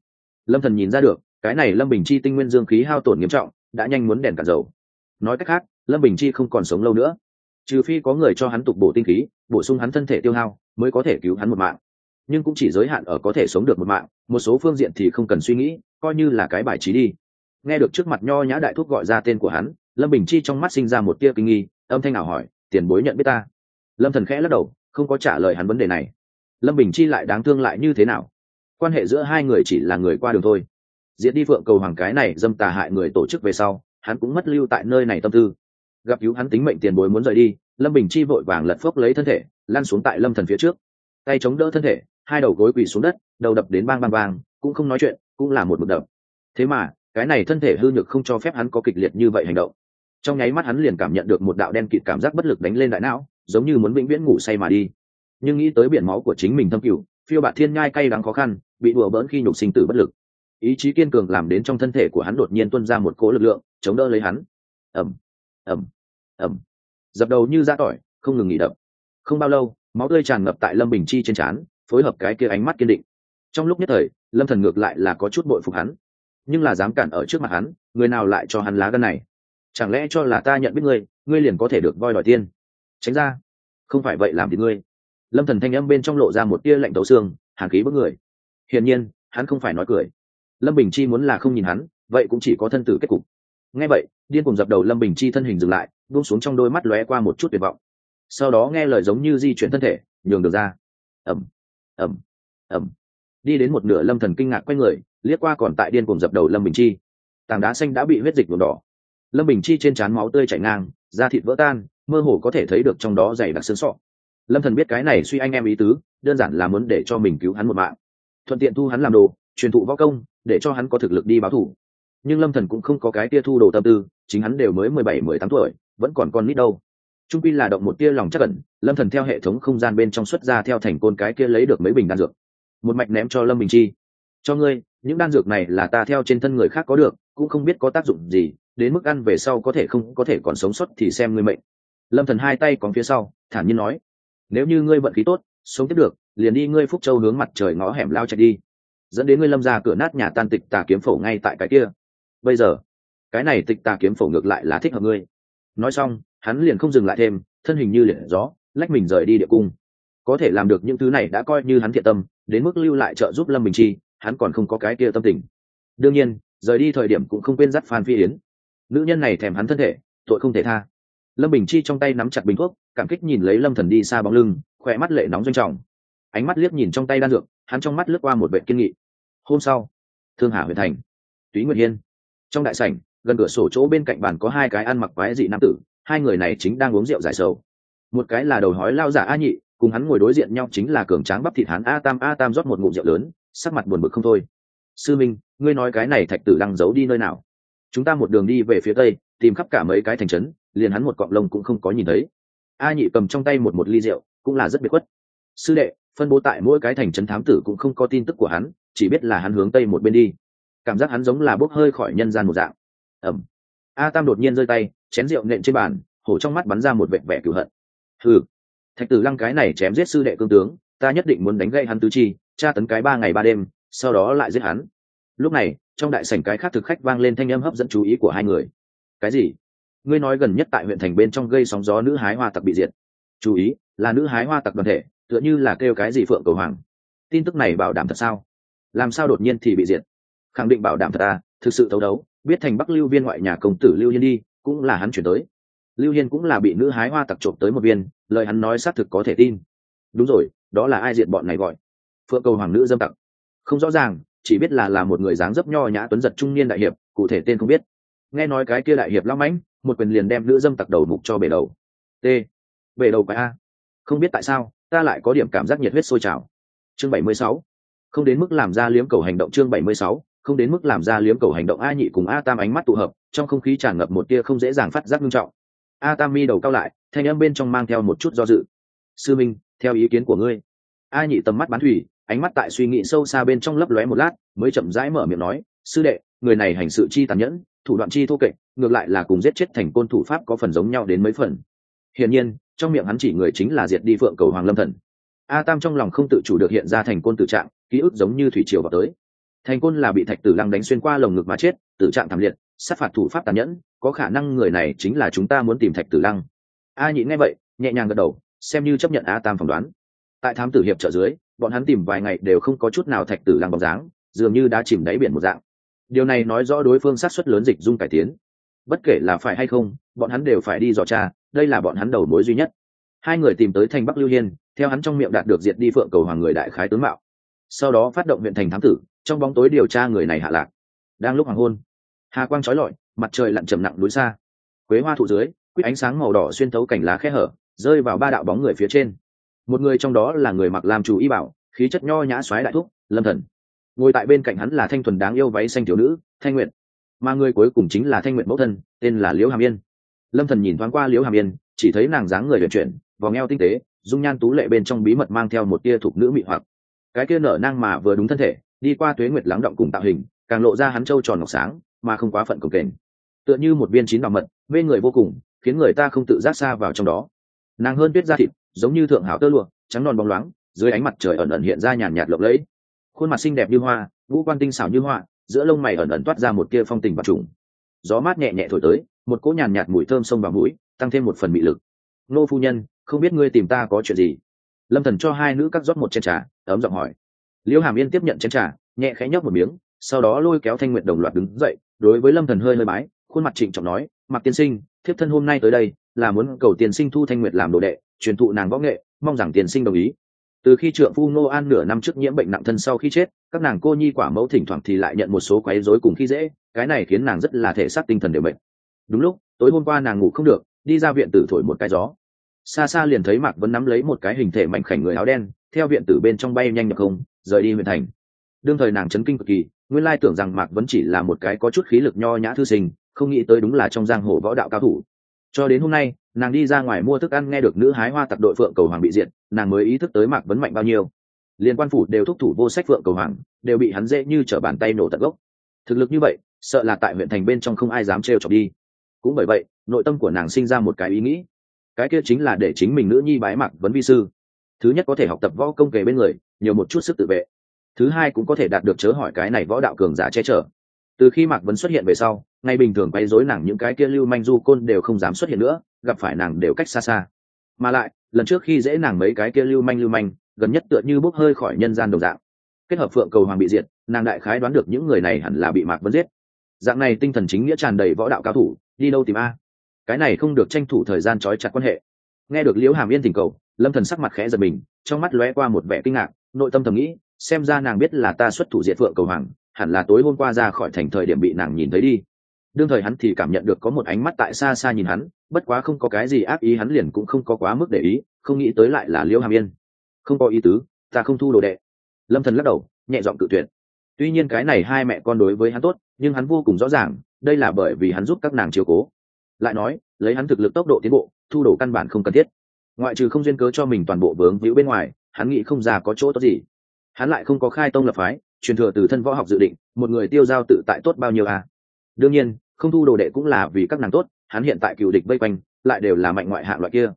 Lâm thần nhìn ra được, cái này lâm bình chi tinh nguyên dương khí hao tổn nghiêm trọng, đã nhanh muốn đèn cả dầu. Nói cách khác, lâm bình chi không còn sống lâu nữa. Trừ phi có người cho hắn tục bổ tinh khí, bổ sung hắn thân thể tiêu hao, mới có thể cứu hắn một mạng. Nhưng cũng chỉ giới hạn ở có thể sống được một mạng, một số phương diện thì không cần suy nghĩ, coi như là cái bài trí đi nghe được trước mặt nho nhã đại thúc gọi ra tên của hắn, lâm bình chi trong mắt sinh ra một tia kinh nghi, âm thanh ảo hỏi, tiền bối nhận biết ta? Lâm thần khẽ lắc đầu, không có trả lời hắn vấn đề này. Lâm bình chi lại đáng thương lại như thế nào? Quan hệ giữa hai người chỉ là người qua đường thôi. Diễn đi phượng cầu hoàng cái này dâm tà hại người tổ chức về sau, hắn cũng mất lưu tại nơi này tâm tư. Gặp cứu hắn tính mệnh tiền bối muốn rời đi, lâm bình chi vội vàng lật phốc lấy thân thể, lăn xuống tại lâm thần phía trước. Tay chống đỡ thân thể, hai đầu gối quỳ xuống đất, đầu đập đến bang bang bang, cũng không nói chuyện, cũng là một một đập. Thế mà cái này thân thể hư nhược không cho phép hắn có kịch liệt như vậy hành động. Trong nháy mắt hắn liền cảm nhận được một đạo đen kịt cảm giác bất lực đánh lên đại não, giống như muốn vĩnh viễn ngủ say mà đi. Nhưng nghĩ tới biển máu của chính mình thâm cựu phiêu bạt thiên nhai cay đắng khó khăn, bị đùa bỡn khi nhục sinh tử bất lực. Ý chí kiên cường làm đến trong thân thể của hắn đột nhiên tuân ra một cỗ lực lượng, chống đỡ lấy hắn. Ẩm ẩm ẩm dập đầu như da tỏi, không ngừng nghỉ đập. Không bao lâu, máu tươi tràn ngập tại lâm bình chi trên trán, phối hợp cái kia ánh mắt kiên định. Trong lúc nhất thời, lâm thần ngược lại là có chút bội phục hắn nhưng là dám cản ở trước mặt hắn, người nào lại cho hắn lá gân này? Chẳng lẽ cho là ta nhận biết ngươi ngươi liền có thể được voi đòi tiên? Tránh ra, không phải vậy làm thì ngươi. Lâm thần thanh âm bên trong lộ ra một tia lạnh tấu xương, hàn khí bức người. Hiển nhiên, hắn không phải nói cười. Lâm bình chi muốn là không nhìn hắn, vậy cũng chỉ có thân tử kết cục. Nghe vậy, điên cùng dập đầu lâm bình chi thân hình dừng lại, buông xuống trong đôi mắt lóe qua một chút tuyệt vọng. Sau đó nghe lời giống như di chuyển thân thể, nhường được ra. Ẩm ẩm ẩm đi đến một nửa lâm thần kinh ngạc quay người liếc qua còn tại điên cùng dập đầu lâm bình chi. Tảng đá xanh đã bị huyết dịch nhuộm đỏ. Lâm bình chi trên trán máu tươi chảy ngang, da thịt vỡ tan, mơ hồ có thể thấy được trong đó dày đặc xương sọ. Lâm thần biết cái này suy anh em ý tứ, đơn giản là muốn để cho mình cứu hắn một mạng. Thuận tiện thu hắn làm đồ, truyền thụ võ công, để cho hắn có thực lực đi báo thủ. Nhưng lâm thần cũng không có cái tia thu đồ tâm tư, chính hắn đều mới mười bảy, mười tám tuổi, vẫn còn con nít đâu. Trung pi là động một tia lòng chắc ẩn, lâm thần theo hệ thống không gian bên trong xuất ra theo thành côn cái kia lấy được mấy bình đan dược. Một mạch ném cho lâm bình chi. Cho ngươi những đan dược này là ta theo trên thân người khác có được, cũng không biết có tác dụng gì, đến mức ăn về sau có thể không, có thể còn sống sót thì xem ngươi mệnh. Lâm thần hai tay còn phía sau, thản nhiên nói, nếu như ngươi vận khí tốt, sống tiếp được, liền đi ngươi phúc châu hướng mặt trời ngõ hẻm lao chạy đi. Dẫn đến ngươi lâm ra cửa nát nhà tan tịch tà kiếm phổ ngay tại cái kia. Bây giờ, cái này tịch tà kiếm phổ ngược lại là thích hợp ngươi. Nói xong, hắn liền không dừng lại thêm, thân hình như liền gió, lách mình rời đi địa cung. Có thể làm được những thứ này đã coi như hắn thiện tâm, đến mức lưu lại trợ giúp lâm bình chi hắn còn không có cái kia tâm tình. Đương nhiên, rời đi thời điểm cũng không quên dắt phan phi yến. Nữ nhân này thèm hắn thân thể, tội không thể tha. Lâm bình chi trong tay nắm chặt bình thuốc, cảm kích nhìn lấy lâm thần đi xa bóng lưng, khỏe mắt lệ nóng doanh trọng. Ánh mắt liếc nhìn trong tay đan dược, hắn trong mắt lướt qua một vệ kiên nghị. Hôm sau, thương hà huyện thành, túy nguyệt hiên. Trong đại sảnh, gần cửa sổ chỗ bên cạnh bàn có hai cái ăn mặc quái dị nam tử, hai người này chính đang uống rượu giải sầu. Một cái là đầu hói lao giả a nhị, cùng hắn ngồi đối diện nhau chính là cường tráng bắp thịt hắn a tam a tam rót một ngụm rượu lớn sắc mặt buồn bực không thôi. Sư minh, ngươi nói cái này thạch tử đang giấu đi nơi nào? Chúng ta một đường đi về phía tây, tìm khắp cả mấy cái thành trấn, liền hắn một cọng lông cũng không có nhìn thấy. A nhị cầm trong tay một một ly rượu, cũng là rất biệt khuất. Sư đệ, phân bố tại mỗi cái thành trấn thám tử cũng không có tin tức của hắn, chỉ biết là hắn hướng tây một bên đi. Cảm giác hắn giống là bốc hơi khỏi nhân gian một dạng. Ẩm. A tam đột nhiên rơi tay, chén rượu nện trên bàn, hổ trong mắt bắn ra một vẹn vẻ cửu hận. Hừ, thạch tử lăng cái này chém giết sư đệ cương tướng, ta nhất định muốn đánh gãy hắn tứ chi tra tấn cái ba ngày ba đêm, sau đó lại giết hắn. Lúc này, trong đại sảnh cái khác thực khách vang lên thanh âm hấp dẫn chú ý của hai người. Cái gì? Ngươi nói gần nhất tại huyện thành bên trong gây sóng gió nữ hái hoa tặc bị diệt. Chú ý, là nữ hái hoa tặc đoàn thể, tựa như là kêu cái gì phượng cầu hoàng. Tin tức này bảo đảm thật sao? Làm sao đột nhiên thì bị diệt? Khẳng định bảo đảm thật à thực sự thấu đấu, biết thành bắc lưu viên ngoại nhà công tử lưu hiên đi, cũng là hắn chuyển tới. Lưu hiên cũng là bị nữ hái hoa tặc trộm tới một viên, lời hắn nói xác thực có thể tin. Đúng rồi, đó là ai diện bọn này gọi? Phượng cầu hoàng nữ dâm tặc. Không rõ ràng, chỉ biết là là một người dáng dấp nho nhã tuấn giật trung niên đại hiệp, cụ thể tên không biết. Nghe nói cái kia đại hiệp lao mãnh, một quyền liền đem nữ dâm tặc đầu mục cho bể đầu. T. Bể đầu quái a. Không biết tại sao, ta lại có điểm cảm giác nhiệt huyết sôi trào. Chương bảy mươi sáu. Không đến mức làm ra liếm cầu hành động chương bảy mươi sáu, không đến mức làm ra liếm cầu hành động a nhị cùng a tam ánh mắt tụ hợp, trong không khí tràn ngập một tia không dễ dàng phát giác nghiêm trọng. A tam mi đầu cao lại, thanh âm bên trong mang theo một chút do dự. Sư minh, theo ý kiến của ngươi. A nhị tầm mắt bán thủy ánh mắt tại suy nghĩ sâu xa bên trong lấp lóe một lát, mới chậm rãi mở miệng nói, sư đệ, người này hành sự chi tàn nhẫn, thủ đoạn chi thô kệch, ngược lại là cùng giết chết thành côn thủ pháp có phần giống nhau đến mấy phần. Hiển nhiên, trong miệng hắn chỉ người chính là diệt đi phượng cầu hoàng lâm thần. A tam trong lòng không tự chủ được hiện ra thành côn tử trạng, ký ức giống như thủy triều vào tới. Thành côn là bị thạch tử lăng đánh xuyên qua lồng ngực mà chết, tử trạng thảm liệt, sát phạt thủ pháp tàn nhẫn, có khả năng người này chính là chúng ta muốn tìm thạch tử lăng. A nhịn nghe vậy, nhẹ nhàng gật đầu, xem như chấp nhận a tam phỏng đoán. Tại thám tử hiệp trợ dưới bọn hắn tìm vài ngày đều không có chút nào thạch tử lăng bóng dáng, dường như đã chìm đáy biển một dạng. Điều này nói rõ đối phương sát xuất lớn dịch dung cải tiến. Bất kể là phải hay không, bọn hắn đều phải đi dò tra, đây là bọn hắn đầu mối duy nhất. Hai người tìm tới thành bắc lưu hiên, theo hắn trong miệng đạt được diệt đi phượng cầu hoàng người đại khái tướng mạo. Sau đó phát động huyện thành thám tử, trong bóng tối điều tra người này hạ lạc. Đang lúc hoàng hôn, hà quang trói lọi, mặt trời lặn trầm nặng núi xa. Quế hoa thụ dưới, quýt ánh sáng màu đỏ xuyên thấu cảnh lá khe hở, rơi vào ba đạo bóng người phía trên một người trong đó là người mặc làm chủ y bảo, khí chất nho nhã xoáy đại thúc, lâm thần. Ngồi tại bên cạnh hắn là thanh thuần đáng yêu váy xanh thiếu nữ, thanh nguyện mà người cuối cùng chính là thanh nguyện mẫu thân, tên là liễu hàm yên. Lâm thần nhìn thoáng qua liễu hàm yên, chỉ thấy nàng dáng người vận chuyển, vòng eo tinh tế, dung nhan tú lệ bên trong bí mật mang theo một tia thuộc nữ mị hoặc. Cái kia nở năng mà vừa đúng thân thể, đi qua tuế nguyệt lắng động cùng tạo hình, càng lộ ra hắn trâu tròn ngọc sáng, mà không quá phận cồng kềnh. Tựa như một viên chín bảo mật, mê người vô cùng, khiến người ta không tự giác xa vào trong đó. Nàng hơn tuyết da thịt giống như thượng hảo tơ lụa, trắng non bóng loáng, dưới ánh mặt trời ẩn ẩn hiện ra nhàn nhạt lộng lẫy. Khuôn mặt xinh đẹp như hoa, ngũ quan tinh xảo như hoa, giữa lông mày ẩn ẩn toát ra một tia phong tình và trùng. Gió mát nhẹ nhẹ thổi tới, một cỗ nhàn nhạt mùi thơm sông vào mũi, tăng thêm một phần mị lực. Nô phu nhân, không biết ngươi tìm ta có chuyện gì? Lâm thần cho hai nữ cắt rót một chén trà, ấm giọng hỏi. Liễu hàm yên tiếp nhận chén trà, nhẹ khẽ nhấp một miếng, sau đó lôi kéo thanh nguyện đồng loạt đứng dậy, đối với lâm thần hơi hơi bái, khuôn mặt trịnh trọng nói mặc tiên sinh, thiếp thân hôm nay tới đây, là muốn cầu tiền sinh thu thanh nguyệt làm đồ đệ truyền thụ nàng võ nghệ, mong rằng tiền sinh đồng ý. Từ khi trượng phu ngô an nửa năm trước nhiễm bệnh nặng thân sau khi chết, các nàng cô nhi quả mẫu thỉnh thoảng thì lại nhận một số quấy rối cùng khi dễ, cái này khiến nàng rất là thể xác tinh thần đều bệnh đúng lúc, tối hôm qua nàng ngủ không được, đi ra viện tử thổi một cái gió. Xa xa liền thấy mạc vẫn nắm lấy một cái hình thể mảnh khảnh người áo đen, theo viện tử bên trong bay nhanh nhập không, rời đi huyện thành. Đương thời nàng chấn kinh cực kỳ, nguyên lai tưởng rằng mạc vẫn chỉ là một cái có chút khí lực nho nhã thư sinh, không nghĩ tới đúng là trong giang hồ võ đạo cao thủ cho đến hôm nay, nàng đi ra ngoài mua thức ăn nghe được nữ hái hoa tặc đội phượng cầu hoàng bị diệt, nàng mới ý thức tới mạc vấn mạnh bao nhiêu. Liên quan phủ đều thúc thủ vô sách phượng cầu hoàng, đều bị hắn dễ như t r ở bàn tay nổ tận gốc. Thực lực như vậy, sợ là tại huyện thành bên trong không ai dám trêu chọc đi. Cũng bởi vậy, nội tâm của nàng sinh ra một cái ý nghĩ. Cái kia chính là để chính mình nữ nhi bái mạc vấn vi sư. Thứ nhất có thể học tập võ công kề bên người, nhiều một chút sức tự vệ. Thứ hai cũng có thể đạt được chớ hỏi cái này võ đạo cường giả che chở. Từ khi mạc vấn xuất hiện về sau ngay bình thường quay dối nàng những cái kia lưu manh du côn đều không dám xuất hiện nữa, gặp phải nàng đều cách xa xa. Mà lại, lần trước khi dễ nàng mấy cái kia lưu manh lưu manh, gần nhất tựa như bốc hơi khỏi nhân gian đồng dạng. Kết hợp phượng cầu hoàng bị diệt, nàng đại khái đoán được những người này hẳn là bị mạc vấn giết. Dạng này tinh thần chính nghĩa tràn đầy võ đạo cao thủ, đi đâu tìm a? Cái này không được tranh thủ thời gian trói chặt quan hệ. Nghe được liễu hàm yên tình cầu, lâm thần sắc mặt khẽ giật mình, trong mắt lóe qua một vẻ kinh ngạc, nội tâm thầm nghĩ, xem ra nàng biết là ta xuất thủ diệt phượng cầu hoàng, hẳn là tối hôm qua ra khỏi thành thời điểm bị nàng nhìn thấy đi đương thời hắn thì cảm nhận được có một ánh mắt tại xa xa nhìn hắn, bất quá không có cái gì ác ý hắn liền cũng không có quá mức để ý, không nghĩ tới lại là liễu hàm yên. Không có ý tứ, ta không thu đồ đệ. Lâm thần lắc đầu, nhẹ giọng cự tuyệt. Tuy nhiên cái này hai mẹ con đối với hắn tốt, nhưng hắn vô cùng rõ ràng, đây là bởi vì hắn giúp các nàng chiều cố. Lại nói, lấy hắn thực lực tốc độ tiến bộ, thu đồ căn bản không cần thiết. Ngoại trừ không duyên cớ cho mình toàn bộ vướng víu bên ngoài, hắn nghĩ không ra có chỗ tốt gì. Hắn lại không có khai tông lập phái, truyền thừa từ thân võ học dự định, một người tiêu giao tự tại tốt bao nhiêu à? Đương nhiên, không thu đồ đệ cũng là vì các nàng tốt, hắn hiện tại cựu địch vây quanh, lại đều là mạnh ngoại hạng loại kia.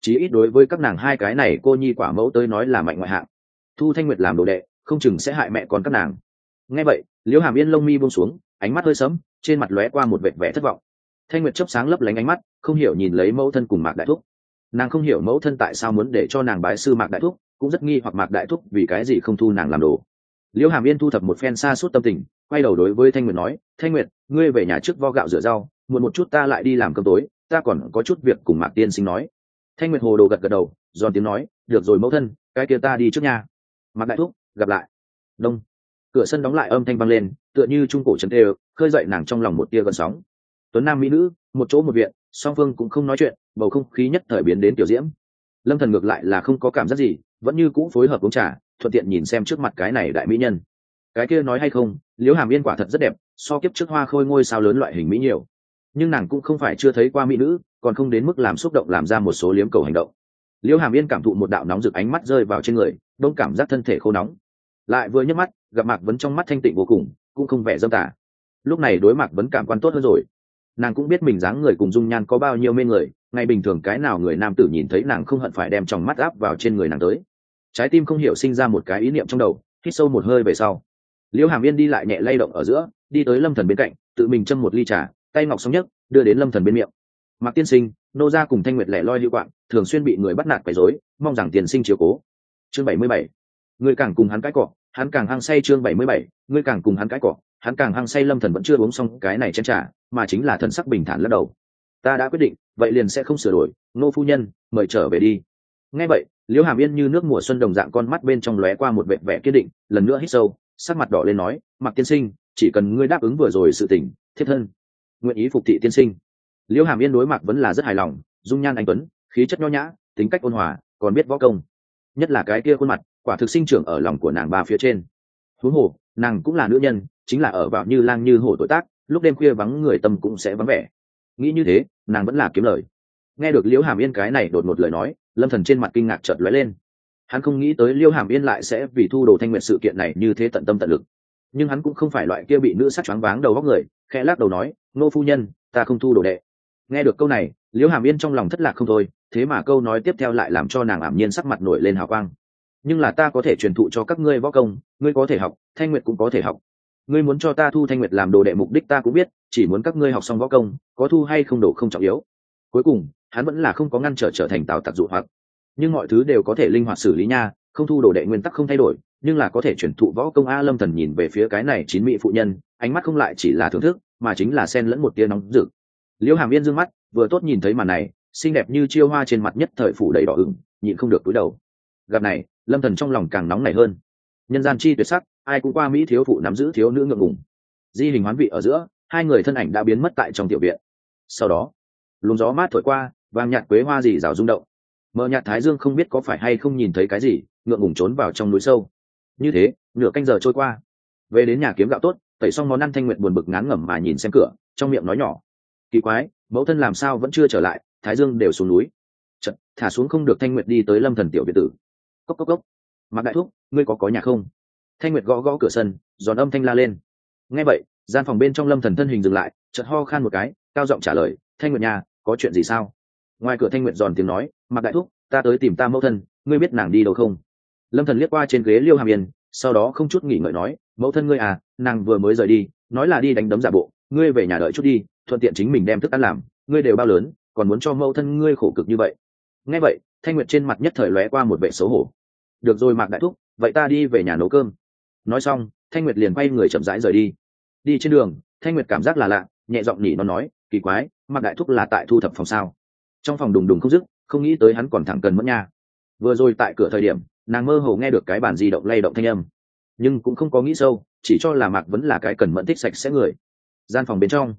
Chí ít đối với các nàng hai cái này, cô nhi quả mẫu tới nói là mạnh ngoại hạng. Thu thanh nguyệt làm đồ đệ, không chừng sẽ hại mẹ con các nàng. Nghe vậy, liễu hàm yên lông mi buông xuống, ánh mắt hơi sấm trên mặt lóe qua một vệt vẻ thất vọng. Thanh nguyệt chấp sáng lấp lánh ánh mắt, không hiểu nhìn lấy mẫu thân cùng mạc đại thúc. Nàng không hiểu mẫu thân tại sao muốn để cho nàng bái sư mạc đại thúc, cũng rất nghi hoặc mạc đại thúc vì cái gì không thu nàng làm đồ. Liễu hàm yên thu thập một phen xa suốt tâm tình quay đầu đối với thanh nguyệt nói, thanh nguyệt, ngươi về nhà trước vo gạo rửa rau, muộn một chút ta lại đi làm cơm tối, ta còn có chút việc cùng mạc tiên sinh nói. Thanh nguyệt hồ đồ gật gật đầu, giòn tiếng nói, được rồi mẫu thân, cái kia ta đi trước nhà mạc đại thúc, gặp lại. Đông. Cửa sân đóng lại âm thanh vang lên, tựa như trung cổ trần tê khơi dậy nàng trong lòng một tia gần sóng. Tuấn nam mỹ nữ, một chỗ một viện, song phương cũng không nói chuyện, bầu không khí nhất thời biến đến tiểu diễm. Lâm thần ngược lại là không có cảm giác gì, vẫn như cũ phối hợp uống trà, thuận tiện nhìn xem trước mặt cái này đại mỹ nhân cái kia nói hay không, liễu hàm yên quả thật rất đẹp, so kiếp trước hoa khôi ngôi sao lớn loại hình mỹ nhiều. Nhưng nàng cũng không phải chưa thấy qua mỹ nữ, còn không đến mức làm xúc động làm ra một số liếm cầu hành động. Liễu hàm yên cảm thụ một đạo nóng rực ánh mắt rơi vào trên người, đông cảm giác thân thể khô nóng. Lại vừa nhấc mắt, gặp mạc vấn trong mắt thanh tịnh vô cùng, cũng không vẻ dâm tả lúc này đối mặt vấn cảm quan tốt hơn rồi. Nàng cũng biết mình dáng người cùng dung nhan có bao nhiêu mê người, ngay bình thường cái nào người nam tử nhìn thấy nàng không hận phải đem tròng mắt áp vào trên người nàng tới. Trái tim không hiểu sinh ra một cái ý niệm trong đầu, hít sâu một hơi về sau liễu hàm yên đi lại nhẹ lay động ở giữa, đi tới lâm thần bên cạnh, tự mình châm một ly trà, tay ngọc sóng nhất đưa đến lâm thần bên miệng. Mặc tiên sinh, nô gia cùng thanh nguyệt lẻ loi lưu quạng, thường xuyên bị người bắt nạt quấy rối, mong rằng tiền sinh chiếu cố. Chương bảy mươi bảy. Người càng cùng hắn cãi cọ, hắn càng hăng say chương bảy mươi bảy. Người càng cùng hắn cãi cọ, hắn càng hăng say lâm thần vẫn chưa uống xong cái này chén trà, mà chính là thần sắc bình thản lắc đầu. Ta đã quyết định, vậy liền sẽ không sửa đổi, nô phu nhân, mời trở về đi. Nghe vậy, liễu hàm yên như nước mùa xuân đồng dạng con mắt bên trong lóe qua một vẻ vẻ kiên định, lần nữa hít sâu sắc mặt đỏ lên nói mặc tiên sinh, chỉ cần ngươi đáp ứng vừa rồi sự tỉnh thiết thân, nguyện ý phục thị tiên sinh. Liễu hàm yên đối mặt vẫn là rất hài lòng, dung nhan anh tuấn, khí chất nho nhã, tính cách ôn hòa, còn biết võ công. Nhất là cái kia khuôn mặt, quả thực sinh trưởng ở lòng của nàng ba phía trên. Huống hồ, nàng cũng là nữ nhân, chính là ở vào như lang như hổ tội tác, lúc đêm khuya vắng người tâm cũng sẽ vắng vẻ. Nghĩ như thế, nàng vẫn là kiếm lời. Nghe được liễu hàm yên cái này đột ngột lời nói, lâm thần trên mặt kinh ngạc chợt lóe lên hắn không nghĩ tới liêu hàm yên lại sẽ vì thu đồ thanh nguyện sự kiện này như thế tận tâm tận lực. Nhưng hắn cũng không phải loại kia bị nữ sắc choáng váng đầu góc người, khẽ lắc đầu nói, nô phu nhân, ta không thu đồ đệ. Nghe được câu này, liêu hàm yên trong lòng thất lạc không thôi, thế mà câu nói tiếp theo lại làm cho nàng ảm nhiên sắc mặt nổi lên hào quang. Nhưng là ta có thể truyền thụ cho các ngươi võ công, ngươi có thể học, thanh nguyệt cũng có thể học. Ngươi muốn cho ta thu thanh nguyệt làm đồ đệ mục đích ta cũng biết, chỉ muốn các ngươi học xong võ công, có thu hay không đồ không trọng yếu. Cuối cùng, hắn vẫn là không có ngăn trở trở thành tào tặc dụ hoặc nhưng mọi thứ đều có thể linh hoạt xử lý nha, không thu đồ đệ nguyên tắc không thay đổi, nhưng là có thể chuyển thụ võ công a lâm thần nhìn về phía cái này chín mỹ phụ nhân, ánh mắt không lại chỉ là thưởng thức, mà chính là sen lẫn một tia nóng rực. Liễu hàm yên dương mắt, vừa tốt nhìn thấy màn này, xinh đẹp như chiêu hoa trên mặt nhất thời phủ đầy đỏ ửng, nhịn không được cúi đầu. Gặp này, lâm thần trong lòng càng nóng nảy hơn. Nhân gian chi tuyệt sắc, ai cũng qua mỹ thiếu phụ nắm giữ thiếu nữ ngượng ngùng. Di hình hoán vị ở giữa, hai người thân ảnh đã biến mất tại trong tiểu viện. Sau đó, luồng gió mát thổi qua vàng nhạt quế hoa dì rào rung động mờ nhạt thái dương không biết có phải hay không nhìn thấy cái gì ngượng ngùng trốn vào trong núi sâu. Như thế nửa canh giờ trôi qua. Về đến nhà kiếm gạo tốt tẩy xong món ăn thanh nguyện buồn bực ngán ngẩm mà nhìn xem cửa trong miệng nói nhỏ. Kỳ quái mẫu thân làm sao vẫn chưa trở lại thái dương đều xuống núi. Chật, thả xuống không được thanh nguyệt đi tới lâm thần tiểu biệt tử. Cốc cốc cốc. Mặc đại thúc ngươi có có nhà không? Thanh nguyệt gõ gõ cửa sân giòn âm thanh la lên. Nghe vậy gian phòng bên trong lâm thần thân hình dừng lại chợt ho khan một cái cao giọng trả lời thanh nguyệt nhà có chuyện gì sao? Ngoài cửa thanh nguyệt giòn tiếng nói mặc đại thúc, ta tới tìm ta mẫu thân, ngươi biết nàng đi đâu không? Lâm thần liếc qua trên ghế liêu hàm yên, sau đó không chút nghỉ ngợi nói, mẫu thân ngươi à nàng vừa mới rời đi, nói là đi đánh đấm giả bộ, ngươi về nhà đợi chút đi, thuận tiện chính mình đem thức ăn làm, ngươi đều bao lớn, còn muốn cho mẫu thân ngươi khổ cực như vậy. Nghe vậy, thanh nguyệt trên mặt nhất thời lóe qua một vẻ xấu hổ. Được rồi mạc đại thúc, vậy ta đi về nhà nấu cơm. Nói xong, thanh nguyệt liền quay người chậm rãi rời đi. Đi trên đường, thanh nguyệt cảm giác là lạ, nhẹ giọng nhỉ nó nói, kỳ quái, mạc đại thúc là tại thu thập phòng sao? Trong phòng đùng đùng không dứt, không nghĩ tới hắn còn thẳng cần mẫn nha. Vừa rồi tại cửa thời điểm, nàng mơ hồ nghe được cái bàn di động lay động thanh âm. Nhưng cũng không có nghĩ sâu, chỉ cho là mạc vẫn là cái cần mẫn thích sạch sẽ người. Gian phòng bên trong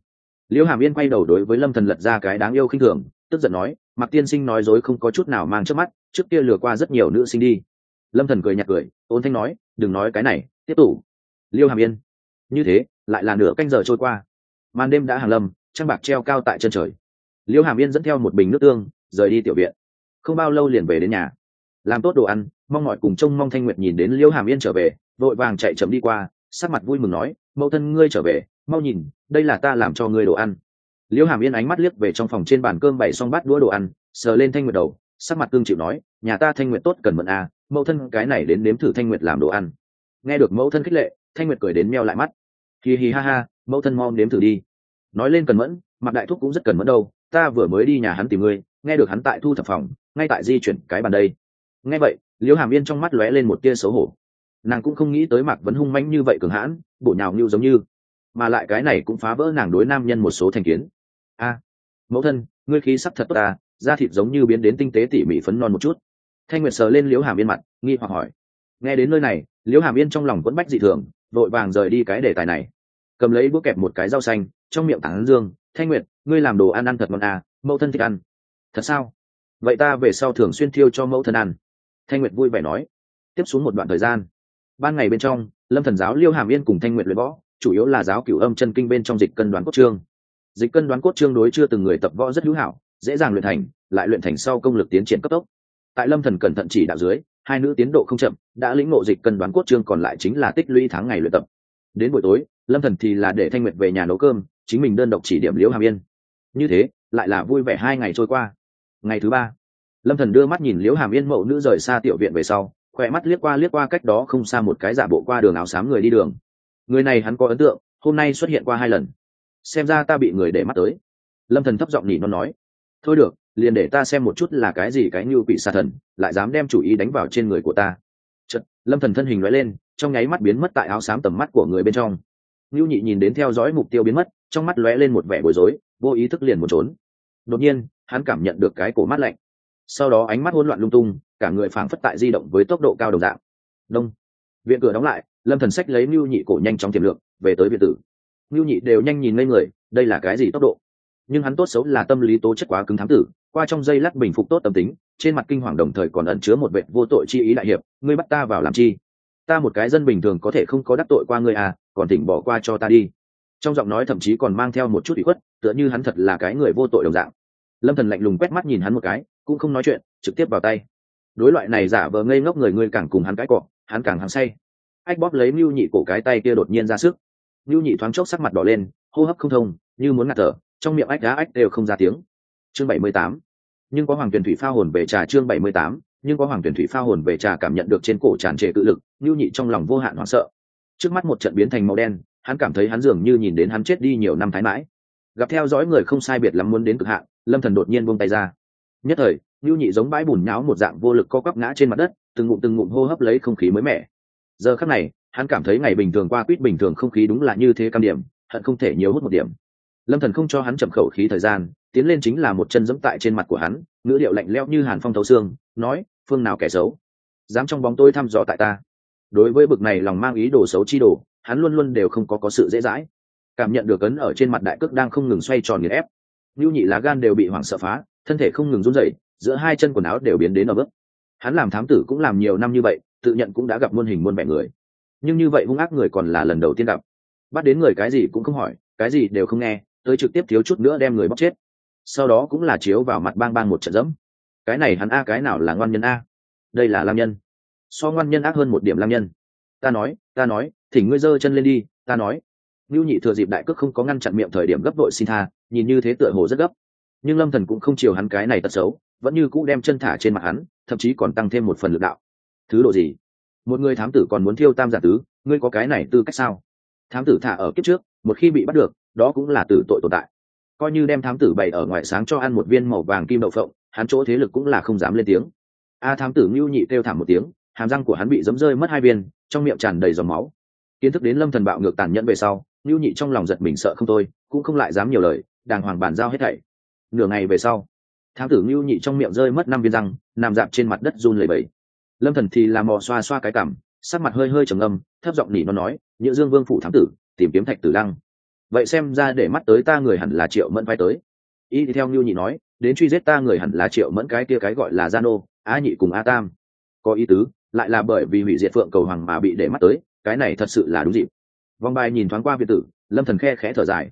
liễu hàm yên quay đầu đối với lâm thần lật ra cái đáng yêu khinh thường, tức giận nói, mạc tiên sinh nói dối không có chút nào mang trước mắt, trước kia lừa qua rất nhiều nữ sinh đi. Lâm thần cười nhạt cười, ôn thanh nói, đừng nói cái này, tiếp tục. Liêu hàm yên, như thế, lại là nửa canh giờ trôi qua. Màn đêm đã hàng lâm, trăng bạc treo cao tại chân trời liêu hàm yên dẫn theo một bình nước tương, rời đi tiểu viện. Không bao lâu liền về đến nhà. Làm tốt đồ ăn, mong mọi cùng trông mong thanh nguyệt nhìn đến liêu hàm yên trở về, vội vàng chạy chậm đi qua, sắc mặt vui mừng nói, mẫu thân ngươi trở về, mau nhìn, đây là ta làm cho ngươi đồ ăn. Liêu hàm yên ánh mắt liếc về trong phòng trên bàn cơm bày xong bát đũa đồ ăn, sờ lên thanh nguyệt đầu, sắc mặt tương chịu nói, nhà ta thanh nguyệt tốt cần mận à mẫu thân cái này đến nếm thử thanh nguyệt làm đồ ăn. Nghe được mẫu thân khích lệ, thanh nguyệt cười đến meo lại mắt. Hì hì ha ha, mẫu thân mong nếm thử đi. Nói lên cần mẫn mặt đại thúc cũng rất cần mẫn đâu ta vừa mới đi nhà hắn tìm ngươi, nghe được hắn tại thu thập phòng, ngay tại di chuyển cái bàn đây. Nghe vậy liễu hàm yên trong mắt lóe lên một tia xấu hổ. Nàng cũng không nghĩ tới mạc vẫn hung manh như vậy cường hãn, bổ nhào như giống như. Mà lại cái này cũng phá vỡ nàng đối nam nhân một số thành kiến. A, mẫu thân, ngươi khí sắc thật tốt ta, da thịt giống như biến đến tinh tế tỉ mỉ phấn non một chút. Thanh nguyệt sờ lên liễu hàm yên mặt, nghi hoặc hỏi. Nghe đến nơi này liễu hàm yên trong lòng vẫn bách dị thường, vội vàng rời đi cái đề tài này. Cầm lấy búa kẹp một cái rau xanh, trong miệng tảng dương, thanh nguyệt ngươi làm đồ ăn ăn thật ngon à mẫu thân thích ăn. Thật sao? Vậy ta về sau thường xuyên thiêu cho mẫu thân ăn. Thanh nguyệt vui vẻ nói. Tiếp xuống một đoạn thời gian. Ban ngày bên trong, lâm thần giáo liêu hàm yên cùng thanh nguyệt luyện võ, chủ yếu là giáo cửu âm chân kinh bên trong dịch cân đoán cốt trương dịch cân đoán cốt trương đối chưa từng người tập võ rất hữu hảo, dễ dàng luyện thành, lại luyện thành sau công lực tiến triển cấp tốc. Tại lâm thần cẩn thận chỉ đạo dưới, hai nữ tiến độ không chậm, đã lĩnh ngộ dịch cân đoán cốt trương còn lại chính là tích lũy tháng ngày luyện tập. Đến buổi tối, lâm thần thì là để thanh nguyệt về nhà nấu cơm, chính mình đơn độc chỉ điểm liễu hàm yên như thế lại là vui vẻ hai ngày trôi qua. Ngày thứ ba lâm thần đưa mắt nhìn liễu hàm yên mậu nữ rời xa tiểu viện về sau khỏe mắt liếc qua liếc qua cách đó không xa một cái giả bộ qua đường áo xám người đi đường. Người này hắn có ấn tượng hôm nay xuất hiện qua hai lần. Xem ra ta bị người để mắt tới. Lâm thần thấp giọng nhỉ nó nói. Thôi được liền để ta xem một chút là cái gì cái như quỷ xa thần lại dám đem chủ ý đánh vào trên người của ta. Chật, lâm thần thân hình nói lên trong nháy mắt biến mất tại áo xám tầm mắt của người bên trong. Nưu nhị nhìn đến theo dõi mục tiêu biến mất trong mắt lóe lên một vẻ bối rối vô ý thức liền muốn trốn. Đột nhiên, hắn cảm nhận được cái cổ mát lạnh. Sau đó ánh mắt hỗn loạn lung tung, cả người phảng phất tại di động với tốc độ cao đồng dạng. Đông. Viện cửa đóng lại, lâm thần sách lấy mưu nhị cổ nhanh chóng tiềm lượng, về tới viện tử. Mưu nhị đều nhanh nhìn ngây người, đây là cái gì tốc độ? Nhưng hắn tốt xấu là tâm lý tố chất quá cứng thám tử, qua trong giây lát bình phục tốt tâm tính, trên mặt kinh hoàng đồng thời còn ẩn chứa một vệ vô tội chi ý đại hiệp, ngươi bắt ta vào làm chi? Ta một cái dân bình thường có thể không có đắc tội qua ngươi à còn thỉnh bỏ qua cho ta đi trong giọng nói thậm chí còn mang theo một chút ủy khuất, tựa như hắn thật là cái người vô tội đồng dạng. Lâm thần lạnh lùng quét mắt nhìn hắn một cái, cũng không nói chuyện, trực tiếp vào tay. Đối loại này giả vờ ngây ngốc người ngươi càng cùng hắn cái cọ, hắn càng hắn say. Ách bóp lấy mưu nhị cổ cái tay kia đột nhiên ra sức. Mưu nhị thoáng chốc sắc mặt đỏ lên, hô hấp không thông, như muốn ngạt thở, trong miệng ách đá ách đều không ra tiếng. Chương bảy mươi tám. Nhưng có hoàng tuyển thủy pha hồn về trà chương bảy mươi tám, nhưng có hoàng tuyển thủy pha hồn về trà cảm nhận được trên cổ tràn trề cự lực mưu nhị trong lòng vô hạn hoảng sợ. Trước mắt một trận biến thành màu đen hắn cảm thấy hắn dường như nhìn đến hắn chết đi nhiều năm thái mãi. Gặp theo dõi người không sai biệt lắm muốn đến cực hạn, lâm thần đột nhiên buông tay ra. Nhất thời nhu nhị giống bãi bùn nháo một dạng vô lực co quắp ngã trên mặt đất, từng ngụm từng ngụm hô hấp lấy không khí mới mẻ. Giờ khắc này, hắn cảm thấy ngày bình thường qua quýt bình thường không khí đúng là như thế cam điểm, hận không thể nhiều hút một điểm. Lâm thần không cho hắn chậm khẩu khí thời gian, tiến lên chính là một chân dẫm tại trên mặt của hắn, ngữ điệu lạnh lẽo như hàn phong thấu xương, nói, phương nào kẻ xấu? Dám trong bóng tôi thăm dò tại ta. Đối với bực này lòng mang ý đồ xấu chi đồ hắn luôn luôn đều không có có sự dễ dãi. Cảm nhận được ấn ở trên mặt đại cước đang không ngừng xoay tròn nghiền ép. Lưu nhị lá gan đều bị hoảng sợ phá, thân thể không ngừng run rẩy, giữa hai chân quần áo đều biến đến ở bước hắn làm thám tử cũng làm nhiều năm như vậy, tự nhận cũng đã gặp muôn hình muôn vẻ người. Nhưng như vậy hung ác người còn là lần đầu tiên gặp. Bắt đến người cái gì cũng không hỏi, cái gì đều không nghe, tới trực tiếp thiếu chút nữa đem người bóc chết. Sau đó cũng là chiếu vào mặt bang bang một trận dẫm. Cái này hắn a, cái nào là ngoan nhân a? Đây là lam nhân. So ngoan nhân ác hơn một điểm lam nhân. Ta nói ta nói thỉnh ngươi giơ chân lên đi, ta nói. Ngưu nhị thừa dịp đại cước không có ngăn chặn miệng thời điểm gấp đội xin tha, nhìn như thế tựa hồ rất gấp. Nhưng lâm thần cũng không chiều hắn cái này tật xấu, vẫn như cũ đem chân thả trên mặt hắn, thậm chí còn tăng thêm một phần lực đạo. Thứ độ gì? Một người thám tử còn muốn thiêu tam giả tứ, ngươi có cái này tư cách sao? Thám tử thả ở kiếp trước, một khi bị bắt được, đó cũng là tử tội tồn tại. Coi như đem thám tử bày ở ngoài sáng cho ăn một viên màu vàng kim đậu phộng, hắn chỗ thế lực cũng là không dám lên tiếng. A thám tử ngưu nhị kêu thảm một tiếng, hàm răng của hắn bị giấm rơi mất hai viên, trong miệng tràn đầy dòng máu kiến thức đến lâm thần bạo ngược tàn nhẫn về sau lưu nhị trong lòng giật mình sợ không thôi, cũng không lại dám nhiều lời, đàng hoàng bàn giao hết thảy. Nửa ngày về sau, thám tử lưu nhị trong miệng rơi mất năm viên răng, nằm dạp trên mặt đất run lẩy bẩy. Lâm thần thì làm mò xoa xoa cái cảm, sắc mặt hơi hơi trầm âm thấp giọng nỉ nó nói, nhựa dương vương phủ thám tử, tìm kiếm thạch tử lăng. Vậy xem ra để mắt tới ta người hẳn là triệu mẫn vai tới. Y thì theo lưu nhị nói, đến truy giết ta người hẳn là triệu mẫn cái kia cái gọi là gia nô, a nhị cùng a tam. Có ý tứ, lại là bởi vì hủy diệt phượng cầu hoàng mà bị để mắt tới cái này thật sự là đúng dịp. Vòng bài nhìn thoáng qua việt tử, lâm thần khe khẽ thở dài.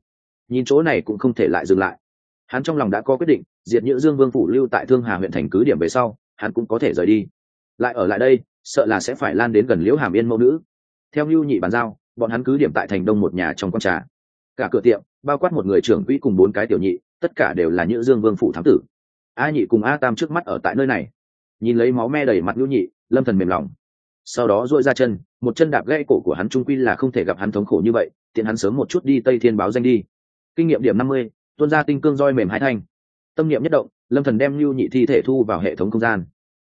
Nhìn chỗ này cũng không thể lại dừng lại. Hắn trong lòng đã có quyết định, diệt nhữ dương vương phủ lưu tại thương hà huyện thành cứ điểm về sau, hắn cũng có thể rời đi. Lại ở lại đây, sợ là sẽ phải lan đến gần liễu hàm yên mẫu nữ. Theo lưu nhị bàn giao, bọn hắn cứ điểm tại thành đông một nhà trong con trà. Cả cửa tiệm, bao quát một người trưởng quỹ cùng bốn cái tiểu nhị, tất cả đều là nhữ dương vương phủ thám tử. A nhị cùng a tam trước mắt ở tại nơi này. Nhìn lấy máu me đầy mặt ngưu nhị, lâm thần mềm lòng sau đó dội ra chân, một chân đạp gãy cổ của hắn trung quy là không thể gặp hắn thống khổ như vậy, tiện hắn sớm một chút đi tây thiên báo danh đi. Kinh nghiệm điểm năm mươi, tuôn ra tinh cương roi mềm hai thanh. Tâm niệm nhất động, lâm thần đem lưu nhị thi thể thu vào hệ thống không gian.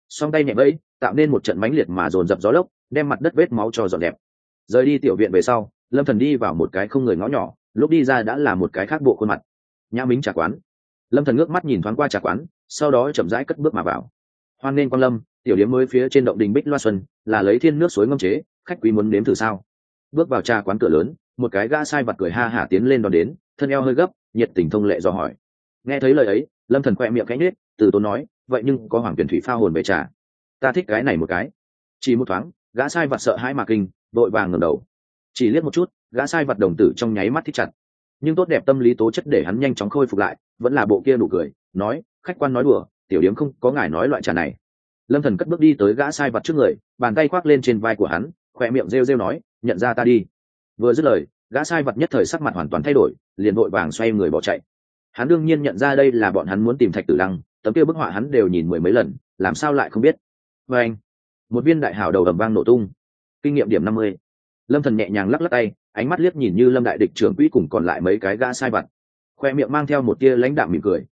Song tay nhẹ bẫy tạo nên một trận mãnh liệt mà dồn dập gió lốc, đem mặt đất vết máu cho dọn đẹp rời đi tiểu viện về sau, lâm thần đi vào một cái không người ngõ nhỏ, lúc đi ra đã là một cái khác bộ khuôn mặt. Nhã mính trà quán. Lâm thần ngước mắt nhìn thoáng qua trà quán, sau đó chậm rãi cất bước mà vào. Hoan nên quang lâm tiểu điếm mới phía trên động đình bích loa xuân, là lấy thiên nước suối ngâm chế, khách quý muốn nếm thử sao? Bước vào trà quán cửa lớn, một cái gã sai vật cười ha hả tiến lên đón đến, thân eo hơi gấp, nhiệt tình thông lệ dò hỏi. Nghe thấy lời ấy, lâm thần khoe miệng cánh nết từ tốn nói, vậy nhưng có hoàng tuyển thủy pha hồn về trà. Ta thích cái này một cái. Chỉ một thoáng, gã sai vật sợ hãi mà kinh, vội vàng ngẩng đầu. Chỉ liếc một chút, gã sai vật đồng tử trong nháy mắt thích chặt. Nhưng tốt đẹp tâm lý tố chất để hắn nhanh chóng khôi phục lại, vẫn là bộ kia nụ cười, nói, khách quan nói đùa, tiểu điếm không có ngài nói loại trà này lâm thần cất bước đi tới gã sai vật trước người, bàn tay khoác lên trên vai của hắn, khỏe miệng rêu rêu nói, nhận ra ta đi. Vừa dứt lời, gã sai vật nhất thời sắc mặt hoàn toàn thay đổi, liền vội vàng xoay người bỏ chạy. Hắn đương nhiên nhận ra đây là bọn hắn muốn tìm thạch tử lăng, tấm kia bức họa hắn đều nhìn mười mấy lần, làm sao lại không biết? Và anh, một viên đại hảo đầu ầm vang nổ tung. Kinh nghiệm điểm năm mươi. Lâm thần nhẹ nhàng lắc lắc tay, ánh mắt liếc nhìn như lâm đại địch trưởng quỹ cùng còn lại mấy cái gã sai vật. Khoe miệng mang theo một tia lãnh đạm mỉm cười.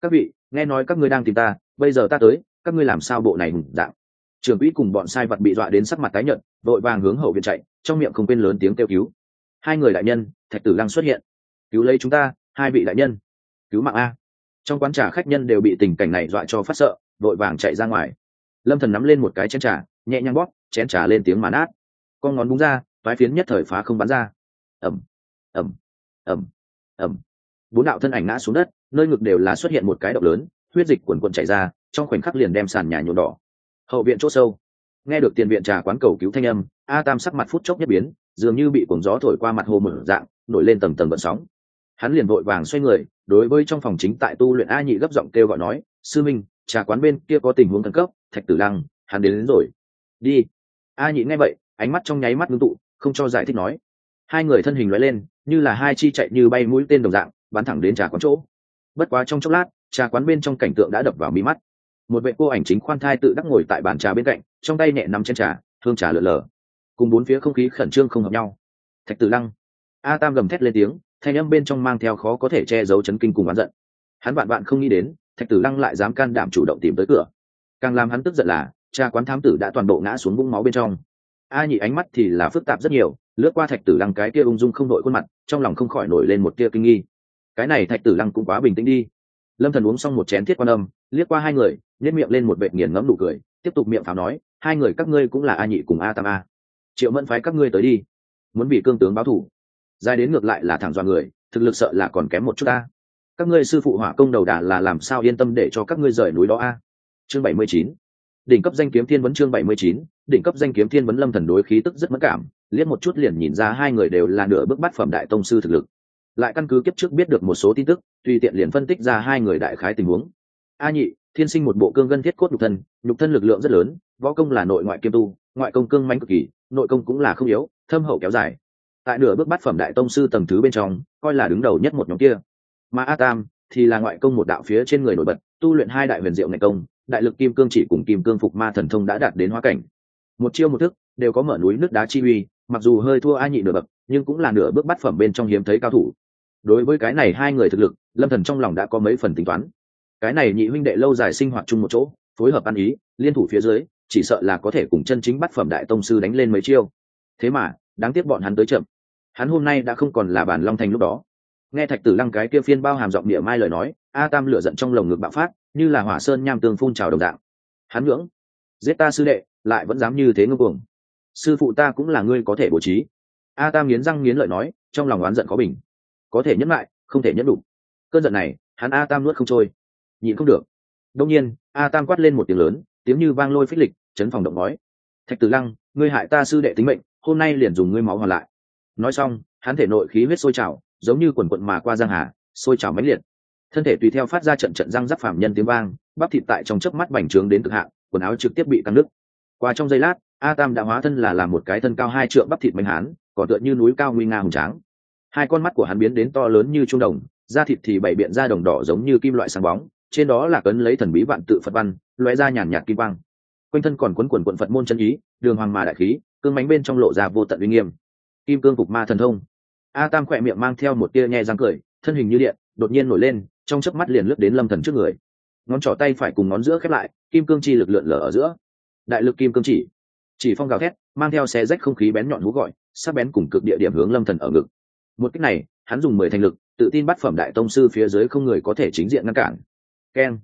Các vị, nghe nói các ngươi đang tìm ta, bây giờ ta tới các ngươi làm sao bộ này hùng dạng? Trưởng quỹ cùng bọn sai vật bị dọa đến sắc mặt tái nhợt, vội vàng hướng hậu viện chạy, trong miệng không quên lớn tiếng kêu cứu. Hai người đại nhân, thạch tử lăng xuất hiện. Cứu lấy chúng ta, hai vị đại nhân. Cứu mạng a. Trong quán trà khách nhân đều bị tình cảnh này dọa cho phát sợ, vội vàng chạy ra ngoài. Lâm thần nắm lên một cái chén trà, nhẹ nhàng bóp, chén trà lên tiếng màn át con ngón búng ra vái phiến nhất thời phá không bắn ra. Ẩm ẩm ẩm ẩm bốn đạo thân ảnh ngã xuống đất, nơi ngực đều là xuất hiện một cái động lớn, huyết dịch quần quần chảy ra trong khoảnh khắc liền đem sàn nhà nhuộm đỏ. Hậu viện chỗ sâu nghe được tiền viện trà quán cầu cứu thanh âm a tam sắc mặt phút chốc nhất biến dường như bị cuồng gió thổi qua mặt hồ mở dạng nổi lên tầng tầng vận sóng. Hắn liền vội vàng xoay người đối với trong phòng chính tại tu luyện a nhị gấp giọng kêu gọi nói sư minh trà quán bên kia có tình huống khẩn cấp thạch tử lăng hắn đến, đến rồi. Đi. A nhị nghe vậy ánh mắt trong nháy mắt ngưng tụ không cho giải thích nói. Hai người thân hình lóe lên như là hai chi chạy như bay mũi tên đồng dạng bắn thẳng đến trà quán chỗ. Bất quá trong chốc lát trà quán bên trong cảnh tượng đã đập vào mi mắt một vệ cô ảnh chính khoan thai tự đắc ngồi tại bàn trà bên cạnh, trong tay nhẹ nằm trên trà, hương trà lở lờ. cùng bốn phía không khí khẩn trương không hợp nhau. Thạch tử lăng, a tam gầm thét lên tiếng, thanh âm bên trong mang theo khó có thể che giấu chấn kinh cùng oán giận. Hắn bạn bạn không nghĩ đến, thạch tử lăng lại dám can đảm chủ động tìm tới cửa. Càng làm hắn tức giận là, cha quán thám tử đã toàn bộ ngã xuống vũng máu bên trong. A nhị ánh mắt thì là phức tạp rất nhiều, lướt qua thạch tử lăng cái kia ung dung không đội khuôn mặt, trong lòng không khỏi nổi lên một tia kinh nghi. Cái này thạch tử lăng cũng quá bình tĩnh đi. Lâm thần uống xong một chén thiết quan âm, liếc qua hai người nhét miệng lên một vệt nghiền ngẫm nụ cười, tiếp tục miệng pháo nói, hai người các ngươi cũng là a nhị cùng a tam a. Triệu mẫn phái các ngươi tới đi. Muốn bị cương tướng báo thủ. Dài đến ngược lại là thẳng dọa người, thực lực sợ là còn kém một chút ta. Các ngươi sư phụ hỏa công đầu đà là làm sao yên tâm để cho các ngươi rời núi đó a? Chương bảy mươi chín. Đỉnh cấp danh kiếm thiên vấn chương bảy mươi chín. Đỉnh cấp danh kiếm thiên vấn lâm thần đối khí tức rất mất cảm, liếc một chút liền nhìn ra hai người đều là nửa bước bắt phẩm đại tông sư thực lực. Lại căn cứ kiếp trước biết được một số tin tức, tùy tiện liền phân tích ra hai người đại khái tình huống. A nhị thiên sinh một bộ cương gân thiết cốt nhục thân nhục thân lực lượng rất lớn, võ công là nội ngoại kiêm tu, ngoại công cương mạnh cực kỳ, nội công cũng là không yếu, thâm hậu kéo dài. Tại nửa bước bắt phẩm đại tông sư tầng thứ bên trong, coi là đứng đầu nhất một nhóm kia. Mà a tam thì là ngoại công một đạo phía trên người nổi bật, tu luyện hai đại huyền diệu ngày công, đại lực kim cương chỉ cùng kim cương phục ma thần thông đã đạt đến hóa cảnh. Một chiêu một thức, đều có mở núi nước đá chi uy, mặc dù hơi thua a nhị nửa bậc, nhưng cũng là nửa bước bắt phẩm bên trong hiếm thấy cao thủ. Đối với cái này hai người thực lực, lâm thần trong lòng đã có mấy phần tính toán cái này nhị huynh đệ lâu dài sinh hoạt chung một chỗ, phối hợp ăn ý, liên thủ phía dưới, chỉ sợ là có thể cùng chân chính bắt phẩm đại tông sư đánh lên mấy chiêu. Thế mà, đáng tiếc bọn hắn tới chậm. Hắn hôm nay đã không còn là bản long thành lúc đó. Nghe thạch tử lăng cái kia phiên bao hàm giọng địa mai lời nói, a tam lửa giận trong lồng ngực bạo phát, như là hỏa sơn nham tương phun trào đồng dạng. Hắn ngưỡng, giết ta sư đệ, lại vẫn dám như thế ngưng cuồng. Sư phụ ta cũng là ngươi có thể bố trí. A tam nghiến răng nghiến lợi nói, trong lòng oán giận có bình. Có thể nhẫn lại, không thể nhẫn đủ. Cơn giận này, hắn a tam nuốt không trôi nhịn không được. Đông nhiên, a tam quát lên một tiếng lớn, tiếng như vang lôi phích lịch, chấn phòng động nói. Thạch tử lăng, ngươi hại ta sư đệ tính mệnh, hôm nay liền dùng ngươi máu hoàn lại. Nói xong, hắn thể nội khí huyết sôi trào, giống như quần quận mà qua giang hà, sôi trào mãnh liệt. Thân thể tùy theo phát ra trận trận răng giáp phạm nhân tiếng vang, bắp thịt tại trong chớp mắt bành trướng đến cực hạn, quần áo trực tiếp bị căng nứt qua trong giây lát, a tam đã hóa thân là làm một cái thân cao hai trượng bắp thịt mạnh hán còn tựa như núi cao nguy nga hùng tráng. Hai con mắt của hắn biến đến to lớn như trung đồng, da thịt thì bảy biện da đồng đỏ giống như kim loại sáng bóng trên đó là cấn lấy thần bí vạn tự phật văn loé ra nhàn nhạt kim quang. Quanh thân còn quấn quần quận phật môn chân ý, đường hoàng mà đại khí, cương mánh bên trong lộ ra vô tận uy nghiêm. Kim cương phục ma thần thông. A tam khỏe miệng mang theo một tia nhe răng cười, thân hình như điện, đột nhiên nổi lên, trong chớp mắt liền lướt đến lâm thần trước người. Ngón trỏ tay phải cùng ngón giữa khép lại, kim cương chi lực lượn lở ở giữa. Đại lực kim cương chỉ chỉ phong gào thét, mang theo xe rách không khí bén nhọn hú gọi, sắc bén cùng cực địa điểm hướng lâm thần ở ngực. Một cách này, hắn dùng mười thành lực, tự tin bắt phẩm đại tông sư phía dưới không người có thể chính diện ngăn cản keng.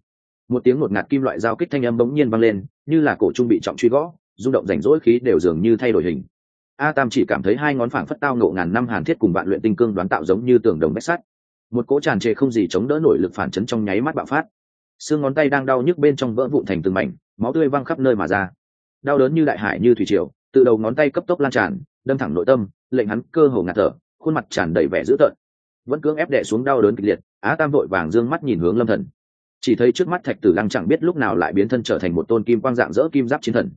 Một tiếng ngột ngạt kim loại giao kích thanh âm bỗng nhiên vang lên, như là cổ trung bị trọng truy gõ, rung động rảnh rỗi khí đều dường như thay đổi hình. A tam chỉ cảm thấy hai ngón phảng phất tao nộ ngàn năm hàn thiết cùng bạn luyện tinh cương đoán tạo giống như tường đồng bách sắt. Một cỗ tràn trề không gì chống đỡ nổi lực phản chấn trong nháy mắt bạo phát. Xương ngón tay đang đau nhức bên trong vỡ vụn thành từng mảnh, máu tươi văng khắp nơi mà ra. Đau đớn như đại hải như thủy triều, từ đầu ngón tay cấp tốc lan tràn, đâm thẳng nội tâm, lệnh hắn cơ hồ ngạt thở, khuôn mặt tràn đầy vẻ dữ tợn. Vẫn cưỡng ép đè xuống đau đớn kịch liệt, á tam vội vàng dương mắt nhìn hướng lâm thần chỉ thấy trước mắt thạch tử lăng chẳng biết lúc nào lại biến thân trở thành một tôn kim quang dạng dỡ kim giáp chiến thần.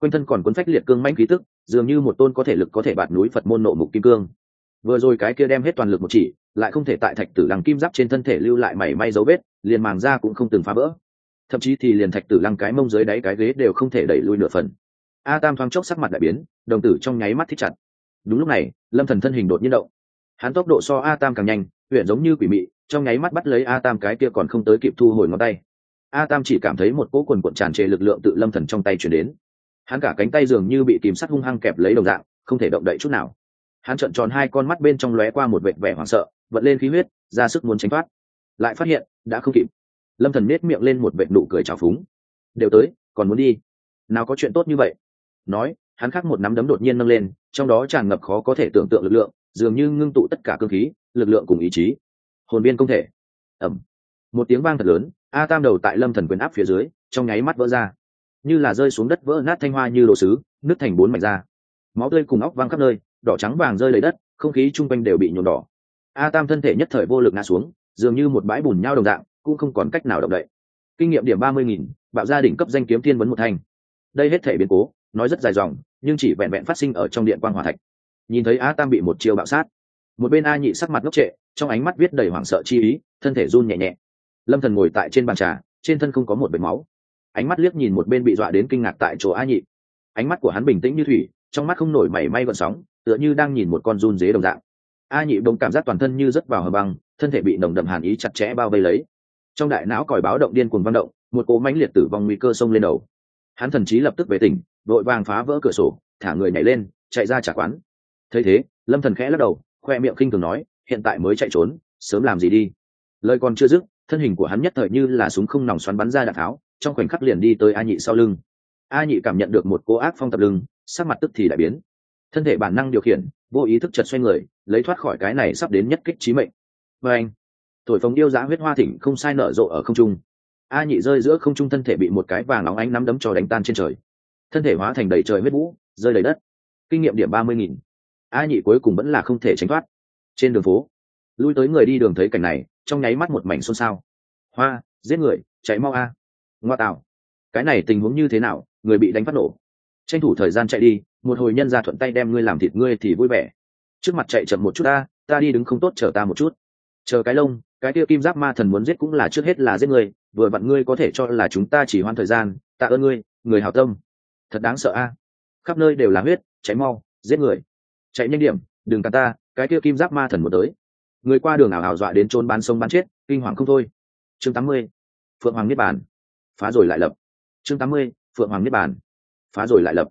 Quanh thân còn cuốn phách liệt cương mãnh khí tức, dường như một tôn có thể lực có thể bạt núi phật môn nộ mục kim cương. Vừa rồi cái kia đem hết toàn lực một chỉ, lại không thể tại thạch tử lăng kim giáp trên thân thể lưu lại mảy may dấu vết, liền màng ra cũng không từng phá vỡ. Thậm chí thì liền thạch tử lăng cái mông dưới đáy cái ghế đều không thể đẩy lui nửa phần. A tam thoáng chốc sắc mặt đại biến, đồng tử trong nháy mắt thích chặt. Đúng lúc này, lâm thần thân hình đột nhiên động hắn tốc độ so a tam càng nhanh, huyện giống như quỷ mị, trong nháy mắt bắt lấy a tam cái kia còn không tới kịp thu hồi ngón tay. A tam chỉ cảm thấy một cỗ quần cuộn tràn trề lực lượng tự lâm thần trong tay chuyển đến. Hắn cả cánh tay dường như bị kìm sắt hung hăng kẹp lấy đồng dạng, không thể động đậy chút nào. Hắn trợn tròn hai con mắt bên trong lóe qua một vệt vẻ hoảng sợ, vận lên khí huyết, ra sức muốn tránh thoát. Lại phát hiện, đã không kịp. Lâm thần nết miệng lên một vệt nụ cười trào phúng. Đều tới, còn muốn đi? Nào có chuyện tốt như vậy? Nói, hắn khắc một nắm đấm đột nhiên nâng lên, trong đó tràn ngập khó có thể tưởng tượng lực lượng dường như ngưng tụ tất cả cơ khí, lực lượng cùng ý chí. Hồn biên công thể. Ẩm một tiếng vang thật lớn, a tam đầu tại lâm thần quyền áp phía dưới, trong nháy mắt vỡ ra. Như là rơi xuống đất vỡ nát thanh hoa như đồ sứ, nứt thành bốn mảnh ra. Máu tươi cùng óc văng khắp nơi, đỏ trắng vàng rơi lấy đất, không khí chung quanh đều bị nhuộm đỏ. A tam thân thể nhất thời vô lực ngã xuống, dường như một bãi bùn nhau đồng dạng, cũng không còn cách nào động đậy. Kinh nghiệm điểm ba mươi nghìn, bạo gia đỉnh cấp danh kiếm thiên vấn một thanh. Đây hết thể biến cố, nói rất dài dòng, nhưng chỉ vẹn vẹn phát sinh ở trong điện quan hòa thạch nhìn thấy a tam bị một chiêu bạo sát. Một bên a nhị sắc mặt ngốc trệ, trong ánh mắt viết đầy hoảng sợ chi ý, thân thể run nhẹ nhẹ. Lâm thần ngồi tại trên bàn trà, trên thân không có một vệt máu. Ánh mắt liếc nhìn một bên bị dọa đến kinh ngạc tại chỗ a nhị. Ánh mắt của hắn bình tĩnh như thủy, trong mắt không nổi mảy may gợn sóng, tựa như đang nhìn một con run dế đồng dạng. A nhị bỗng cảm giác toàn thân như rớt vào hờ băng, thân thể bị nồng đậm hàn ý chặt chẽ bao vây lấy. Trong đại não còi báo động điên cuồng văn động, một cỗ mãnh liệt tử vong nguy cơ xông lên đầu. Hắn thần chí lập tức về tỉnh vội vàng phá vỡ cửa sổ, thả người nhảy lên, chạy ra trả quán thấy thế, lâm thần khẽ lắc đầu, khoe miệng khinh thường nói, hiện tại mới chạy trốn, sớm làm gì đi? Lời còn chưa dứt, thân hình của hắn nhất thời như là súng không nòng xoắn bắn ra đạn tháo, trong khoảnh khắc liền đi tới a nhị sau lưng. A nhị cảm nhận được một cô ác phong tập lưng, sắc mặt tức thì đại biến. Thân thể bản năng điều khiển, vô ý thức chật xoay người, lấy thoát khỏi cái này sắp đến nhất kích trí mệnh. Và anh, thổi phồng yêu giá huyết hoa thỉnh không sai nở rộ ở không trung. A nhị rơi giữa không trung thân thể bị một cái vàng óng ánh nắm đấm cho đánh tan trên trời. Thân thể hóa thành đầy trời huyết vũ, rơi đầy đất. Kinh nghiệm điểm ba mươi nghìn a nhị cuối cùng vẫn là không thể tránh thoát. Trên đường phố, lui tới người đi đường thấy cảnh này, trong nháy mắt một mảnh xôn xao. Hoa, giết người, chạy mau a. Ngoa tạo. Cái này tình huống như thế nào, người bị đánh phát nổ. Tranh thủ thời gian chạy đi, một hồi nhân ra thuận tay đem ngươi làm thịt ngươi thì vui vẻ. Trước mặt chạy chậm một chút ta ta đi đứng không tốt chờ ta một chút. Chờ cái lông, cái kia kim giáp ma thần muốn giết cũng là trước hết là giết người vừa vặn ngươi có thể cho là chúng ta chỉ hoan thời gian, tạ ơn ngươi, người hào tâm. Thật đáng sợ a. Khắp nơi đều là huyết cháy mau, giết người chạy nhanh điểm, đừng cả ta, cái kia kim giáp ma thần một tới. Người qua đường ảo ảo dọa đến trốn bán sông bán chết, kinh hoàng không thôi. Chương tám mươi, phượng hoàng niết bàn. Phá rồi lại lập. Chương tám mươi, phượng hoàng niết bàn. Phá rồi lại lập.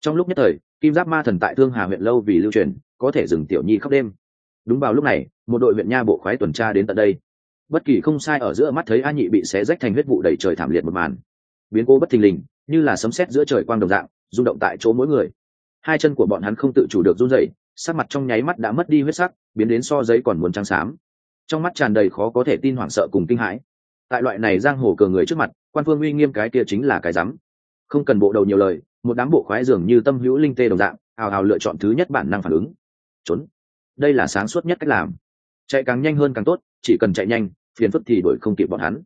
Trong lúc nhất thời, kim giáp ma thần tại thương hà huyện lâu vì lưu truyền, có thể dừng tiểu nhi khóc đêm. Đúng vào lúc này, một đội huyện nha bộ khoái tuần tra đến tận đây. Bất kỳ không sai ở giữa mắt thấy a nhị bị xé rách thành huyết vụ đầy trời thảm liệt một màn. Biến cố bất thình lình, như là sấm sét giữa trời quang đồng dạng, rung động tại chỗ mỗi người hai chân của bọn hắn không tự chủ được run rẩy, sắc mặt trong nháy mắt đã mất đi huyết sắc, biến đến so giấy còn muốn trắng xám. Trong mắt tràn đầy khó có thể tin hoảng sợ cùng kinh hãi. Tại loại này giang hồ cờ người trước mặt, quan phương uy nghiêm cái kia chính là cái rắm. Không cần bộ đầu nhiều lời, một đám bộ khoái dường như tâm hữu linh tê đồng dạng, hào hào lựa chọn thứ nhất bản năng phản ứng. Trốn. Đây là sáng suốt nhất cách làm. Chạy càng nhanh hơn càng tốt, chỉ cần chạy nhanh, phiền phức thì đổi không kịp bọn hắn.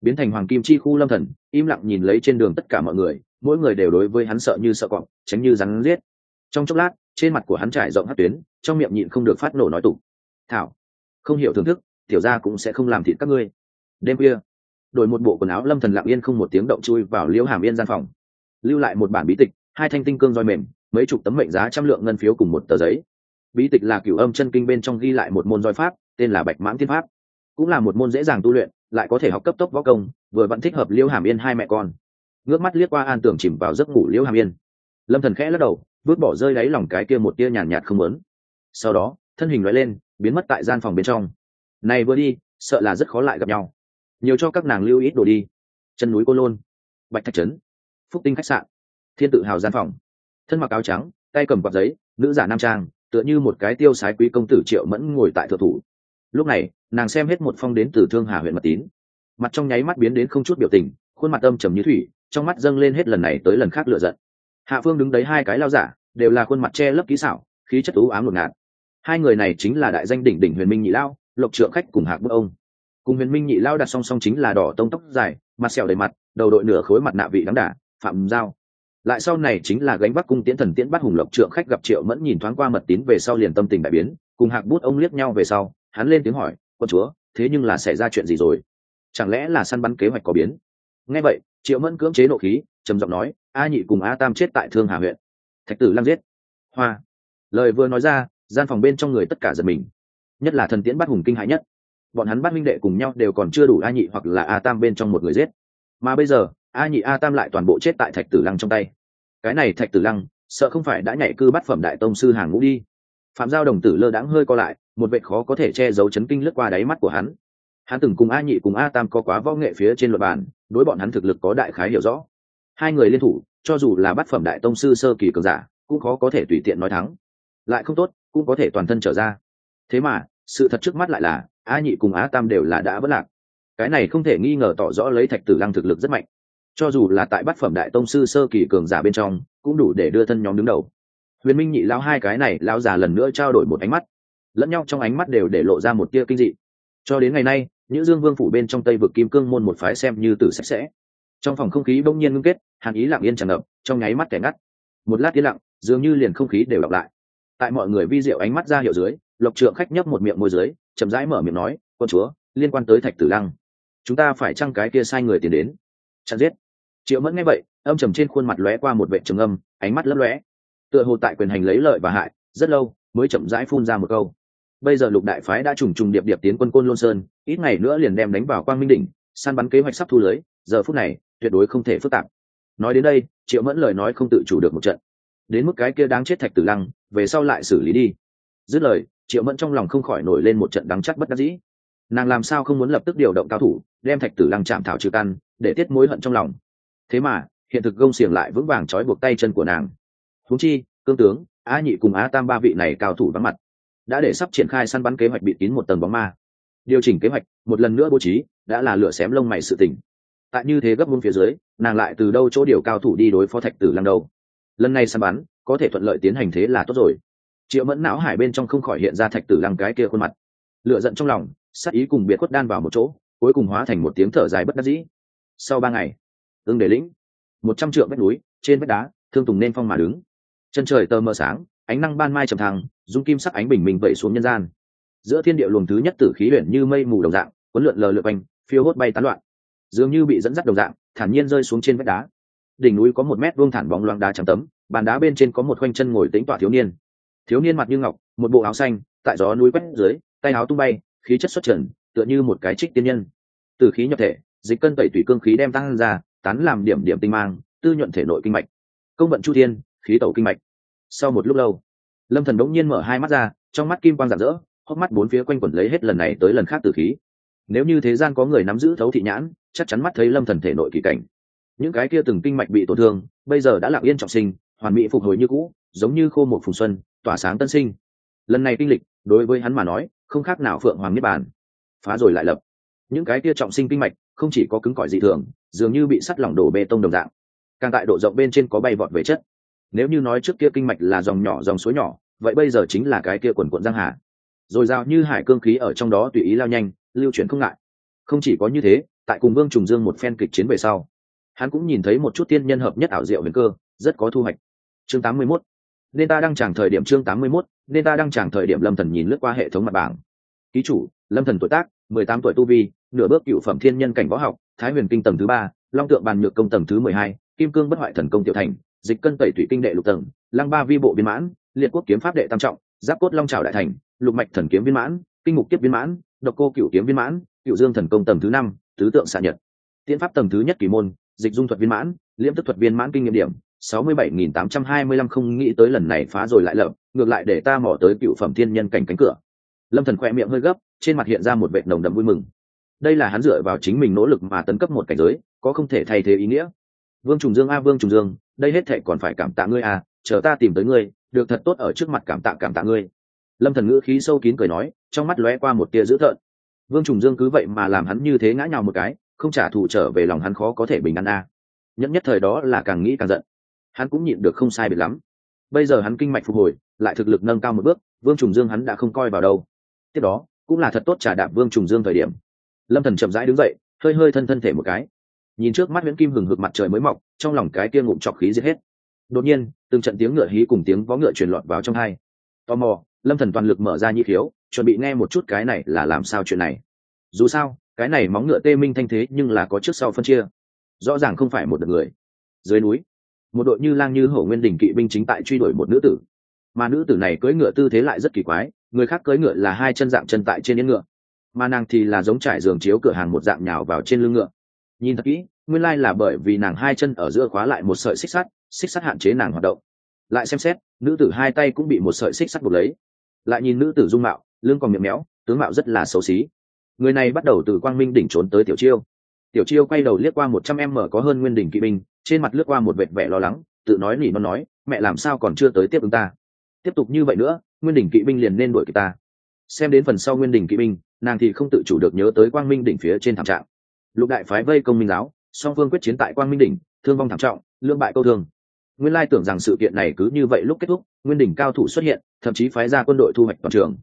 Biến thành hoàng kim chi khu lâm thần, im lặng nhìn lấy trên đường tất cả mọi người, mỗi người đều đối với hắn sợ như sợ cọp tránh như rắn giết trong chốc lát, trên mặt của hắn trải rộng hát tuyến, trong miệng nhịn không được phát nổ nói tục. Thảo, không hiểu thưởng thức, tiểu gia cũng sẽ không làm thịt các ngươi. Đêm khuya, đổi một bộ quần áo lâm thần lặng yên không một tiếng động chui vào liễu hàm yên gian phòng. Lưu lại một bản bí tịch, hai thanh tinh cương roi mềm, mấy chục tấm mệnh giá trăm lượng ngân phiếu cùng một tờ giấy. Bí tịch là cửu âm chân kinh bên trong ghi lại một môn roi pháp, tên là bạch mãng thiên pháp. Cũng là một môn dễ dàng tu luyện, lại có thể học cấp tốc võ công, vừa vẫn thích hợp liễu hàm yên hai mẹ con. Ngước mắt liếc qua an tưởng chìm vào giấc ngủ liễu hàm yên. Lâm thần khẽ lắc đầu vứt bỏ rơi đáy lòng cái kia một tia nhàn nhạt, không lớn sau đó thân hình nói lên biến mất tại gian phòng bên trong. Này vừa đi sợ là rất khó lại gặp nhau. Nhiều cho các nàng lưu ít đồ đi. Chân núi cô lôn bạch thạch trấn phúc tinh khách sạn thiên tự hào gian phòng. Thân mặc áo trắng tay cầm quạt giấy nữ giả nam trang tựa như một cái tiêu sái quý công tử triệu mẫn ngồi tại thượng thủ. Lúc này nàng xem hết một phong đến từ thương hà huyện mật tín. Mặt trong nháy mắt biến đến không chút biểu tình khuôn mặt âm trầm như thủy trong mắt dâng lên hết lần này tới lần khác lựa giận hạ phương đứng đấy hai cái lao giả, đều là khuôn mặt che lấp kỹ xảo, khí chất ú ám ngột ngạt. Hai người này chính là đại danh đỉnh đỉnh huyền minh nhị lao, lộc trượng khách cùng hạc bức ông. Cùng huyền minh nhị lao đặt song song chính là đỏ tông tóc dài, mặt sẹo đầy mặt, đầu đội nửa khối mặt nạ vị đắng đả, phạm giao. Lại sau này chính là gánh vác cung tiễn thần tiễn bắt hùng lộc trượng khách gặp triệu mẫn nhìn thoáng qua mật tín về sau liền tâm tình đại biến, cùng hạc bút ông liếc nhau về sau, hắn lên tiếng hỏi, quân chúa, thế nhưng là xảy ra chuyện gì rồi? Chẳng lẽ là săn bắn kế hoạch có biến? Nghe vậy, triệu mẫn cưỡng chế nộ khí trầm giọng nói, a nhị cùng a tam chết tại thương hà huyện. Thạch tử lăng giết. Hoa. Lời vừa nói ra, gian phòng bên trong người tất cả giật mình. Nhất là thần tiễn bắt hùng kinh hại nhất. Bọn hắn bắt minh đệ cùng nhau đều còn chưa đủ a nhị hoặc là a tam bên trong một người giết. Mà bây giờ, a nhị, a tam lại toàn bộ chết tại thạch tử lăng trong tay. Cái này thạch tử lăng, sợ không phải đã nhảy cư bắt phẩm đại tông sư hàng ngũ đi. Phạm giao đồng tử lơ đãng hơi co lại, một vệ khó có thể che giấu chấn kinh lướt qua đáy mắt của hắn. Hắn từng cùng a nhị cùng a tam có quá võ nghệ phía trên luật bản, đối bọn hắn thực lực có đại khái hiểu rõ hai người liên thủ, cho dù là bắt phẩm đại tông sư sơ kỳ cường giả, cũng khó có thể tùy tiện nói thắng. Lại không tốt, cũng có thể toàn thân trở ra. Thế mà, sự thật trước mắt lại là, a nhị cùng á tam đều là đã vất lạc. Cái này không thể nghi ngờ tỏ rõ lấy thạch tử lăng thực lực rất mạnh. Cho dù là tại bát phẩm đại tông sư sơ kỳ cường giả bên trong, cũng đủ để đưa thân nhóm đứng đầu. Huyền minh nhị lao hai cái này lao già lần nữa trao đổi một ánh mắt. Lẫn nhau trong ánh mắt đều để lộ ra một tia kinh dị. Cho đến ngày nay những dương vương phủ bên trong tây vực kim cương môn một phái xem như tử sạch sẽ trong phòng không khí bỗng nhiên ngưng kết, hàn ý lặng yên tràn ngập, trong nháy mắt kẻ ngắt. Một lát yên lặng, dường như liền không khí đều đọc lại. Tại mọi người vi diệu ánh mắt ra hiệu dưới, lộc trượng khách nhấp một miệng môi dưới, chậm rãi mở miệng nói con chúa, liên quan tới thạch tử lăng, chúng ta phải chăng cái kia sai người tiền đến? Chặn giết. Triệu mẫn nghe vậy, âm trầm trên khuôn mặt lóe qua một vệ trầm âm ánh mắt lấp lóe. Tựa hồ tại quyền hành lấy lợi và hại, rất lâu mới chậm rãi phun ra một câu. Bây giờ lục đại phái đã trùng trùng điệp điệp tiến quân côn lôn sơn, ít ngày nữa liền đem đánh vào quang minh đỉnh, săn bắn kế hoạch sắp thu lưới, giờ phút này tuyệt đối không thể phức tạp. Nói đến đây, triệu mẫn lời nói không tự chủ được một trận. Đến mức cái kia đáng chết thạch tử lăng, về sau lại xử lý đi. Dứt lời, triệu mẫn trong lòng không khỏi nổi lên một trận đắng chắc bất đắc dĩ. Nàng làm sao không muốn lập tức điều động cao thủ, đem thạch tử lăng chạm thảo trừ căn, để tiết mối hận trong lòng. Thế mà, hiện thực gông xiềng lại vững vàng trói buộc tay chân của nàng. Húng chi, cương tướng, á nhị cùng á tam ba vị này cao thủ vắng mặt, đã để sắp triển khai săn bắn kế hoạch bị kín một tầng bóng ma. Điều chỉnh kế hoạch, một lần nữa bố trí, đã là lửa xém lông mày sự tình tại như thế gấp muôn phía dưới, nàng lại từ đâu chỗ điều cao thủ đi đối phó thạch tử lăng đâu? Lần này săn bắn, có thể thuận lợi tiến hành thế là tốt rồi. Triệu mẫn não hải bên trong không khỏi hiện ra thạch tử lăng cái kia khuôn mặt. Lựa giận trong lòng, sát ý cùng biệt khuất đan vào một chỗ, cuối cùng hóa thành một tiếng thở dài bất đắc dĩ. Sau ba ngày, ưng đề lĩnh, một trăm trượng vách núi, trên vách đá, thương tùng nên phong mà đứng. Chân trời tơ mờ sáng, ánh năng ban mai trầm thăng, dung kim sắc ánh bình mình vẩy xuống nhân gian. Giữa thiên địa luồng thứ nhất tử khí huyền như mây mù đồng dạng quấn lượn lờ lượt quanh, phiêu hốt bay tán loạn dường như bị dẫn dắt đồng dạng, thản nhiên rơi xuống trên vách đá. Đỉnh núi có một mét vuông thản bóng loáng đá trắng tấm, bàn đá bên trên có một khoanh chân ngồi tĩnh tọa thiếu niên. Thiếu niên mặt như ngọc, một bộ áo xanh, tại gió núi quét dưới, tay áo tung bay, khí chất xuất trần, tựa như một cái trích tiên nhân. Từ khí nhập thể, dịch cân tẩy tủy cương khí đem tăng ra, tán làm điểm điểm tinh mang, tư nhuận thể nội kinh mạch. Công vận chu thiên, khí tẩu kinh mạch. Sau một lúc lâu, lâm thần đống nhiên mở hai mắt ra, trong mắt kim quang rạng rỡ, hốc mắt bốn phía quanh quẩn lấy hết lần này tới lần khác từ khí. Nếu như thế gian có người nắm giữ thấu thị nhãn chắc chắn mắt thấy lâm thần thể nội kỳ cảnh. Những cái kia từng kinh mạch bị tổn thương, bây giờ đã lặng yên trọng sinh, hoàn mỹ phục hồi như cũ, giống như khô một phùng xuân, tỏa sáng tân sinh. Lần này kinh lịch, đối với hắn mà nói, không khác nào phượng hoàng niết bàn. Phá rồi lại lập. Những cái kia trọng sinh kinh mạch, không chỉ có cứng cỏi dị thường, dường như bị sắt lỏng đổ bê tông đồng dạng. Càng tại độ rộng bên trên có bay vọt về chất. Nếu như nói trước kia kinh mạch là dòng nhỏ dòng suối nhỏ, vậy bây giờ chính là cái kia quần quận giang hà. Rồi giao như hải cương khí ở trong đó tùy ý lao nhanh, lưu chuyển không ngại. Không chỉ có như thế tại cùng vương trùng dương một phen kịch chiến về sau hắn cũng nhìn thấy một chút tiên nhân hợp nhất ảo diệu huyền cơ rất có thu hoạch chương 81. nên ta đang chẳng thời điểm chương 81, nên ta đang chẳng thời điểm lâm thần nhìn lướt qua hệ thống mặt bảng ký chủ lâm thần tuổi tác 18 tuổi tu vi nửa bước cựu phẩm thiên nhân cảnh võ học thái huyền kinh tầng thứ ba long tượng bàn nhược công tầng thứ 12, kim cương bất hoại thần công tiểu thành dịch cân tẩy thủy kinh đệ lục tầng lăng ba vi bộ viên mãn liệt quốc kiếm pháp đệ tam trọng giáp cốt long trào đại thành lục mạch thần kiếm viên mãn kinh mục kiếp viên mãn độc cô cựu kiếm viên mãn cựu dương thần công tầng thứ năm tứ tượng xạ nhật. Tiễn pháp tầng thứ nhất kỳ môn, dịch dung thuật viên mãn, liễm tức thuật viên mãn kinh nghiệm điểm, sáu mươi bảy nghìn tám trăm hai mươi lăm không nghĩ tới lần này phá rồi lại lợm, ngược lại để ta mỏ tới cựu phẩm thiên nhân cảnh cánh cửa. Lâm thần khoe miệng hơi gấp, trên mặt hiện ra một vệ nồng đậm vui mừng. Đây là hắn dựa vào chính mình nỗ lực mà tấn cấp một cảnh giới, có không thể thay thế ý nghĩa. Vương trùng dương a, vương trùng dương, đây hết thệ còn phải cảm tạ ngươi à chờ ta tìm tới ngươi, được thật tốt ở trước mặt cảm tạ cảm tạ ngươi. Lâm thần ngữ khí sâu kín cười nói, trong mắt lóe qua một tia dữ thợn vương trùng dương cứ vậy mà làm hắn như thế ngã nhào một cái, không trả thù trở về lòng hắn khó có thể bình an a. À. nhất nhất thời đó là càng nghĩ càng giận. Hắn cũng nhịn được không sai biệt lắm. Bây giờ hắn kinh mạch phục hồi, lại thực lực nâng cao một bước, vương trùng dương hắn đã không coi vào đâu. Tiếp đó, cũng là thật tốt trả đạp vương trùng dương thời điểm. Lâm thần chậm rãi đứng dậy, hơi hơi thân thân thể một cái. Nhìn trước mắt nguyễn kim hừng hực mặt trời mới mọc, trong lòng cái kia ngụm trọc khí giết hết. Đột nhiên, từng trận tiếng ngựa hí cùng tiếng vó ngựa truyền lọt vào trong hai. Tò mò, lâm thần toàn lực mở ra nhị khiếu chuẩn bị nghe một chút cái này là làm sao chuyện này. Dù sao, cái này móng ngựa tê minh thanh thế nhưng là có trước sau phân chia. Rõ ràng không phải một đợt người. Dưới núi, một đội như lang như hổ nguyên đình kỵ binh chính tại truy đuổi một nữ tử. Mà nữ tử này cưỡi ngựa tư thế lại rất kỳ quái, người khác cưỡi ngựa là hai chân dạng chân tại trên yên ngựa. Mà nàng thì là giống trải giường chiếu cửa hàng một dạng nhào vào trên lưng ngựa. Nhìn thật kỹ, nguyên lai là bởi vì nàng hai chân ở giữa khóa lại một sợi xích sắt xích sắt hạn chế nàng hoạt động. Lại xem xét, nữ tử hai tay cũng bị một sợi xích sắt buộc lấy. Lại nhìn nữ tử dung mạo lưng còn miệng méo, tướng mạo rất là xấu xí. Người này bắt đầu từ quang minh đỉnh trốn tới tiểu chiêu. Tiểu chiêu quay đầu liếc qua một trăm em mở có hơn nguyên đỉnh kỵ binh, trên mặt lướt qua một vệt vẻ lo lắng, tự nói nỉ nó nói, mẹ làm sao còn chưa tới tiếp ứng ta? Tiếp tục như vậy nữa, nguyên đỉnh kỵ binh liền nên đuổi kịp ta. Xem đến phần sau nguyên đỉnh kỵ binh, nàng thì không tự chủ được nhớ tới quang minh đỉnh phía trên thảm trạng. Lục đại phái vây công minh giáo, song phương quyết chiến tại quang minh đỉnh, thương vong thảm trọng lương bại câu thương. Nguyên lai tưởng rằng sự kiện này cứ như vậy lúc kết thúc, nguyên đỉnh cao thủ xuất hiện, thậm chí phái ra quân đội thu hoạch toàn trường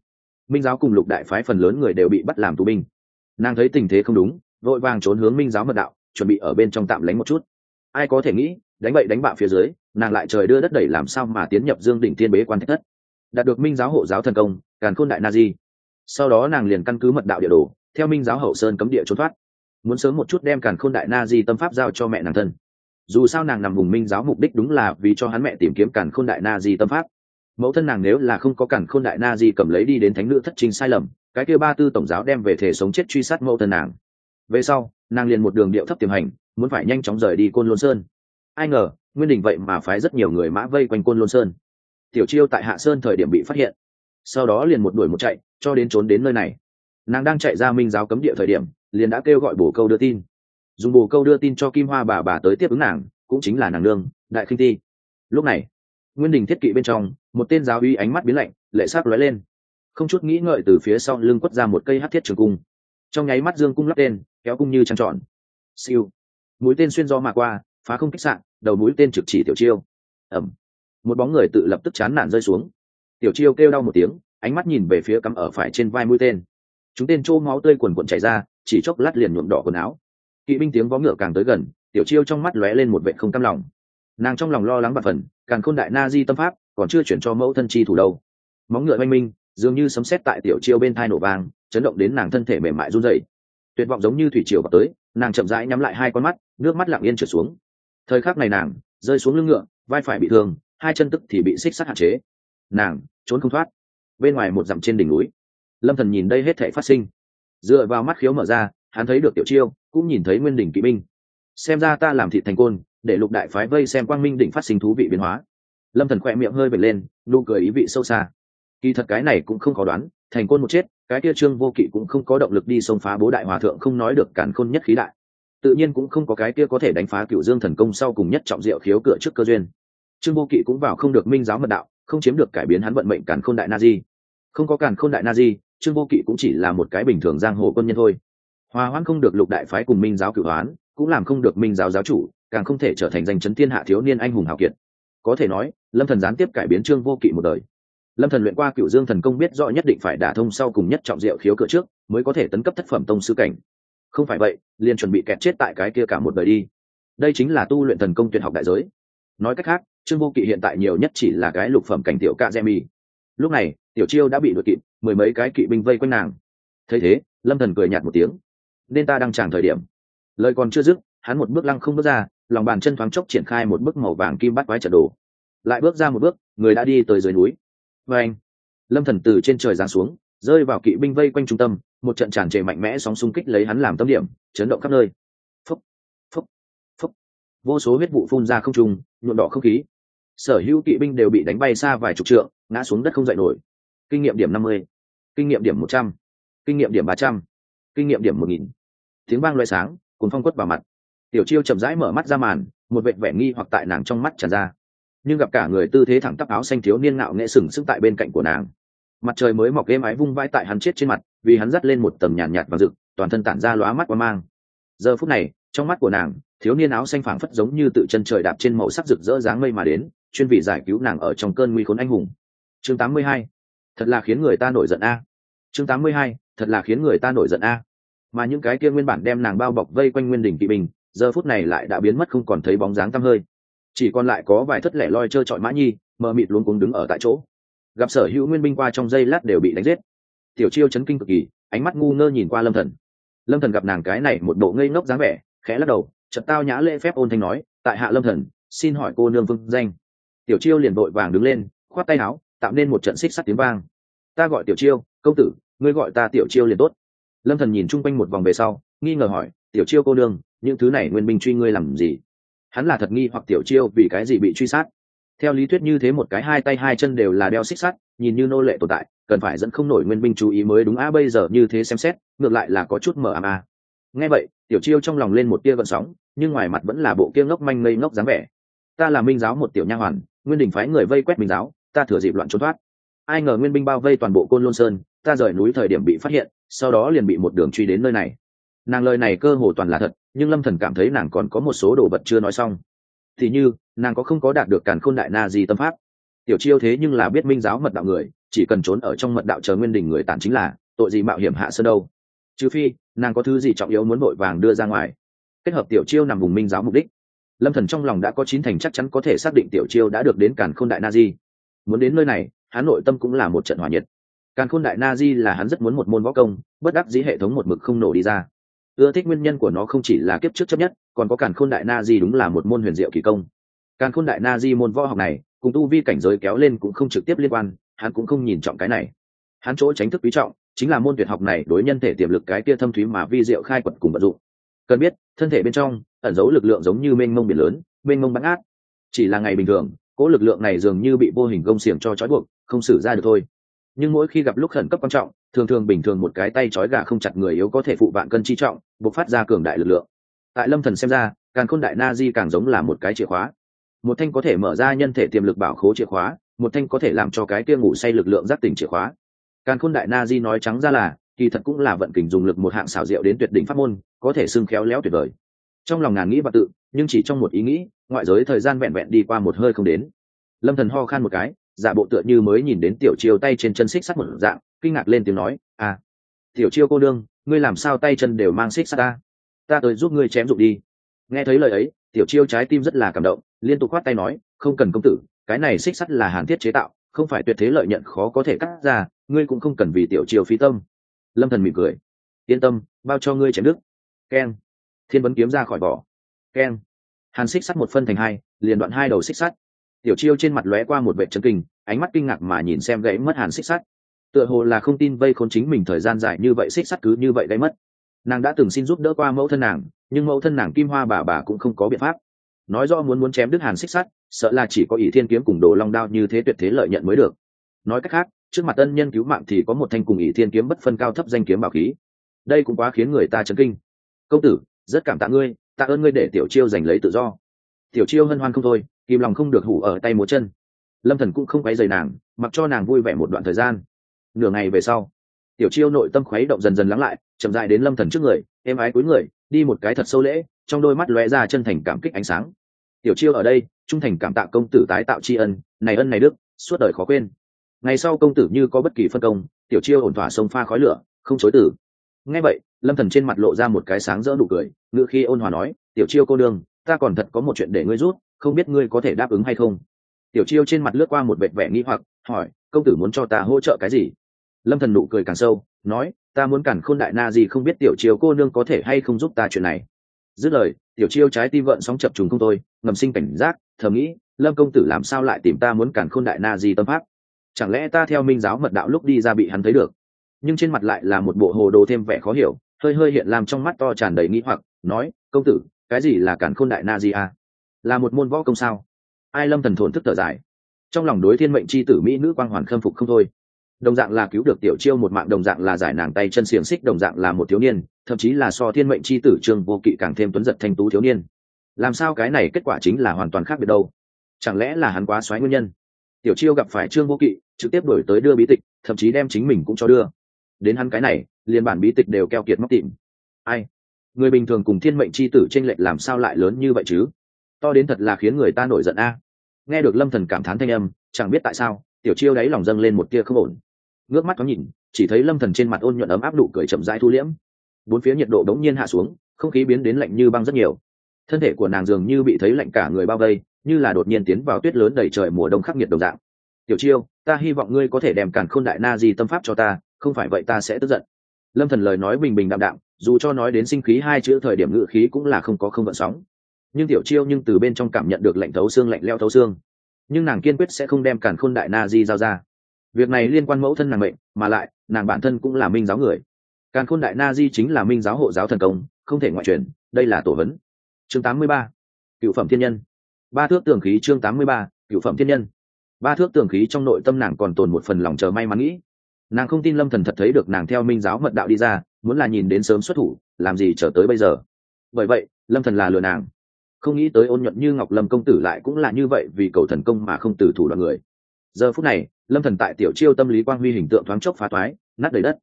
minh giáo cùng lục đại phái phần lớn người đều bị bắt làm tù binh. Nàng thấy tình thế không đúng, vội vàng trốn hướng minh giáo mật đạo, chuẩn bị ở bên trong tạm lánh một chút. Ai có thể nghĩ, đánh bậy đánh bạ phía dưới, nàng lại trời đưa đất đẩy làm sao mà tiến nhập dương đỉnh tiên bế quan thạch thất. Đạt được minh giáo hộ giáo thần công, càn khôn đại na di. Sau đó nàng liền căn cứ mật đạo địa đồ, theo minh giáo hậu sơn cấm địa trốn thoát. Muốn sớm một chút đem càn khôn đại na di tâm pháp giao cho mẹ nàng thân. Dù sao nàng nằm vùng minh giáo mục đích đúng là vì cho hắn mẹ tìm kiếm càn khôn đại na di tâm pháp mẫu thân nàng nếu là không có cản khôn đại na di cầm lấy đi đến thánh nữ thất trình sai lầm, cái kia ba tư tổng giáo đem về thể sống chết truy sát mẫu thân nàng. Về sau, nàng liền một đường điệu thấp tiềm hành, muốn phải nhanh chóng rời đi côn lôn sơn. Ai ngờ, nguyên đình vậy mà phái rất nhiều người mã vây quanh côn lôn sơn. Tiểu chiêu tại hạ sơn thời điểm bị phát hiện. Sau đó liền một đuổi một chạy, cho đến trốn đến nơi này. Nàng đang chạy ra minh giáo cấm địa thời điểm, liền đã kêu gọi bổ câu đưa tin. Dùng bổ câu đưa tin cho kim hoa bà bà tới tiếp ứng nàng, cũng chính là nàng nương, đại khinh ti. Lúc này nguyên đình thiết kỵ bên trong, một tên giáo uy ánh mắt biến lạnh, lệ sắc lóe lên. Không chút nghĩ ngợi từ phía sau lưng quất ra một cây hát thiết trường cung. Trong nháy mắt dương cung lắp tên, kéo cung như trăng tròn. siêu. Mũi tên xuyên do mà qua, phá không kích sạn, đầu mũi tên trực chỉ tiểu chiêu. Ẩm một bóng người tự lập tức chán nản rơi xuống. Tiểu chiêu kêu đau một tiếng, ánh mắt nhìn về phía cắm ở phải trên vai mũi tên. Chúng tên trô máu tươi quần quần chảy ra, chỉ chốc lát liền nhuộm đỏ quần áo. Kỵ binh tiếng vó ngựa càng tới gần, tiểu chiêu trong mắt lóe lên một vệ không cam lòng nàng trong lòng lo lắng và phần, càng khôn đại na di tâm pháp, còn chưa chuyển cho mẫu thân chi thủ đâu. Móng ngựa oanh minh, dường như sấm sét tại tiểu chiêu bên thai nổ vàng chấn động đến nàng thân thể mềm mại run rẩy. Tuyệt vọng giống như thủy triều vào tới, nàng chậm rãi nhắm lại hai con mắt, nước mắt lặng yên trượt xuống. Thời khắc này nàng, rơi xuống lưng ngựa, vai phải bị thương, hai chân tức thì bị xích sắt hạn chế. Nàng, trốn không thoát. Bên ngoài một dặm trên đỉnh núi. Lâm thần nhìn đây hết thể phát sinh. Dựa vào mắt khiếu mở ra, hắn thấy được tiểu chiêu, cũng nhìn thấy nguyên đỉnh kỵ binh. Xem ra ta làm thị thành côn để lục đại phái vây xem quang minh đỉnh phát sinh thú vị biến hóa. Lâm thần khỏe miệng hơi bật lên, nụ cười ý vị sâu xa. Kỳ thật cái này cũng không khó đoán, thành côn một chết, cái kia trương vô kỵ cũng không có động lực đi xông phá bố đại hòa thượng, không nói được cản khôn nhất khí đại. Tự nhiên cũng không có cái kia có thể đánh phá cựu dương thần công sau cùng nhất trọng diệu khiếu cửa trước cơ duyên. Trương vô kỵ cũng vào không được minh giáo mật đạo, không chiếm được cải biến hắn vận mệnh cản khôn đại na di. Không có cản khôn đại na di, trương vô kỵ cũng chỉ là một cái bình thường giang hồ quân nhân thôi. Hòa hoãn không được lục đại phái cùng minh giáo cửu hoán, cũng làm không được minh giáo giáo chủ càng không thể trở thành danh chấn thiên hạ thiếu niên anh hùng hào kiệt. Có thể nói, lâm thần gián tiếp cải biến trương vô kỵ một đời. Lâm thần luyện qua cựu dương thần công biết rõ nhất định phải đả thông sau cùng nhất trọng diệu khiếu cửa trước, mới có thể tấn cấp thất phẩm tông sư cảnh. Không phải vậy, liền chuẩn bị kẹt chết tại cái kia cả một đời đi. Đây chính là tu luyện thần công tuyệt học đại giới. Nói cách khác, trương vô kỵ hiện tại nhiều nhất chỉ là cái lục phẩm cảnh tiểu ca mi lúc này, tiểu chiêu đã bị đuổi kỵ mười mấy cái kỵ binh vây quanh nàng. Thấy thế, lâm thần cười nhạt một tiếng. Nên ta đang tràng thời điểm. Lời còn chưa dứt, hắn một bước lăng không bước ra lòng bàn chân thoáng chốc triển khai một bức màu vàng kim bắt quái trận đồ. Lại bước ra một bước, người đã đi tới dưới núi. Và anh, lâm thần từ trên trời giáng xuống, rơi vào kỵ binh vây quanh trung tâm, một trận tràn trề mạnh mẽ sóng xung kích lấy hắn làm tâm điểm, chấn động khắp nơi. Phúc phúc phúc. Vô số huyết vụ phun ra không trung, nhuộm đỏ không khí. Sở hữu kỵ binh đều bị đánh bay xa vài chục trượng, ngã xuống đất không dậy nổi. Kinh nghiệm điểm năm mươi, kinh nghiệm điểm một trăm, kinh nghiệm điểm ba trăm, kinh nghiệm điểm một nghìn. Tiếng vang loay sáng cùng phong quất vào mặt tiểu chiêu chậm rãi mở mắt ra màn một vệ vẻ nghi hoặc tại nàng trong mắt tràn ra nhưng gặp cả người tư thế thẳng tắp áo xanh thiếu niên ngạo nghệ sừng sững tại bên cạnh của nàng mặt trời mới mọc êm ái vung vãi tại hắn chết trên mặt vì hắn dắt lên một tầm nhàn nhạt, nhạt và rực toàn thân tản ra lóa mắt qua mang giờ phút này trong mắt của nàng thiếu niên áo xanh phảng phất giống như tự chân trời đạp trên màu sắc rực rỡ dáng mây mà đến chuyên vị giải cứu nàng ở trong cơn nguy khốn anh hùng chương 82. thật là khiến người ta nổi giận a chương 82. thật là khiến người ta nổi giận a mà những cái kia nguyên bản đem nàng bao bọc vây quanh nguyên đỉnh kỵ bình giờ phút này lại đã biến mất không còn thấy bóng dáng tăm hơi. Chỉ còn lại có vài thất lẻ loi trơ trọi mã nhi, mờ mịt luôn cuống đứng ở tại chỗ. Gặp sở hữu nguyên binh qua trong giây lát đều bị đánh giết. Tiểu chiêu chấn kinh cực kỳ, ánh mắt ngu ngơ nhìn qua lâm thần. Lâm thần gặp nàng cái này một bộ ngây ngốc dáng vẻ, khẽ lắc đầu, chợt tao nhã lễ phép ôn thanh nói, tại hạ lâm thần, xin hỏi cô nương vương danh. Tiểu chiêu liền vội vàng đứng lên, khoát tay áo, tạo nên một trận xích sắt tiếng vang. Ta gọi tiểu chiêu, công tử, ngươi gọi ta tiểu chiêu liền tốt. Lâm thần nhìn chung quanh một vòng về sau, nghi ngờ hỏi, tiểu chiêu cô nương những thứ này nguyên binh truy ngươi làm gì? Hắn là thật nghi hoặc tiểu chiêu vì cái gì bị truy sát? Theo lý thuyết như thế một cái hai tay hai chân đều là đeo xích sắt, nhìn như nô lệ tồn tại, cần phải dẫn không nổi nguyên binh chú ý mới đúng a bây giờ như thế xem xét, ngược lại là có chút mờ ám a nghe vậy, tiểu chiêu trong lòng lên một tia gợn sóng, nhưng ngoài mặt vẫn là bộ kia ngốc manh ngây ngốc dáng vẻ. Ta là minh giáo một tiểu nha hoàn, nguyên đình phái người vây quét minh giáo, ta thừa dịp loạn trốn thoát. Ai ngờ nguyên binh bao vây toàn bộ côn lôn sơn, ta rời núi thời điểm bị phát hiện, sau đó liền bị một đường truy đến nơi này nàng lời này cơ hồ toàn là thật, nhưng lâm thần cảm thấy nàng còn có một số đồ vật chưa nói xong. Thì như, nàng có không có đạt được càn khôn đại na di tâm pháp. Tiểu chiêu thế nhưng là biết minh giáo mật đạo người, chỉ cần trốn ở trong mật đạo chờ nguyên đình người tàn chính là, tội gì mạo hiểm hạ sơn đâu. Trừ phi, nàng có thứ gì trọng yếu muốn vội vàng đưa ra ngoài. Kết hợp tiểu chiêu nằm vùng minh giáo mục đích. Lâm thần trong lòng đã có chín thành chắc chắn có thể xác định tiểu chiêu đã được đến càn khôn đại na di. Muốn đến nơi này, hắn nội tâm cũng là một trận hỏa nhiệt. Càn khôn đại na di là hắn rất muốn một môn võ công, bất đắc dĩ hệ thống một mực không nổ đi ra ưa thích nguyên nhân của nó không chỉ là kiếp trước chấp nhất, còn có càn khôn đại na di đúng là một môn huyền diệu kỳ công. Càn khôn đại na di môn võ học này, cùng tu vi cảnh giới kéo lên cũng không trực tiếp liên quan, hắn cũng không nhìn trọng cái này. Hắn chỗ tránh thức quý trọng, chính là môn tuyệt học này đối nhân thể tiềm lực cái kia thâm thúy mà vi diệu khai quật cùng vận dụng. Cần biết, thân thể bên trong, ẩn giấu lực lượng giống như mênh mông biển lớn, mênh mông bắn át chỉ là ngày bình thường, cỗ lực lượng này dường như bị vô hình gông xiềng cho trói buộc, không xử ra được thôi. Nhưng mỗi khi gặp lúc khẩn cấp quan trọng thường thường bình thường một cái tay trói gà không chặt người yếu có thể phụ vạn cân chi trọng buộc phát ra cường đại lực lượng. Tại lâm thần xem ra càng khôn đại na di càng giống là một cái chìa khóa. Một thanh có thể mở ra nhân thể tiềm lực bảo khố chìa khóa, một thanh có thể làm cho cái kia ngủ say lực lượng giác tỉnh chìa khóa. Càng khôn đại na di nói trắng ra là, kỳ thật cũng là vận kình dùng lực một hạng xảo diệu đến tuyệt đỉnh pháp môn, có thể xưng khéo léo tuyệt vời. Trong lòng ngàn nghĩ và tự, nhưng chỉ trong một ý nghĩ, ngoại giới thời gian vẹn vẹn đi qua một hơi không đến. Lâm thần ho khan một cái giả bộ tựa như mới nhìn đến tiểu chiêu tay trên chân xích sắt một dạng, kinh ngạc lên tiếng nói à tiểu chiêu cô đương ngươi làm sao tay chân đều mang xích sắt ta? Ta tới giúp ngươi chém dụng đi. Nghe thấy lời ấy, tiểu chiêu trái tim rất là cảm động, liên tục khoát tay nói, không cần công tử, cái này xích sắt là hàn thiết chế tạo, không phải tuyệt thế lợi nhận khó có thể cắt ra, ngươi cũng không cần vì tiểu chiêu phí tâm. Lâm thần mỉm cười, yên tâm, bao cho ngươi chém đức keng. Thiên vấn kiếm ra khỏi vỏ. Keng. Hàn xích sắt một phân thành hai, liền đoạn hai đầu xích sắt tiểu chiêu trên mặt lóe qua một vệ chân kinh, ánh mắt kinh ngạc mà nhìn xem gãy mất hàn xích sắt. Tựa hồ là không tin vây khốn chính mình thời gian dài như vậy, xích sắt cứ như vậy gãy mất. Nàng đã từng xin giúp đỡ qua mẫu thân nàng, nhưng mẫu thân nàng kim hoa bà bà cũng không có biện pháp. Nói rõ muốn muốn chém đứt hàn xích sắt, sợ là chỉ có ỷ thiên kiếm cùng đồ long đao như thế tuyệt thế lợi nhận mới được. Nói cách khác, trước mặt ân nhân cứu mạng thì có một thanh cùng ỷ thiên kiếm bất phân cao thấp danh kiếm bảo khí. Đây cũng quá khiến người ta chấn kinh. Công tử, rất cảm tạ ngươi, tạ ơn ngươi để tiểu chiêu giành lấy tự do. Tiểu chiêu hân hoan không thôi kìm lòng không được hủ ở tay múa chân. Lâm thần cũng không quấy rầy nàng, mặc cho nàng vui vẻ một đoạn thời gian. Nửa ngày về sau, tiểu chiêu nội tâm khuấy động dần dần lắng lại, chậm dại đến lâm thần trước người, êm ái cúi người, đi một cái thật sâu lễ, trong đôi mắt lóe ra chân thành cảm kích ánh sáng. Tiểu chiêu ở đây, trung thành cảm tạ công tử tái tạo tri ân, này ân này đức, suốt đời khó quên. Ngày sau công tử như có bất kỳ phân công, tiểu chiêu ổn thỏa sông pha khói lửa, không chối tử nghe vậy, lâm thần trên mặt lộ ra một cái sáng rỡ nụ cười ngự khi ôn hòa nói, tiểu chiêu cô đương ta còn thật có một chuyện để ngươi rút không biết ngươi có thể đáp ứng hay không? Tiểu chiêu trên mặt lướt qua một vệt vẻ nghi hoặc hỏi công tử muốn cho ta hỗ trợ cái gì? Lâm thần nụ cười càng sâu nói ta muốn cản khôn đại na gì không biết tiểu chiêu cô nương có thể hay không giúp ta chuyện này. Dứt lời tiểu chiêu trái tim vận sóng chập trùng không thôi, ngầm sinh cảnh giác thầm nghĩ lâm công tử làm sao lại tìm ta muốn cản khôn đại na gì tâm pháp? Chẳng lẽ ta theo minh giáo mật đạo lúc đi ra bị hắn thấy được? Nhưng trên mặt lại là một bộ hồ đồ thêm vẻ khó hiểu hơi hơi hiện làm trong mắt to tràn đầy nghĩ hoặc nói công tử cái gì là cản khôn đại na di a à? Là một môn võ công sao? Ai lâm thần thổn thức thở dài. Trong lòng đối thiên mệnh c h i tử mỹ nữ quang hoàn khâm phục không thôi. Đồng dạng là cứu được tiểu chiêu một mạng, đồng dạng là giải nàng tay chân xiềng xích, đồng dạng là một thiếu niên, thậm chí là so thiên mệnh c h i tử trương vô kỵ càng thêm tuấn giật thanh tú thiếu niên. Làm sao cái này kết quả chính là hoàn toàn khác biệt đâu? Chẳng lẽ là hắn quá xoáy nguyên nhân? Tiểu chiêu gặp phải trương vô kỵ, trực tiếp đổi tới đưa bí tịch, thậm chí đem chính mình cũng cho đưa. Đến hắn cái này, liền bản bí tịch đều keo kiệt móc tìm ai? Người bình thường cùng thiên mệnh c h i tử t r ê n lệch làm sao lại lớn như vậy chứ? To đến thật là khiến người ta nổi giận a. Nghe được lâm thần cảm thán thanh âm, chẳng biết tại sao, tiểu chiêu đáy lòng dâng lên một tia không ổn. Ngước mắt có nhìn, chỉ thấy lâm thần trên mặt ôn nhuận ấm áp nụ cười chậm rãi thu liễm. Bốn phía nhiệt độ đống nhiên hạ xuống, không khí biến đến lạnh như băng rất nhiều. Thân thể của nàng dường như bị thấy lạnh cả người bao vây, như là đột nhiên tiến vào tuyết lớn đầy trời mùa đông khắc nghiệt đồng dạng. Tiểu chiêu, ta hy vọng ngươi có thể đem cản khôn đại na di tâm pháp cho ta, không phải vậy ta sẽ tức giận. Lâm thần lời nói bình bình đạm đạm, dù cho nói đến sinh khí hai chữ thời điểm ngự khí cũng là không có không vận sóng nhưng tiểu chiêu nhưng từ bên trong cảm nhận được lạnh thấu xương, lạnh leo thấu xương. Nhưng nàng kiên quyết sẽ không đem càn khôn đại na di giao ra. Việc này liên quan mẫu thân nàng mệnh, mà lại, nàng bản thân cũng là minh giáo người. Càn khôn đại na di chính là minh giáo hộ giáo thần công, không thể ngoại truyền, đây là tổ vấn chương 83. cựu phẩm thiên nhân. Ba thước tường khí chương 83. cựu phẩm thiên nhân. Ba thước tường khí trong nội tâm nàng còn tồn một phần lòng chờ may mắn nghĩ. Nàng không tin lâm thần thật thấy được nàng theo minh giáo mật đạo đi ra, muốn là nhìn đến sớm xuất thủ, làm gì trở tới bây giờ. Bởi vậy, lâm thần là lừa nàng không nghĩ tới ôn nhuận như ngọc lâm công tử lại cũng là như vậy vì cầu thần công mà không từ thủ đoạn người. Giờ phút này, lâm thần tại tiểu chiêu tâm lý quang huy hình tượng thoáng chốc phá toái, nát đầy đất.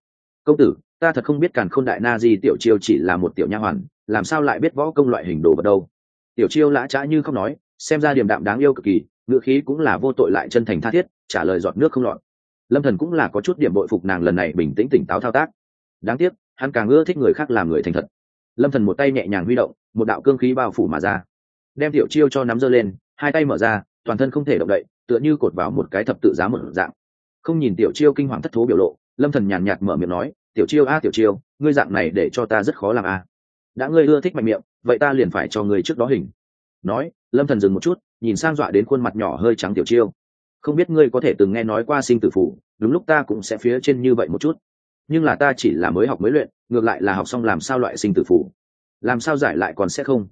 Công tử, ta thật không biết càn khôn đại na gì tiểu chiêu chỉ là một tiểu nha hoàn, làm sao lại biết võ công loại hình đồ vật đâu? Tiểu chiêu lã trã như không nói, xem ra điểm đạm đáng yêu cực kỳ ngựa khí cũng là vô tội lại chân thành tha thiết, trả lời giọt nước không lọt. Lâm thần cũng là có chút điểm bội phục nàng lần này bình tĩnh tỉnh táo thao tác. Đáng tiếc, hắn càng ưa thích người khác làm người thành thật. Lâm thần một tay nhẹ nhàng huy động một đạo cương khí bao phủ mà ra. Đem tiểu chiêu cho nắm giơ lên, hai tay mở ra, toàn thân không thể động đậy, tựa như cột vào một cái thập tự giá một dạng. Không nhìn tiểu chiêu kinh hoàng thất thố biểu lộ, lâm thần nhàn nhạt mở miệng nói, tiểu chiêu a, tiểu chiêu, ngươi dạng này để cho ta rất khó làm a. Đã ngươi ưa thích mạnh miệng, vậy ta liền phải cho ngươi trước đó hình. Nói, lâm thần dừng một chút, nhìn sang dọa đến khuôn mặt nhỏ hơi trắng tiểu chiêu. Không biết ngươi có thể từng nghe nói qua sinh tử phủ, đúng lúc ta cũng sẽ phía trên như vậy một chút. Nhưng là ta chỉ là mới học mới luyện, ngược lại là học xong làm sao loại sinh tử phủ làm sao giải lại còn sẽ không?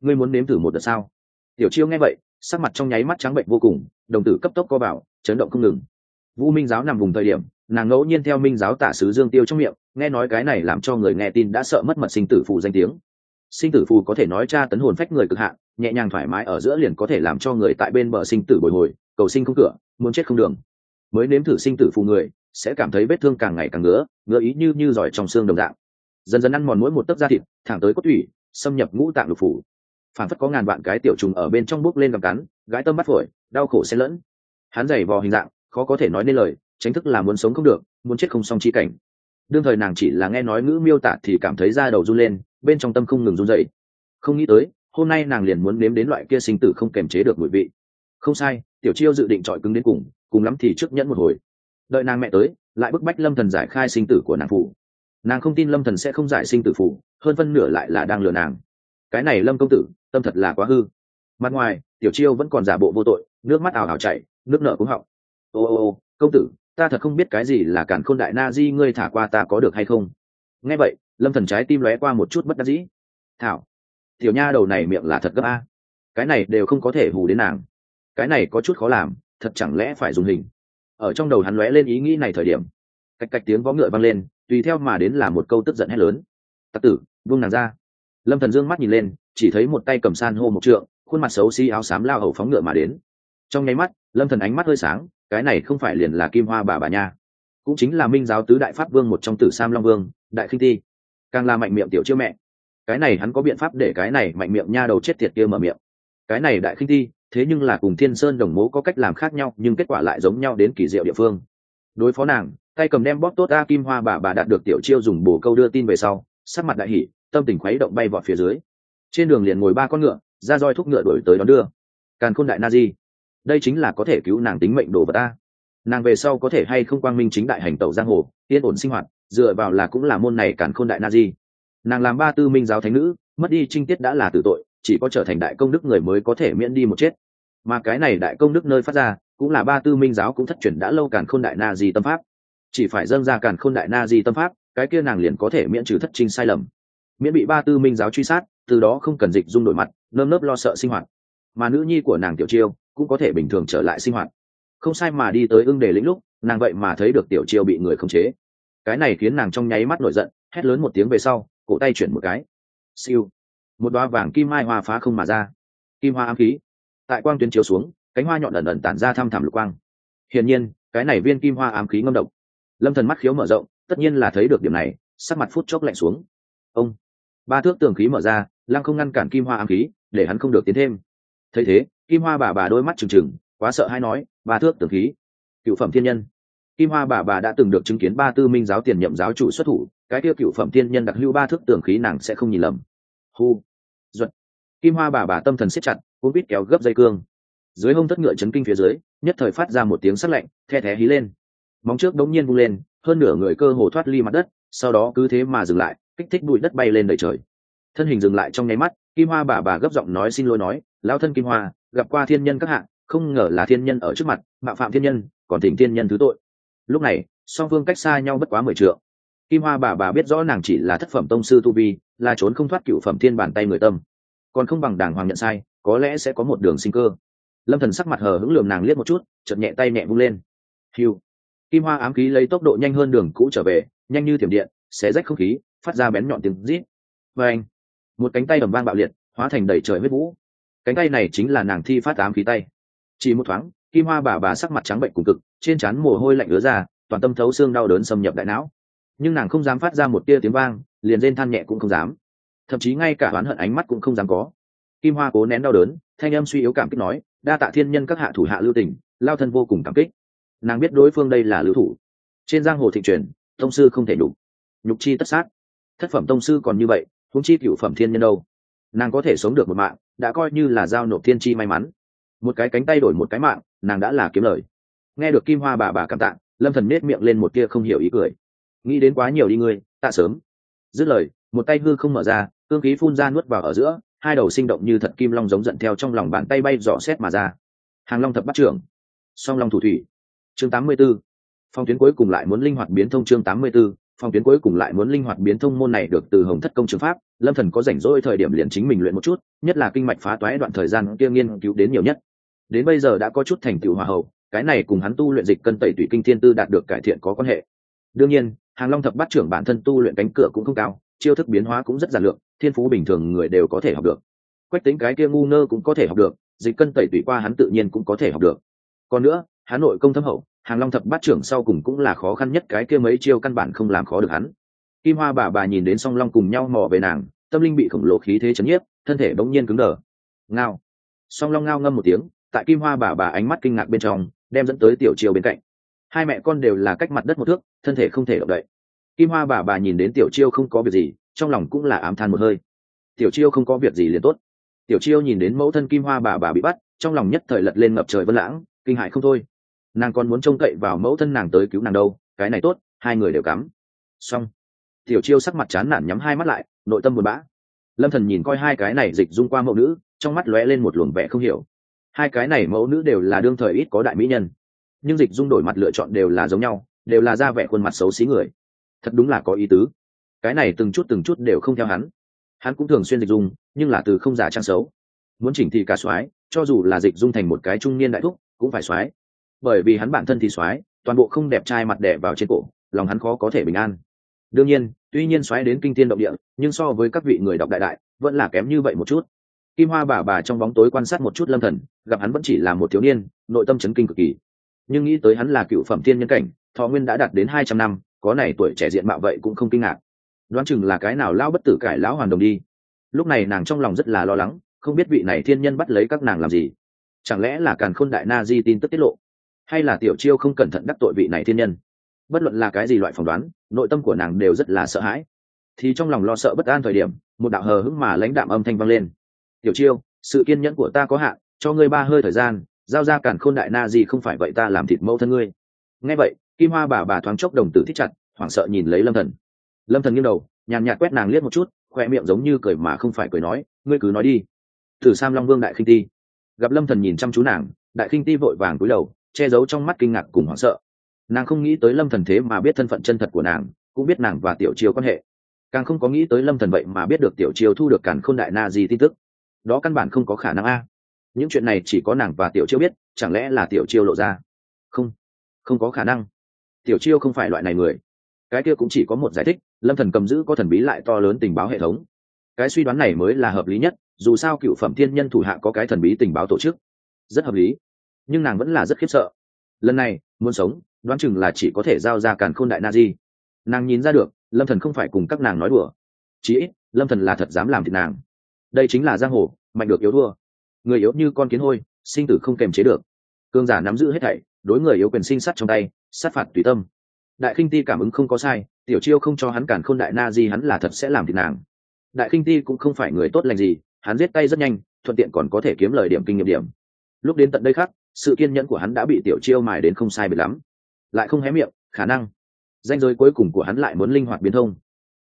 Ngươi muốn nếm thử một đợt sao? Tiểu chiêu nghe vậy, sắc mặt trong nháy mắt trắng bệnh vô cùng, đồng tử cấp tốc co vào, chấn động không ngừng. Vũ minh giáo nằm vùng thời điểm, nàng ngẫu nhiên theo minh giáo tả sứ dương tiêu trong miệng, nghe nói cái này làm cho người nghe tin đã sợ mất mật sinh tử phù danh tiếng. Sinh tử phù có thể nói tra tấn hồn phách người cực hạn, nhẹ nhàng thoải mái ở giữa liền có thể làm cho người tại bên bờ sinh tử bồi hồi, cầu sinh không cửa, muốn chết không đường. Mới nếm thử sinh tử phù người, sẽ cảm thấy vết thương càng ngày càng ngứa ngứa ý như như giỏi trong xương đồng dạng. Dần dần ăn mòn mỗi một tấc da thịt thẳng tới cốt thủy, xâm nhập ngũ tạng lục phủ. Phản phất có ngàn vạn cái tiểu trùng ở bên trong bốc lên gặm cắn, gãi tâm bắt phổi, đau khổ xen lẫn. Hắn giày vò hình dạng, khó có thể nói nên lời, tránh thức là muốn sống không được, muốn chết không xong chi cảnh. Đương thời nàng chỉ là nghe nói ngữ miêu tả thì cảm thấy da đầu run lên, bên trong tâm không ngừng run dậy không nghĩ tới, hôm nay nàng liền muốn nếm đến loại kia sinh tử không kềm chế được mùi vị. Không sai, tiểu chiêu dự định trọi cứng đến cùng cùng lắm thì trước nhẫn một hồi. Đợi nàng mẹ tới, lại bức bách lâm thần giải khai sinh tử của nàng phụ nàng không tin lâm thần sẽ không giải sinh tử phụ hơn phân nửa lại là đang lừa nàng. Cái này lâm công tử, tâm thật là quá hư. Mặt ngoài, tiểu chiêu vẫn còn giả bộ vô tội, nước mắt ảo ảo chảy, nước nợ cũng họng. Ô ô ô, công tử, ta thật không biết cái gì là cản khôn đại na di, ngươi thả qua ta có được hay không? Nghe vậy, lâm thần trái tim lóe qua một chút bất đắc dĩ. Thảo, tiểu nha đầu này miệng là thật gấp a. Cái này đều không có thể hù đến nàng. Cái này có chút khó làm, thật chẳng lẽ phải dùng hình. Ở trong đầu hắn lóe lên ý nghĩ này thời điểm cách cách tiếng vó ngựa vang lên tùy theo mà đến là một câu tức giận hét lớn. Tặc tử, vương nàng ra. Lâm thần dương mắt nhìn lên, chỉ thấy một tay cầm san hô một trượng, khuôn mặt xấu xí áo xám lao hầu phóng ngựa mà đến. Trong nháy mắt, lâm thần ánh mắt hơi sáng, cái này không phải liền là kim hoa bà bà nha, cũng chính là minh giáo tứ đại pháp vương một trong tử sam long vương, đại khinh ti. Càng là mạnh miệng tiểu chiêu mẹ. Cái này hắn có biện pháp để cái này mạnh miệng nha đầu chết tiệt kia mở miệng. Cái này đại khinh ti, thế nhưng là cùng thiên sơn đồng mố có cách làm khác nhau, nhưng kết quả lại giống nhau đến kỳ diệu địa phương. Đối phó nàng tay cầm đem bóp tốt a kim hoa bà bà đạt được tiểu chiêu dùng bồ câu đưa tin về sau, sắc mặt đại hỉ, tâm tình khuấy động bay vọt phía dưới. Trên đường liền ngồi ba con ngựa, ra roi thúc ngựa đuổi tới đón đưa. Càn khôn đại na di, đây chính là có thể cứu nàng tính mệnh đồ vật ta nàng về sau có thể hay không quang minh chính đại hành tẩu giang hồ, yên ổn sinh hoạt, dựa vào là cũng là môn này càn khôn đại na di. Nàng làm ba tư minh giáo thánh nữ, mất đi trinh tiết đã là tử tội, chỉ có trở thành đại công đức người mới có thể miễn đi một chết. Mà cái này đại công đức nơi phát ra, cũng là ba tư minh giáo cũng thất truyền đã lâu càn khôn đại na di tâm pháp chỉ phải dâng ra càn khôn đại na di tâm pháp, cái kia nàng liền có thể miễn trừ thất trinh sai lầm. Miễn bị ba tư minh giáo truy sát, từ đó không cần dịch dung đổi mặt, nơm nớp lo sợ sinh hoạt. Mà nữ nhi của nàng tiểu chiêu cũng có thể bình thường trở lại sinh hoạt. Không sai mà đi tới ưng đề lĩnh lúc, nàng vậy mà thấy được tiểu chiêu bị người khống chế. Cái này khiến nàng trong nháy mắt nổi giận, hét lớn một tiếng về sau, cổ tay chuyển một cái. Siêu. Một đoá vàng kim mai hoa phá không mà ra. Kim hoa ám khí. Tại quang tuyến chiếu xuống, cánh hoa nhọn ẩn ẩn tản ra thăm thẳm lục quang. Hiển nhiên, cái này viên kim hoa ám khí ngâm độc lâm thần mắt khiếu mở rộng, tất nhiên là thấy được điểm này, sắc mặt phút chốc lạnh xuống. Ông, ba thước tường khí mở ra, lăng không ngăn cản kim hoa ám khí, để hắn không được tiến thêm. Thấy thế, kim hoa bà bà đôi mắt trừng trừng, quá sợ hay nói, ba thước tường khí. Cựu phẩm thiên nhân. Kim hoa bà bà đã từng được chứng kiến ba tư minh giáo tiền nhậm giáo chủ xuất thủ, cái tiêu cựu phẩm thiên nhân đặc lưu ba thước tường khí nàng sẽ không nhìn lầm. Hu duật. Kim hoa bà bà tâm thần siết chặt cũng biết kéo gấp dây cương. Dưới hông thất ngựa chấn kinh phía dưới, nhất thời phát ra một tiếng sắc lạnh, the thé hí lên móng trước đống nhiên vung lên, hơn nửa người cơ hồ thoát ly mặt đất, sau đó cứ thế mà dừng lại, kích thích bụi đất bay lên đầy trời. Thân hình dừng lại trong nháy mắt, kim hoa bà bà gấp giọng nói xin lỗi nói, lão thân kim hoa, gặp qua thiên nhân các hạng không ngờ là thiên nhân ở trước mặt mạo phạm thiên nhân, còn thỉnh thiên nhân thứ tội. Lúc này, song phương cách xa nhau bất quá mười trượng. Kim hoa bà bà biết rõ nàng chỉ là thất phẩm tông sư tu vi, là trốn không thoát cựu phẩm thiên bàn tay người tâm. Còn không bằng đàng hoàng nhận sai, có lẽ sẽ có một đường sinh cơ. Lâm thần sắc mặt hờ hững lườm nàng liếc một chút, chợt nhẹ tay nhẹ vung lên. Hiu kim hoa ám khí lấy tốc độ nhanh hơn đường cũ trở về, nhanh như thiểm điện, xé rách không khí, phát ra bén nhọn tiếng rít. Và anh, một cánh tay ầm vang bạo liệt, hóa thành đầy trời huyết vũ. Cánh tay này chính là nàng thi phát ám khí tay. Chỉ một thoáng, kim hoa bà bà sắc mặt trắng bệnh cùng cực, trên trán mồ hôi lạnh ứa ra, toàn tâm thấu xương đau đớn xâm nhập đại não. Nhưng nàng không dám phát ra một tia tiếng vang, liền rên than nhẹ cũng không dám. Thậm chí ngay cả oán hận ánh mắt cũng không dám có. Kim hoa cố nén đau đớn, thanh âm suy yếu cảm kích nói, đa tạ thiên nhân các hạ thủ hạ lưu tình, lao thân vô cùng cảm kích nàng biết đối phương đây là lưu thủ. Trên giang hồ thị truyền, tông sư không thể đủ nhục chi tất sát. Thất phẩm tông sư còn như vậy húng chi cựu phẩm thiên nhân đâu? Nàng có thể sống được một mạng, đã coi như là giao nộp thiên chi may mắn. Một cái cánh tay đổi một cái mạng, nàng đã là kiếm lời. Nghe được kim hoa bà bà cảm tạ, lâm thần nết miệng lên một tia không hiểu ý cười. Nghĩ đến quá nhiều đi ngươi, tạ sớm. Dứt lời, một tay hư không mở ra, cương khí phun ra nuốt vào ở giữa, hai đầu sinh động như thật kim long giống giận theo trong lòng bàn tay bay dò xét mà ra. Hàng long thập bắt trưởng. Song long thủ thủy chương 84. phong tuyến cuối cùng lại muốn linh hoạt biến thông chương 84. phong tuyến cuối cùng lại muốn linh hoạt biến thông môn này được từ hồng thất công trường pháp. Lâm thần có rảnh rỗi thời điểm liền chính mình luyện một chút, nhất là kinh mạch phá toái đoạn thời gian kia nghiên cứu đến nhiều nhất. Đến bây giờ đã có chút thành tựu hòa hậu, cái này cùng hắn tu luyện dịch cân tẩy tủy kinh thiên tư đạt được cải thiện có quan hệ. Đương nhiên, hàng long thập bát trưởng bản thân tu luyện cánh cửa cũng không cao, chiêu thức biến hóa cũng rất giản lược, thiên phú bình thường người đều có thể học được. Quách tính cái kia ngu ngơ cũng có thể học được, dịch cân tẩy tủy qua hắn tự nhiên cũng có thể học được còn nữa, hà nội công thâm hậu, hàng long thập bát trưởng sau cùng cũng là khó khăn nhất cái kia mấy chiêu căn bản không làm khó được hắn. Kim hoa bà bà nhìn đến song long cùng nhau mò về nàng, tâm linh bị khổng lồ khí thế chấn nhiếp, thân thể bỗng nhiên cứng đờ. Ngao. Song long ngao ngâm một tiếng, tại kim hoa bà bà ánh mắt kinh ngạc bên trong, đem dẫn tới tiểu chiêu bên cạnh. Hai mẹ con đều là cách mặt đất một thước, thân thể không thể động đậy. Kim hoa bà bà nhìn đến tiểu chiêu không có việc gì, trong lòng cũng là ám than một hơi. Tiểu chiêu không có việc gì liền tốt. Tiểu chiêu nhìn đến mẫu thân kim hoa bà bà bị bắt, trong lòng nhất thời lật lên ngập trời vân lãng kinh hại không thôi. Nàng còn muốn trông cậy vào mẫu thân nàng tới cứu nàng đâu, cái này tốt, hai người đều cắm. Xong. Tiểu chiêu sắc mặt chán nản nhắm hai mắt lại, nội tâm buồn bã. Lâm thần nhìn coi hai cái này dịch dung qua mẫu nữ, trong mắt lóe lên một luồng vẻ không hiểu. Hai cái này mẫu nữ đều là đương thời ít có đại mỹ nhân, nhưng dịch dung đổi mặt lựa chọn đều là giống nhau, đều là ra vẻ khuôn mặt xấu xí người. Thật đúng là có ý tứ. Cái này từng chút từng chút đều không theo hắn. Hắn cũng thường xuyên dịch dung, nhưng là từ không giả trang xấu. Muốn chỉnh thì cả soái, cho dù là dịch dung thành một cái trung niên đại thúc cũng phải soái. Bởi vì hắn bản thân thì soái, toàn bộ không đẹp trai mặt đẻ vào trên cổ, lòng hắn khó có thể bình an. Đương nhiên, tuy nhiên xoáy đến kinh thiên động địa, nhưng so với các vị người đọc đại đại, vẫn là kém như vậy một chút. Kim hoa bà bà trong bóng tối quan sát một chút lâm thần, gặp hắn vẫn chỉ là một thiếu niên, nội tâm chấn kinh cực kỳ. Nhưng nghĩ tới hắn là cựu phẩm thiên nhân cảnh, thọ nguyên đã đạt đến hai trăm năm, có này tuổi trẻ diện mạo vậy cũng không kinh ngạc. Đoán chừng là cái nào lão bất tử cải lão hoàn đồng đi. Lúc này nàng trong lòng rất là lo lắng, không biết vị này thiên nhân bắt lấy các nàng làm gì chẳng lẽ là càn khôn đại na di tin tức tiết lộ? Hay là tiểu chiêu không cẩn thận đắc tội vị này thiên nhân? Bất luận là cái gì loại phỏng đoán, nội tâm của nàng đều rất là sợ hãi. Thì trong lòng lo sợ bất an thời điểm, một đạo hờ hững mà lãnh đạm âm thanh vang lên. Tiểu chiêu, sự kiên nhẫn của ta có hạn, cho ngươi ba hơi thời gian, giao ra cản khôn đại na gì không phải vậy ta làm thịt mẫu thân ngươi. Nghe vậy, kim hoa bà bà thoáng chốc đồng tử thích chặt, hoảng sợ nhìn lấy lâm thần. Lâm thần nghiêng đầu, nhàn nhạt quét nàng liếc một chút, khoe miệng giống như cười mà không phải cười nói, ngươi cứ nói đi. Thử sam long vương đại khinh ti gặp lâm thần nhìn chăm chú nàng, đại khinh ti vội vàng cúi đầu, che giấu trong mắt kinh ngạc cùng hoảng sợ. Nàng không nghĩ tới lâm thần thế mà biết thân phận chân thật của nàng, cũng biết nàng và tiểu chiêu quan hệ. Càng không có nghĩ tới lâm thần vậy mà biết được tiểu chiêu thu được càn khôn đại na gì tin tức. Đó căn bản không có khả năng a. Những chuyện này chỉ có nàng và tiểu chiêu biết, chẳng lẽ là tiểu chiêu lộ ra? Không không có khả năng. Tiểu chiêu không phải loại này người. Cái kia cũng chỉ có một giải thích, lâm thần cầm giữ có thần bí lại to lớn tình báo hệ thống cái suy đoán này mới là hợp lý nhất, dù sao cựu phẩm thiên nhân thủ hạ có cái thần bí tình báo tổ chức. Rất hợp lý. Nhưng nàng vẫn là rất khiếp sợ. Lần này, muốn sống, đoán chừng là chỉ có thể giao ra càn khôn đại na di. Nàng nhìn ra được, lâm thần không phải cùng các nàng nói đùa. Chí ít, lâm thần là thật dám làm thịt nàng. Đây chính là giang hồ, mạnh được yếu thua. Người yếu như con kiến hôi, sinh tử không kềm chế được. Cương giả nắm giữ hết thảy, đối người yếu quyền sinh sát trong tay, sát phạt tùy tâm. Đại khinh ti cảm ứng không có sai, tiểu chiêu không cho hắn cản khôn đại na di hắn là thật sẽ làm thịt nàng đại khinh ti cũng không phải người tốt lành gì, hắn giết tay rất nhanh, thuận tiện còn có thể kiếm lời điểm kinh nghiệm điểm. Lúc đến tận đây khác, sự kiên nhẫn của hắn đã bị tiểu chiêu mài đến không sai biệt lắm. Lại không hé miệng, khả năng. Danh giới cuối cùng của hắn lại muốn linh hoạt biến thông.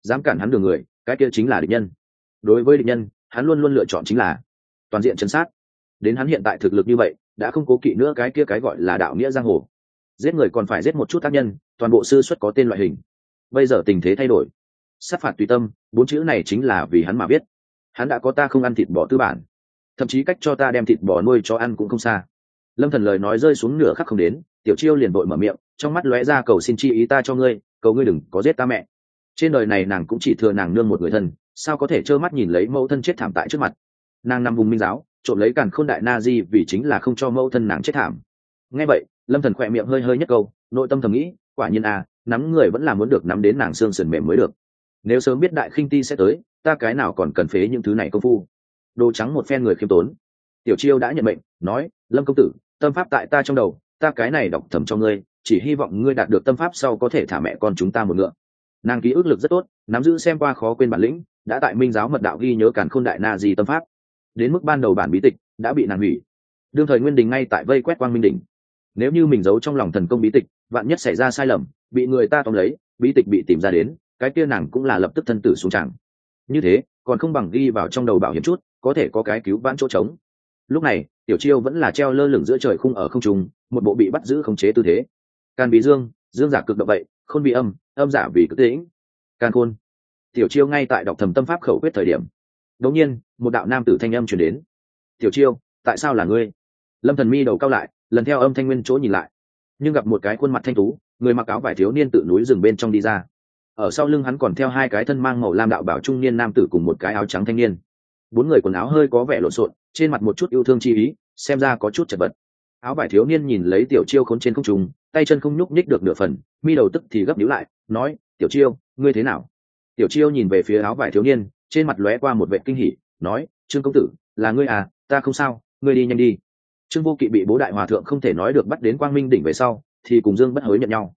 Dám cản hắn đường người, cái kia chính là địch nhân. Đối với địch nhân, hắn luôn luôn lựa chọn chính là toàn diện chân sát. Đến hắn hiện tại thực lực như vậy, đã không cố kỵ nữa cái kia cái gọi là đạo nghĩa giang hồ. Giết người còn phải giết một chút tác nhân, toàn bộ sư xuất có tên loại hình. Bây giờ tình thế thay đổi sát phạt tùy tâm, bốn chữ này chính là vì hắn mà biết hắn đã có ta không ăn thịt bò tư bản. Thậm chí cách cho ta đem thịt bò nuôi cho ăn cũng không xa. Lâm thần lời nói rơi xuống nửa khắc không đến, tiểu chiêu liền vội mở miệng, trong mắt lóe ra cầu xin chi ý ta cho ngươi, cầu ngươi đừng có giết ta mẹ. Trên đời này nàng cũng chỉ thừa nàng nương một người thân, sao có thể trơ mắt nhìn lấy mẫu thân chết thảm tại trước mặt? Nàng nằm vùng minh giáo, trộm lấy càn khôn đại na di vì chính là không cho mẫu thân nàng chết thảm. Nghe vậy, lâm thần khỏe miệng hơi hơi nhất câu, nội tâm thầm nghĩ, quả nhiên à nắm người vẫn là muốn được nắm đến nàng xương sườn mềm mới được nếu sớm biết đại khinh ti sẽ tới, ta cái nào còn cần phế những thứ này công phu? Đồ trắng một phen người khiêm tốn. Tiểu chiêu đã nhận mệnh, nói, lâm công tử, tâm pháp tại ta trong đầu, ta cái này đọc thầm cho ngươi, chỉ hy vọng ngươi đạt được tâm pháp sau có thể thả mẹ con chúng ta một ngựa. Nàng ký ức lực rất tốt, nắm giữ xem qua khó quên bản lĩnh, đã tại minh giáo mật đạo ghi nhớ cản khôn đại na di tâm pháp. Đến mức ban đầu bản bí tịch đã bị nàng hủy. Đương thời nguyên đình ngay tại vây quét quang minh đỉnh. Nếu như mình giấu trong lòng thần công bí tịch, vạn nhất xảy ra sai lầm, bị người ta tóm lấy, bí tịch bị tìm ra đến cái kia nàng cũng là lập tức thân tử xuống tràng. Như thế, còn không bằng ghi vào trong đầu bảo hiểm chút, có thể có cái cứu vãn chỗ trống. Lúc này, tiểu chiêu vẫn là treo lơ lửng giữa trời khung ở không trung, một bộ bị bắt giữ khống chế tư thế. Can bí dương dương giả cực động vậy, khôn bị âm âm giả vì cực tĩnh. Can khôn. Tiểu chiêu ngay tại đọc thầm tâm pháp khẩu quyết thời điểm. Đột nhiên, một đạo nam tử thanh âm chuyển đến. Tiểu chiêu, tại sao là ngươi? Lâm thần mi đầu cao lại, lần theo âm thanh nguyên chỗ nhìn lại. Nhưng gặp một cái khuôn mặt thanh tú, người mặc áo vải thiếu niên tự núi rừng bên trong đi ra ở sau lưng hắn còn theo hai cái thân mang màu lam đạo bảo trung niên nam tử cùng một cái áo trắng thanh niên. Bốn người quần áo hơi có vẻ lộn xộn, trên mặt một chút yêu thương chi ý, xem ra có chút chật vật. Áo vải thiếu niên nhìn lấy tiểu chiêu khốn trên không trùng tay chân không nhúc nhích được nửa phần, mi đầu tức thì gấp nhíu lại, nói, tiểu chiêu, ngươi thế nào? Tiểu chiêu nhìn về phía áo vải thiếu niên, trên mặt lóe qua một vệ kinh hỉ, nói, trương công tử, là ngươi à ta không sao, ngươi đi nhanh đi. Trương vô kỵ bị bố đại hòa thượng không thể nói được bắt đến quang minh đỉnh về sau, thì cùng dương bất hối nhận nhau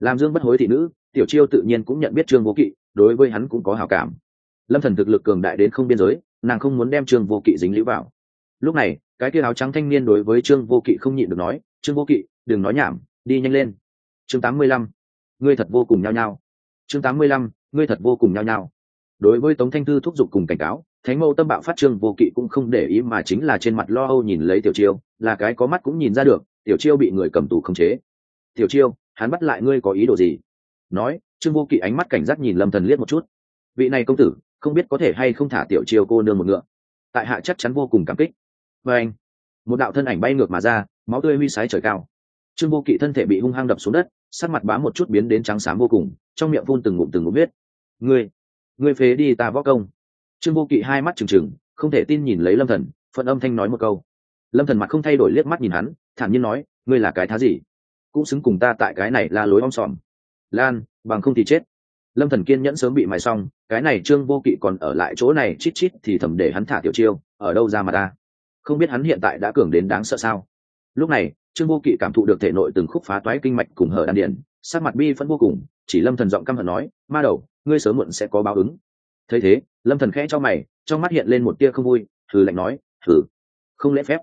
làm dương bất hối thị nữ, tiểu chiêu tự nhiên cũng nhận biết trương vô kỵ, đối với hắn cũng có hảo cảm. Lâm thần thực lực cường đại đến không biên giới, nàng không muốn đem trương vô kỵ dính lũ vào. Lúc này, cái kia áo trắng thanh niên đối với trương vô kỵ không nhịn được nói, trương vô kỵ, đừng nói nhảm, đi nhanh lên. Chương tám mươi lăm, ngươi thật vô cùng nhao nhao. Chương tám mươi lăm, ngươi thật vô cùng nhao nhao. Đối với tống thanh thư thúc giục cùng cảnh cáo, thánh mâu tâm bạo phát trương vô kỵ cũng không để ý mà chính là trên mặt lo âu nhìn lấy tiểu chiêu, là cái có mắt cũng nhìn ra được, tiểu chiêu bị người cầm tù khống chế. Tiểu chiêu hắn bắt lại ngươi có ý đồ gì? Nói, trương vô kỵ ánh mắt cảnh giác nhìn lâm thần liếc một chút. Vị này công tử, không biết có thể hay không thả tiểu chiêu cô nương một ngựa. Tại hạ chắc chắn vô cùng cảm kích. Và anh, một đạo thân ảnh bay ngược mà ra, máu tươi huy sái trời cao. Trương vô kỵ thân thể bị hung hăng đập xuống đất, sắc mặt bám một chút biến đến trắng xám vô cùng, trong miệng phun từng ngụm từng ngụm biết ngươi ngươi phế đi ta võ công. Trương vô kỵ hai mắt trừng trừng, không thể tin nhìn lấy lâm thần phận âm thanh nói một câu. Lâm thần mặt không thay đổi liếc mắt nhìn hắn, thản nhiên nói, ngươi là cái thá gì? Cũng xứng cùng ta tại cái này là lối om sòm. Lan, bằng không thì chết. Lâm thần kiên nhẫn sớm bị mài xong, cái này trương vô kỵ còn ở lại chỗ này chít chít thì thầm để hắn thả tiểu chiêu, ở đâu ra mà ta? Không biết hắn hiện tại đã cường đến đáng sợ sao? Lúc này, trương vô kỵ cảm thụ được thể nội từng khúc phá toái kinh mạch cùng hở đan điển sắc mặt bi vẫn vô cùng, chỉ lâm thần giọng căm hận nói, ma đầu, ngươi sớm muộn sẽ có báo ứng. Thấy thế, lâm thần khẽ cho mày, trong mắt hiện lên một tia không vui thử lạnh nói thử không lễ phép.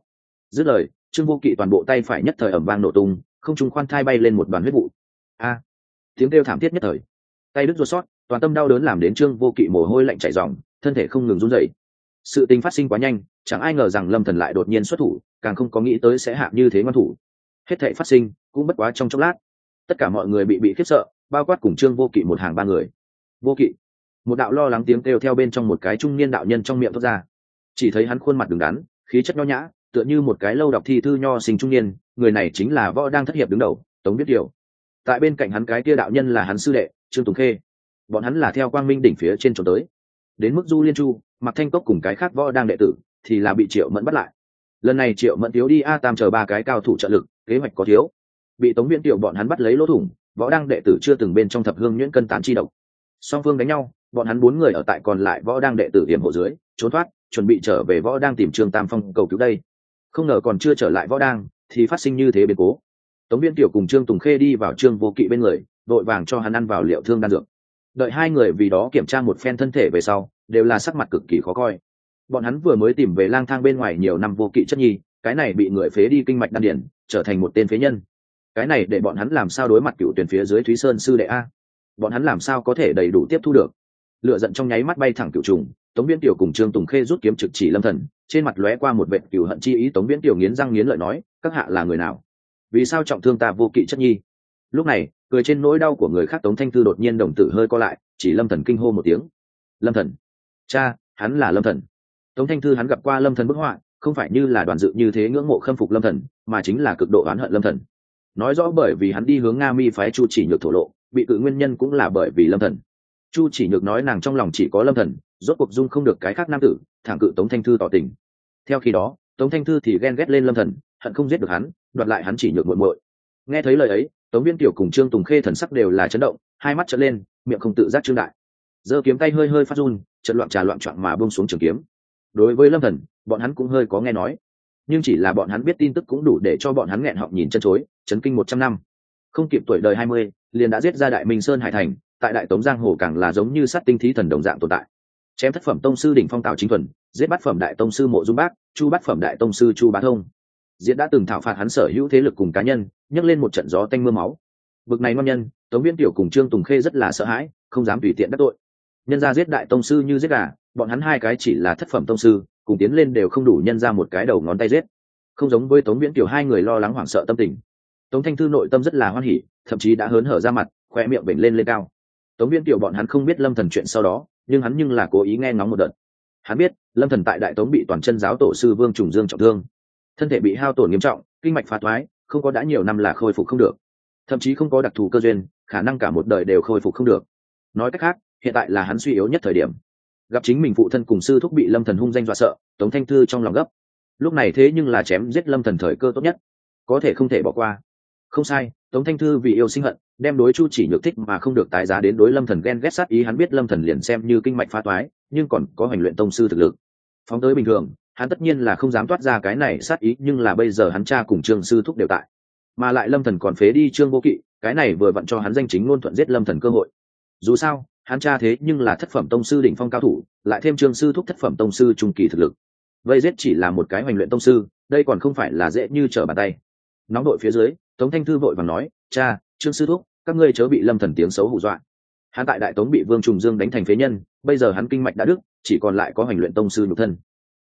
Dứt lời, trương vô kỵ toàn bộ tay phải nhất thời ẩm vang nổ tung không trung khoan thai bay lên một đoàn huyết vụ. A! Tiếng kêu thảm thiết nhất thời. Tay đứt ruột sót, toàn tâm đau đớn làm đến trương vô kỵ mồ hôi lạnh chảy ròng, thân thể không ngừng run rẩy. Sự tình phát sinh quá nhanh, chẳng ai ngờ rằng lâm thần lại đột nhiên xuất thủ, càng không có nghĩ tới sẽ hạ như thế ngoan thủ. Hết thệ phát sinh cũng bất quá trong chốc lát. Tất cả mọi người bị bị khiếp sợ, bao quát cùng trương vô kỵ một hàng ba người. Vô kỵ. Một đạo lo lắng tiếng kêu theo bên trong một cái trung niên đạo nhân trong miệng thoát ra. Chỉ thấy hắn khuôn mặt đứng đắn, khí chất nho nhã tựa như một cái lâu đọc thi thư nho sinh trung niên, người này chính là võ đang thất hiệp đứng đầu, tống biết điều. Tại bên cạnh hắn cái kia đạo nhân là hắn sư đệ, trương tùng khê. Bọn hắn là theo quang minh đỉnh phía trên trốn tới. Đến mức du liên chu mặc thanh cốc cùng cái khác võ đang đệ tử thì là bị triệu mẫn bắt lại. Lần này triệu mẫn thiếu đi a tam chờ ba cái cao thủ trợ lực, kế hoạch có thiếu. Bị tống viễn tiểu bọn hắn bắt lấy lỗ thủng, võ đang đệ tử chưa từng bên trong thập hương nhuyễn cân tán chi độc. Song phương đánh nhau, bọn hắn bốn người ở tại còn lại võ đang đệ tử hiểm hộ dưới, trốn thoát, chuẩn bị trở về võ đang tìm trương tam phong cầu cứu đây không ngờ còn chưa trở lại võ đang, thì phát sinh như thế biến cố. Tống viên tiểu cùng trương tùng khê đi vào trương vô kỵ bên người vội vàng cho hắn ăn vào liệu thương đan dược. Đợi hai người vì đó kiểm tra một phen thân thể về sau, đều là sắc mặt cực kỳ khó coi. Bọn hắn vừa mới tìm về lang thang bên ngoài nhiều năm vô kỵ chất nhi, cái này bị người phế đi kinh mạch đan điển, trở thành một tên phế nhân. Cái này để bọn hắn làm sao đối mặt cựu tuyển phía dưới thúy sơn sư đệ a? Bọn hắn làm sao có thể đầy đủ tiếp thu được? Lựa giận trong nháy mắt bay thẳng cựu trùng, tống viên tiểu cùng trương tùng khê rút kiếm trực chỉ lâm thần trên mặt lóe qua một vệt cừu hận chi ý, tống viễn tiểu nghiến răng nghiến lợi nói, các hạ là người nào? Vì sao trọng thương ta vô kỵ chất nhi? Lúc này, cười trên nỗi đau của người khác, tống thanh thư đột nhiên đồng tử hơi co lại, chỉ lâm thần kinh hô một tiếng. Lâm thần, cha, hắn là lâm thần. Tống thanh thư hắn gặp qua lâm thần bức họa, không phải như là đoàn dự như thế ngưỡng mộ khâm phục lâm thần, mà chính là cực độ oán hận lâm thần. Nói rõ bởi vì hắn đi hướng nga mi phái chu chỉ nhược thổ lộ, bị cự nguyên nhân cũng là bởi vì lâm thần chu chỉ nhược nói nàng trong lòng chỉ có lâm thần, rốt cuộc dung không được cái khác nam tử, thẳng cự tống thanh thư tỏ tình. Theo khi đó, tống thanh thư thì ghen ghét lên lâm thần, hận không giết được hắn, đoạt lại hắn chỉ nhược muội muội. Nghe thấy lời ấy, tống viên tiểu cùng trương tùng khê thần sắc đều là chấn động, hai mắt trở lên, miệng không tự giác trương đại. Giơ kiếm tay hơi hơi phát run, trận loạn trà loạn trọn mà bông xuống trường kiếm. Đối với lâm thần, bọn hắn cũng hơi có nghe nói. Nhưng chỉ là bọn hắn biết tin tức cũng đủ để cho bọn hắn nghẹn họng nhìn chân chối, chấn kinh một trăm năm. Không kịp tuổi đời hai mươi, liền đã giết ra đại minh sơn hải thành tại đại tống giang hồ càng là giống như sát tinh thí thần đồng dạng tồn tại. Chém thất phẩm tông sư đỉnh phong tạo chính thuần, giết bát phẩm đại tông sư mộ dung bác, chu bát phẩm đại tông sư chu bá thông. Diễn đã từng thảo phạt hắn sở hữu thế lực cùng cá nhân, nhấc lên một trận gió tanh mưa máu. Bực này ngon nhân, tống viên tiểu cùng trương tùng khê rất là sợ hãi, không dám tùy tiện đắc tội. Nhân ra giết đại tông sư như giết gà, bọn hắn hai cái chỉ là thất phẩm tông sư, cùng tiến lên đều không đủ nhân ra một cái đầu ngón tay giết. Không giống với tống viễn tiểu hai người lo lắng hoảng sợ tâm tình. Tống thanh thư nội tâm rất là hoan hỉ, thậm chí đã hớn hở ra mặt, khoe miệng bệnh lên lên cao tống viễn tiểu bọn hắn không biết lâm thần chuyện sau đó, nhưng hắn nhưng là cố ý nghe ngóng một đợt. Hắn biết, lâm thần tại đại tống bị toàn chân giáo tổ sư vương trùng dương trọng thương. Thân thể bị hao tổn nghiêm trọng, kinh mạch phá thoái, không có đã nhiều năm là khôi phục không được. Thậm chí không có đặc thù cơ duyên, khả năng cả một đời đều khôi phục không được. Nói cách khác, hiện tại là hắn suy yếu nhất thời điểm. Gặp chính mình phụ thân cùng sư thúc bị lâm thần hung danh dọa sợ, tống thanh thư trong lòng gấp. Lúc này thế nhưng là chém giết lâm thần thời cơ tốt nhất. Có thể không thể bỏ qua không sai, tống thanh thư vì yêu sinh hận, đem đối chu chỉ nhược thích mà không được tái giá đến đối lâm thần ghen ghét sát ý hắn biết lâm thần liền xem như kinh mạch phá toái, nhưng còn có hành luyện tông sư thực lực. Phóng tới bình thường, hắn tất nhiên là không dám toát ra cái này sát ý, nhưng là bây giờ hắn cha cùng trương sư thúc đều tại. Mà lại lâm thần còn phế đi trương vô kỵ, cái này vừa vặn cho hắn danh chính ngôn thuận giết lâm thần cơ hội. Dù sao, hắn cha thế nhưng là thất phẩm tông sư đỉnh phong cao thủ, lại thêm trương sư thúc thất phẩm tông sư trung kỳ thực lực. Vây giết chỉ là một cái hoành luyện tông sư, đây còn không phải là dễ như trở bàn tay nóng đội phía dưới, tống thanh thư vội và nói, cha, trương sư thúc, các ngươi chớ bị lâm thần tiếng xấu hù dọa. Hắn tại đại tống bị vương trùng dương đánh thành phế nhân, bây giờ hắn kinh mạch đã đức chỉ còn lại có hành luyện tông sư nhục thân.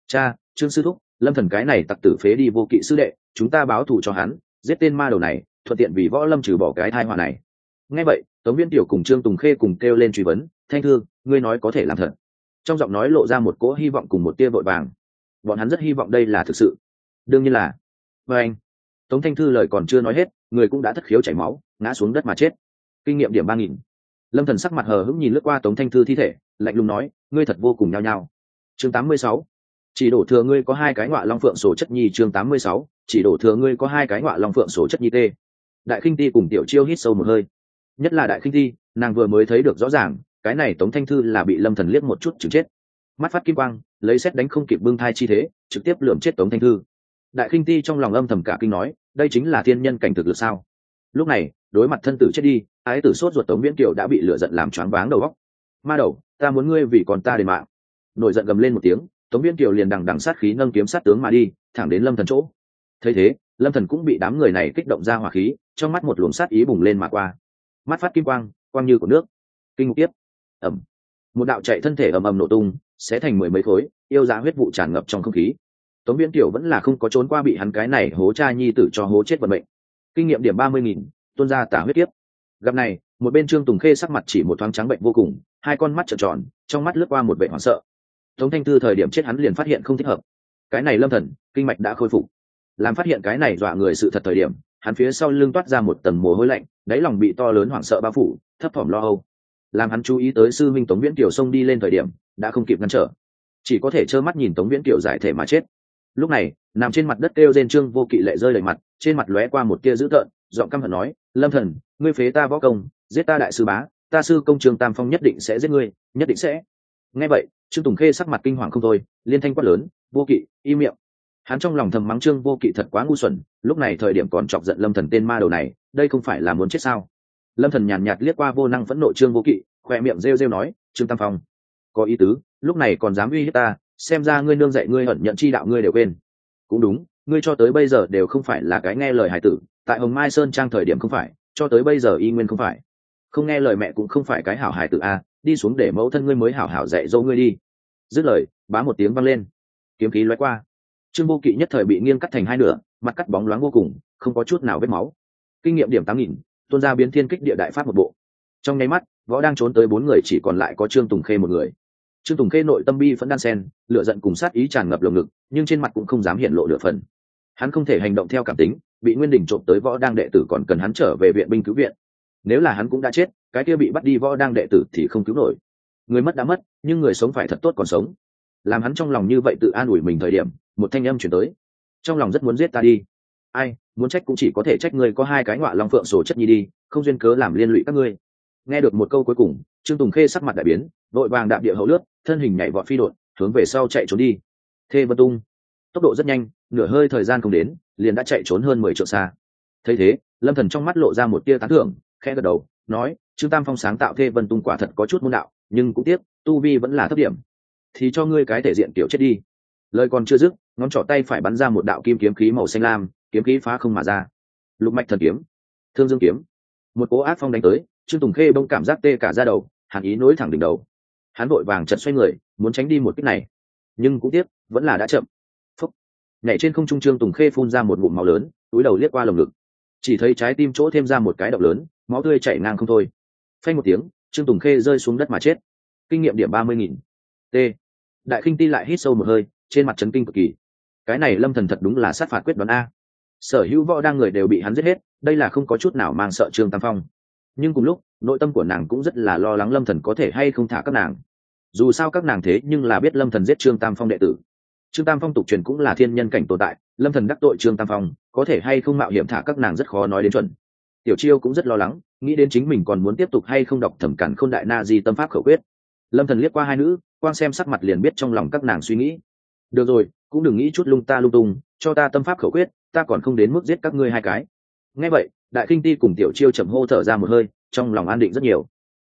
Cha, trương sư thúc, lâm thần cái này tặc tử phế đi vô kỵ sư đệ, chúng ta báo thù cho hắn, giết tên ma đầu này, thuận tiện vì võ lâm trừ bỏ cái thai họa này. Nghe vậy, tống viên tiểu cùng trương tùng khê cùng kêu lên truy vấn, thanh thư, ngươi nói có thể làm thật. Trong giọng nói lộ ra một cỗ hy vọng cùng một tia vội vàng. Bọn hắn rất hy vọng đây là thực sự. Đương nhiên là. Và anh tống thanh thư lời còn chưa nói hết, người cũng đã thất khiếu chảy máu, ngã xuống đất mà chết. Kinh nghiệm điểm ba nghìn. Lâm thần sắc mặt hờ hững nhìn lướt qua tống thanh thư thi thể, lạnh lùng nói, ngươi thật vô cùng nhao nhao. Chương tám mươi sáu. Chỉ đổ thừa ngươi có hai cái ngọa long phượng sổ chất nhi, chương tám mươi sáu. Chỉ đổ thừa ngươi có hai cái ngọa long phượng sổ chất nhi tê. Đại khinh ti cùng tiểu chiêu hít sâu một hơi. Nhất là đại khinh ti, nàng vừa mới thấy được rõ ràng, cái này tống thanh thư là bị lâm thần liếc một chút chừng chết. Mắt phát kim quang, lấy xét đánh không kịp bưng thai chi thế, trực tiếp lượm chết tống thanh thư. Đại khinh ti trong lòng âm thầm cả kinh nói đây chính là thiên nhân cảnh thực lực sao? Lúc này, đối mặt thân tử chết đi, ái tử sốt ruột tống viễn kiều đã bị lửa giận làm choáng váng đầu góc ma đầu, ta muốn ngươi vì còn ta để mạng. Nổi giận gầm lên một tiếng, tống viễn kiều liền đằng đằng sát khí nâng kiếm sát tướng mà đi, thẳng đến lâm thần chỗ. Thấy thế, lâm thần cũng bị đám người này kích động ra hỏa khí, trong mắt một luồng sát ý bùng lên mà qua. Mắt phát kim quang quang như của nước. Kinh ngục tiếp. Ẩm một đạo chạy thân thể ầm ầm nổ tung sẽ thành mười mấy khối, yêu giá huyết vụ tràn ngập trong không khí tống viễn tiểu vẫn là không có trốn qua bị hắn cái này hố cha nhi tử cho hố chết vận mệnh. Kinh nghiệm điểm ba mươi nghìn, tuôn ra tả huyết tiếp. Gặp này, một bên trương tùng khê sắc mặt chỉ một thoáng trắng bệnh vô cùng, hai con mắt trợn tròn, trong mắt lướt qua một vệ hoảng sợ. Tống thanh thư thời điểm chết hắn liền phát hiện không thích hợp. Cái này lâm thần, kinh mạch đã khôi phục. Làm phát hiện cái này dọa người sự thật thời điểm, hắn phía sau lưng toát ra một tầng mồ hôi lạnh, đáy lòng bị to lớn hoảng sợ bao phủ, thấp thỏm lo âu. Làm hắn chú ý tới sư minh tống viễn kiều xông đi lên thời điểm, đã không kịp ngăn trở. Chỉ có thể trơ mắt nhìn tống viễn kiều giải thể mà chết lúc này nằm trên mặt đất kêu rên trương vô kỵ lệ rơi đầy mặt trên mặt lóe qua một tia dữ tợn giọng căm hận nói lâm thần ngươi phế ta võ công giết ta đại sư bá ta sư công trường tam phong nhất định sẽ giết ngươi nhất định sẽ. Nghe vậy trương tùng khê sắc mặt kinh hoàng không thôi liên thanh quát lớn vô kỵ im miệng. Hắn trong lòng thầm mắng trương vô kỵ thật quá ngu xuẩn lúc này thời điểm còn chọc giận lâm thần tên ma đầu này đây không phải là muốn chết sao? Lâm thần nhàn nhạt, nhạt liếc qua vô năng phẫn nộ trương vô kỵ khoe miệng rêu rêu nói trương tam phong có ý tứ lúc này còn dám uy hiếp ta xem ra ngươi nương dạy ngươi hận nhận chi đạo ngươi đều quên. Cũng đúng, ngươi cho tới bây giờ đều không phải là cái nghe lời hải tử, tại hồng mai sơn trang thời điểm không phải, cho tới bây giờ y nguyên không phải. Không nghe lời mẹ cũng không phải cái hảo hải tử a, đi xuống để mẫu thân ngươi mới hảo hảo dạy dỗ ngươi đi. Dứt lời, bá một tiếng vang lên. Kiếm khí loay qua. Trương vô kỵ nhất thời bị nghiêng cắt thành hai nửa, mặt cắt bóng loáng vô cùng, không có chút nào vết máu. Kinh nghiệm điểm tám nghìn, tuôn ra biến thiên kích địa đại pháp một bộ. Trong nháy mắt, võ đang trốn tới bốn người, chỉ còn lại có trương tùng khê một người trương tùng khê nội tâm bi vẫn đan sen lựa giận cùng sát ý tràn ngập lồng ngực, nhưng trên mặt cũng không dám hiện lộ lửa phần. Hắn không thể hành động theo cảm tính, bị nguyên đình trộm tới võ đang đệ tử còn cần hắn trở về viện binh cứu viện. Nếu là hắn cũng đã chết, cái kia bị bắt đi võ đang đệ tử thì không cứu nổi. Người mất đã mất, nhưng người sống phải thật tốt còn sống. Làm hắn trong lòng như vậy tự an ủi mình thời điểm, một thanh âm chuyển tới. Trong lòng rất muốn giết ta đi. Ai, muốn trách cũng chỉ có thể trách ngươi có hai cái ngọa long phượng sổ chất nhi đi, không duyên cớ làm liên lụy các ngươi. Nghe được một câu cuối cùng, trương tùng khê sắc mặt đại biến, vội vàng đạm địa hậu lướt thân hình nhảy vọt phi đột, hướng về sau chạy trốn đi. Thê vân tung, tốc độ rất nhanh, nửa hơi thời gian không đến, liền đã chạy trốn hơn mười triệu xa. Thấy thế, lâm thần trong mắt lộ ra một tia tán thưởng, khẽ gật đầu, nói, trương tam phong sáng tạo thê vân tung quả thật có chút môn đạo, nhưng cũng tiếc, tu vi vẫn là thấp điểm. Thì cho ngươi cái thể diện tiểu chết đi. Lời còn chưa dứt, ngón trỏ tay phải bắn ra một đạo kim kiếm khí màu xanh lam, kiếm khí phá không mà ra. Lục mạch thần kiếm, thương dương kiếm. Một cố ác phong đánh tới, trương tùng khê bông cảm giác tê cả ra đầu, hàn ý nối thẳng đỉnh đầu hắn vội vàng chật xoay người, muốn tránh đi một kích này. Nhưng cũng tiếc, vẫn là đã chậm. Phúc. Nhảy trên không trung trương tùng khê phun ra một ngụm máu lớn, túi đầu liếc qua lồng ngực. Chỉ thấy trái tim chỗ thêm ra một cái độc lớn, máu tươi chảy ngang không thôi. Phanh một tiếng, trương tùng khê rơi xuống đất mà chết. Kinh nghiệm điểm ba mươi nghìn. T. Đại khinh ti lại hít sâu một hơi, trên mặt trấn kinh cực kỳ. Cái này lâm thần thật đúng là sát phạt quyết đoán a. Sở hữu võ đang người đều bị hắn giết hết, đây là không có chút nào mang sợ trương tam phong. Nhưng cùng lúc nội tâm của nàng cũng rất là lo lắng lâm thần có thể hay không thả các nàng. Dù sao các nàng thế nhưng là biết lâm thần giết trương tam phong đệ tử. Trương tam phong tục truyền cũng là thiên nhân cảnh tồn tại, lâm thần đắc tội trương tam phong, có thể hay không mạo hiểm thả các nàng rất khó nói đến chuẩn. Tiểu chiêu cũng rất lo lắng, nghĩ đến chính mình còn muốn tiếp tục hay không đọc thẩm cản khôn đại na di tâm pháp khẩu quyết. Lâm thần liếc qua hai nữ quan xem sắc mặt liền biết trong lòng các nàng suy nghĩ. Được rồi, cũng đừng nghĩ chút lung ta lung tung, cho ta tâm pháp khẩu quyết, ta còn không đến mức giết các ngươi hai cái. Nghe vậy, đại kinh ti cùng tiểu chiêu chậm hô thở ra một hơi trong lòng an định rất nhiều.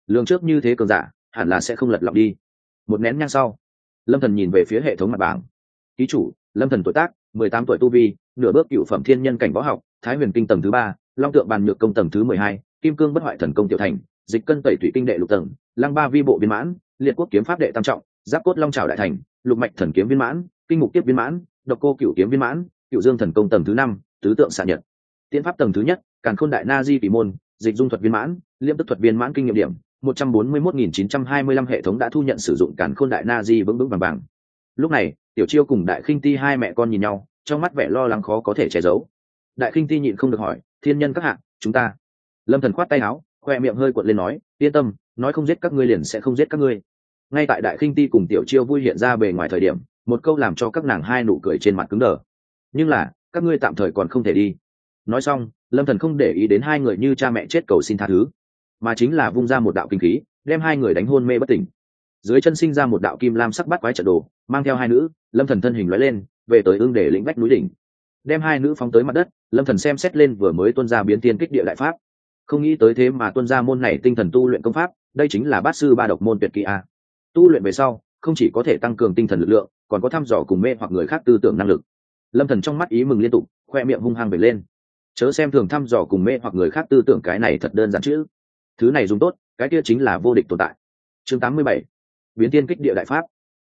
Lường trước như thế cường giả, hẳn là sẽ không lật lọng đi. Một nén nhang sau, lâm thần nhìn về phía hệ thống mặt bảng. Ký chủ, lâm thần tuổi tác, mười tám tuổi tu vi, nửa bước cựu phẩm thiên nhân cảnh võ học, thái huyền kinh tầng thứ ba, long tượng bàn nhược công tầng thứ mười hai, kim cương bất hoại thần công tiểu thành, dịch cân tẩy thủy kinh đệ lục tầng, lăng ba vi bộ viên mãn, liệt quốc kiếm pháp đệ tam trọng, giáp cốt long trào đại thành, lục mạch thần kiếm viên mãn, kinh mục tiếp viên mãn, độc cô cựu kiếm viên mãn cựu dương thần công tầng thứ năm, tứ tượng xạ nhật. Tiến pháp tầng thứ nhất, càn khôn đại na di kỳ môn dịch dung thuật viên mãn, liêm tức thuật viên mãn kinh nghiệm điểm, một trăm bốn mươi mốt nghìn chín trăm hai mươi lăm hệ thống đã thu nhận sử dụng càn khôn đại na di vững vững vàng vàng lúc này, tiểu chiêu cùng đại khinh ti hai mẹ con nhìn nhau, trong mắt vẻ lo lắng khó có thể che giấu. Đại khinh ti nhịn không được hỏi, thiên nhân các hạng chúng ta? Lâm thần khoát tay áo, khoe miệng hơi cuộn lên nói, yên tâm, nói không giết các ngươi liền sẽ không giết các ngươi. Ngay tại đại khinh ti cùng tiểu chiêu vui hiện ra bề ngoài thời điểm, một câu làm cho các nàng hai nụ cười trên mặt cứng đờ. Nhưng là, các ngươi tạm thời còn không thể đi. Nói xong lâm thần không để ý đến hai người như cha mẹ chết cầu xin tha thứ, mà chính là vung ra một đạo kinh khí, đem hai người đánh hôn mê bất tỉnh. Dưới chân sinh ra một đạo kim lam sắc bắt quái trận đồ, mang theo hai nữ, lâm thần thân hình lóe lên, về tới ương để lĩnh vách núi đỉnh. Đem hai nữ phóng tới mặt đất, lâm thần xem xét lên vừa mới tuân ra biến tiên kích địa đại pháp. Không nghĩ tới thế mà tuân ra môn này tinh thần tu luyện công pháp, đây chính là bát sư ba độc môn tuyệt kỹ a. Tu luyện về sau, không chỉ có thể tăng cường tinh thần lực lượng, còn có thăm dò cùng mê hoặc người khác tư tưởng năng lực. Lâm thần trong mắt ý mừng liên tục, khoe miệng hung hăng về lên chớ xem thường thăm dò cùng mê hoặc người khác tư tưởng cái này thật đơn giản chứ. Thứ này dùng tốt, cái kia chính là vô địch tồn tại. Chương 87. biến thiên kích địa đại pháp.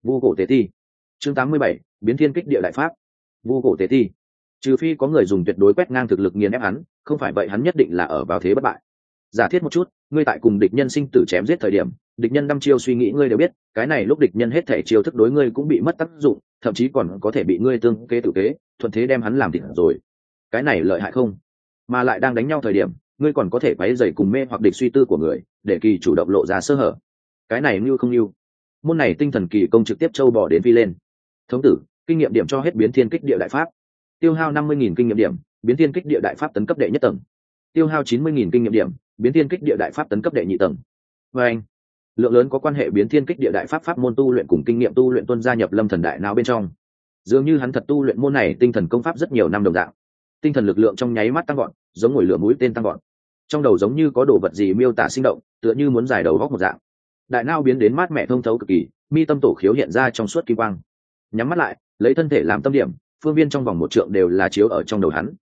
Vu cổ tế thi chương 87. biến thiên kích địa đại pháp. Vu cổ tế thi trừ phi có người dùng tuyệt đối quét ngang thực lực nghiền ép hắn, không phải vậy hắn nhất định là ở vào thế bất bại. Giả thiết một chút, ngươi tại cùng địch nhân sinh tử chém giết thời điểm, địch nhân năm chiêu suy nghĩ ngươi đều biết, cái này lúc địch nhân hết thể chiêu thức đối ngươi cũng bị mất tác dụng, thậm chí còn có thể bị ngươi tương kế tự kế, thuận thế đem hắn làm thịt rồi cái này lợi hại không? Mà lại đang đánh nhau thời điểm, ngươi còn có thể quấy dày cùng mê hoặc địch suy tư của người, để kỳ chủ động lộ ra sơ hở. Cái này mưu không mưu môn này tinh thần kỳ công trực tiếp châu bỏ đến vi lên. Thống tử, kinh nghiệm điểm cho hết biến thiên kích địa đại pháp. Tiêu hao năm mươi nghìn kinh nghiệm điểm, biến thiên kích địa đại pháp tấn cấp đệ nhất tầng. Tiêu hao chín mươi nghìn kinh nghiệm điểm, biến thiên kích địa đại pháp tấn cấp đệ nhị tầng. Và anh, lượng lớn có quan hệ biến thiên kích địa đại pháp pháp môn tu luyện cùng kinh nghiệm tu luyện tuân gia nhập lâm thần đại nào bên trong. Dường như hắn thật tu luyện môn này tinh thần công pháp rất nhiều năm đồng dạng tinh thần lực lượng trong nháy mắt tăng gọn giống ngồi lửa mũi tên tăng gọn trong đầu giống như có đồ vật gì miêu tả sinh động, tựa như muốn giải đầu góc một dạng. Đại nao biến đến mát mẹ thông thấu cực kỳ, mi tâm tổ khiếu hiện ra trong suốt kỳ quang. Nhắm mắt lại, lấy thân thể làm tâm điểm, phương viên trong vòng một trượng đều là chiếu ở trong đầu hắn.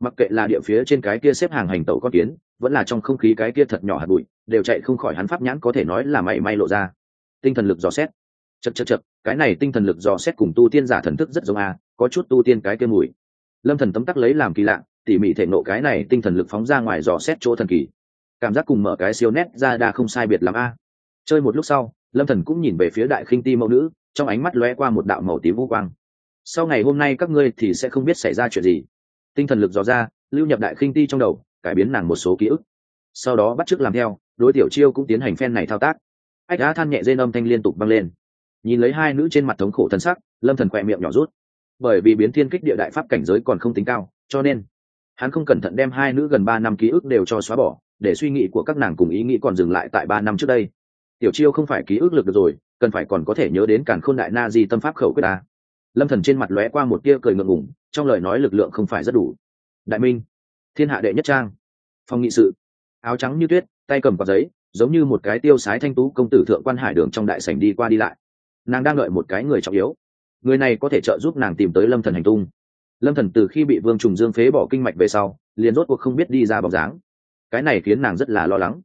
Mặc kệ là địa phía trên cái kia xếp hàng hành tẩu con kiến, vẫn là trong không khí cái kia thật nhỏ hạt bụi, đều chạy không khỏi hắn pháp nhãn có thể nói là mảy may lộ ra. Tinh thần lực dò xét. Chật chật chật cái này tinh thần lực dò xét cùng tu tiên giả thần thức rất giống a, có chút tu tiên cái kia mùi lâm thần tấm tắc lấy làm kỳ lạ, tỉ mỉ thể nộ cái này tinh thần lực phóng ra ngoài dò xét chỗ thần kỳ. Cảm giác cùng mở cái siêu nét ra đa không sai biệt lắm a. Chơi một lúc sau, lâm thần cũng nhìn về phía đại khinh ti mẫu nữ, trong ánh mắt lóe qua một đạo màu tím vô quang. Sau ngày hôm nay các ngươi thì sẽ không biết xảy ra chuyện gì. Tinh thần lực dò ra, lưu nhập đại khinh ti trong đầu, cải biến nàng một số ký ức. Sau đó bắt chước làm theo, đối tiểu chiêu cũng tiến hành phen này thao tác. Ách á than nhẹ dên âm thanh liên tục băng lên. Nhìn lấy hai nữ trên mặt thống khổ thân sắc, lâm thần khỏe miệng nhỏ rút bởi vì biến thiên kích địa đại pháp cảnh giới còn không tính cao, cho nên hắn không cẩn thận đem hai nữ gần ba năm ký ức đều cho xóa bỏ, để suy nghĩ của các nàng cùng ý nghĩ còn dừng lại tại ba năm trước đây. Tiểu chiêu không phải ký ức lực được rồi, cần phải còn có thể nhớ đến càn khôn đại na di tâm pháp khẩu quyết ta. Lâm thần trên mặt lóe qua một tia cười ngượng ngùng, trong lời nói lực lượng không phải rất đủ. Đại minh, thiên hạ đệ nhất trang, phòng nghị sự. Áo trắng như tuyết, tay cầm quạt giấy, giống như một cái tiêu sái thanh tú công tử thượng quan hải đường trong đại sảnh đi qua đi lại. Nàng đang đợi một cái người trọng yếu người này có thể trợ giúp nàng tìm tới lâm thần hành tung. Lâm thần từ khi bị vương trùng dương phế bỏ kinh mạch về sau, liền rốt cuộc không biết đi ra bóng dáng. Cái này khiến nàng rất là lo lắng.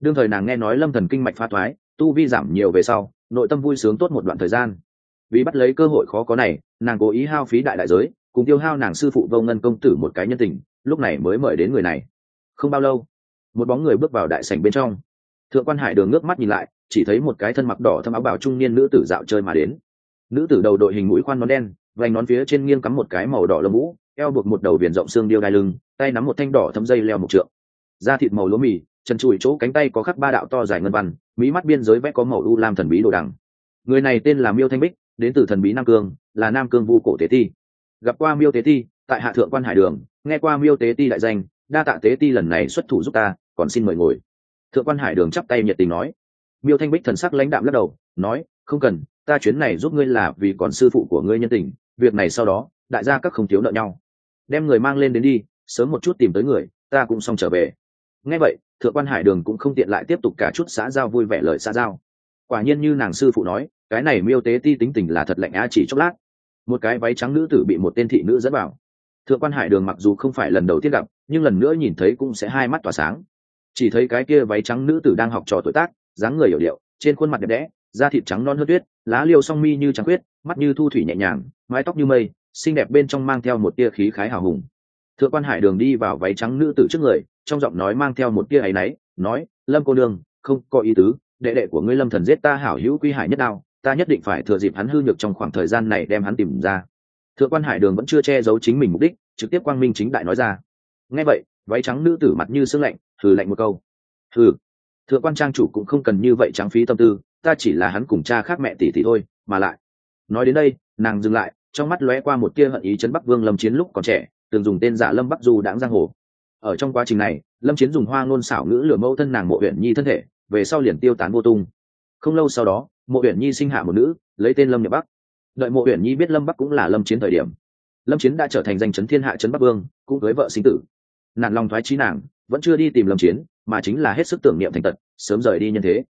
Đương thời nàng nghe nói lâm thần kinh mạch pha thoái, tu vi giảm nhiều về sau, nội tâm vui sướng tốt một đoạn thời gian. Vì bắt lấy cơ hội khó có này, nàng cố ý hao phí đại đại giới, cùng tiêu hao nàng sư phụ vô ngân công tử một cái nhân tình, lúc này mới mời đến người này. Không bao lâu, một bóng người bước vào đại sảnh bên trong. Thượng quan hải đường ngước mắt nhìn lại, chỉ thấy một cái thân mặc đỏ thâm áo bảo trung niên nữ tử dạo chơi mà đến nữ tử đầu đội hình mũi khoan nón đen, vành nón phía trên nghiêng cắm một cái màu đỏ lông mũ eo buộc một đầu viền rộng xương điêu đai lưng, tay nắm một thanh đỏ thâm dây leo một trượng. Da thịt màu lúa mì, chân chùi chỗ cánh tay có khắc ba đạo to dài ngân văn, mỹ mắt biên giới vẽ có màu u lam thần bí đồ đằng. Người này tên là miêu thanh bích, đến từ thần bí nam cương, là nam cương vu cổ tế ti. Gặp qua miêu tế ti, tại hạ thượng quan hải đường, nghe qua miêu tế ti đại danh, đa tạ tế ti lần này xuất thủ giúp ta, còn xin mời ngồi. Thượng quan hải đường chắp tay nhiệt tình nói. Miêu thanh bích thần sắc lãnh đạm lắc đầu, nói, không cần ta chuyến này giúp ngươi là vì còn sư phụ của ngươi nhân tình, việc này sau đó, đại gia các không thiếu nợ nhau. Đem người mang lên đến đi, sớm một chút tìm tới người, ta cũng xong trở về. Nghe vậy, thượng quan hải đường cũng không tiện lại tiếp tục cả chút xã giao vui vẻ lời xã giao. Quả nhiên như nàng sư phụ nói, cái này miêu tế ti tính tình là thật lạnh á chỉ chốc lát. Một cái váy trắng nữ tử bị một tên thị nữ dẫn vào. Thượng quan hải đường mặc dù không phải lần đầu tiên gặp, nhưng lần nữa nhìn thấy cũng sẽ hai mắt tỏa sáng. Chỉ thấy cái kia váy trắng nữ tử đang học trò tuổi tác, dáng người hiểu điệu, trên khuôn mặt đẹp đẽ, da thịt trắng non hơn tuyết lá liêu song mi như trắng quyết, mắt như thu thủy nhẹ nhàng, mái tóc như mây, xinh đẹp bên trong mang theo một tia khí khái hào hùng. Thượng quan hải đường đi vào váy trắng nữ tử trước người, trong giọng nói mang theo một tia áy náy, nói, lâm cô nương, không có ý tứ, đệ đệ của ngươi lâm thần giết ta hảo hữu quy hải nhất đao, ta nhất định phải thừa dịp hắn hư nhược trong khoảng thời gian này đem hắn tìm ra. Thượng quan hải đường vẫn chưa che giấu chính mình mục đích, trực tiếp quang minh chính đại nói ra. Nghe vậy, váy trắng nữ tử mặt như sương lạnh thử lạnh một câu. Thử thượng quan trang chủ cũng không cần như vậy trắng phí tâm tư ta chỉ là hắn cùng cha khác mẹ tỷ tỷ thôi, mà lại. Nói đến đây, nàng dừng lại, trong mắt lóe qua một tia hận ý chấn bắc vương lâm chiến lúc còn trẻ, từng dùng tên giả lâm bắc du đáng giang hồ. Ở trong quá trình này, lâm chiến dùng hoa ngôn xảo ngữ lừa mẫu thân nàng mộ huyện nhi thân thể, về sau liền tiêu tán vô tung. Không lâu sau đó, mộ huyện nhi sinh hạ một nữ, lấy tên lâm nhập bắc. Đợi mộ huyện nhi biết lâm bắc cũng là lâm chiến thời điểm, lâm chiến đã trở thành danh chấn thiên hạ trấn bắc vương, cũng với vợ sinh tử. Nạn lòng thoái trí nàng, vẫn chưa đi tìm lâm chiến, mà chính là hết sức tưởng niệm thành tật, sớm rời đi nhân thế.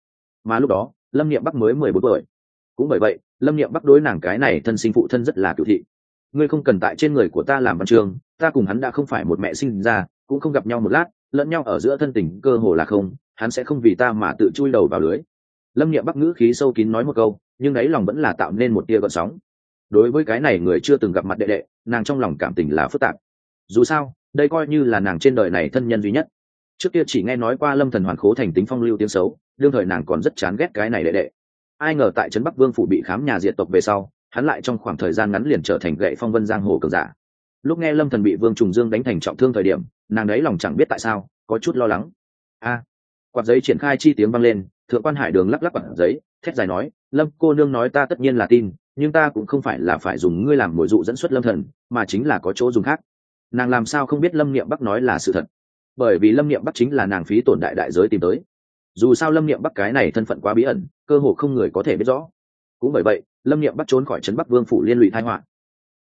Mà lúc đó lâm niệm bắc mới mười bốn tuổi. Cũng bởi vậy, lâm niệm bắc đối nàng cái này thân sinh phụ thân rất là cựu thị. Ngươi không cần tại trên người của ta làm văn trường, ta cùng hắn đã không phải một mẹ sinh ra, cũng không gặp nhau một lát, lẫn nhau ở giữa thân tình cơ hồ là không, hắn sẽ không vì ta mà tự chui đầu vào lưới. Lâm niệm bắc ngữ khí sâu kín nói một câu, nhưng ấy lòng vẫn là tạo nên một tia gợn sóng. Đối với cái này người chưa từng gặp mặt đệ đệ, nàng trong lòng cảm tình là phức tạp. Dù sao, đây coi như là nàng trên đời này thân nhân duy nhất. Trước kia chỉ nghe nói qua lâm thần hoàn khố thành tính phong lưu tiếng xấu đương thời nàng còn rất chán ghét cái này đệ đệ. Ai ngờ tại trấn bắc vương phủ bị khám nhà diệt tộc về sau, hắn lại trong khoảng thời gian ngắn liền trở thành gậy phong vân giang hồ cường giả. Lúc nghe lâm thần bị vương trùng dương đánh thành trọng thương thời điểm, nàng đấy lòng chẳng biết tại sao, có chút lo lắng. A! Quạt giấy triển khai chi tiếng vang lên, thượng quan hải đường lắc lắc quạt giấy, thét dài nói, lâm cô nương nói ta tất nhiên là tin, nhưng ta cũng không phải là phải dùng ngươi làm mồi dụ dẫn xuất lâm thần, mà chính là có chỗ dùng khác. Nàng làm sao không biết lâm niệm bắc nói là sự thật. Bởi vì lâm niệm bắc chính là nàng phí tổn đại đại giới tìm tới dù sao lâm niệm bắc cái này thân phận quá bí ẩn, cơ hồ không người có thể biết rõ. Cũng bởi vậy, lâm niệm bắc trốn khỏi trấn bắc vương phủ liên lụy thái họa.